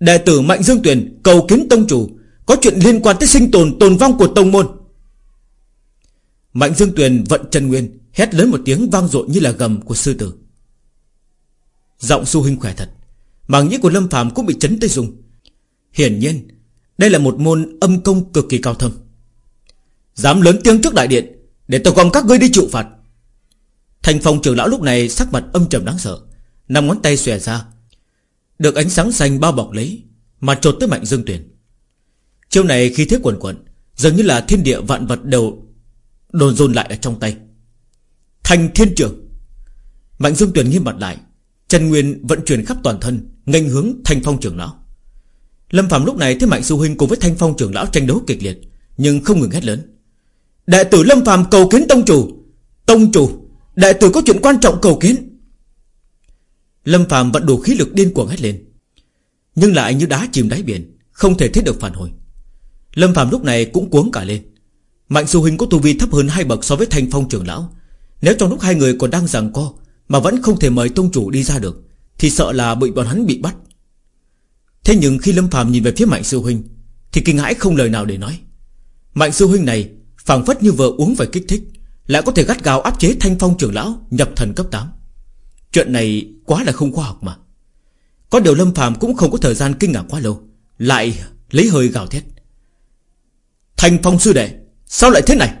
Đệ tử Mạnh Dương Tuyền cầu kiến tông chủ, Có chuyện liên quan tới sinh tồn tồn vong của tông môn. Mạnh Dương Tuyền vận chân nguyên, Hét lớn một tiếng vang dội như là gầm của sư tử. Giọng su huynh khỏe thật, Màng nhĩ của Lâm phàm cũng bị chấn tới dùng. Hiển nhiên, Đây là một môn âm công cực kỳ cao thâm. Dám lớn tiếng trước đại điện, Để tôi gom các ngươi đi chịu phạt. Thành phòng trưởng lão lúc này sắc mặt âm trầm đáng sợ, Năm ngón tay xòe ra. Được ánh sáng xanh bao bọc lấy, Mà trột tới mạnh dương tuyển Chiêu này khi thế quần quần Dường như là thiên địa vạn vật đều Đồn dồn lại ở trong tay. Thành thiên trưởng Mạnh dương tuyển nghiêm mặt lại, Trần Nguyên vận chuyển khắp toàn thân, nghênh hướng thanh phong trưởng lão. Lâm Phạm lúc này thấy Mạnh Sư Huynh cùng với Thanh Phong trưởng lão tranh đấu kịch liệt, Nhưng không ngừng hét lớn. Đệ tử Lâm Phạm cầu kiến Tông Chủ. Tông Chủ, Đệ tử có chuyện quan trọng cầu kiến. Lâm Phạm vận đủ khí lực điên cuồng hét lên, Nhưng lại như đá chìm đáy biển, Không thể thiết được phản hồi. Lâm Phạm lúc này cũng cuống cả lên. Mạnh Sư Huynh có tu vi thấp hơn hai bậc so với Thanh Phong trưởng lão. Nếu trong lúc hai người còn đang giằng co Mà vẫn không thể mời Tông Chủ đi ra được, Thì sợ là bị bọn hắn bị bắt. Thế nhưng khi Lâm Phàm nhìn về phía Mạnh Sư Huynh, Thì kinh hãi không lời nào để nói. Mạnh Sư Huynh này phảng phất như vừa uống phải kích thích, Lại có thể gắt gào áp chế thanh phong trưởng lão Nhập thần cấp 8 Chuyện này quá là không khoa học mà. Có điều Lâm Phàm cũng không có thời gian kinh ngạc quá lâu, Lại lấy hơi gào thét. Thanh phong sư đệ Sao lại thế này?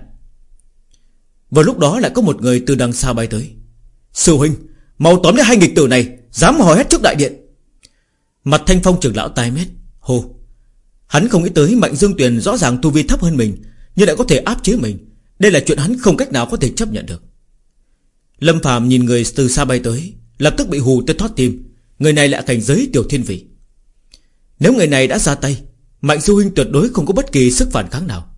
Vào lúc đó lại có một người từ đằng xa bay tới. Sư huynh, Mau tóm lấy hai nghịch tử này, Dám hỏi hết trước đại điện. Mặt thanh phong trưởng lão tai mét Hồ Hắn không nghĩ tới Mạnh Dương Tuyền rõ ràng tu vi thấp hơn mình, Nhưng lại có thể áp chế mình. Đây là chuyện hắn không cách nào có thể chấp nhận được. Lâm Phạm nhìn người từ xa bay tới, Lập tức bị hù tới thoát tim. Người này lại cảnh giới tiểu thiên vị. Nếu người này đã ra tay, Mạnh sư huynh tuyệt đối không có bất kỳ sức phản kháng nào.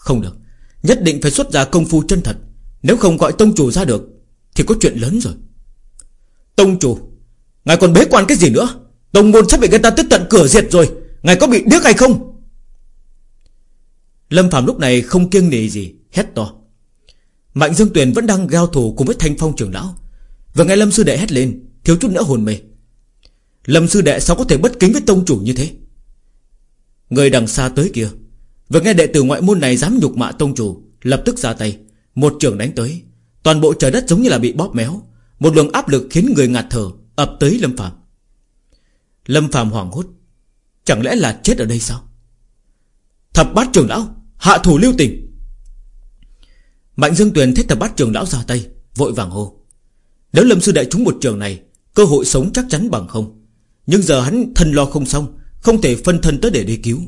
Không được. Nhất định phải xuất ra công phu chân thật. Nếu không gọi tông chủ ra được, Thì có chuyện lớn rồi. Tông chủ, Ngài còn bế quan cái gì nữa? Tông môn sắp bị người ta tới tận cửa diệt rồi. Ngài có bị điếc hay không? Lâm Phạm lúc này không kiêng nể gì, Hét to. Mạnh Dương Tuyền vẫn đang giao thủ cùng với Thanh Phong trưởng lão. Và nghe Lâm Sư Đệ hét lên, Thiếu chút nữa hồn mê. Lâm Sư Đệ sao có thể bất kính với tông chủ như thế? Người đằng xa tới kia và nghe đệ tử ngoại môn này dám nhục mạ tông chủ, Lập tức ra tay. Một trường đánh tới, Toàn bộ trời đất giống như là bị bóp méo. Một luồng áp lực khiến người ngạt thở, ập tới Lâm Phạm Lâm Phạm hoảng hốt, Chẳng lẽ là chết ở đây sao? Thập bát trường lão, Hạ thủ lưu tình. Mạnh Dương Tuyền thấy thập bát trường lão ra tay, Vội vàng hô. Nếu Lâm Sư Đại trúng một trường này, Cơ hội sống chắc chắn bằng không. Nhưng giờ hắn thân lo không xong, Không thể phân thân tới để đi cứu.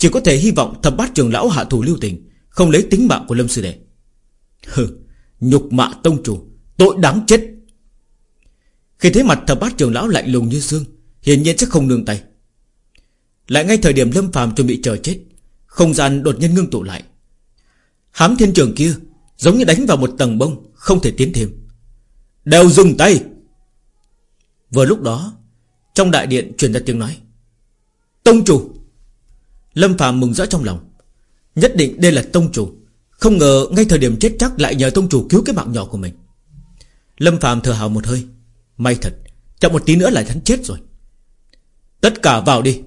Chỉ có thể hy vọng thập bát trường lão hạ thủ lưu tình, Không lấy tính mạng của Lâm Sư Đệ. Hừ, Nhục mạ tông chủ, Tội đáng chết. Khi thấy mặt thập bát trường lão lạnh lùng như xương, Hiển nhiên sẽ không nương tay. Lại ngay thời điểm Lâm phàm chuẩn bị chờ chết, Không gian đột nhiên ngưng tụ lại. Hám thiên trường kia Giống như đánh vào một tầng bông, Không thể tiến thêm. Đều dừng tay. Vừa lúc đó, Trong đại điện truyền ra tiếng nói. Tông chủ Lâm Phạm mừng rỡ trong lòng. Nhất định đây là tông chủ. Không ngờ ngay thời điểm chết chắc lại nhờ tông chủ cứu cái mạng nhỏ của mình. Lâm Phạm thở hào một hơi. May thật, Chậm một tí nữa là hắn chết rồi. Tất cả vào đi.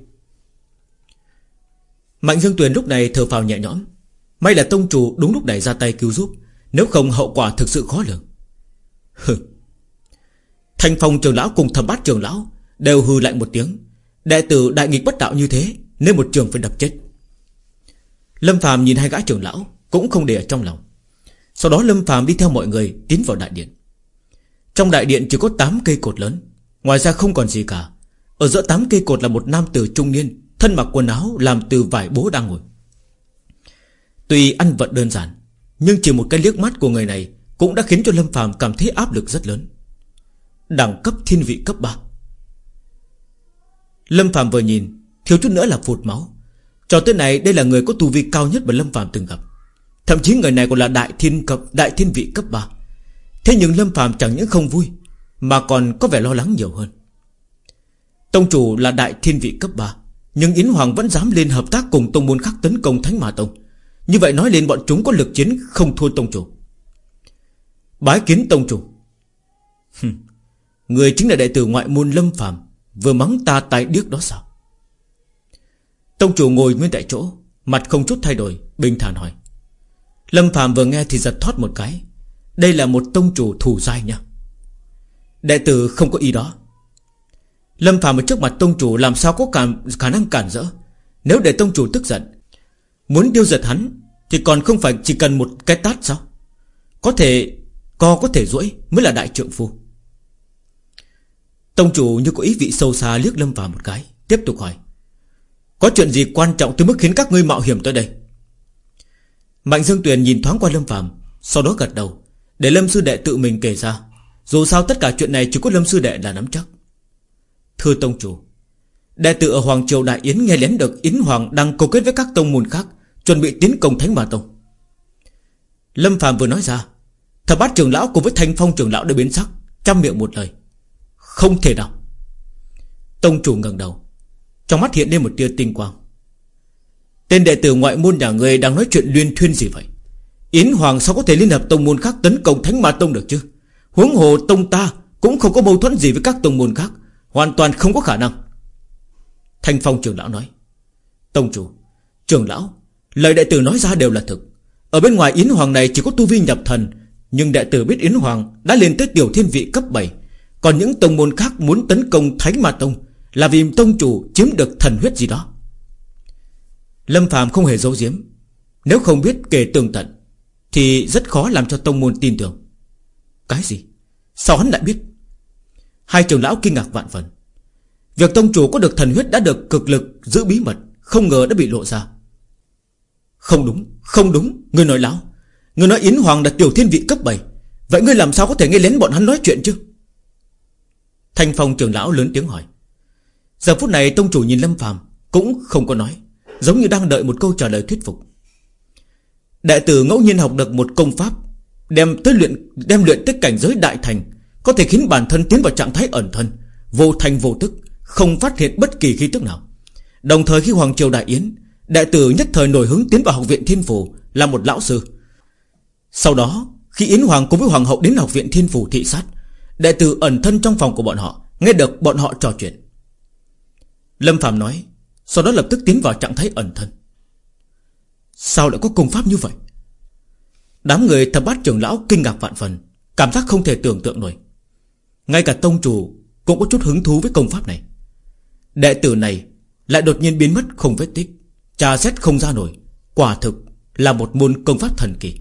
Mạnh Dương Tuyền lúc này thở phào nhẹ nhõm. May là tông chủ đúng lúc này ra tay cứu giúp, Nếu không hậu quả thực sự khó lường. Hừ. Thanh phong trường lão cùng Thẩm bát trường lão Đều hư lạnh một tiếng. Đệ tử đại nghịch bất đạo như thế nên một trường phải đập chết. Lâm phàm nhìn hai gã trưởng lão, Cũng không để ở trong lòng. Sau đó Lâm phàm đi theo mọi người tiến vào đại điện. Trong đại điện chỉ có 8 cây cột lớn, Ngoài ra không còn gì cả. Ở giữa 8 cây cột là một nam tử trung niên, Thân mặc quần áo làm từ vải bố đang ngồi. Tuy ăn vận đơn giản, Nhưng chỉ một cái liếc mắt của người này Cũng đã khiến cho Lâm phàm cảm thấy áp lực rất lớn. Đẳng cấp thiên vị cấp 3 Lâm Phạm vừa nhìn Thiếu chút nữa là phụt máu. Cho tới này đây là người có tu vi cao nhất mà Lâm Phạm từng gặp. Thậm chí người này còn là đại thiên cấp Đại thiên vị cấp 3 Thế nhưng Lâm Phạm chẳng những không vui, Mà còn có vẻ lo lắng nhiều hơn. Tông chủ là đại thiên vị cấp 3 Nhưng Yến Hoàng vẫn dám lên hợp tác cùng tông môn khác tấn công Thánh Ma Tông. Như vậy nói lên bọn chúng có lực chiến không thua tông chủ. Bái kiến tông chủ. Người chính là đệ tử ngoại môn Lâm Phạm Vừa mắng ta tài điếc đó sao? Tông chủ ngồi nguyên tại chỗ Mặt không chút thay đổi Bình thản hỏi. Lâm Phạm vừa nghe thì giật thoát một cái. Đây là một tông chủ thủ dai nha. Đệ tử không có ý đó. Lâm Phạm ở trước mặt tông chủ Làm sao có cả, khả năng cản rỡ? Nếu để tông chủ tức giận Muốn điêu giật hắn Thì còn không phải chỉ cần một cái tát sao? Có thể Co có thể duỗi mới là đại trượng phu. Tông chủ như có ý vị sâu xa liếc Lâm Phạm một cái Tiếp tục hỏi. Có chuyện gì quan trọng tới mức khiến các ngươi mạo hiểm tới đây? Mạnh Dương Tuyền nhìn thoáng qua Lâm Phạm Sau đó gật đầu, Để Lâm Sư Đệ tự mình kể ra. Dù sao tất cả chuyện này chỉ có Lâm Sư Đệ là nắm chắc. Thưa Tông Chủ, Đệ tử ở Hoàng Triều Đại Yến nghe lén được Yến Hoàng đang câu kết với các tông môn khác, Chuẩn bị tiến công Thánh Bà Tông. Lâm Phạm vừa nói ra, Thập bát trưởng lão cùng với thanh phong trưởng lão đều biến sắc, Trăm miệng một lời. Không thể nào. Tông chủ ngẩng đầu trong mắt hiện lên một tia tinh quang. Tên đệ tử ngoại môn nhà người đang nói chuyện luyên thuyên gì vậy? Yến Hoàng sao có thể liên hợp tông môn khác tấn công Thánh Ma Tông được chứ? Huống hồ tông ta Cũng không có mâu thuẫn gì với các tông môn khác, Hoàn toàn không có khả năng. Thanh Phong trưởng lão nói. Tông chủ, Trưởng lão, Lời đệ tử nói ra đều là thực. Ở bên ngoài Yến Hoàng này chỉ có tu vi nhập thần, Nhưng đệ tử biết Yến Hoàng đã lên tới tiểu thiên vị cấp 7 còn những tông môn khác muốn tấn công Thánh Ma Tông là vì tông chủ chiếm được thần huyết gì đó. Lâm Phạm không hề giấu giếm. Nếu không biết kể tường tận, Thì rất khó làm cho tông môn tin tưởng. Cái gì? Sao hắn lại biết? Hai trưởng lão kinh ngạc vạn phần. Việc tông chủ có được thần huyết đã được cực lực Giữ bí mật, Không ngờ đã bị lộ ra. Không đúng Không đúng Người nói lão Người nói Yến Hoàng là tiểu thiên vị cấp 7 Vậy ngươi làm sao có thể nghe lén bọn hắn nói chuyện chứ? Thanh phong trưởng lão lớn tiếng hỏi. Giờ phút này tông chủ nhìn Lâm phàm Cũng không có nói, Giống như đang đợi một câu trả lời thuyết phục. Đại tử ngẫu nhiên học được một công pháp, Đem tới luyện, Đem luyện tới cảnh giới đại thành, Có thể khiến bản thân tiến vào trạng thái ẩn thân, Vô thành vô tức, Không phát hiện bất kỳ khí tức nào. Đồng thời khi Hoàng Triều Đại Yến Đại tử nhất thời nổi hứng tiến vào học viện Thiên Phủ Là một lão sư. Sau đó, khi Yến Hoàng cùng với Hoàng hậu đến học viện Thiên Phủ thị sát, Đệ tử ẩn thân trong phòng của bọn họ, Nghe được bọn họ trò chuyện. Lâm Phạm nói, Sau đó lập tức tiến vào trạng thái ẩn thân. Sao lại có công pháp như vậy? Đám người thập bát trưởng lão kinh ngạc vạn phần, Cảm giác không thể tưởng tượng nổi. Ngay cả tông chủ Cũng có chút hứng thú với công pháp này. Đệ tử này Lại đột nhiên biến mất không vết tích Trà xét không ra nổi, Quả thực là một môn công pháp thần kỳ.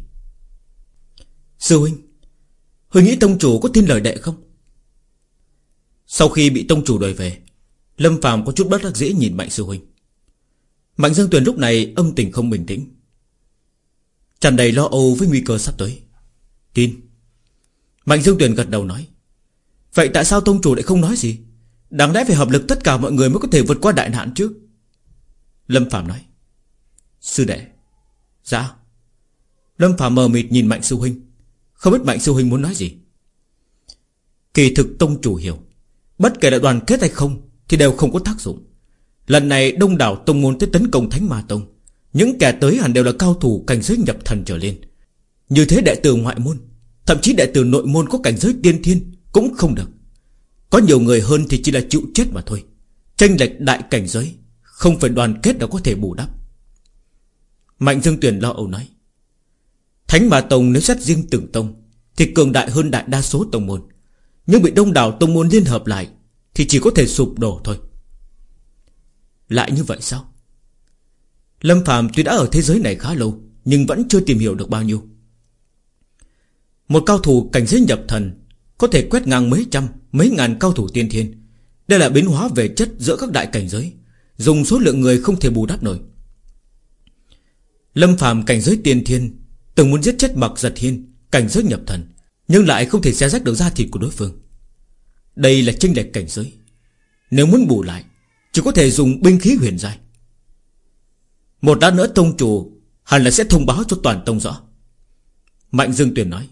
Sư huynh Huynh nghĩ tông chủ có tin lời đệ không? Sau khi bị tông chủ đòi về Lâm Phạm có chút bất đắc dĩ nhìn Mạnh sư huynh. Mạnh Dương Tuyền lúc này âm tình không bình tĩnh. Tràn đầy lo âu với nguy cơ sắp tới. Tin. Mạnh Dương Tuyền gật đầu nói. Vậy tại sao tông chủ lại không nói gì? Đáng lẽ phải hợp lực tất cả mọi người mới có thể vượt qua đại nạn chứ? Lâm Phạm nói. Sư đệ. Dạ. Lâm Phạm mờ mịt nhìn Mạnh Sư Huynh. Không biết Mạnh Sư Huynh muốn nói gì. Kỳ thực tông chủ hiểu. Bất kể là đoàn kết hay không thì đều không có tác dụng. Lần này đông đảo tông môn tới tấn công Thánh Ma Tông, Những kẻ tới hẳn đều là cao thủ cảnh giới nhập thần trở lên. Như thế đệ tử ngoại môn, Thậm chí đệ tử nội môn có cảnh giới tiên thiên Cũng không được. Có nhiều người hơn thì chỉ là chịu chết mà thôi. Tranh lệch đại cảnh giới, Không phải đoàn kết đã có thể bù đắp. Mạnh Dương Tuyền lo âu nói, Thánh Ma Tông nếu xét riêng từng tông Thì cường đại hơn đại đa số tông môn. Nhưng bị đông đảo tông môn liên hợp lại thì chỉ có thể sụp đổ thôi. Lại như vậy sao? Lâm Phạm tuy đã ở thế giới này khá lâu, Nhưng vẫn chưa tìm hiểu được bao nhiêu. Một cao thủ cảnh giới nhập thần, Có thể quét ngang mấy trăm, Mấy ngàn cao thủ tiên thiên. Đây là biến hóa về chất giữa các đại cảnh giới, Dùng số lượng người không thể bù đắp nổi. Lâm Phạm cảnh giới tiên thiên, Từng muốn giết chết mặc Giật Hiên, Cảnh giới nhập thần, Nhưng lại không thể xé rách được da thịt của đối phương. Đây là chênh lệch cảnh giới. Nếu muốn bù lại, Chỉ có thể dùng binh khí huyền giai. Một lát nữa tông chủ Hẳn là sẽ thông báo cho toàn tông rõ. Mạnh Dương Tuyền nói,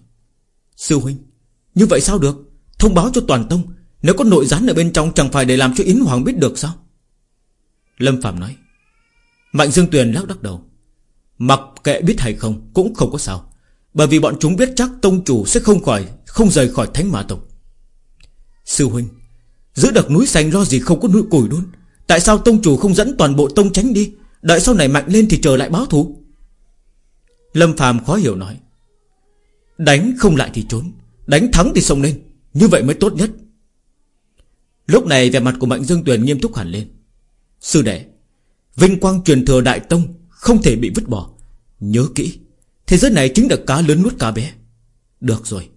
Sư huynh, Như vậy sao được? Thông báo cho toàn tông, Nếu có nội gián ở bên trong chẳng phải để làm cho Yến Hoàng biết được sao? Lâm Phạm nói, Mạnh Dương Tuyền lắc đắc đầu, Mặc kệ biết hay không Cũng không có sao, Bởi vì bọn chúng biết chắc tông chủ sẽ không khỏi, Không rời khỏi thánh mã tông. Sư huynh, Giữ được núi xanh lo gì không có núi củi đun? Tại sao tông chủ không dẫn toàn bộ tông tránh đi? Đợi sau này mạnh lên thì trở lại báo thù. Lâm phàm khó hiểu nói, Đánh không lại thì trốn, Đánh thắng thì xông lên, Như vậy mới tốt nhất. Lúc này vẻ mặt của Mạnh Dương Tuyền nghiêm túc hẳn lên. Sư đệ, Vinh quang truyền thừa Đại Tông Không thể bị vứt bỏ. Nhớ kỹ, Thế giới này chính là cá lớn nuốt cá bé. Được rồi,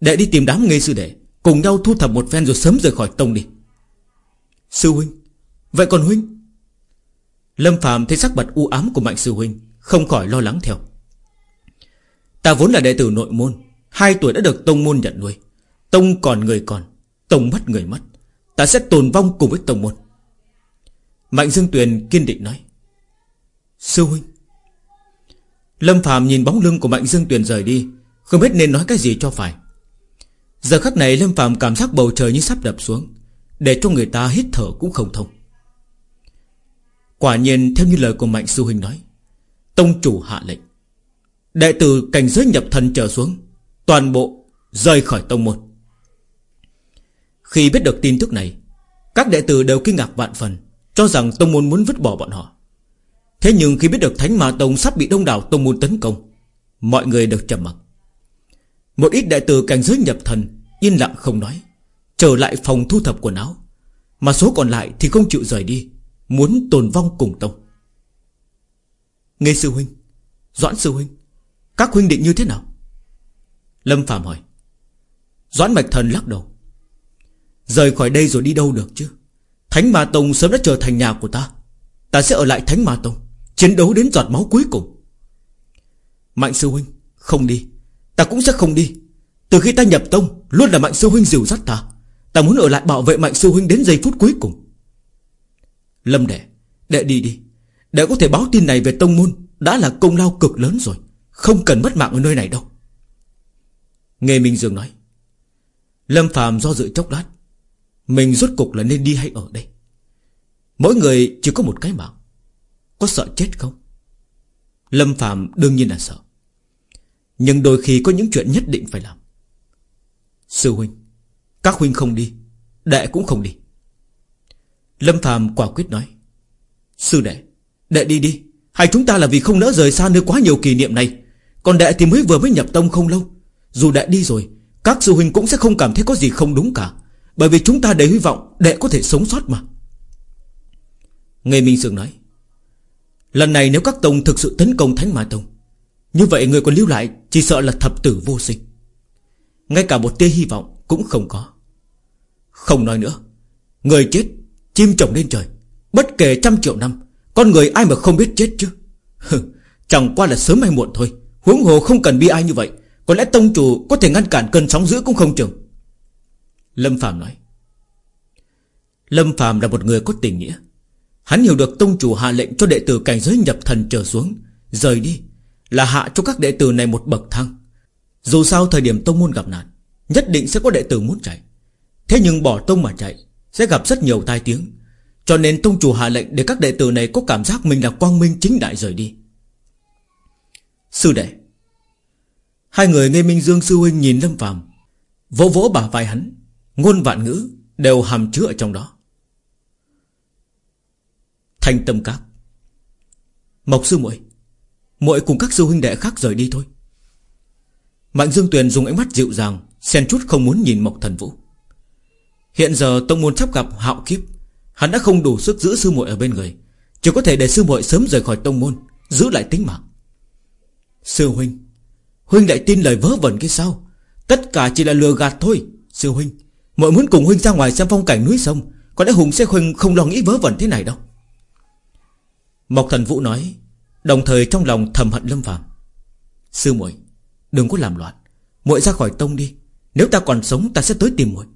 Đệ đi tìm đám ngây sư đệ. Cùng nhau thu thập một phen rồi sớm rời khỏi tông đi. Sư huynh, Vậy còn huynh? Lâm phàm thấy sắc mặt u ám của Mạnh Sư Huynh, Không khỏi lo lắng theo. Ta vốn là đệ tử nội môn, Hai tuổi đã được tông môn nhận nuôi. Tông còn người còn, Tông mất người mất. Ta sẽ tồn vong cùng với tông môn. Mạnh Dương Tuyền kiên định nói. Sư huynh. Lâm Phạm nhìn bóng lưng của Mạnh Dương Tuyền rời đi, Không biết nên nói cái gì cho phải. Giờ khắc này Lâm Phạm cảm giác bầu trời như sắp đập xuống, Để cho người ta hít thở cũng không thông. Quả nhiên, theo như lời của Mạnh Sư Huynh nói, Tông chủ hạ lệnh. Đệ tử cảnh giới nhập thần trở xuống, Toàn bộ rời khỏi tông môn. Khi biết được tin tức này, Các đệ tử đều kinh ngạc vạn phần, Cho rằng tông môn muốn vứt bỏ bọn họ. Thế nhưng khi biết được Thánh Ma Tông sắp bị đông đảo tông môn tấn công, Mọi người đều trầm mặc. Một ít đại tử cảnh giới nhập thần, Yên lặng không nói, Trở lại phòng thu thập quần áo. Mà số còn lại thì không chịu rời đi, Muốn tồn vong cùng tông. Nghe sư huynh, Doãn sư huynh, Các huynh định như thế nào? Lâm Phạm hỏi. Doãn Mạch Thần lắc đầu. Rời khỏi đây rồi đi đâu được chứ? Thánh Ma Tông sớm đã trở thành nhà của ta. Ta sẽ ở lại Thánh Ma Tông, Chiến đấu đến giọt máu cuối cùng. Mạnh sư huynh, Không đi. Ta cũng sẽ không đi. Từ khi ta nhập tông, Luôn là mạnh sư huynh dìu dắt ta. Ta muốn ở lại bảo vệ mạnh sư huynh đến giây phút cuối cùng. Lâm đệ Đệ đi đi. Đệ có thể báo tin này về tông môn, Đã là công lao cực lớn rồi. Không cần mất mạng ở nơi này đâu. Nghe Minh Dương nói, Lâm Phạm do dự chốc lát. Mình rốt cục là nên đi hay ở đây? Mỗi người chỉ có một cái mạng Có sợ chết không? Lâm Phạm đương nhiên là sợ. Nhưng đôi khi có những chuyện nhất định phải làm. Sư huynh, Các huynh không đi, Đệ cũng không đi. Lâm phàm quả quyết nói, Sư đệ Đệ đi đi Hai chúng ta là vì không nỡ rời xa nơi quá nhiều kỷ niệm này, Còn đệ thì mới vừa mới nhập tông không lâu. Dù đệ đi rồi, Các sư huynh cũng sẽ không cảm thấy có gì không đúng cả, Bởi vì chúng ta đầy hy vọng đệ có thể sống sót mà. Nghe Minh Sương nói, Lần này nếu các tông thực sự tấn công Thánh Ma Tông như vậy người còn lưu lại Chỉ sợ là thập tử vô sinh. Ngay cả một tia hy vọng cũng không có. Không nói nữa, Người chết Chim trồng lên trời. Bất kể trăm triệu năm, Con người ai mà không biết chết chứ? Chẳng qua là sớm hay muộn thôi. Huống hồ không cần bi ai như vậy, Có lẽ tông chủ có thể ngăn cản cơn sóng dữ cũng không chừng. Lâm Phạm nói. Lâm Phạm là một người có tình nghĩa. Hắn hiểu được tông chủ hạ lệnh cho đệ tử cảnh giới nhập thần trở xuống, Rời đi. Là hạ cho các đệ tử này một bậc thang. Dù sao thời điểm tông môn gặp nạn, Nhất định sẽ có đệ tử muốn chạy. Thế nhưng bỏ tông mà chạy, Sẽ gặp rất nhiều tai tiếng. Cho nên tông chủ hạ lệnh để các đệ tử này có cảm giác mình là quang minh chính đại rời đi. Sư đệ, Hai người nghe Minh Dương sư huynh nhìn Lâm Phạm Vỗ vỗ bả vai hắn, Ngôn vạn ngữ Đều hàm chứa ở trong đó. Thanh tâm các, Mộc sư muội muội cùng các sư huynh đệ khác rời đi thôi. Mạnh Dương Tuyền dùng ánh mắt dịu dàng, Xen chút không muốn nhìn Mộc Thần Vũ. Hiện giờ tông môn sắp gặp hạo kiếp, Hắn đã không đủ sức giữ sư muội ở bên người, Chỉ có thể để sư muội sớm rời khỏi tông môn, Giữ lại tính mạng. Sư huynh Huynh lại tin lời vớ vẩn kia sao? Tất cả chỉ là lừa gạt thôi, Sư huynh. Mọi muốn cùng huynh ra ngoài xem phong cảnh núi sông, Có lẽ Hùng sẽ huynh không lo nghĩ vớ vẩn thế này đâu. Mộc thần vũ nói Đồng thời trong lòng thầm hận lâm phàm. Sư muội, Đừng có làm loạn. Muội ra khỏi tông đi. Nếu ta còn sống, ta sẽ tới tìm muội.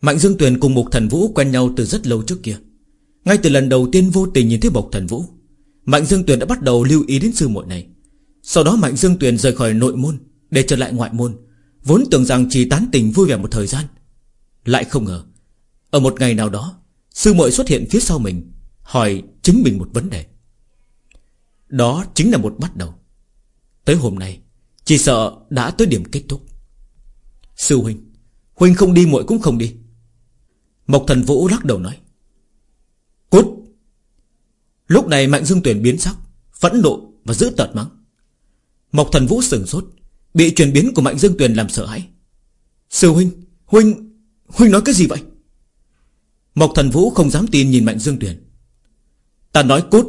Mạnh Dương Tuyền cùng Mục Thần Vũ quen nhau từ rất lâu trước kia. Ngay từ lần đầu tiên vô tình nhìn thấy bộc Thần Vũ, Mạnh Dương Tuyền đã bắt đầu lưu ý đến sư muội này. Sau đó Mạnh Dương Tuyền rời khỏi nội môn, Để trở lại ngoại môn, Vốn tưởng rằng chỉ tán tình vui vẻ một thời gian. Lại không ngờ, Ở một ngày nào đó, Sư muội xuất hiện phía sau mình, Hỏi chính mình một vấn đề. Đó chính là một bắt đầu. Tới hôm nay, Chỉ sợ đã tới điểm kết thúc. Sư huynh Huynh không đi muội cũng không đi. Mộc thần vũ lắc đầu nói. Cút! Lúc này Mạnh Dương Tuyển biến sắc, Phẫn nộ và giữ tợt mắng. Mộc thần vũ sừng sốt, Bị chuyển biến của Mạnh Dương Tuyền làm sợ hãi. Sư huynh Huynh Huynh nói cái gì vậy? Mộc thần vũ không dám tin nhìn Mạnh Dương Tuyền. Ta nói cút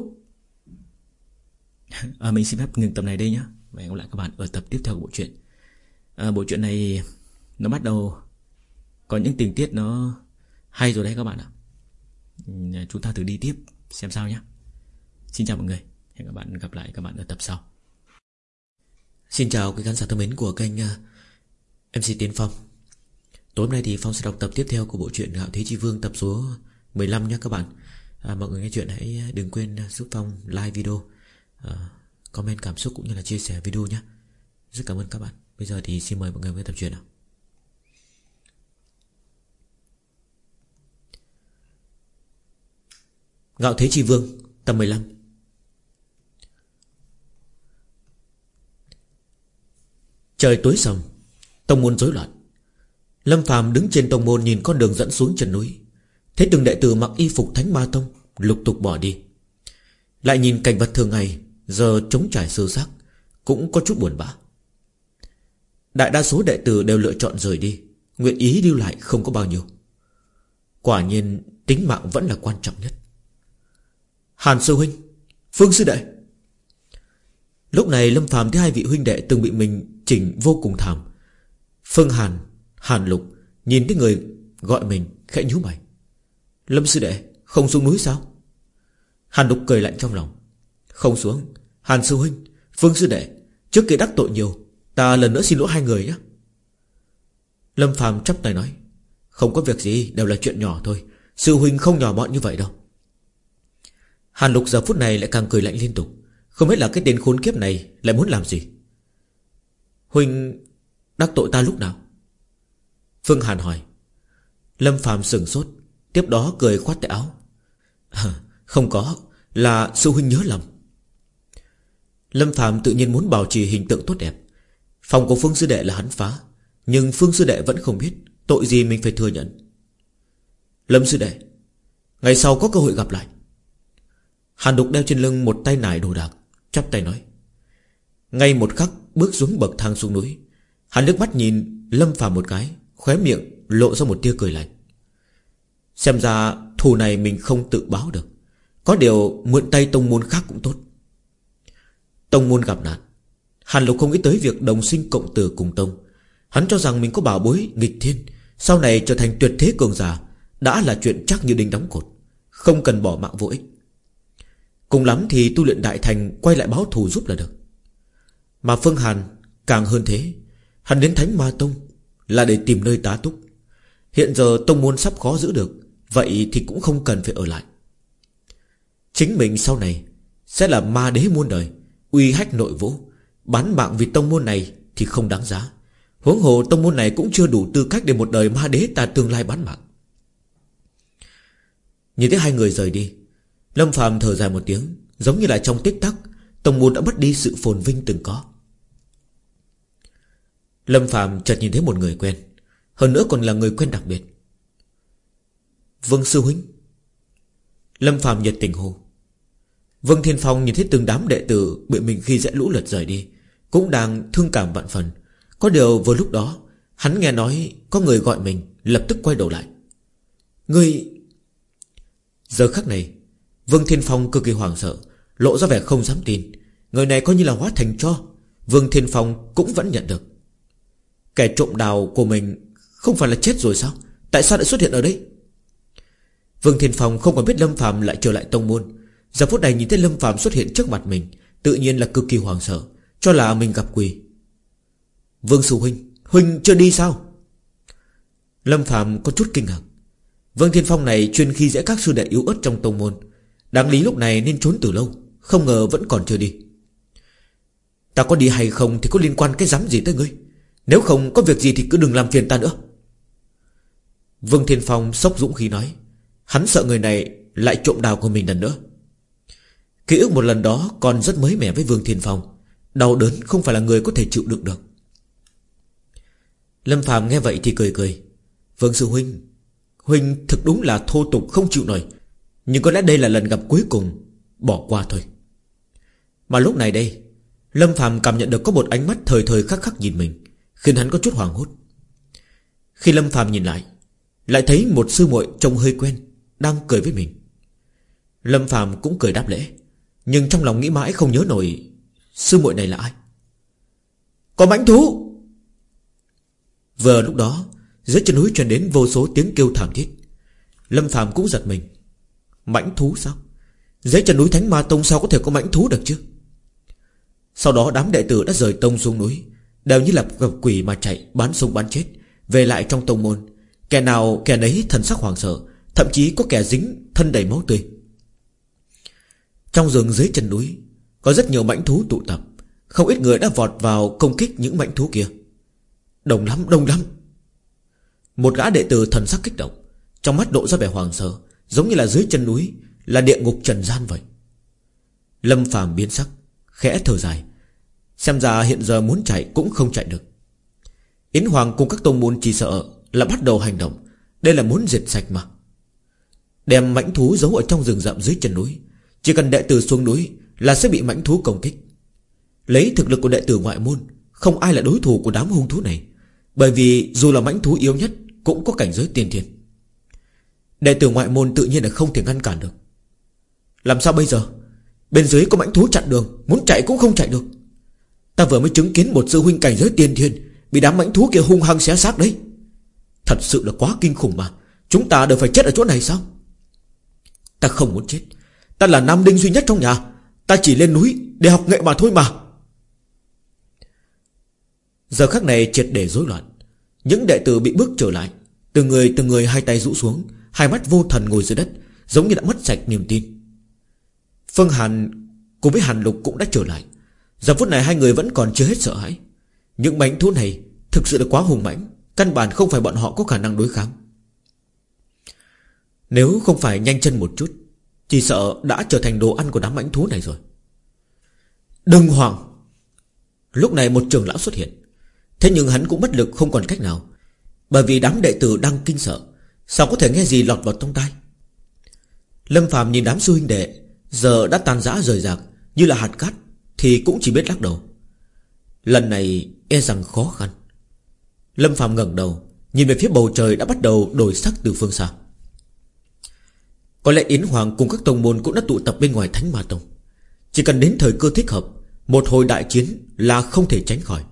à, Mình xin phép ngừng tập này đây nhé Và hẹn gặp lại các bạn ở tập tiếp theo của bộ truyện. À, Bộ truyện này Nó bắt đầu Có những tình tiết nó hay rồi đấy các bạn ạ. Ừ, chúng ta thử đi tiếp Xem sao nhé Xin chào mọi người. Hẹn các bạn gặp lại các bạn ở tập sau. Xin chào quý khán giả thân mến của kênh ờ, MC Tiến Phong. Tối hôm nay thì Phong sẽ đọc tập tiếp theo của bộ truyện Gạo Thế Chi Vương tập số 15 nhé các bạn. À, Mọi người nghe chuyện hãy đừng quên ờ, giúp Phong like video. Ờ, comment cảm xúc cũng như là chia sẻ video nhé. Rất cảm ơn các bạn. Bây giờ thì xin mời mọi người với tập truyện nào. Gạo Thế Chi Vương Tập 15 Trời tối sầm, Tông môn rối loạn. Lâm Phàm đứng trên tông môn nhìn con đường dẫn xuống chân núi. Thấy từng đệ tử mặc y phục thánh ma tông Lục tục bỏ đi. Lại nhìn cảnh vật thường ngày Giờ chống trải sơ xác Cũng có chút buồn bã. Đại đa số đệ tử đều lựa chọn rời đi, Nguyện ý lưu lại không có bao nhiêu. Quả nhiên, tính mạng vẫn là quan trọng nhất. Hàn sư huynh, Phương sư đệ. Lúc này Lâm Phàm thấy hai vị huynh đệ từng bị mình chỉnh vô cùng thảm. Phương Hàn Hàn Lục Nhìn thấy người gọi mình khẽ nhíu mày. Lâm sư đệ, không xuống núi sao? Hàn Lục cười lạnh trong lòng. Không xuống. Hàn sư huynh Phương sư đệ Trước kia đắc tội nhiều Ta lần nữa xin lỗi hai người nhé. Lâm Phàm chắp tay nói Không có việc gì đều là chuyện nhỏ thôi. Sư huynh không nhỏ mọn như vậy đâu. Hàn Lục giờ phút này lại càng cười lạnh liên tục. Không biết là cái tên khốn kiếp này Lại muốn làm gì? Huynh đắc tội ta lúc nào? Phương Hàn hỏi. Lâm phàm sừng sốt Tiếp đó cười khoát tay áo. À, Không có Là sư huynh nhớ lầm. Lâm Phạm tự nhiên muốn bảo trì hình tượng tốt đẹp. Phòng của Phương Sư Đệ là hắn phá, Nhưng Phương Sư Đệ vẫn không biết Tội gì mình phải thừa nhận. Lâm Sư Đệ, Ngày sau có cơ hội gặp lại. Hàn Đục đeo trên lưng một tay nải đồ đạc, Chắp tay nói. Ngay một khắc bước xuống bậc thang xuống núi Hắn nước mắt nhìn Lâm phàm một cái, Khóe miệng lộ ra một tia cười lạnh. Xem ra thù này mình không tự báo được. Có điều mượn tay tông môn khác cũng tốt. Tông môn gặp nạn. Hàn Lục không nghĩ tới việc đồng sinh cộng tử cùng tông. Hắn cho rằng mình có bảo bối, nghịch thiên. Sau này trở thành tuyệt thế cường giả, Đã là chuyện chắc như đinh đóng cột. Không cần bỏ mạng vô ích. Cùng lắm thì tu luyện đại thành, Quay lại báo thù giúp là được. Mà Phương Hàn càng hơn thế. Hắn đến Thánh Ma Tông Là để tìm nơi tá túc. Hiện giờ tông môn sắp khó giữ được, Vậy thì cũng không cần phải ở lại. Chính mình sau này Sẽ là ma đế muôn đời. Uy hách nội vũ. Bán mạng vì tông môn này thì không đáng giá. Huống hồ tông môn này cũng chưa đủ tư cách Để một đời ma đế ta tương lai bán mạng. Nhìn thấy hai người rời đi, Lâm phàm thở dài một tiếng, Giống như là trong tích tắc, Tông môn đã mất đi sự phồn vinh từng có. Lâm phàm chợt nhìn thấy một người quen, Hơn nữa còn là người quen đặc biệt. Vương Sư Huynh. Lâm phàm nhiệt tình hô. Vương Thiên Phong nhìn thấy từng đám đệ tử Bị mình khi dễ lũ lượt rời đi, Cũng đang thương cảm vạn phần. Có điều vừa lúc đó, Hắn nghe nói có người gọi mình, Lập tức quay đầu lại. Người Giờ khắc này, Vương Thiên Phong cực kỳ hoảng sợ, Lộ ra vẻ không dám tin. Người này coi như là hóa thành cho, Vương Thiên Phong cũng vẫn nhận được. Kẻ trộm đào của mình Không phải là chết rồi sao? Tại sao lại xuất hiện ở đây? Vương Thiên Phong không còn biết Lâm Phạm lại trở lại tông môn. Giờ phút này nhìn thấy Lâm Phạm xuất hiện trước mặt mình, Tự nhiên là cực kỳ hoàng sợ, Cho là mình gặp quỷ. Vương Sư Huynh Huynh chưa đi sao? Lâm Phạm có chút kinh ngạc. Vương Thiên Phong này chuyên khi dễ các sư đệ yếu ớt trong tông môn, Đáng lý lúc này nên trốn từ lâu, Không ngờ vẫn còn chưa đi. Ta có đi hay không thì có liên quan cái dám gì tới ngươi, Nếu không có việc gì thì cứ đừng làm phiền ta nữa. Vương Thiên Phong sốc dũng khí nói, Hắn sợ người này lại trộm đào của mình lần nữa. Ký ức một lần đó còn rất mới mẻ với Vương Thiên Phong. Đau đớn không phải là người có thể chịu đựng được. Lâm Phạm nghe vậy thì cười cười. Vương Sư Huynh Huynh thực đúng là thô tục không chịu nổi. Nhưng có lẽ đây là lần gặp cuối cùng, Bỏ qua thôi. Mà lúc này đây, Lâm Phạm cảm nhận được có một ánh mắt thời thời khắc khắc nhìn mình, Khiến hắn có chút hoàng hốt. Khi Lâm Phạm nhìn lại Lại thấy một sư muội trông hơi quen, Đang cười với mình. Lâm Phạm cũng cười đáp lễ. Nhưng trong lòng nghĩ mãi không nhớ nổi, Sư muội này là ai? Có mãnh thú! Vừa lúc đó, Dưới chân núi truyền đến vô số tiếng kêu thảm thiết. Lâm Phạm cũng giật mình. Mãnh thú sao? Dưới chân núi Thánh Ma Tông sao có thể có mãnh thú được chứ? Sau đó đám đệ tử đã rời tông xuống núi, Đều như là gặp quỷ mà chạy, Bán sông bán chết, Về lại trong tông môn. Kẻ nào kẻ nấy thần sắc hoàng sợ, Thậm chí có kẻ dính thân đầy máu tươi. Trong rừng dưới chân núi, Có rất nhiều mãnh thú tụ tập. Không ít người đã vọt vào công kích những mãnh thú kia. Đông lắm đông lắm. Một gã đệ tử thần sắc kích động, Trong mắt độ ra vẻ hoàng sợ, Giống như là dưới chân núi, Là địa ngục trần gian vậy. Lâm phàm biến sắc, Khẽ thở dài, Xem ra hiện giờ muốn chạy cũng không chạy được. Yến Hoàng cùng các tôn môn chỉ sợ Là bắt đầu hành động, Đây là muốn diệt sạch mà. Đem mãnh thú giấu ở trong rừng rậm dưới chân núi chỉ cần đệ tử xuống núi Là sẽ bị mãnh thú công kích. Lấy thực lực của đệ tử ngoại môn, Không ai là đối thủ của đám hung thú này. Bởi vì dù là mãnh thú yếu nhất, Cũng có cảnh giới tiên thiên. Đệ tử ngoại môn tự nhiên là không thể ngăn cản được. Làm sao bây giờ? Bên dưới có mãnh thú chặn đường, Muốn chạy cũng không chạy được. Ta vừa mới chứng kiến một sư huynh cảnh giới tiên thiên Bị đám mãnh thú kia hung hăng xé xác đấy. Thật sự là quá kinh khủng mà. Chúng ta đều phải chết ở chỗ này sao? Ta không muốn chết. Ta là nam đinh duy nhất trong nhà. Ta chỉ lên núi để học nghệ mà thôi mà. Giờ khắc này triệt để rối loạn. Những đệ tử bị bước trở lại. Từng người từng người hai tay rũ xuống. Hai mắt vô thần ngồi dưới đất, Giống như đã mất sạch niềm tin. Phương Hàn cùng với Hàn Lục cũng đã trở lại. Giờ phút này hai người vẫn còn chưa hết sợ hãi. Những mảnh thú này Thực sự là quá hùng mãnh. Căn bản không phải bọn họ có khả năng đối kháng. Nếu không phải nhanh chân một chút chỉ sợ đã trở thành đồ ăn của đám mãnh thú này rồi. Đừng hoàng Lúc này một trường lão xuất hiện. Thế nhưng hắn cũng bất lực, không còn cách nào. Bởi vì đám đệ tử đang kinh sợ. Sao có thể nghe gì lọt vào trong tai? Lâm Phạm nhìn đám sư huynh đệ, Giờ đã tan rã rời rạc, Như là hạt cát, Thì cũng chỉ biết lắc đầu. Lần này e rằng khó khăn. Lâm Phạm ngẩng đầu, Nhìn về phía bầu trời đã bắt đầu đổi sắc từ phương xa. Có lẽ Yến Hoàng cùng các tông môn cũng đã tụ tập bên ngoài Thánh Ma Tông. Chỉ cần đến thời cơ thích hợp, Một hồi đại chiến là không thể tránh khỏi.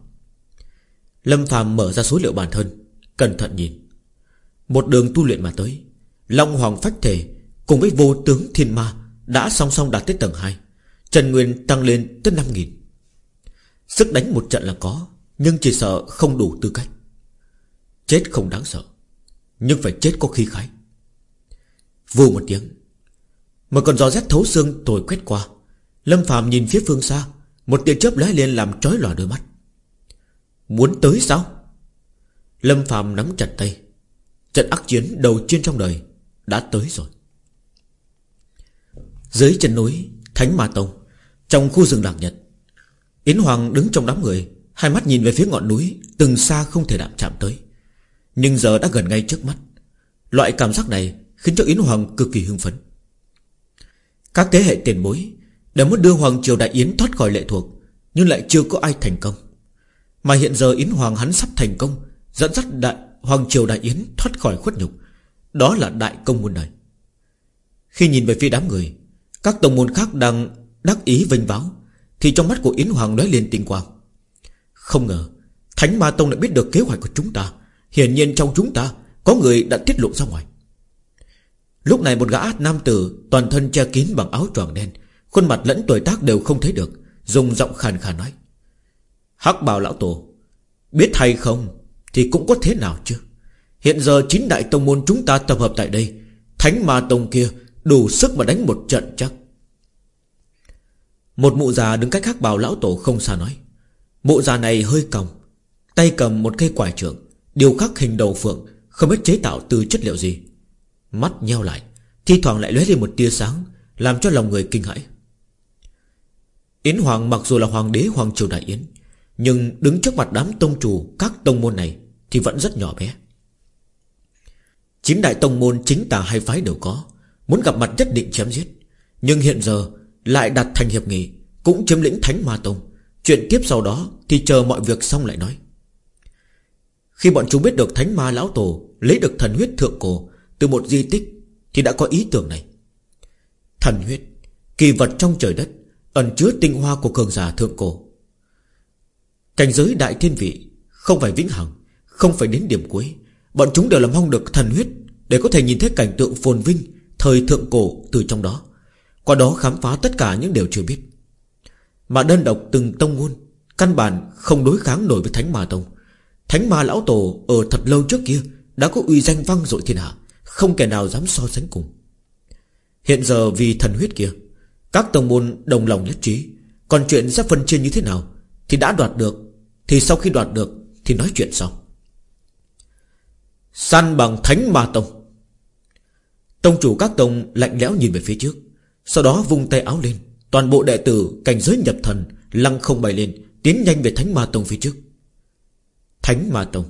Lâm phàm mở ra số liệu bản thân, Cẩn thận nhìn. Một đường tu luyện mà tới, Long Hoàng Phách Thể Cùng với vô tướng Thiên Ma Đã song song đạt tới tầng 2 Trần Nguyên tăng lên tới 5.000 Sức đánh một trận là có, Nhưng chỉ sợ không đủ tư cách. Chết không đáng sợ, Nhưng phải chết có khi khái. Vù một tiếng. Một con gió rét thấu xương tồi quét qua. Lâm Phạm nhìn phía phương xa, Một tia chớp lóe lên làm trói lòa đôi mắt. Muốn tới sao? Lâm Phạm nắm chặt tay. Trận ác chiến đầu tiên trong đời Đã tới rồi. Dưới chân núi Thánh Ma Tông, Trong khu rừng lạc nhật, Yến Hoàng đứng trong đám người, Hai mắt nhìn về phía ngọn núi Từng xa không thể đạm chạm tới. Nhưng giờ đã gần ngay trước mắt. Loại cảm giác này khiến cho Yến Hoàng cực kỳ hưng phấn. Các thế hệ tiền bối đã muốn đưa Hoàng Triều Đại Yến thoát khỏi lệ thuộc, Nhưng lại chưa có ai thành công. Mà hiện giờ Yến Hoàng hắn sắp thành công, Dẫn dắt đại, Hoàng Triều Đại Yến thoát khỏi khuất nhục, Đó là đại công muôn đời Khi nhìn về phía đám người, Các tổng môn khác đang đắc ý vinh váo, Thì trong mắt của Yến Hoàng nói lên tinh quang. Không ngờ, Thánh Ma Tông đã biết được kế hoạch của chúng ta. Hiển nhiên trong chúng ta Có người đã tiết lộ ra ngoài. Lúc này một gã nam tử, Toàn thân che kín bằng áo choàng đen, Khuôn mặt lẫn tuổi tác đều không thấy được, Dùng giọng khàn khàn nói. Hắc bào lão tổ, Biết hay không Thì cũng có thế nào chứ? Hiện giờ chín đại tông môn chúng ta tập hợp tại đây, Thánh ma tông kia Đủ sức mà đánh một trận chắc. Một mụ già đứng cách hắc bào lão tổ không xa nói. Mụ già này hơi còng, Tay cầm một cây quải trưởng, Điều khắc hình đầu phượng, Không biết chế tạo từ chất liệu gì. Mắt nheo lại, Thi thoảng lại lóe lên một tia sáng, Làm cho lòng người kinh hãi. Yến Hoàng mặc dù là hoàng đế, Hoàng Triều Đại Yến, Nhưng đứng trước mặt đám tông chủ Các tông môn này Thì vẫn rất nhỏ bé. Chín đại tông môn chính tà hai phái đều có, Muốn gặp mặt nhất định chém giết, Nhưng hiện giờ lại đặt thành hiệp nghị, Cũng chiếm lĩnh Thánh Ma Tông. Chuyện tiếp sau đó thì chờ mọi việc xong lại nói. Khi bọn chúng biết được Thánh Ma Lão Tổ Lấy được thần huyết thượng cổ từ một di tích Thì đã có ý tưởng này. Thần huyết, Kỳ vật trong trời đất, Ẩn chứa tinh hoa của cường giả thượng cổ. Cảnh giới đại thiên vị Không phải vĩnh hằng, Không phải đến điểm cuối. Bọn chúng đều làm mong được thần huyết Để có thể nhìn thấy cảnh tượng phồn vinh Thời thượng cổ từ trong đó. Qua đó khám phá tất cả những điều chưa biết. Mà đơn độc từng tông môn, Căn bản không đối kháng nổi với Thánh Ma Tông. Thánh Ma Lão Tổ Ở thật lâu trước kia Đã có uy danh vang dội thiên hạ. Không kẻ nào dám so sánh cùng. Hiện giờ vì thần huyết kia, Các tông môn đồng lòng nhất trí, Còn chuyện sẽ phân chia như thế nào Thì đã đoạt được, Thì sau khi đoạt được Thì nói chuyện sau. Săn bằng thánh ma tông. Tông chủ các tông lạnh lẽo nhìn về phía trước, Sau đó vung tay áo lên, Toàn bộ đệ tử cảnh giới nhập thần, Lăng không bay lên, Tiến nhanh về thánh ma tông phía trước. Thánh ma tông.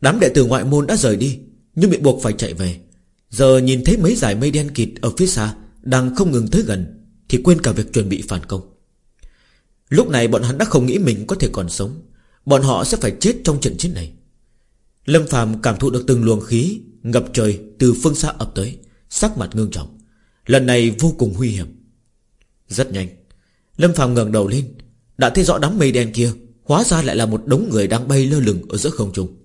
Đám đệ tử ngoại môn đã rời đi nhưng bị buộc phải chạy về. Giờ nhìn thấy mấy dải mây đen kịt ở phía xa Đang không ngừng tới gần, Thì quên cả việc chuẩn bị phản công. Lúc này bọn hắn đã không nghĩ mình có thể còn sống, Bọn họ sẽ phải chết trong trận chiến này. Lâm Phạm cảm thụ được từng luồng khí Ngập trời từ phương xa ập tới, Sắc mặt ngưng trọng. Lần này vô cùng nguy hiểm. Rất nhanh, Lâm Phạm ngẩng đầu lên, Đã thấy rõ đám mây đen kia, Hóa ra lại là một đống người đang bay lơ lửng ở giữa không trung.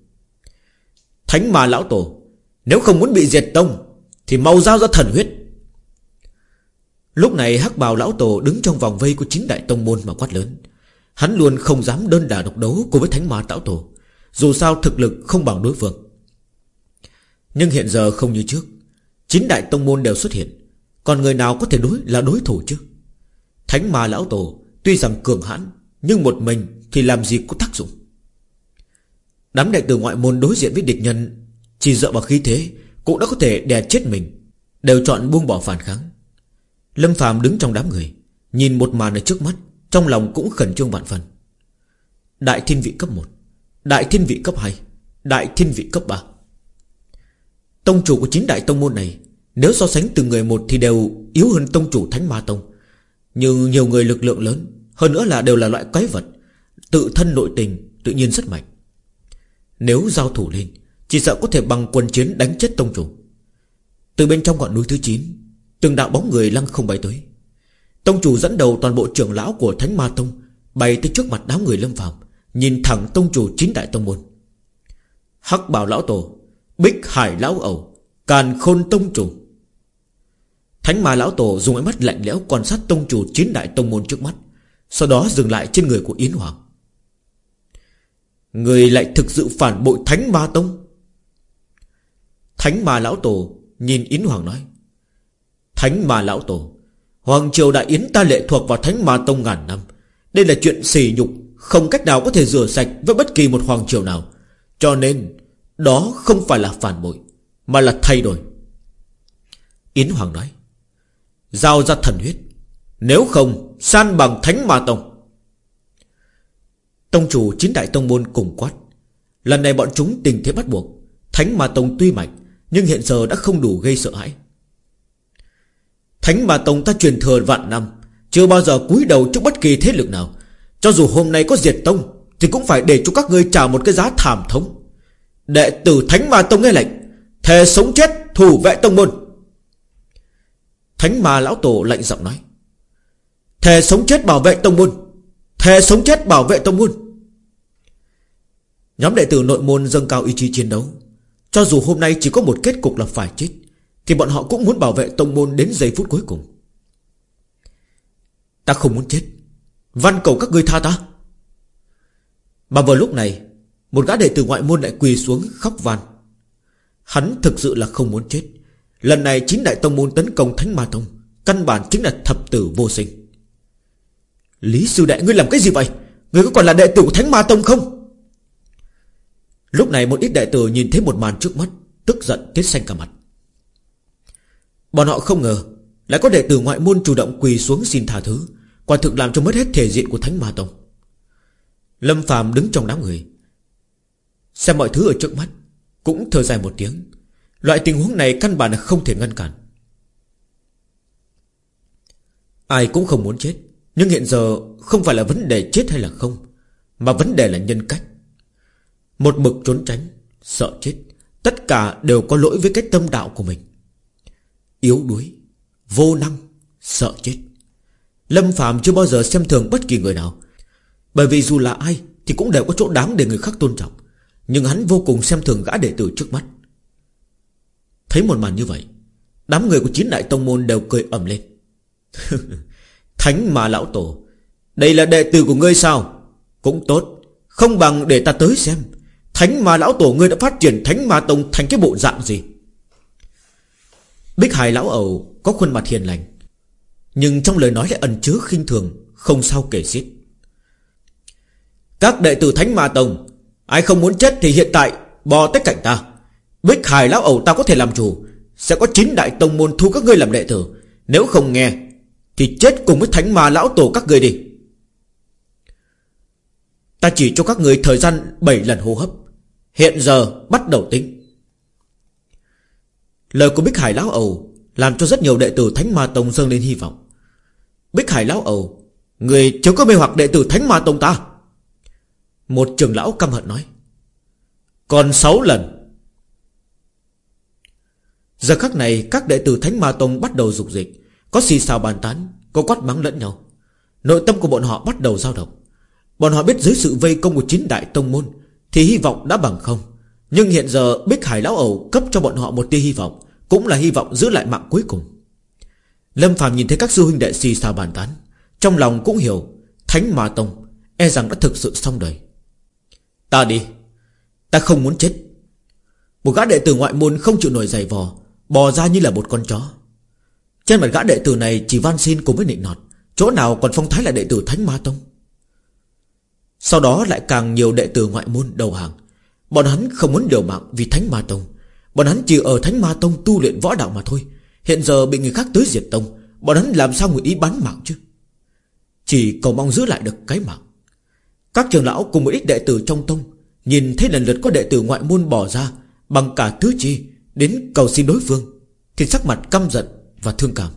Thánh mà lão tổ nếu không muốn bị diệt tông, Thì mau giao ra thần huyết. Lúc này hắc bào lão tổ đứng trong vòng vây của chín đại tông môn mà quát lớn. Hắn luôn không dám đơn đả độc đấu cùng với thánh ma lão tổ, Dù sao thực lực không bằng đối phương. Nhưng hiện giờ không như trước, Chín đại tông môn đều xuất hiện. Còn người nào có thể đối, là đối thủ chứ? Thánh ma lão tổ Tuy rằng cường hãn, Nhưng một mình thì làm gì có tác dụng? Đám đại tử ngoại môn đối diện với địch nhân chỉ dựa vào khí thế, Cũng đã có thể đè chết mình. Đều chọn buông bỏ phản kháng. Lâm Phàm đứng trong đám người, Nhìn một màn ở trước mắt, Trong lòng cũng khẩn trương vạn phần. Đại thiên vị cấp 1 Đại thiên vị cấp 2 Đại thiên vị cấp 3 Tông chủ của chín đại tông môn này, Nếu so sánh từng người một thì đều Yếu hơn tông chủ thánh ma tông. Nhưng nhiều người lực lượng lớn, Hơn nữa là đều là loại quái vật, Tự thân nội tình, tự nhiên rất mạnh. Nếu giao thủ lên chỉ sợ có thể bằng quân chiến đánh chết tông chủ. Từ bên trong ngọn núi thứ 9 Từng đạo bóng người lăng không bay tới. Tông chủ dẫn đầu toàn bộ trưởng lão của Thánh Ma Tông Bay tới trước mặt đám người lâm phạm Nhìn thẳng tông chủ chín đại tông môn. Hắc bảo lão tổ, Bích hải lão ẩu, Càn khôn tông chủ. Thánh ma lão tổ dùng ánh mắt lạnh lẽo Quan sát tông chủ chín đại tông môn trước mắt, Sau đó dừng lại trên người của Yến Hoàng. Người lại thực sự phản bội Thánh ma tông. Thánh ma lão tổ Nhìn Yến Hoàng nói, Thánh ma lão tổ, Hoàng triều đại yến ta lệ thuộc vào thánh ma tông ngàn năm. Đây là chuyện xỉ nhục, Không cách nào có thể rửa sạch Với bất kỳ một hoàng triều nào. Cho nên, Đó không phải là phản bội, Mà là thay đổi. Yến Hoàng nói, Giao ra thần huyết, Nếu không, san bằng thánh ma tông. Tông chủ chín đại tông môn cùng quát, Lần này bọn chúng tình thế bắt buộc, Thánh ma tông tuy mạnh nhưng hiện giờ đã không đủ gây sợ hãi. Thánh mà tông ta truyền thừa vạn năm, Chưa bao giờ cúi đầu trước bất kỳ thế lực nào. Cho dù hôm nay có diệt tông, Thì cũng phải để cho các ngươi trả một cái giá thảm thống. Đệ tử Thánh ma tông nghe lệnh, Thề sống chết thủ vệ tông môn. Thánh ma lão tổ lạnh giọng nói, Thề sống chết bảo vệ tông môn, Thề sống chết bảo vệ tông môn. Nhóm đệ tử nội môn dâng cao ý chí chiến đấu cho dù hôm nay chỉ có một kết cục là phải chết, Thì bọn họ cũng muốn bảo vệ tông môn đến giây phút cuối cùng. Ta không muốn chết. Văn cầu các ngươi tha ta. Mà vào lúc này, Một gã đệ tử ngoại môn lại quỳ xuống khóc van. Hắn thực sự là không muốn chết. Lần này chính đại tông môn tấn công Thánh Ma Tông, Căn bản chính là thập tử vô sinh. Lý sư đệ, ngươi làm cái gì vậy? Ngươi có còn là đệ tử của Thánh Ma Tông không? Lúc này một ít đệ tử nhìn thấy một màn trước mắt, Tức giận tiết xanh cả mặt. Bọn họ không ngờ, Lại có đệ tử ngoại môn chủ động quỳ xuống xin tha thứ, Quả thực làm cho mất hết thể diện của Thánh Ma Tông. Lâm phàm đứng trong đám người. Xem mọi thứ ở trước mắt, Cũng thở dài một tiếng. Loại tình huống này căn bản là không thể ngăn cản. Ai cũng không muốn chết, Nhưng hiện giờ không phải là vấn đề chết hay là không, Mà vấn đề là nhân cách. Một mực trốn tránh, Sợ chết. Tất cả đều có lỗi với cái tâm đạo của mình. Yếu đuối, Vô năng, Sợ chết. Lâm Phạm chưa bao giờ xem thường bất kỳ người nào. Bởi vì dù là ai Thì cũng đều có chỗ đáng để người khác tôn trọng. Nhưng hắn vô cùng xem thường gã đệ tử trước mắt. Thấy một màn như vậy, Đám người của chín đại tông môn đều cười ẩm lên. Thánh mà lão tổ, Đây là đệ tử của ngươi sao? Cũng tốt, Không bằng để ta tới xem. Thánh Ma lão tổ, ngươi đã phát triển thánh ma tông thành cái bộ dạng gì? Bích Hải lão ẩu Có khuôn mặt hiền lành, Nhưng trong lời nói lại ẩn chứa khinh thường, Không sao kể xiết. Các đệ tử thánh ma tông, Ai không muốn chết thì hiện tại Bò tới cạnh ta. Bích Hải lão ẩu ta có thể làm chủ, Sẽ có chín đại tông môn thu các ngươi làm đệ tử. Nếu không nghe, Thì chết cùng với thánh ma lão tổ các ngươi đi. Ta chỉ cho các người thời gian 7 lần hô hấp. Hiện giờ bắt đầu tính. Lời của Bích Hải lão ầu Làm cho rất nhiều đệ tử Thánh Ma Tông dâng lên hy vọng. Bích Hải lão ầu Người chớ có mê hoặc đệ tử Thánh Ma Tông ta? Một trưởng lão căm hận nói. Còn 6 lần. Giờ khắc này, các đệ tử Thánh Ma Tông bắt đầu dục dịch. Có xì xào bàn tán, Có quát mắng lẫn nhau. Nội tâm của bọn họ bắt đầu dao động. Bọn họ biết dưới sự vây công của chín đại tông môn thì hy vọng đã bằng không. Nhưng hiện giờ Bích Hải Lão Ẩu cấp cho bọn họ một tia hy vọng, Cũng là hy vọng giữ lại mạng cuối cùng. Lâm Phạm nhìn thấy các sư huynh đệ xì xào bàn tán, Trong lòng cũng hiểu, Thánh Ma Tông E rằng đã thực sự xong đời. Ta đi, Ta không muốn chết. Một gã đệ tử ngoại môn không chịu nổi giày vò, Bò ra như là một con chó. Trên mặt gã đệ tử này chỉ van xin cùng với nịnh nọt, Chỗ nào còn phong thái là đệ tử Thánh Ma Tông? Sau đó lại càng nhiều đệ tử ngoại môn đầu hàng. Bọn hắn không muốn điều mạng vì Thánh Ma Tông. Bọn hắn chỉ ở Thánh Ma Tông tu luyện võ đạo mà thôi. Hiện giờ bị người khác tới diệt tông, Bọn hắn làm sao người ý bán mạng chứ? Chỉ cầu mong giữ lại được cái mạng. Các trường lão cùng một ít đệ tử trong tông Nhìn thấy lần lượt có đệ tử ngoại môn bỏ ra, Bằng cả tứ chi, Đến cầu xin đối phương, Thì sắc mặt căm giận và thương cảm.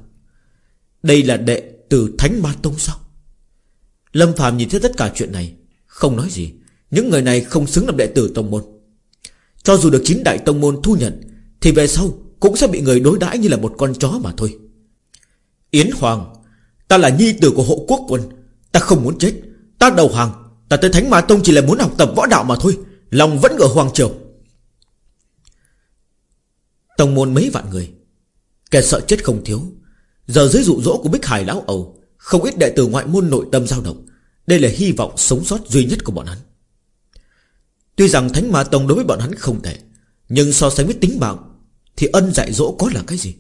Đây là đệ tử Thánh Ma Tông sao? Lâm Phạm nhìn thấy tất cả chuyện này không nói gì. Những người này không xứng làm đệ tử tông môn. Cho dù được chín đại tông môn thu nhận, Thì về sau cũng sẽ bị người đối đãi như là một con chó mà thôi. Yến Hoàng, Ta là nhi tử của hộ quốc quân. Ta không muốn chết. Ta đầu hàng, Ta tới Thánh Ma Tông chỉ là muốn học tập võ đạo mà thôi. Lòng vẫn ở Hoàng Triều. Tông môn mấy vạn người. Kẻ sợ chết không thiếu. Giờ dưới dụ dỗ của Bích Hải Lão Âu Không ít đệ tử ngoại môn nội tâm dao động. Đây là hy vọng sống sót duy nhất của bọn hắn. Tuy rằng Thánh Ma Tông đối với bọn hắn không thể, Nhưng so sánh với tính mạng Thì ân dạy dỗ có là cái gì?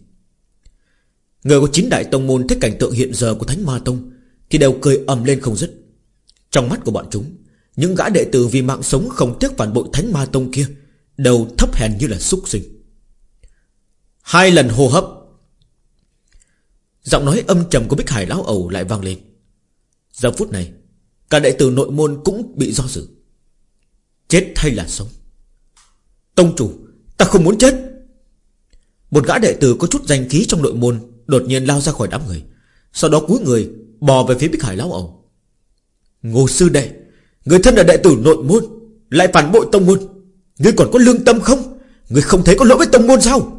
Người của chín đại tông môn Thấy cảnh tượng hiện giờ của Thánh Ma Tông Thì đều cười ầm lên không dứt. Trong mắt của bọn chúng Những gã đệ tử vì mạng sống không tiếc phản bội Thánh Ma Tông kia đều thấp hèn như là súc sinh. Hai lần hô hấp Giọng nói âm trầm của Bích Hải Lão Ẩu lại vang lên. Giờ phút này Cả đệ tử nội môn cũng bị do dự. Chết hay là sống? Tông chủ, Ta không muốn chết. Một gã đệ tử có chút danh khí trong nội môn Đột nhiên lao ra khỏi đám người, Sau đó cúi người, bò về phía Bích Hải Lão Ẩu. Ngô sư đệ, Người thân là đệ tử nội môn, Lại phản bội tông môn. Ngươi còn có lương tâm không? Ngươi không thấy có lỗi với tông môn sao?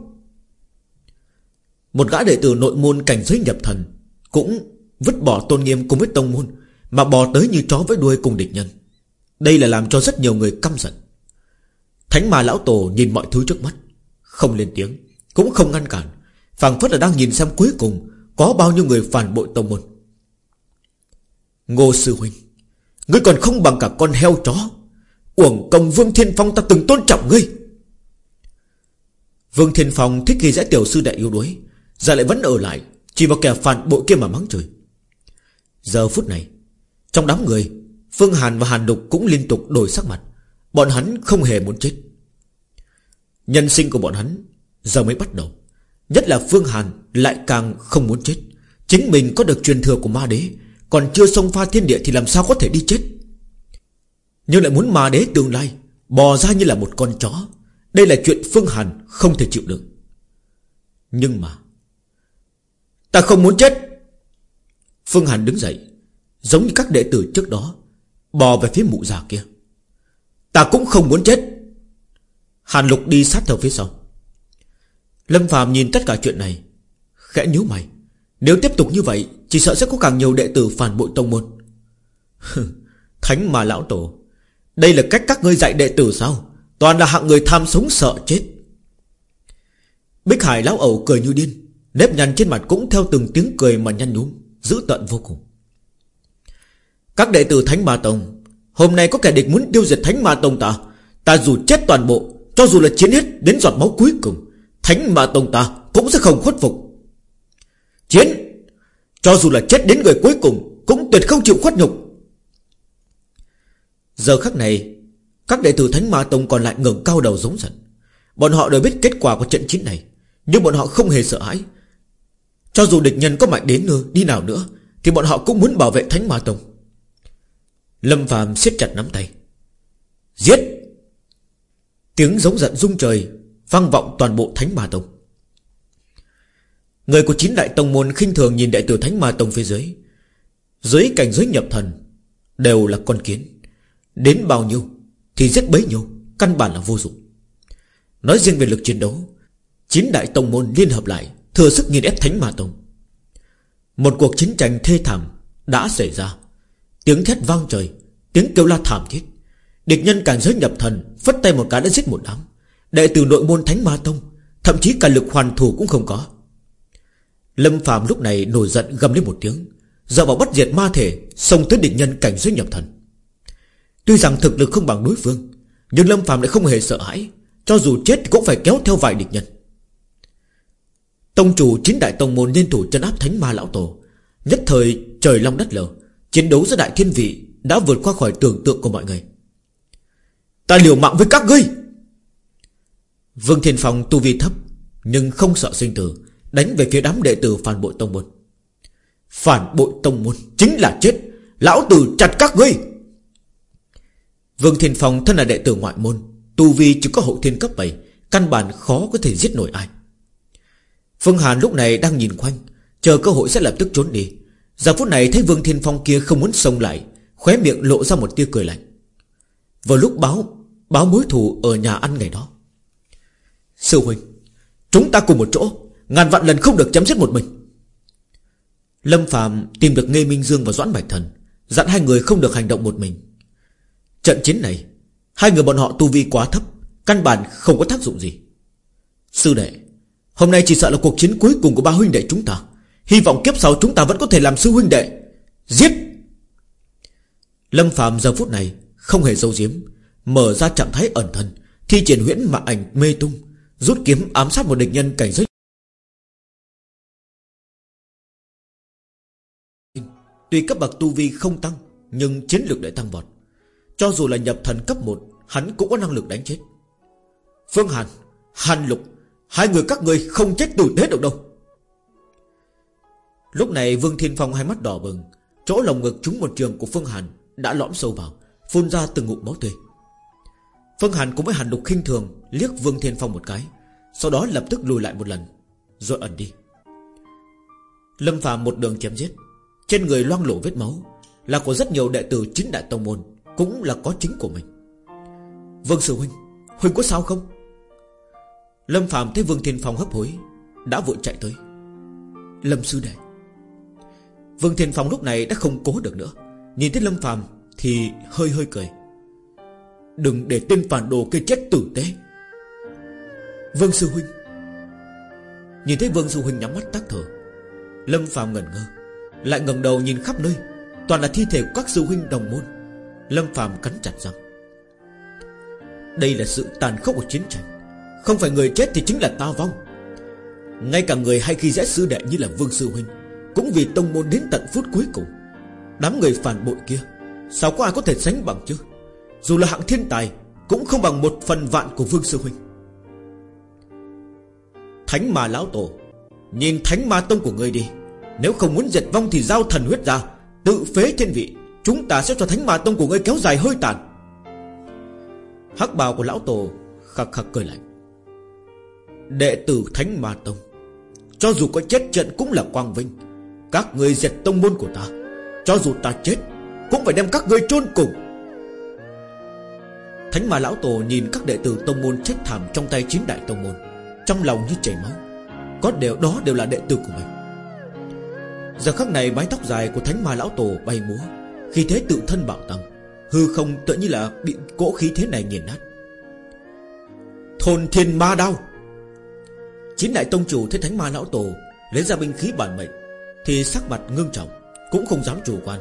Một gã đệ tử nội môn cảnh giới nhập thần Cũng vứt bỏ tôn nghiêm cùng với tông môn mà bò tới như chó với đuôi cùng địch nhân. Đây là làm cho rất nhiều người căm giận. Thánh mà lão tổ nhìn mọi thứ trước mắt, Không lên tiếng, Cũng không ngăn cản, phảng phất là đang nhìn xem cuối cùng Có bao nhiêu người phản bội tông môn. Ngô Sư Huynh, Ngươi còn không bằng cả con heo chó. Uổng công Vương Thiên Phong ta từng tôn trọng ngươi. Vương Thiên Phong thích ghi dễ tiểu sư đệ yếu đuối, Giờ lại vẫn ở lại, Chỉ vào kẻ phản bội kia mà mắng trời. Giờ phút này trong đám người, Phương Hàn và Hàn Đục cũng liên tục đổi sắc mặt. Bọn hắn không hề muốn chết. Nhân sinh của bọn hắn Giờ mới bắt đầu. Nhất là Phương Hàn lại càng không muốn chết. Chính mình có được truyền thừa của ma đế, Còn chưa xông pha thiên địa thì làm sao có thể đi chết? Nhưng lại muốn ma đế tương lai Bò ra như là một con chó. Đây là chuyện Phương Hàn không thể chịu được. Nhưng mà, Ta không muốn chết. Phương Hàn đứng dậy Giống như các đệ tử trước đó, Bò về phía mụ già kia. Ta cũng không muốn chết. Hàn Lục đi sát theo phía sau. Lâm Phạm nhìn tất cả chuyện này, Khẽ nhíu mày. Nếu tiếp tục như vậy, Chỉ sợ sẽ có càng nhiều đệ tử phản bội tông môn. Thánh mà lão tổ, Đây là cách các ngươi dạy đệ tử sao? Toàn là hạng người tham sống sợ chết. Bích Hải lão ẩu cười như điên, Nếp nhăn trên mặt cũng theo từng tiếng cười mà nhăn nhúm, Dữ tận vô cùng. Các đệ tử Thánh Ma Tông, Hôm nay có kẻ địch muốn tiêu diệt Thánh Ma Tông ta. Ta dù chết toàn bộ, Cho dù là chiến hết đến giọt máu cuối cùng, Thánh Ma Tông ta cũng sẽ không khuất phục. Chiến, Cho dù là chết đến người cuối cùng, Cũng tuyệt không chịu khuất nhục. Giờ khắc này, Các đệ tử Thánh Ma Tông còn lại ngẩng cao đầu giống giận. Bọn họ đều biết kết quả của trận chiến này, Nhưng bọn họ không hề sợ hãi. Cho dù địch nhân có mạnh đến nữa Đi nào nữa, Thì bọn họ cũng muốn bảo vệ Thánh Ma Tông. Lâm Phạm siết chặt nắm tay. Giết! Tiếng giống giận rung trời, vang vọng toàn bộ Thánh Ma Tông. Người của chín đại tông môn khinh thường nhìn đại tử Thánh Ma Tông phía dưới. Dưới cảnh giới nhập thần, Đều là con kiến. Đến bao nhiêu, Thì giết bấy nhiêu, Căn bản là vô dụng. Nói riêng về lực chiến đấu, Chín đại tông môn liên hợp lại, Thừa sức nghiền ép Thánh Ma Tông. Một cuộc chiến tranh thê thảm Đã xảy ra. Tiếng thét vang trời, Tiếng kêu la thảm thiết. Địch nhân càng giới nhập thần, Phất tay một cái đã giết một đám. Đệ tử nội môn Thánh Ma Tông, Thậm chí cả lực hoàn thủ cũng không có. Lâm Phạm lúc này nổi giận gầm lên một tiếng Giờ vào bắt diệt ma thể, Xông tới địch nhân cảnh giới nhập thần. Tuy rằng thực lực không bằng đối phương, Nhưng Lâm Phạm lại không hề sợ hãi, Cho dù chết cũng phải kéo theo vài địch nhân. Tông chủ chín đại tông môn liên thủ chân áp thánh ma lão tổ, Nhất thời trời long đất lở. Chiến đấu giữa đại thiên vị Đã vượt qua khỏi tưởng tượng của mọi người. Ta liều mạng với các ngươi. Vương Thiên Phong tu vi thấp, Nhưng không sợ sinh tử, Đánh về phía đám đệ tử phản bội tông môn. Phản bội tông môn Chính là chết, Lão tử chặt các ngươi. Vương Thiên Phong thân là đệ tử ngoại môn, Tu vi chỉ có hậu thiên cấp 7 Căn bản khó có thể giết nổi ai. Phương Hàn lúc này đang nhìn quanh, Chờ cơ hội sẽ lập tức trốn đi. Giờ phút này thấy Vương Thiên Phong kia không muốn xông lại, Khóe miệng lộ ra một tia cười lạnh. Vào lúc báo Báo mối thù ở nhà ăn ngày đó. Sư huynh, Chúng ta cùng một chỗ, Ngàn vạn lần không được chấm dứt một mình. Lâm Phạm tìm được Nghê Minh Dương và Doãn Bạch Thần, Dặn hai người không được hành động một mình. Trận chiến này, Hai người bọn họ tu vi quá thấp, Căn bản không có tác dụng gì. Sư đệ, Hôm nay chỉ sợ là cuộc chiến cuối cùng của ba huynh đệ chúng ta. Hy vọng kiếp sau chúng ta vẫn có thể làm sư huynh đệ. Giết! Lâm Phạm giờ phút này Không hề dâu diếm Mở ra trạng thái ẩn thân, Thi triển huyễn mạ ảnh mê tung, Rút kiếm ám sát một địch nhân cảnh giới. Tuy cấp bậc tu vi không tăng, Nhưng chiến lược lại tăng vọt. Cho dù là nhập thần cấp 1 Hắn cũng có năng lực đánh chết. Phương Hàn Hàn Lục, Hai người các người không chết tử tế được đâu. Lúc này Vương Thiên Phong hai mắt đỏ bừng, Chỗ lồng ngực trúng một trường của Phương Hàn Đã lõm sâu vào, Phun ra từng ngụm máu tươi. Phương Hàn cũng với Hàn đục khinh thường Liếc Vương Thiên Phong một cái, Sau đó lập tức lùi lại một lần, Rồi ẩn đi. Lâm Phạm một đường chém giết, Trên người loang lổ vết máu, Là của rất nhiều đệ tử chính đại tông môn, Cũng là có chính của mình. Vương Sư Huynh Huynh có sao không? Lâm Phạm thấy Vương Thiên Phong hấp hối, Đã vội chạy tới. Lâm Sư Đệ Vương Thiên Phong lúc này đã không cố được nữa. Nhìn thấy Lâm Phạm Thì hơi hơi cười. Đừng để tên phản đồ kia chết tử tế. Vương Sư Huynh. Nhìn thấy Vương Sư Huynh nhắm mắt tắt thở, Lâm Phạm ngẩn ngơ, Lại ngẩng đầu nhìn khắp nơi. Toàn là thi thể của các sư huynh đồng môn. Lâm Phạm cắn chặt răng. Đây là sự tàn khốc của chiến tranh. Không phải người chết thì chính là ta vong. Ngay cả người hay khi dễ sư đệ như là Vương Sư Huynh cũng vì tông môn đến tận phút cuối cùng. Đám người phản bội kia, Sao có ai có thể sánh bằng chứ? Dù là hạng thiên tài, Cũng không bằng một phần vạn của Vương Sư Huynh. Thánh ma lão tổ, Nhìn thánh ma tông của ngươi đi. Nếu không muốn diệt vong thì giao thần huyết ra, Tự phế thiên vị. Chúng ta sẽ cho thánh ma tông của ngươi kéo dài hơi tàn. Hắc bào của lão tổ Khắc khắc cười lạnh. Đệ tử thánh ma tông, Cho dù có chết trận cũng là quang vinh. Các người diệt tông môn của ta. Cho dù ta chết, Cũng phải đem các người chôn cùng. Thánh ma lão tổ nhìn các đệ tử tông môn chết thảm Trong tay chín đại tông môn, Trong lòng như chảy máu. Có đều, đó đều là đệ tử của mình. Giờ khắc này mái tóc dài của thánh ma lão tổ bay múa Khi thế tự thân bạo tăng, Hư không tự như là bị cỗ khí thế này nghiền nát. Thôn thiên ma đao. Chín đại tông chủ thấy thánh ma lão tổ Lấy ra binh khí bản mệnh thì sắc mặt ngưng trọng Cũng không dám chủ quan.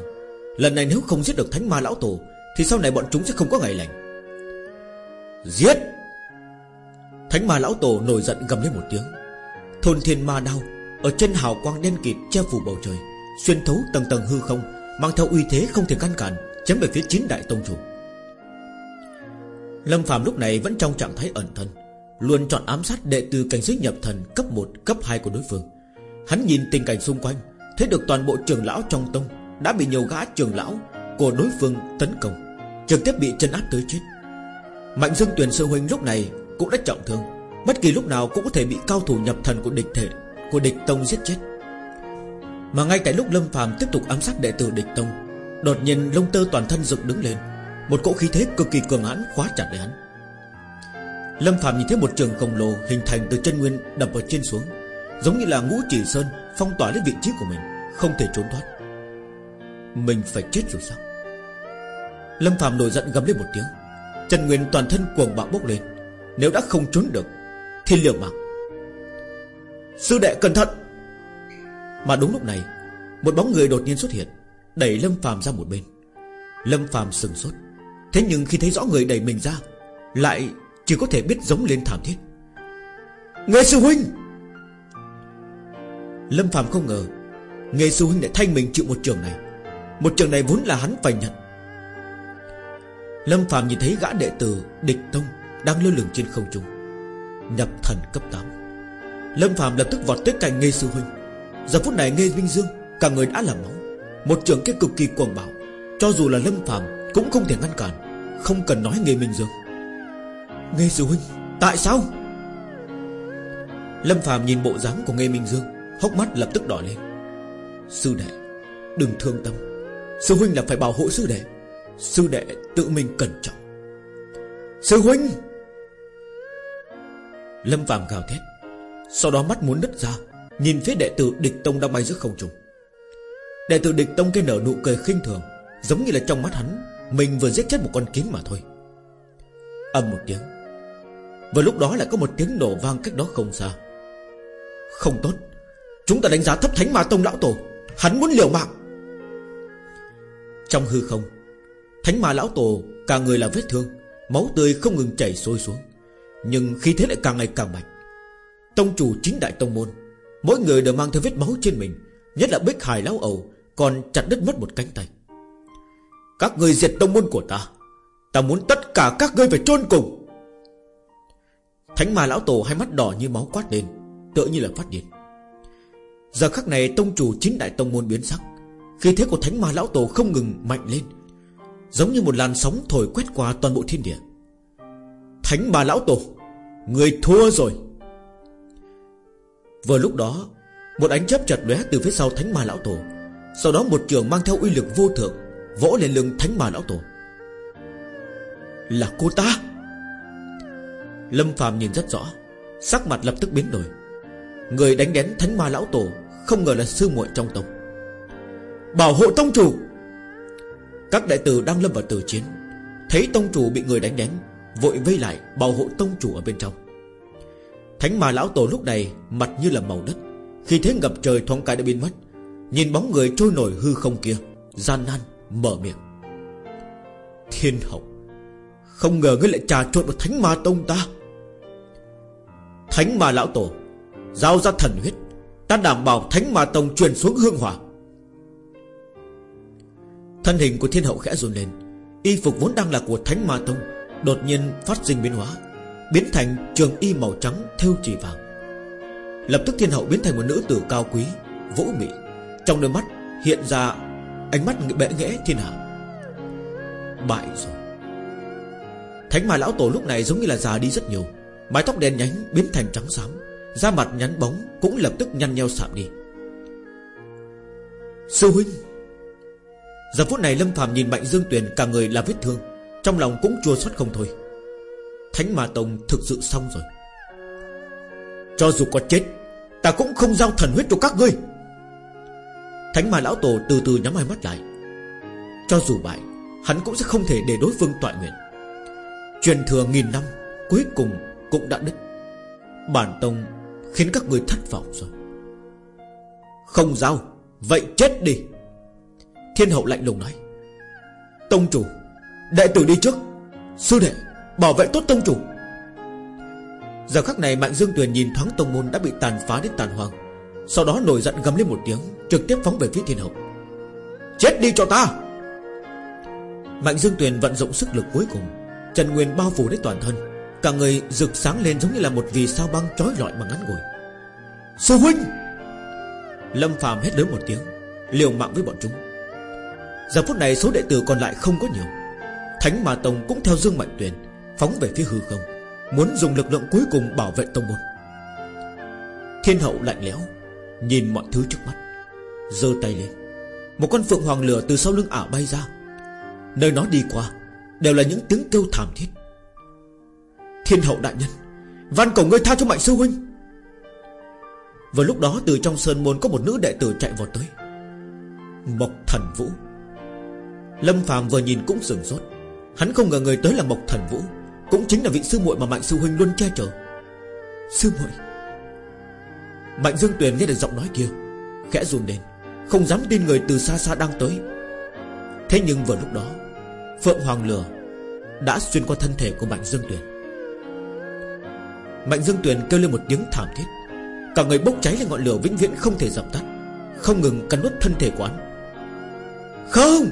Lần này nếu không giết được thánh ma lão tổ Thì sau này bọn chúng sẽ không có ngày lành. Giết! Thánh ma lão tổ nổi giận gầm lên một tiếng. Thôn thiên ma đao Ở trên hào quang đen kịt che phủ bầu trời Xuyên thấu tầng tầng hư không Mang theo uy thế không thể ngăn cản Chém về phía chín đại tông chủ. Lâm Phạm lúc này vẫn trong trạng thái ẩn thân Luôn chọn ám sát đệ tử cảnh giới nhập thần Cấp 1, cấp 2 của đối phương. Hắn nhìn tình cảnh xung quanh Thấy được toàn bộ trường lão trong tông, Đã bị nhiều gã trường lão Của đối phương tấn công, Trực tiếp bị chân áp tới chết. Mạnh Dương Tuyền Sư Huynh lúc này Cũng đã trọng thương, Bất kỳ lúc nào cũng có thể bị cao thủ nhập thần của địch thể, Của địch tông giết chết. Mà ngay tại lúc Lâm Phàm tiếp tục ám sát đệ tử địch tông, Đột nhiên lông tơ toàn thân dựng đứng lên, Một cỗ khí thế cực kỳ cường hãn khóa chặt lấy hắn. Lâm Phạm nhìn thấy một trường khổng lồ Hình thành từ chân nguyên đập ở trên xuống, Giống như là ngũ chỉ sơn Phong tỏa lấy vị trí của mình. Không thể trốn thoát. Mình phải chết rồi sao. Lâm Phạm nổi giận gầm lên một tiếng. Trần nguyên toàn thân cuồng bạo bốc lên. Nếu đã không trốn được, Thì liều mạng. Sư đệ cẩn thận! Mà đúng lúc này, Một bóng người đột nhiên xuất hiện, Đẩy Lâm Phạm ra một bên. Lâm Phạm sừng sốt. Thế nhưng khi thấy rõ người đẩy mình ra, Lại chỉ có thể biết giống lên thảm thiết. Nghệ sư huynh! Lâm Phạm không ngờ Nghệ sư huynh lại thay mình chịu một trường này. Một trường này vốn là hắn phải nhận. Lâm Phạm nhìn thấy gã đệ tử Địch Tông Đang lơ lửng trên không trung, Nhập thần cấp 8 Lâm Phạm lập tức vọt tới cạnh Nghê Sư Huynh. Giờ phút này Nghê Vinh Dương Cả người đã làm máu. Một trường kia cực kỳ cuồng bạo, Cho dù là Lâm Phạm cũng không thể ngăn cản, Không cần nói Nghê Minh Dương. Nghê Sư Huynh, Tại sao? Lâm Phạm nhìn bộ dáng của Nghê Minh Dương, Hốc mắt lập tức đỏ lên. Sư đệ, Đừng thương tâm. Sư Huynh là phải bảo hộ sư đệ. Sư đệ tự mình cẩn trọng. Sư huynh! Lâm Phạm gào thét. Sau đó mắt muốn nứt ra, Nhìn phía đệ tử địch tông đang bay giữa không trung. Đệ tử địch tông kia nở nụ cười khinh thường, Giống như là trong mắt hắn, Mình vừa giết chết một con kiến mà thôi. Âm một tiếng. Vừa lúc đó lại có một tiếng nổ vang cách đó không xa. Không tốt. Chúng ta đánh giá thấp thánh ma tông lão tổ. Hắn muốn liều mạng. Trong hư không, Thánh ma lão tổ Cả người là vết thương, Máu tươi không ngừng chảy sôi xuống. Nhưng khi thế lại càng ngày càng mạnh. Tông chủ chính đại tông môn, Mỗi người đều mang theo vết máu trên mình, Nhất là Bích Hải lão ẩu Còn chặt đứt mất một cánh tay. Các người diệt tông môn của ta Ta muốn tất cả các ngươi phải chôn cùng. Thánh ma lão tổ hai mắt đỏ như máu quát lên, Tựa như là phát điên. Giờ khắc này tông chủ chính đại tông môn biến sắc. Khi thế của thánh ma lão tổ không ngừng mạnh lên, Giống như một làn sóng thổi quét qua toàn bộ thiên địa. Thánh ma lão tổ, Người thua rồi. Vừa lúc đó, Một ánh chớp chật lóe từ phía sau thánh ma lão tổ, Sau đó một trường mang theo uy lực vô thượng, Vỗ lên lưng thánh ma lão tổ. Là cô ta. Lâm phàm nhìn rất rõ, Sắc mặt lập tức biến đổi. Người đánh đến thánh ma lão tổ không ngờ là sư muội trong tông Bảo hộ tông chủ. Các đại tử đang lâm vào tử chiến. Thấy tông chủ bị người đánh đánh Vội vây lại bảo hộ tông chủ ở bên trong. Thánh ma lão tổ lúc này Mặt như là màu đất. Khi thế ngập trời thoáng cái đã biến mất, Nhìn bóng người trôi nổi hư không kia, Gian nan, mở miệng. Thiên hậu, Không ngờ ngươi lại trà trộn vào thánh ma tông ta. Thánh ma lão tổ, Giao ra thần huyết. Ta đảm bảo thánh ma tông truyền xuống hương hỏa. Thân hình của thiên hậu khẽ run lên. Y phục vốn đang là của thánh ma tông Đột nhiên phát sinh biến hóa, Biến thành trường y màu trắng Thêu chỉ vàng. Lập tức thiên hậu biến thành một nữ tử cao quý, Vũ mị. Trong đôi mắt hiện ra Ánh mắt bệ nghẽ thiên hạ. Bại rồi. Thánh ma lão tổ lúc này giống như là già đi rất nhiều, Mái tóc đen nhánh biến thành trắng xám. Da mặt nhắn bóng Cũng lập tức nhăn nheo sạm đi. Sư huynh! Giờ phút này Lâm Phạm nhìn Mạnh Dương Tuyền Cả người là vết thương, Trong lòng cũng chua xót không thôi. Thánh Ma Tông thực sự xong rồi. Cho dù có chết, Ta cũng không giao thần huyết cho các ngươi. Thánh Ma Lão Tổ từ từ nhắm hai mắt lại. Cho dù bại, Hắn cũng sẽ không thể để đối phương tọa nguyện. Truyền thừa nghìn năm, Cuối cùng cũng đã đứt. Bản tông khiến các người thất vọng rồi. Không giao Vậy chết đi. Thiên hậu lạnh lùng nói. Tông chủ, Đệ tử đi trước. Sư đệ, Bảo vệ tốt tông chủ. Giờ khắc này Mạnh Dương Tuyền nhìn thoáng tông môn đã bị tàn phá đến tàn hoang. Sau đó nổi giận gầm lên một tiếng, Trực tiếp phóng về phía thiên hậu. Chết đi cho ta! Mạnh Dương Tuyền vận dụng sức lực cuối cùng Trần Nguyên bao phủ đến toàn thân Cả người rực sáng lên giống như là một vì sao băng trói lọi bằng ngắn ngủi. Sư huynh! Lâm phàm hét lớn một tiếng, Liều mạng với bọn chúng. Giờ phút này số đệ tử còn lại không có nhiều. Thánh Ma Tông cũng theo Dương Mạnh Tuyền Phóng về phía hư không, Muốn dùng lực lượng cuối cùng bảo vệ tông môn. Thiên hậu lạnh lẽo, Nhìn mọi thứ trước mắt, giơ tay lên. Một con phượng hoàng lửa từ sau lưng ảo bay ra. Nơi nó đi qua Đều là những tiếng kêu thảm thiết. Thiên hậu đại nhân Văn cầu ngươi tha cho mạnh sư huynh. Vừa lúc đó, từ trong sơn môn Có một nữ đệ tử chạy vào tới. Mộc thần vũ. Lâm phàm vừa nhìn cũng sừng sốt. Hắn không ngờ người tới là Mộc thần vũ, Cũng chính là vị sư muội mà mạnh sư huynh luôn che chở. Sư muội. Mạnh dương tuyền nghe được giọng nói kia, Khẽ run lên, Không dám tin người từ xa xa đang tới. Thế nhưng vừa lúc đó, Phượng Hoàng Lửa Đã xuyên qua thân thể của Mạnh Dương Tuyền. Mạnh Dương Tuyền kêu lên một tiếng thảm thiết. Cả người bốc cháy lên ngọn lửa vĩnh viễn không thể dập tắt, Không ngừng cắn nuốt thân thể của hắn. Không!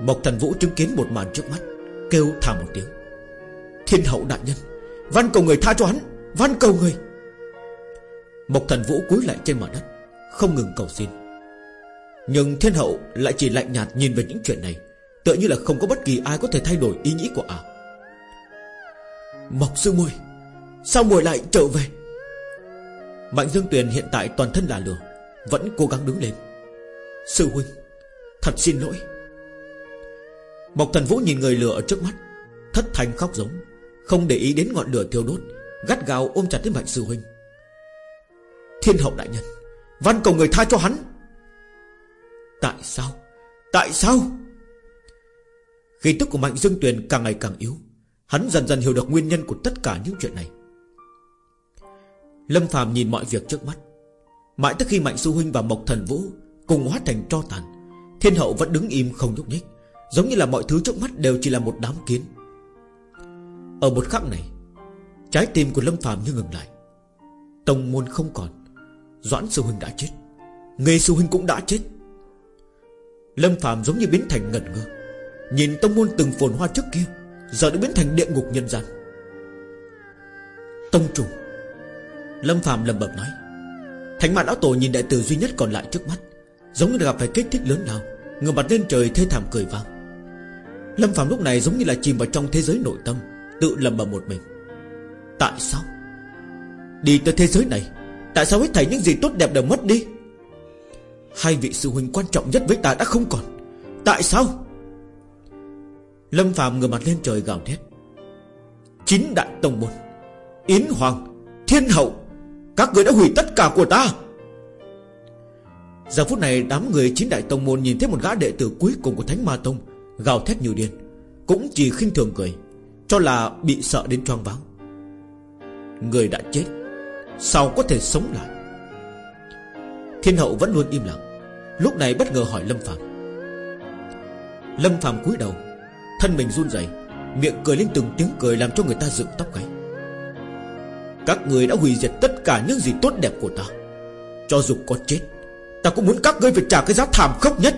Mộc Thần Vũ chứng kiến một màn trước mắt, Kêu thảm một tiếng. Thiên hậu đại nhân Văn cầu người tha cho hắn Văn cầu người. Mộc Thần Vũ cúi lại trên mặt đất, Không ngừng cầu xin. Nhưng thiên hậu lại chỉ lạnh nhạt nhìn về những chuyện này, Tựa như là không có bất kỳ ai có thể thay đổi ý nghĩ của ả. Mộc sư muội, Sao muội lại trở về? Mạnh Dương Tuyền hiện tại toàn thân là lửa, Vẫn cố gắng đứng lên. Sư huynh, Thật xin lỗi. Mộc thần vũ nhìn người lửa ở trước mắt, Thất thanh khóc giống, Không để ý đến ngọn lửa thiêu đốt, Gắt gào ôm chặt đến mạnh sư huynh. Thiên hậu đại nhân Văn cầu người tha cho hắn. Tại sao? Tại sao? Khí tức của Mạnh Dương Tuyền càng ngày càng yếu Hắn dần dần hiểu được nguyên nhân của tất cả những chuyện này. Lâm Phàm nhìn mọi việc trước mắt. Mãi tới khi Mạnh Sư Huynh và Mộc Thần Vũ Cùng hóa thành tro tàn, Thiên hậu vẫn đứng im không nhúc nhích, Giống như là mọi thứ trước mắt đều chỉ là một đám kiến. Ở một khắc này, Trái tim của Lâm Phàm như ngừng lại. Tông môn không còn, Doãn Sư Huynh đã chết Nghề Sư Huynh cũng đã chết. Lâm Phàm giống như biến thành ngẩn ngơ, Nhìn tông môn từng phồn hoa trước kia. Giờ đã biến thành địa ngục nhân gian. Tông trùng Lâm Phạm lầm bẩm nói, Thánh mạng lão tổ nhìn đại tử duy nhất còn lại trước mắt, Giống như là gặp phải kích thích lớn nào Ngửa mặt lên trời thê thảm cười vang. Lâm Phạm lúc này giống như là chìm vào trong thế giới nội tâm, Tự lầm bầm một mình, Tại sao? Đi tới thế giới này, Tại sao hết thảy những gì tốt đẹp đều mất đi? Hai vị sư huynh quan trọng nhất với ta đã không còn, Tại sao? Lâm Phạm ngửa mặt lên trời gào thét. Chín đại tông môn, Yến Hoàng, Thiên Hậu, Các người đã hủy tất cả của ta. Giờ phút này, đám người chín đại tông môn Nhìn thấy một gã đệ tử cuối cùng của Thánh Ma Tông, Gào thét như điên, Cũng chỉ khinh thường cười, Cho là bị sợ đến choang váng. Người đã chết, Sao có thể sống lại? Thiên hậu vẫn luôn im lặng, Lúc này bất ngờ hỏi Lâm Phạm Lâm Phạm cúi đầu Thân mình run rẩy, Miệng cười lên từng tiếng cười làm cho người ta dựng tóc gáy. Các người đã hủy diệt tất cả những gì tốt đẹp của ta. Cho dù có chết, Ta cũng muốn các ngươi phải trả cái giá thảm khốc nhất.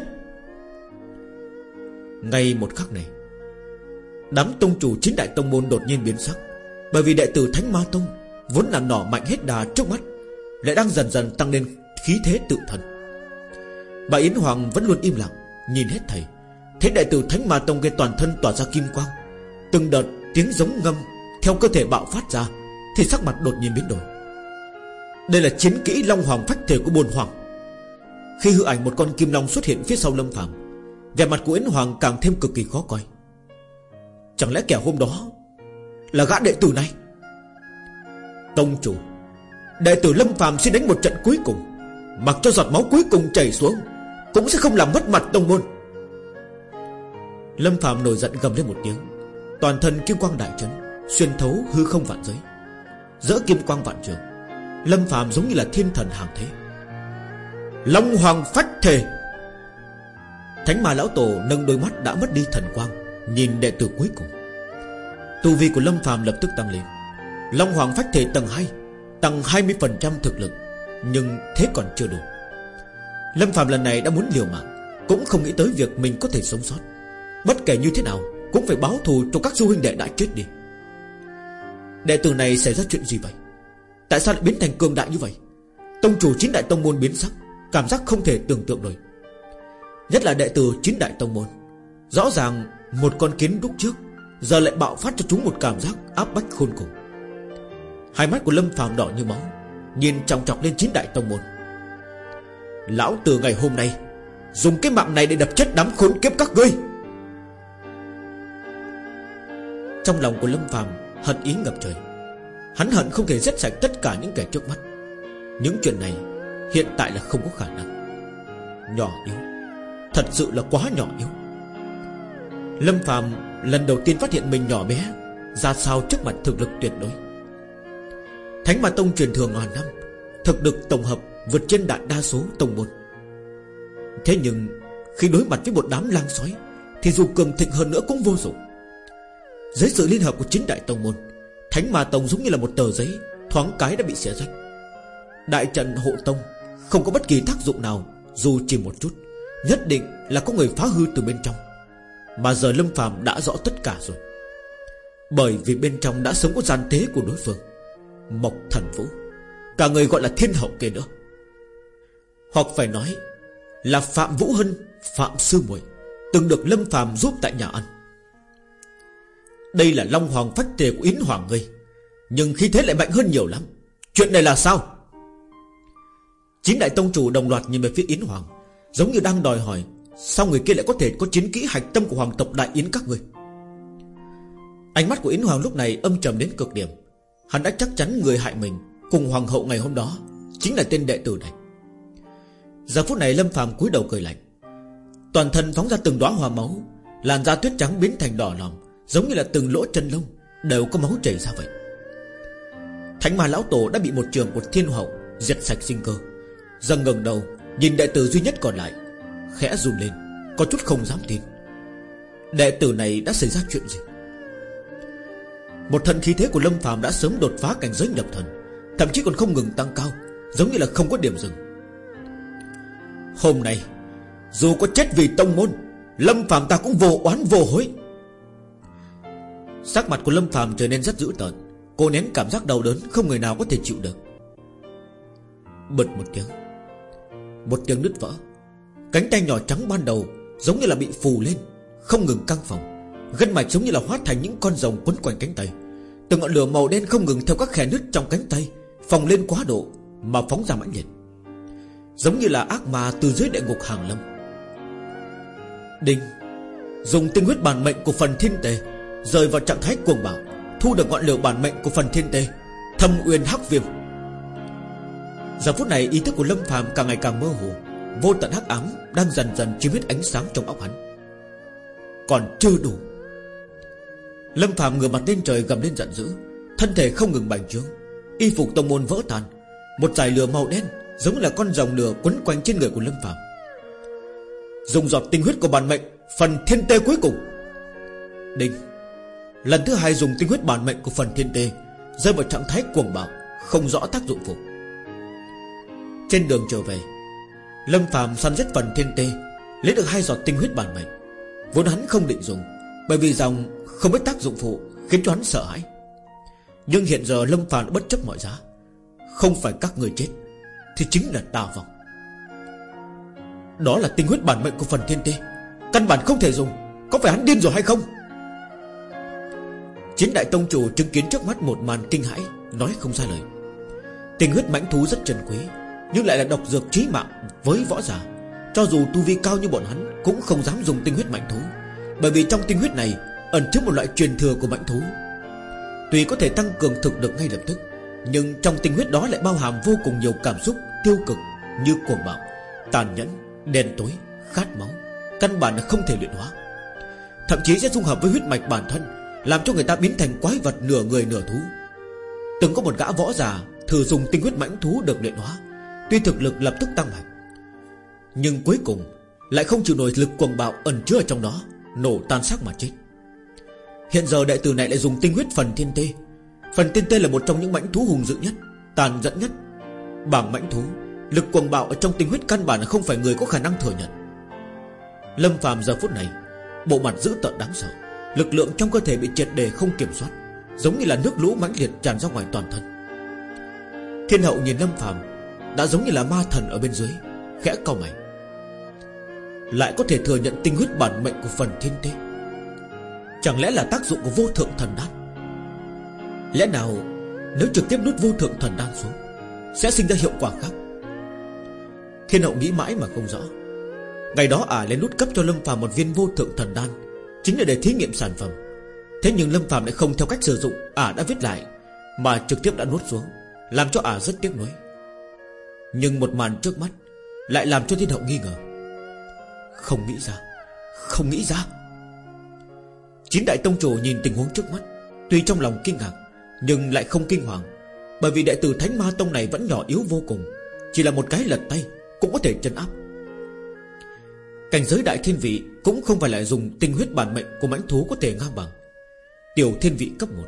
Ngay một khắc này, Đám tông chủ chín đại tông môn đột nhiên biến sắc. Bởi vì đệ tử Thánh Ma Tông, Vốn là nỏ mạnh hết đà trước mắt, Lại đang dần dần tăng lên khí thế tự thân Bà Yến Hoàng vẫn luôn im lặng, Nhìn hết thầy. Thế đại tử Thánh Ma Tông kia toàn thân tỏa ra kim quang, Từng đợt tiếng giống ngâm Theo cơ thể bạo phát ra, Thì sắc mặt đột nhiên biến đổi. Đây là chiến kỹ Long Hoàng phách thể của bồn hoàng. Khi hư ảnh một con kim long xuất hiện phía sau Lâm Phạm Vẻ mặt của Yến Hoàng càng thêm cực kỳ khó coi. Chẳng lẽ kẻ hôm đó Là gã đệ tử này? Tông chủ, Đệ tử Lâm Phạm sẽ đánh một trận cuối cùng, Mặc cho giọt máu cuối cùng chảy xuống, Cũng sẽ không làm mất mặt tông môn. Lâm Phạm nổi giận gầm lên một tiếng. Toàn thân kim quang đại chấn, Xuyên thấu hư không vạn giới. Giữa kim quang vạn trường, Lâm Phạm giống như là thiên thần hàng thế. Long Hoàng phách Thề. Thánh mà lão tổ nâng đôi mắt đã mất đi thần quang, Nhìn đệ tử cuối cùng. Tu vi của Lâm Phạm lập tức tăng lên. Long Hoàng phách thể tầng 2 Tăng 20% thực lực, Nhưng thế còn chưa đủ. Lâm Phạm lần này đã muốn liều mạng, Cũng không nghĩ tới việc mình có thể sống sót. Bất kể như thế nào, Cũng phải báo thù cho các du huynh đệ đã chết đi. Đệ tử này xảy ra chuyện gì vậy? Tại sao lại biến thành cường đại như vậy? Tông chủ chín đại tông môn biến sắc, Cảm giác không thể tưởng tượng nổi. Nhất là đệ tử chín đại tông môn, Rõ ràng một con kiến đúc trước, Giờ lại bạo phát cho chúng một cảm giác áp bách khôn cùng. Hai mắt của Lâm phàm đỏ như máu, Nhìn trọng trọc lên chín đại tông môn. Lão từ ngày hôm nay, Dùng cái mạng này để đập chết đám khốn kiếp các ngươi. Trong lòng của Lâm Phạm Hận ý ngập trời. Hắn hận không thể giết sạch tất cả những kẻ trước mắt. Những chuyện này Hiện tại là không có khả năng. Nhỏ yếu. Thật sự là quá nhỏ yếu. Lâm Phạm lần đầu tiên phát hiện mình nhỏ bé, Ra sao trước mặt thực lực tuyệt đối. Thánh Ma Tông truyền thừa ngàn năm, Thực lực tổng hợp vượt trên đại đa số tông môn. Thế nhưng, Khi đối mặt với một đám lang sói, Thì dù cường thịnh hơn nữa cũng vô dụng dưới sự liên hợp của chín đại tông môn, Thánh Ma Tông giống như là một tờ giấy Thoáng cái đã bị xé rách. Đại trận hộ tông Không có bất kỳ tác dụng nào, Dù chỉ một chút, Nhất định là có người phá hư từ bên trong. Mà giờ Lâm phàm đã rõ tất cả rồi. Bởi vì bên trong đã sống có gian tế của đối phương, Mộc thần vũ, Cả người gọi là thiên hậu kia nữa. Hoặc phải nói Là Phạm Vũ Hân, Phạm Sư Muội Từng được Lâm phàm giúp tại nhà ăn đây là Long Hoàng phách tề của Yến Hoàng ngươi. Nhưng khi thế lại mạnh hơn nhiều lắm. Chuyện này là sao? Chín đại tông chủ đồng loạt nhìn về phía Yến Hoàng, Giống như đang đòi hỏi Sao người kia lại có thể có chiến kỹ hạch tâm của hoàng tộc Đại Yến các ngươi. Ánh mắt của Yến Hoàng lúc này âm trầm đến cực điểm. Hắn đã chắc chắn người hại mình Cùng Hoàng hậu ngày hôm đó Chính là tên đệ tử này. Giờ phút này Lâm phàm cúi đầu cười lạnh. Toàn thân phóng ra từng đóa hoa máu, Làn da tuyết trắng biến thành đỏ lòng Giống như là từng lỗ chân lông Đều có máu chảy ra vậy. Thánh ma lão tổ đã bị một trường của thiên hậu Diệt sạch sinh cơ. Dần ngẩng đầu, Nhìn đệ tử duy nhất còn lại, Khẽ run lên, Có chút không dám tin. Đệ tử này đã xảy ra chuyện gì? Một thần khí thế của Lâm phàm đã sớm đột phá cảnh giới nhập thần, Thậm chí còn không ngừng tăng cao, Giống như là không có điểm dừng. Hôm nay, Dù có chết vì tông môn, Lâm phàm ta cũng vô oán vô hối. Sắc mặt của Lâm phàm trở nên rất dữ tợn. Cô nén cảm giác đau đớn, Không người nào có thể chịu được. Bật một tiếng. Một tiếng nứt vỡ. Cánh tay nhỏ trắng ban đầu Giống như là bị phù lên, Không ngừng căng phòng. Gân mạch giống như là hóa thành những con rồng quấn quanh cánh tay. Từng ngọn lửa màu đen không ngừng theo các khe nứt trong cánh tay Phồng lên quá độ Mà phóng ra mãnh liệt. Giống như là ác ma từ dưới địa ngục hàng lâm. Đinh. Dùng tinh huyết bản mệnh của phần thiên tề Rời vào trạng thái cuồng bạo Thu được ngọn lửa bản mệnh của phần thiên tê, Thâm uyên hắc viêm. Giờ phút này ý thức của Lâm phàm càng ngày càng mơ hồ Vô tận hắc ám Đang dần dần chiếm hết ánh sáng trong óc hắn. Còn chưa đủ. Lâm phàm ngửa mặt lên trời gầm lên giận dữ Thân thể không ngừng bành trướng Y phục tông môn vỡ tan Một dải lửa màu đen Giống là con rồng lửa quấn quanh trên người của Lâm phàm. Dùng giọt tinh huyết của bản mệnh Phần thiên tê cuối cùng. Đinh. Lần thứ hai dùng tinh huyết bản mệnh của phần thiên tê Rơi vào trạng thái cuồng bạo, Không rõ tác dụng phụ. Trên đường trở về, Lâm phàm săn giết phần thiên tê Lấy được hai giọt tinh huyết bản mệnh, Vốn hắn không định dùng, Bởi vì dòng không biết tác dụng phụ Khiến cho hắn sợ hãi. Nhưng hiện giờ Lâm phàm đã bất chấp mọi giá, Không phải các người chết, Thì chính là ta vong. Đó là tinh huyết bản mệnh của phần thiên tê Căn bản không thể dùng, Có phải hắn điên rồi hay không? Chính đại tông chủ chứng kiến trước mắt một màn kinh hãi Nói không ra lời. Tình huyết mãnh thú rất trân quý Nhưng lại là độc dược trí mạng với võ giả. Cho dù tu vi cao như bọn hắn Cũng không dám dùng tinh huyết mãnh thú Bởi vì trong tinh huyết này Ẩn chứa một loại truyền thừa của mãnh thú. Tuy có thể tăng cường thực được ngay lập tức Nhưng trong tinh huyết đó lại bao hàm vô cùng nhiều cảm xúc tiêu cực Như cuồng bạo, tàn nhẫn, đen tối, khát máu Căn bản là không thể luyện hóa. Thậm chí sẽ dung hợp với huyết mạch bản thân làm cho người ta biến thành quái vật nửa người nửa thú. Từng có một gã võ già Thử dùng tinh huyết mãnh thú được luyện hóa, Tuy thực lực lập tức tăng mạnh, Nhưng cuối cùng Lại không chịu nổi lực quầng bạo ẩn chứa ở trong đó, Nổ tan xác mà chết. Hiện giờ đại tử này lại dùng tinh huyết phần thiên tê. Phần thiên tê là một trong những mãnh thú hùng dữ nhất, Tàn dẫn nhất. Bảng mãnh thú, Lực quầng bạo ở trong tinh huyết căn bản là không phải người có khả năng thừa nhận. Lâm phàm giờ phút này, Bộ mặt dữ tợn đáng sợ. Lực lượng trong cơ thể bị triệt đề không kiểm soát, Giống như là nước lũ mãnh liệt tràn ra ngoài toàn thân. Thiên hậu nhìn Lâm phàm, Đã giống như là ma thần ở bên dưới, Khẽ cau mày. Lại có thể thừa nhận tinh huyết bản mệnh của phần thiên tế. Chẳng lẽ là tác dụng của vô thượng thần đan? Lẽ nào, Nếu trực tiếp nút vô thượng thần đan xuống, Sẽ sinh ra hiệu quả khác? Thiên hậu nghĩ mãi mà không rõ. Ngày đó ả à lên nút cấp cho Lâm Phàm một viên vô thượng thần đan Chính là để thí nghiệm sản phẩm. Thế nhưng Lâm Phàm lại không theo cách sử dụng, Ả à đã viết lại, Mà trực tiếp đã nuốt xuống, Làm cho ả à rất tiếc nuối. Nhưng một màn trước mắt Lại làm cho thiên hậu nghi ngờ. Không nghĩ ra, Không nghĩ ra. Chín đại tông chủ nhìn tình huống trước mắt, Tuy trong lòng kinh ngạc, Nhưng lại không kinh hoàng, Bởi vì đệ tử Thánh Ma Tông này vẫn nhỏ yếu vô cùng, Chỉ là một cái lật tay Cũng có thể chân áp. Cảnh giới đại thiên vị Cũng không phải là dùng tinh huyết bản mệnh Của mãnh thú có thể ngang bằng. Tiểu thiên vị cấp 1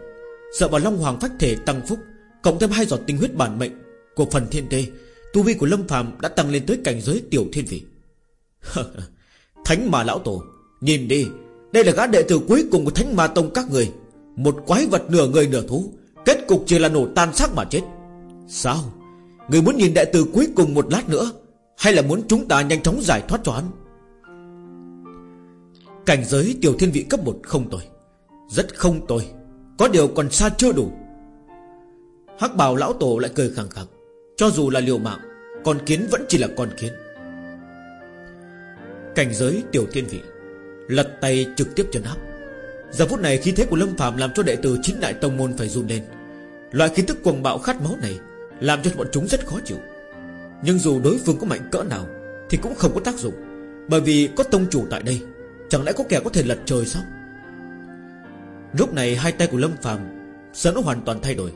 Sợ vào Long Hoàng phách thể tăng phúc, Cộng thêm hai giọt tinh huyết bản mệnh Của phần thiên tê Tu vi của Lâm phàm đã tăng lên tới cảnh giới tiểu thiên vị. Thánh mà lão tổ, Nhìn đi, Đây là gã đệ tử cuối cùng của Thánh ma tông các người. Một quái vật nửa người nửa thú, Kết cục chỉ là nổ tan xác mà chết. Sao? Người muốn nhìn đệ tử cuối cùng một lát nữa, Hay là muốn chúng ta nhanh chóng giải thoát cho hắn? Cảnh giới tiểu thiên vị cấp 1 không tồi. Rất không tồi. Có điều còn xa chưa đủ. Hắc bào lão tổ lại cười khẳng khẳng. Cho dù là liều mạng, Con kiến vẫn chỉ là con kiến. Cảnh giới tiểu thiên vị. Lật tay trực tiếp chân áp Giờ phút này khí thế của Lâm Phạm Làm cho đệ tử chính đại tông môn phải run lên. Loại khí tức cuồng bạo khát máu này Làm cho bọn chúng rất khó chịu. Nhưng dù đối phương có mạnh cỡ nào Thì cũng không có tác dụng, Bởi vì có tông chủ tại đây. Chẳng lẽ có kẻ có thể lật trời sao? Lúc này hai tay của Lâm Phạm Sợ nó hoàn toàn thay đổi,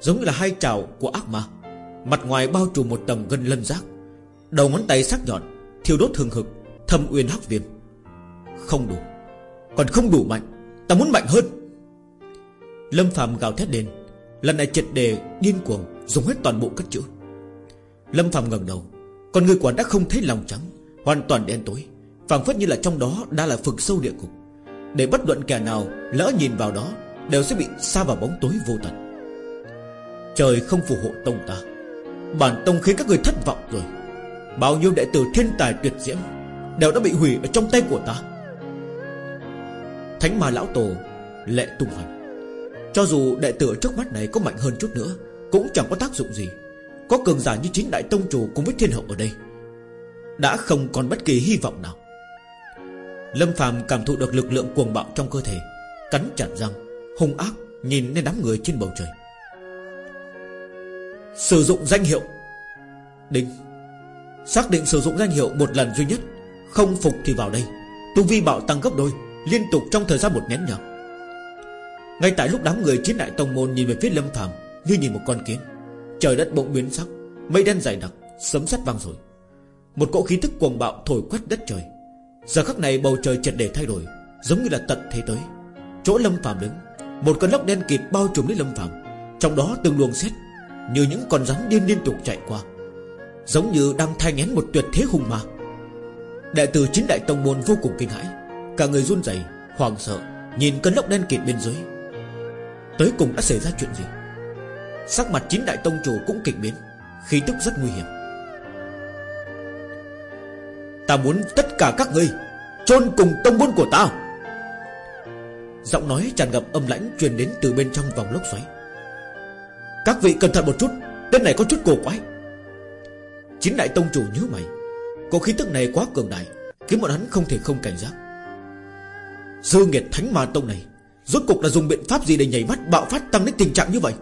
Giống như là hai chảo của ác ma. Mặt ngoài bao trùm một tầng gân lân giác, Đầu ngón tay sắc nhọn, Thiêu đốt thường hực, Thâm uyên hắc viêm. Không đủ, Còn không đủ mạnh, Ta muốn mạnh hơn. Lâm Phạm gào thét lên, Lần này triệt đề điên cuồng, Dùng hết toàn bộ cất chữ. Lâm Phạm ngẩng đầu, con người quản đã không thấy lòng trắng, Hoàn toàn đen tối phảng phất như là trong đó đã là vực sâu địa cục Để bất luận kẻ nào lỡ nhìn vào đó, Đều sẽ bị xa vào bóng tối vô tận. Trời không phù hộ tông ta. Bản tông khiến các người thất vọng rồi. Bao nhiêu đệ tử thiên tài tuyệt diễm Đều đã bị hủy ở trong tay của ta. Thánh ma lão tổ, Lệ tung hành Cho dù đệ tử trước mắt này có mạnh hơn chút nữa, Cũng chẳng có tác dụng gì. Có cường giả như chính đại tông chủ cùng với thiên hậu ở đây, Đã không còn bất kỳ hy vọng nào. Lâm Phạm cảm thụ được lực lượng cuồng bạo trong cơ thể, Cắn chặt răng, Hung ác nhìn lên đám người trên bầu trời. Sử dụng danh hiệu. Đinh. Xác định sử dụng danh hiệu một lần duy nhất, Không phục thì vào đây. Tu vi bạo tăng gấp đôi, Liên tục trong thời gian một nén nhở. Ngay tại lúc đám người chiến đại tông môn Nhìn về phía lâm phàm, Như nhìn một con kiến. Trời đất bỗng biến sắc, Mây đen dày đặc, Sấm sét vang rồi Một cỗ khí tức cuồng bạo thổi quét đất trời. Giờ khắc này bầu trời chợt để thay đổi, Giống như là tận thế tới. Chỗ lâm phàm đứng, Một cơn lốc đen kịt bao trùm lấy lâm phàm. Trong đó từng luồng xét, Như những con rắn điên liên tục chạy qua, Giống như đang thay ngén một tuyệt thế hùng ma đại tử chính đại tông môn vô cùng kinh hãi, Cả người run rẩy, hoảng sợ, Nhìn cơn lốc đen kịt bên dưới. Tới cùng đã xảy ra chuyện gì? Sắc mặt chính đại tông chủ cũng kịch biến, Khí tức rất nguy hiểm. Ta muốn tất cả các ngươi chôn cùng tông môn của ta. Giọng nói tràn ngập âm lãnh Truyền đến từ bên trong vòng lốc xoáy. Các vị cẩn thận một chút, Tên này có chút cổ quái. Chính đại tông chủ nhớ mày, Có khí tức này quá cường đại, Khiến bọn hắn không thể không cảnh giác. Dư nghiệt thánh ma tông này, Rốt cục là dùng biện pháp gì để nhảy mắt Bạo phát tăng đến tình trạng như vậy?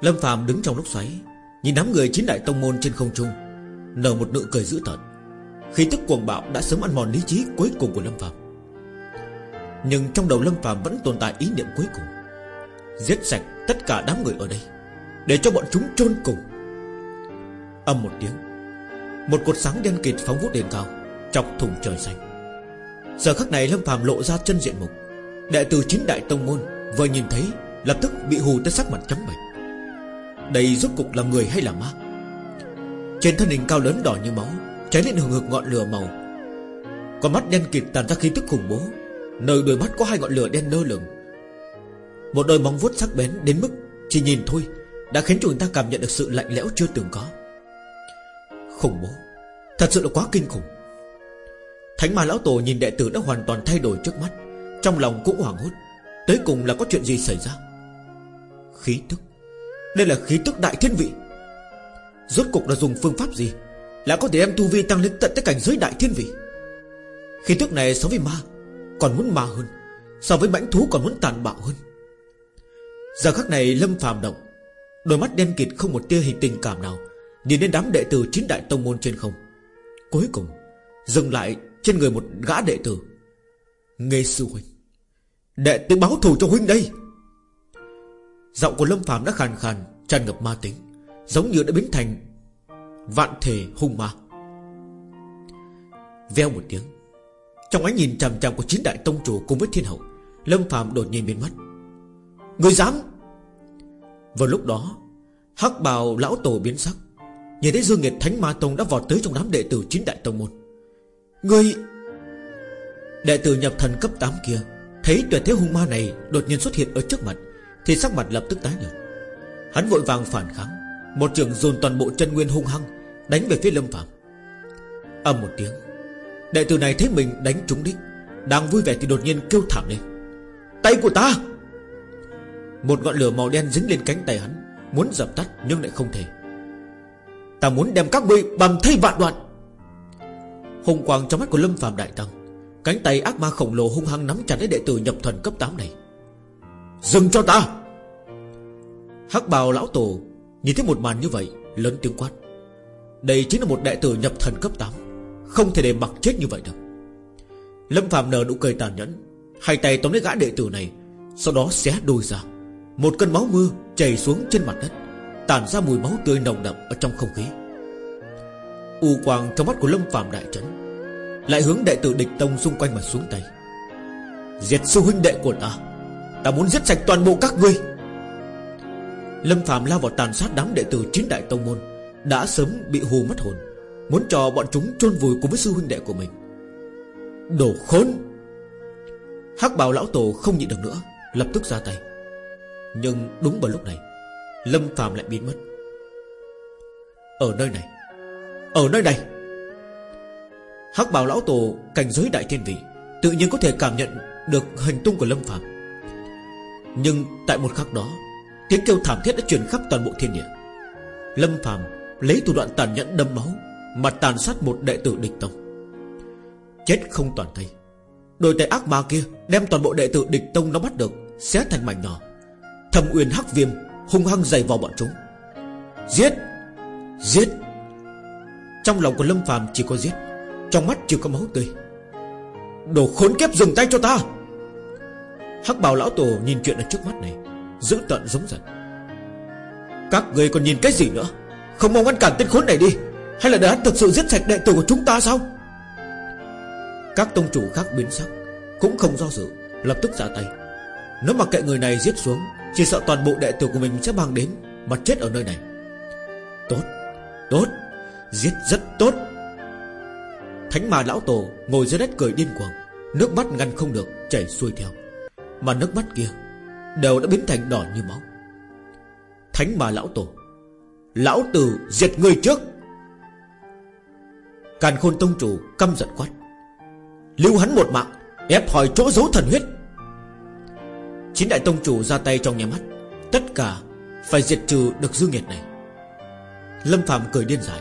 Lâm phàm đứng trong lốc xoáy, Nhìn đám người chính đại tông môn trên không trung. Nở một nụ cười dữ tợn. Khi tức cuồng bạo đã sớm ăn mòn lý trí cuối cùng của Lâm phàm. Nhưng trong đầu Lâm phàm vẫn tồn tại ý niệm cuối cùng. Giết sạch tất cả đám người ở đây, Để cho bọn chúng chôn cùng. Âm một tiếng, Một cột sáng đen kịt phóng vút lên cao, Chọc thùng trời xanh. Giờ khắc này Lâm Phạm lộ ra chân diện mục. Đệ tử chính đại tông môn Vừa nhìn thấy, Lập tức bị hù tới sắc mặt trắng bệch. Đây rốt cục là người hay là ma? Trên thân hình cao lớn đỏ như máu, Cháy lên hừng hực ngọn lửa màu. Con mắt đen kịt tàn ra khí tức khủng bố, Nơi đôi mắt có hai ngọn lửa đen lơ lửng. Một đôi móng vuốt sắc bén đến mức Chỉ nhìn thôi Đã khiến chúng ta cảm nhận được sự lạnh lẽo chưa từng có. Khủng bố, Thật sự là quá kinh khủng. Thánh ma lão tổ nhìn đệ tử đã hoàn toàn thay đổi trước mắt, Trong lòng cũng hoảng hốt. Tới cùng là có chuyện gì xảy ra? Khí tức, Đây là khí tức đại thiên vị. Rốt cục là dùng phương pháp gì? Lại có thể đem tu vi tăng lên tận tới cảnh giới đại thiên vị? Khí tức này so với ma, Còn muốn ma hơn. So với mãnh thú còn muốn tàn bạo hơn. Giờ khắc này lâm phàm động. Đôi mắt đen kịt không một tia hình tình cảm nào. Nhìn đến đám đệ tử chín đại tông môn trên không. Cuối cùng, Dừng lại trên người một gã đệ tử. Nghe sư huynh. Đệ tử báo thù cho huynh đây. Giọng của Lâm Phạm đã khàn khàn, tràn ngập ma tính. Giống như đã biến thành Vạn thể hung ma. Veo một tiếng, Trong ánh nhìn chằm chằm của chín đại tông chủ Cùng với thiên hậu, Lâm phàm đột nhiên biến mất. Người dám! Vào lúc đó, Hắc bào lão tổ biến sắc, Nhìn thấy Dương Nghiệt Thánh Ma Tông đã vọt tới trong đám đệ tử chín đại tông môn. Người Đệ tử nhập thần cấp 8 kia, Thấy tuyệt thế hung ma này đột nhiên xuất hiện ở trước mặt, Thì sắc mặt lập tức tái nhợt. Hắn vội vàng phản kháng. Một trường dồn toàn bộ chân nguyên hung hăng, Đánh về phía lâm phạm Âm một tiếng, Đệ tử này thấy mình đánh trúng đích, Đang vui vẻ thì đột nhiên kêu thảm lên. Tay của ta! Một ngọn lửa màu đen dính lên cánh tay hắn, Muốn dập tắt nhưng lại không thể. Ta muốn đem các ngươi bằng thay vạn đoạn. Hùng quang trong mắt của Lâm Phạm đại tăng, Cánh tay ác ma khổng lồ hung hăng nắm chặt lấy đệ tử nhập thần cấp 8 này. Dừng cho ta! Hắc bào lão tổ Nhìn thấy một màn như vậy, Lớn tiếng quát. Đây chính là một đệ tử nhập thần cấp 8 Không thể để mặc chết như vậy được. Lâm Phạm nở nụ cười tàn nhẫn. Hai tay tóm lấy gã đệ tử này, Sau đó xé đôi ra. Một cơn máu mưa chảy xuống trên mặt đất, Tản ra mùi máu tươi nồng đậm ở trong không khí. U quang trong mắt của Lâm Phạm đại trấn Lại hướng đệ tử địch tông xung quanh mà xuống tay. Diệt sư huynh đệ của ta Ta muốn giết sạch toàn bộ các ngươi. Lâm Phạm lao vào tàn sát đám đệ tử chín đại tông môn, Đã sớm bị hù mất hồn, Muốn cho bọn chúng chôn vùi cùng với sư huynh đệ của mình. Đồ khốn! Hắc bào lão tổ không nhịn được nữa, Lập tức ra tay. Nhưng đúng vào lúc này, Lâm Phạm lại biến mất. Ở nơi này, Ở nơi này! Hắc bào lão tổ cảnh giới đại thiên vị, Tự nhiên có thể cảm nhận được hành tung của Lâm Phạm Nhưng tại một khắc đó Tiếng kêu thảm thiết đã truyền khắp toàn bộ thiên địa. Lâm Phạm lấy thủ đoạn tàn nhẫn đâm máu Mà tàn sát một đệ tử địch tông. Chết không toàn thây. Đôi tay ác ma kia Đem toàn bộ đệ tử địch tông nó bắt được, Xé thành mảnh nhỏ. Thầm uyên hắc viêm hung hăng dày vào bọn chúng. Giết! Giết! Trong lòng của Lâm Phàm chỉ có giết, Trong mắt chỉ có máu tươi. Đồ khốn kiếp dừng tay cho ta! Hắc bào lão tổ nhìn chuyện ở trước mắt này. Giữ tận giống giận Các người còn nhìn cái gì nữa? Không mong ngăn cản tên khốn này đi. Hay là để hắn thực sự giết sạch đệ tử của chúng ta sao? Các tông chủ khác biến sắc, Cũng không do dự, Lập tức ra tay. Nếu mà kệ người này giết xuống, Chỉ sợ toàn bộ đệ tử của mình sẽ mang đến, Mà chết ở nơi này. Tốt Tốt, Giết rất tốt. Thánh mà lão tổ ngồi dưới đất cười điên cuồng, Nước mắt ngăn không được chảy xuôi theo. Mà nước mắt kia Đều đã biến thành đỏ như máu. Thánh mà lão tổ, Lão tử diệt người trước. Càn khôn tông chủ căm giận quát, Lưu hắn một mạng, Ép hỏi chỗ giấu thần huyết. Chín đại tông chủ ra tay trong nhà mắt, Tất cả phải diệt trừ được dương nghiệt này. Lâm Phạm cười điên dài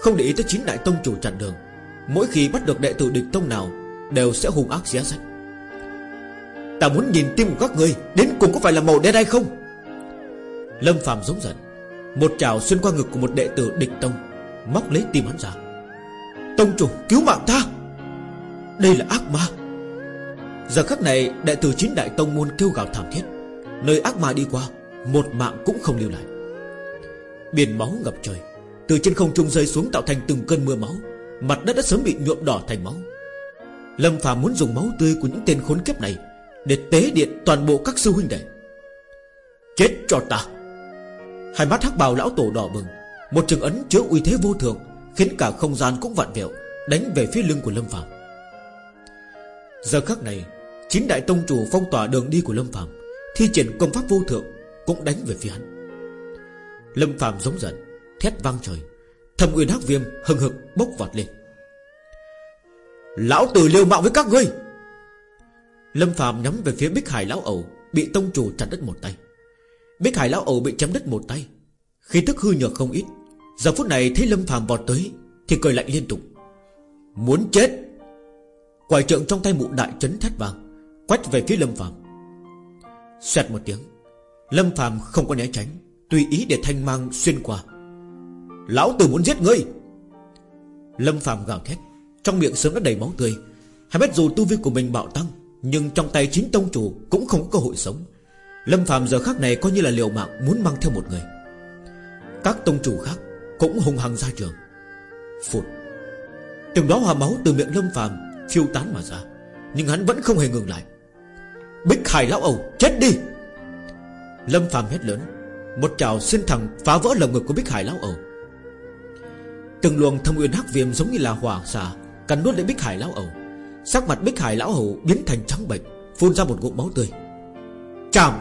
Không để ý tới chín đại tông chủ chặn đường. Mỗi khi bắt được đệ tử địch tông nào, Đều sẽ hung ác xé sách Ta muốn nhìn tim của các người Đến cùng có phải là màu đen hay không? Lâm Phạm giống giận. Một chảo xuyên qua ngực của một đệ tử địch tông, Móc lấy tim hắn ra. Tông chủ, cứu mạng ta! Đây là ác ma. Giờ khắc này, đệ tử chín đại tông môn kêu gào thảm thiết. Nơi ác ma đi qua, Một mạng cũng không lưu lại. Biển máu ngập trời, Từ trên không trung rơi xuống tạo thành từng cơn mưa máu. Mặt đất đã sớm bị nhuộm đỏ thành máu. Lâm Phạm muốn dùng máu tươi của những tên khốn kiếp này để tế điện toàn bộ các sư huynh đệ. Chết cho ta. Hai mắt hắc bào lão tổ đỏ bừng, Một trường ấn chứa uy thế vô thường Khiến cả không gian cũng vặn vẹo, Đánh về phía lưng của Lâm Phạm Giờ khắc này chính đại tông chủ phong tỏa đường đi của Lâm Phạm Thi triển công pháp vô thượng Cũng đánh về phía hắn. Lâm Phạm giống giận, Thét vang trời Thầm uyên hắc viêm hừng hực bốc vọt lên. Lão tử liều mạng với các ngươi! Lâm Phạm nhắm về phía Bích Hải Lão Ẩu, Bị tông chủ chặt đứt một tay. Bích Hải Lão Ẩu bị chém đứt một tay. Khi tức hư nhược không ít, Giờ phút này thấy Lâm Phạm vọt tới, Thì cười lạnh liên tục. Muốn chết! Quải trượng trong tay mụ đại chấn thét vàng Quách về phía Lâm Phạm Xoẹt một tiếng, Lâm Phạm không có né tránh, Tùy ý để thanh mang xuyên qua. Lão tử muốn giết ngươi! Lâm Phạm gào thét, Trong miệng sớm đã đầy máu tươi. Hay biết dù tu vi của mình bạo tăng nhưng trong tay chính tông chủ cũng không có cơ hội sống. Lâm Phạm giờ khắc này coi như là liều mạng Muốn mang theo một người. Các tông chủ khác cũng hung hăng ra trường. Phụt. Từng đó hòa máu từ miệng Lâm Phạm Phiêu tán mà ra, Nhưng hắn vẫn không hề ngừng lại. Bích Hải Lão Ẩu, chết đi! Lâm Phạm hét lớn. Một trào xuyên thẳng phá vỡ lồng ngực của Bích Hải Lão Ẩu. Từng luồng thâm uyên hắc viêm giống như là hỏa xà Cắn nuốt lấy Bích Hải Lão Ẩu. Sắc mặt Bích Hải Lão hủ biến thành trắng bệnh Phun ra một ngụm máu tươi. Chàm!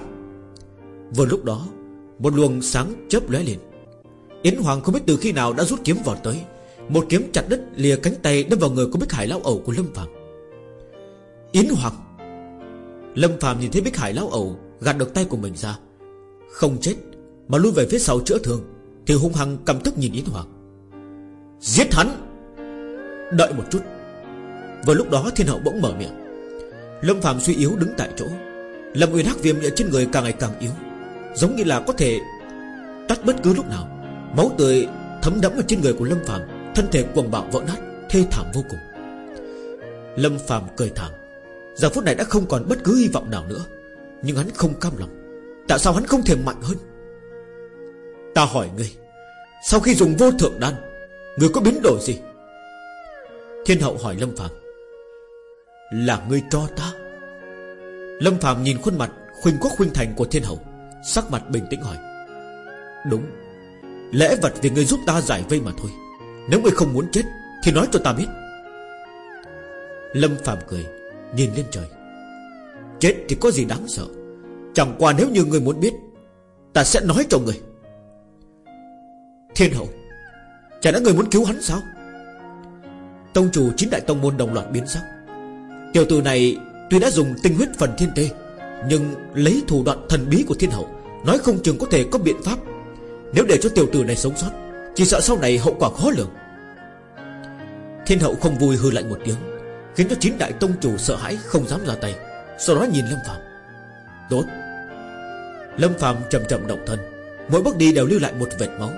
Vừa lúc đó, Một luồng sáng chớp lóe lên. Yến Hoàng không biết từ khi nào đã rút kiếm vọt tới. Một kiếm chặt đứt lìa cánh tay Đâm vào người của Bích Hải Lão Ẩu của Lâm Phạm Yến Hoàng! Lâm Phạm nhìn thấy Bích Hải Lão Ẩu Gạt được tay của mình ra. Không chết, Mà lui về phía sau chữa thương, Thì hung hăng cầm tức nhìn Yến Hoàng. Giết hắn! Đợi một chút. Vừa lúc đó thiên hậu bỗng mở miệng. Lâm Phạm suy yếu đứng tại chỗ. Lâm Uyên hắc viêm ở trên người càng ngày càng yếu. Giống như là có thể Tắt bất cứ lúc nào. Máu tươi thấm đẫm ở trên người của Lâm Phạm Thân thể quần bạo vỡ nát, Thê thảm vô cùng. Lâm Phạm cười thảm. Giờ phút này đã không còn bất cứ hy vọng nào nữa, Nhưng hắn không cam lòng. Tại sao hắn không thể mạnh hơn? Ta hỏi ngươi, Sau khi dùng vô thượng đan, Ngươi có biến đổi gì? Thiên hậu hỏi Lâm Phạm là ngươi cho ta. Lâm Phạm nhìn khuôn mặt Khuynh quốc khuynh thành của thiên hậu, Sắc mặt bình tĩnh hỏi, Đúng Lễ vật vì ngươi giúp ta giải vây mà thôi. Nếu ngươi không muốn chết Thì nói cho ta biết. Lâm Phạm cười, Nhìn lên trời, Chết thì có gì đáng sợ? Chẳng qua nếu như ngươi muốn biết, Ta sẽ nói cho ngươi Thiên hậu, Chả đã người muốn cứu hắn sao? Tông chủ chín đại tông môn đồng loạt biến sắc Tiểu tử này Tuy đã dùng tinh huyết phần thiên tê, Nhưng lấy thủ đoạn thần bí của thiên hậu, Nói không chừng có thể có biện pháp. Nếu để cho tiểu tử này sống sót, Chỉ sợ sau này hậu quả khó lường. Thiên hậu không vui hư lạnh một tiếng, Khiến cho chín đại tông chủ sợ hãi Không dám ra tay, Sau đó nhìn Lâm Phạm Tốt. Lâm Phạm chậm chậm động thân, Mỗi bước đi đều lưu lại một vệt máu,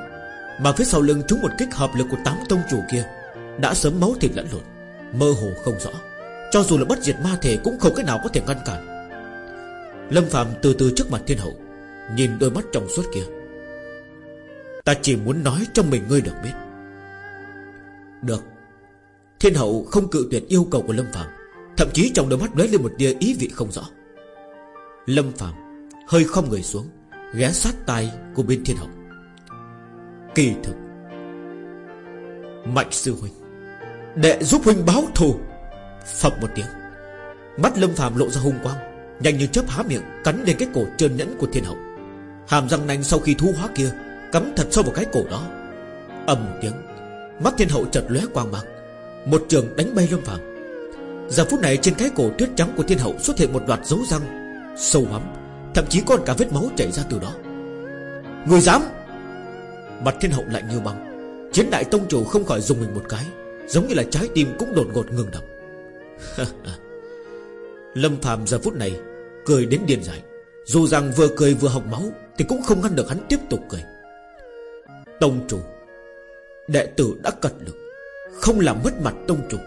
Mà phía sau lưng chúng một kích hợp lực của tám tông chủ kia, Đã sớm máu thịt lẫn lộn, Mơ hồ không rõ. Cho dù là bất diệt ma thể cũng không cách nào có thể ngăn cản. Lâm Phạm từ từ trước mặt thiên hậu, Nhìn đôi mắt trong suốt kia. Ta chỉ muốn nói cho mình ngươi được biết. Được. Thiên hậu không cự tuyệt yêu cầu của Lâm Phạm Thậm chí trong đôi mắt lóe lên một tia ý vị không rõ. Lâm Phạm Hơi không người xuống, Ghé sát tay của bên thiên hậu. Kỳ thực Mạnh sư huynh, Đệ giúp huynh báo thù. Phập một tiếng. Mắt Lâm Phạm lộ ra hung quang, Nhanh như chớp há miệng, Cắn lên cái cổ trơn nhẫn của thiên hậu. Hàm răng nanh sau khi thu hóa kia, Cắm thật sâu vào cái cổ đó. Ầm một tiếng, Mắt thiên hậu chợt lóe quang mang. Một trường đánh bay Lâm Phạm Giờ phút này trên cái cổ tuyết trắng của thiên hậu Xuất hiện một loạt dấu răng, Sâu hắm, Thậm chí còn cả vết máu chảy ra từ đó. Người dám! Mặt thiên hậu lạnh như băng. Chiến đại tông chủ không khỏi dùng mình một cái, Giống như là trái tim cũng đột ngột ngừng đập. Lâm phàm giờ phút này Cười đến điên dại. Dù rằng vừa cười vừa học máu Thì cũng không ngăn được hắn tiếp tục cười. Tông chủ, Đệ tử đã cật lực, Không làm mất mặt tông chủ.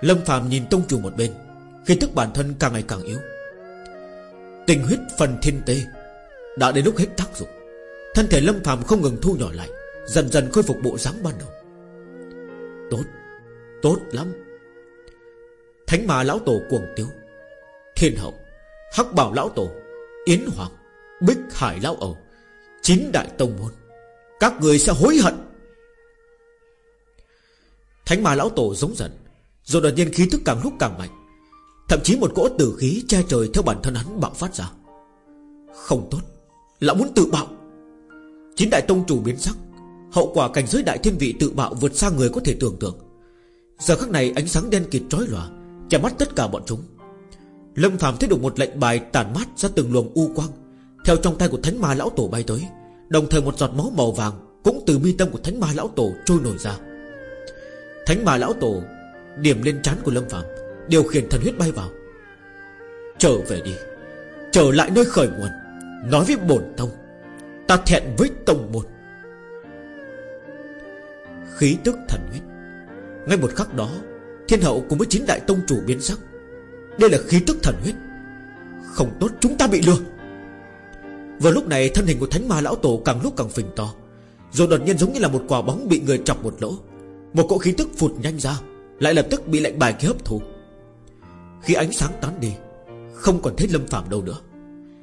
Lâm phàm nhìn tông chủ một bên, Khi tức bản thân càng ngày càng yếu. Tình huyết phần thiên tê Đã đến lúc hết tác dụng. Thân thể lâm phàm không ngừng thu nhỏ lại, Dần dần khôi phục bộ dáng ban đầu. Tốt Tốt lắm. Thánh mà lão tổ cuồng tiếu. Thiên hậu, Hắc bảo lão tổ, Yến hoàng, Bích hải lão ẩu, Chín đại tông môn, Các người sẽ hối hận. Thánh mà lão tổ giống giận, Rồi đột nhiên khí thức càng lúc càng mạnh. Thậm chí một cỗ tử khí che trời Theo bản thân hắn bạo phát ra. Không tốt Lão muốn tự bạo. Chín đại tông chủ biến sắc, Hậu quả cảnh giới đại thiên vị tự bạo vượt xa người có thể tưởng tượng. Giờ khắc này ánh sáng đen kịt trói lòa Chả mắt tất cả bọn chúng. Lâm Phạm thấy được một lệnh bài tàn mát ra từng luồng u quang, Theo trong tay của thánh ma lão tổ bay tới, Đồng thời một giọt máu màu vàng Cũng từ mi tâm của thánh ma lão tổ trôi nổi ra. Thánh ma lão tổ Điểm lên trán của Lâm Phạm Điều khiển thần huyết bay vào. Trở về đi, Trở lại nơi khởi nguồn, Nói với bổn tông, Ta thẹn với tông môn. Khí tức thần huyết, Ngay một khắc đó Thiên hậu cùng với chín đại tông chủ biến sắc. Đây là khí tức thần huyết. Không tốt, chúng ta bị lừa. Vào lúc này, thân hình của thánh ma lão tổ càng lúc càng phình to. Rồi đột nhiên giống như là một quả bóng bị người chọc một lỗ. Một cỗ khí tức phụt nhanh ra, Lại lập tức bị lệnh bài kia hấp thụ Khi ánh sáng tán đi, Không còn thấy lâm phạm đâu nữa.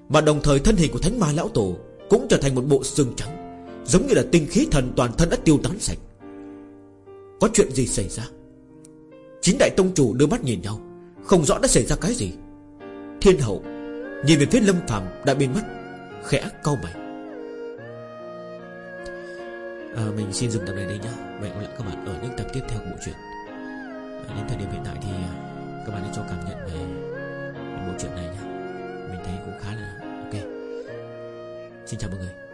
Mà đồng thời, thân hình của thánh ma lão tổ Cũng trở thành một bộ xương trắng, Giống như là tinh khí thần toàn thân đã tiêu tán sạch. Có chuyện gì xảy ra? Chín đại tông chủ đưa mắt nhìn nhau. Không rõ đã xảy ra cái gì. Thiên hậu Nhìn về phía lâm phàm đã biến mất Khẽ cau mày. À, Mình xin dừng tập này đây nhá. Hẹn gặp lại các bạn ở những tập tiếp theo của bộ truyện. À, Đến thời điểm hiện tại thì à, Các bạn hãy cho cảm nhận về Bộ truyện này nhá. Mình thấy cũng khá là ok. Xin chào mọi người.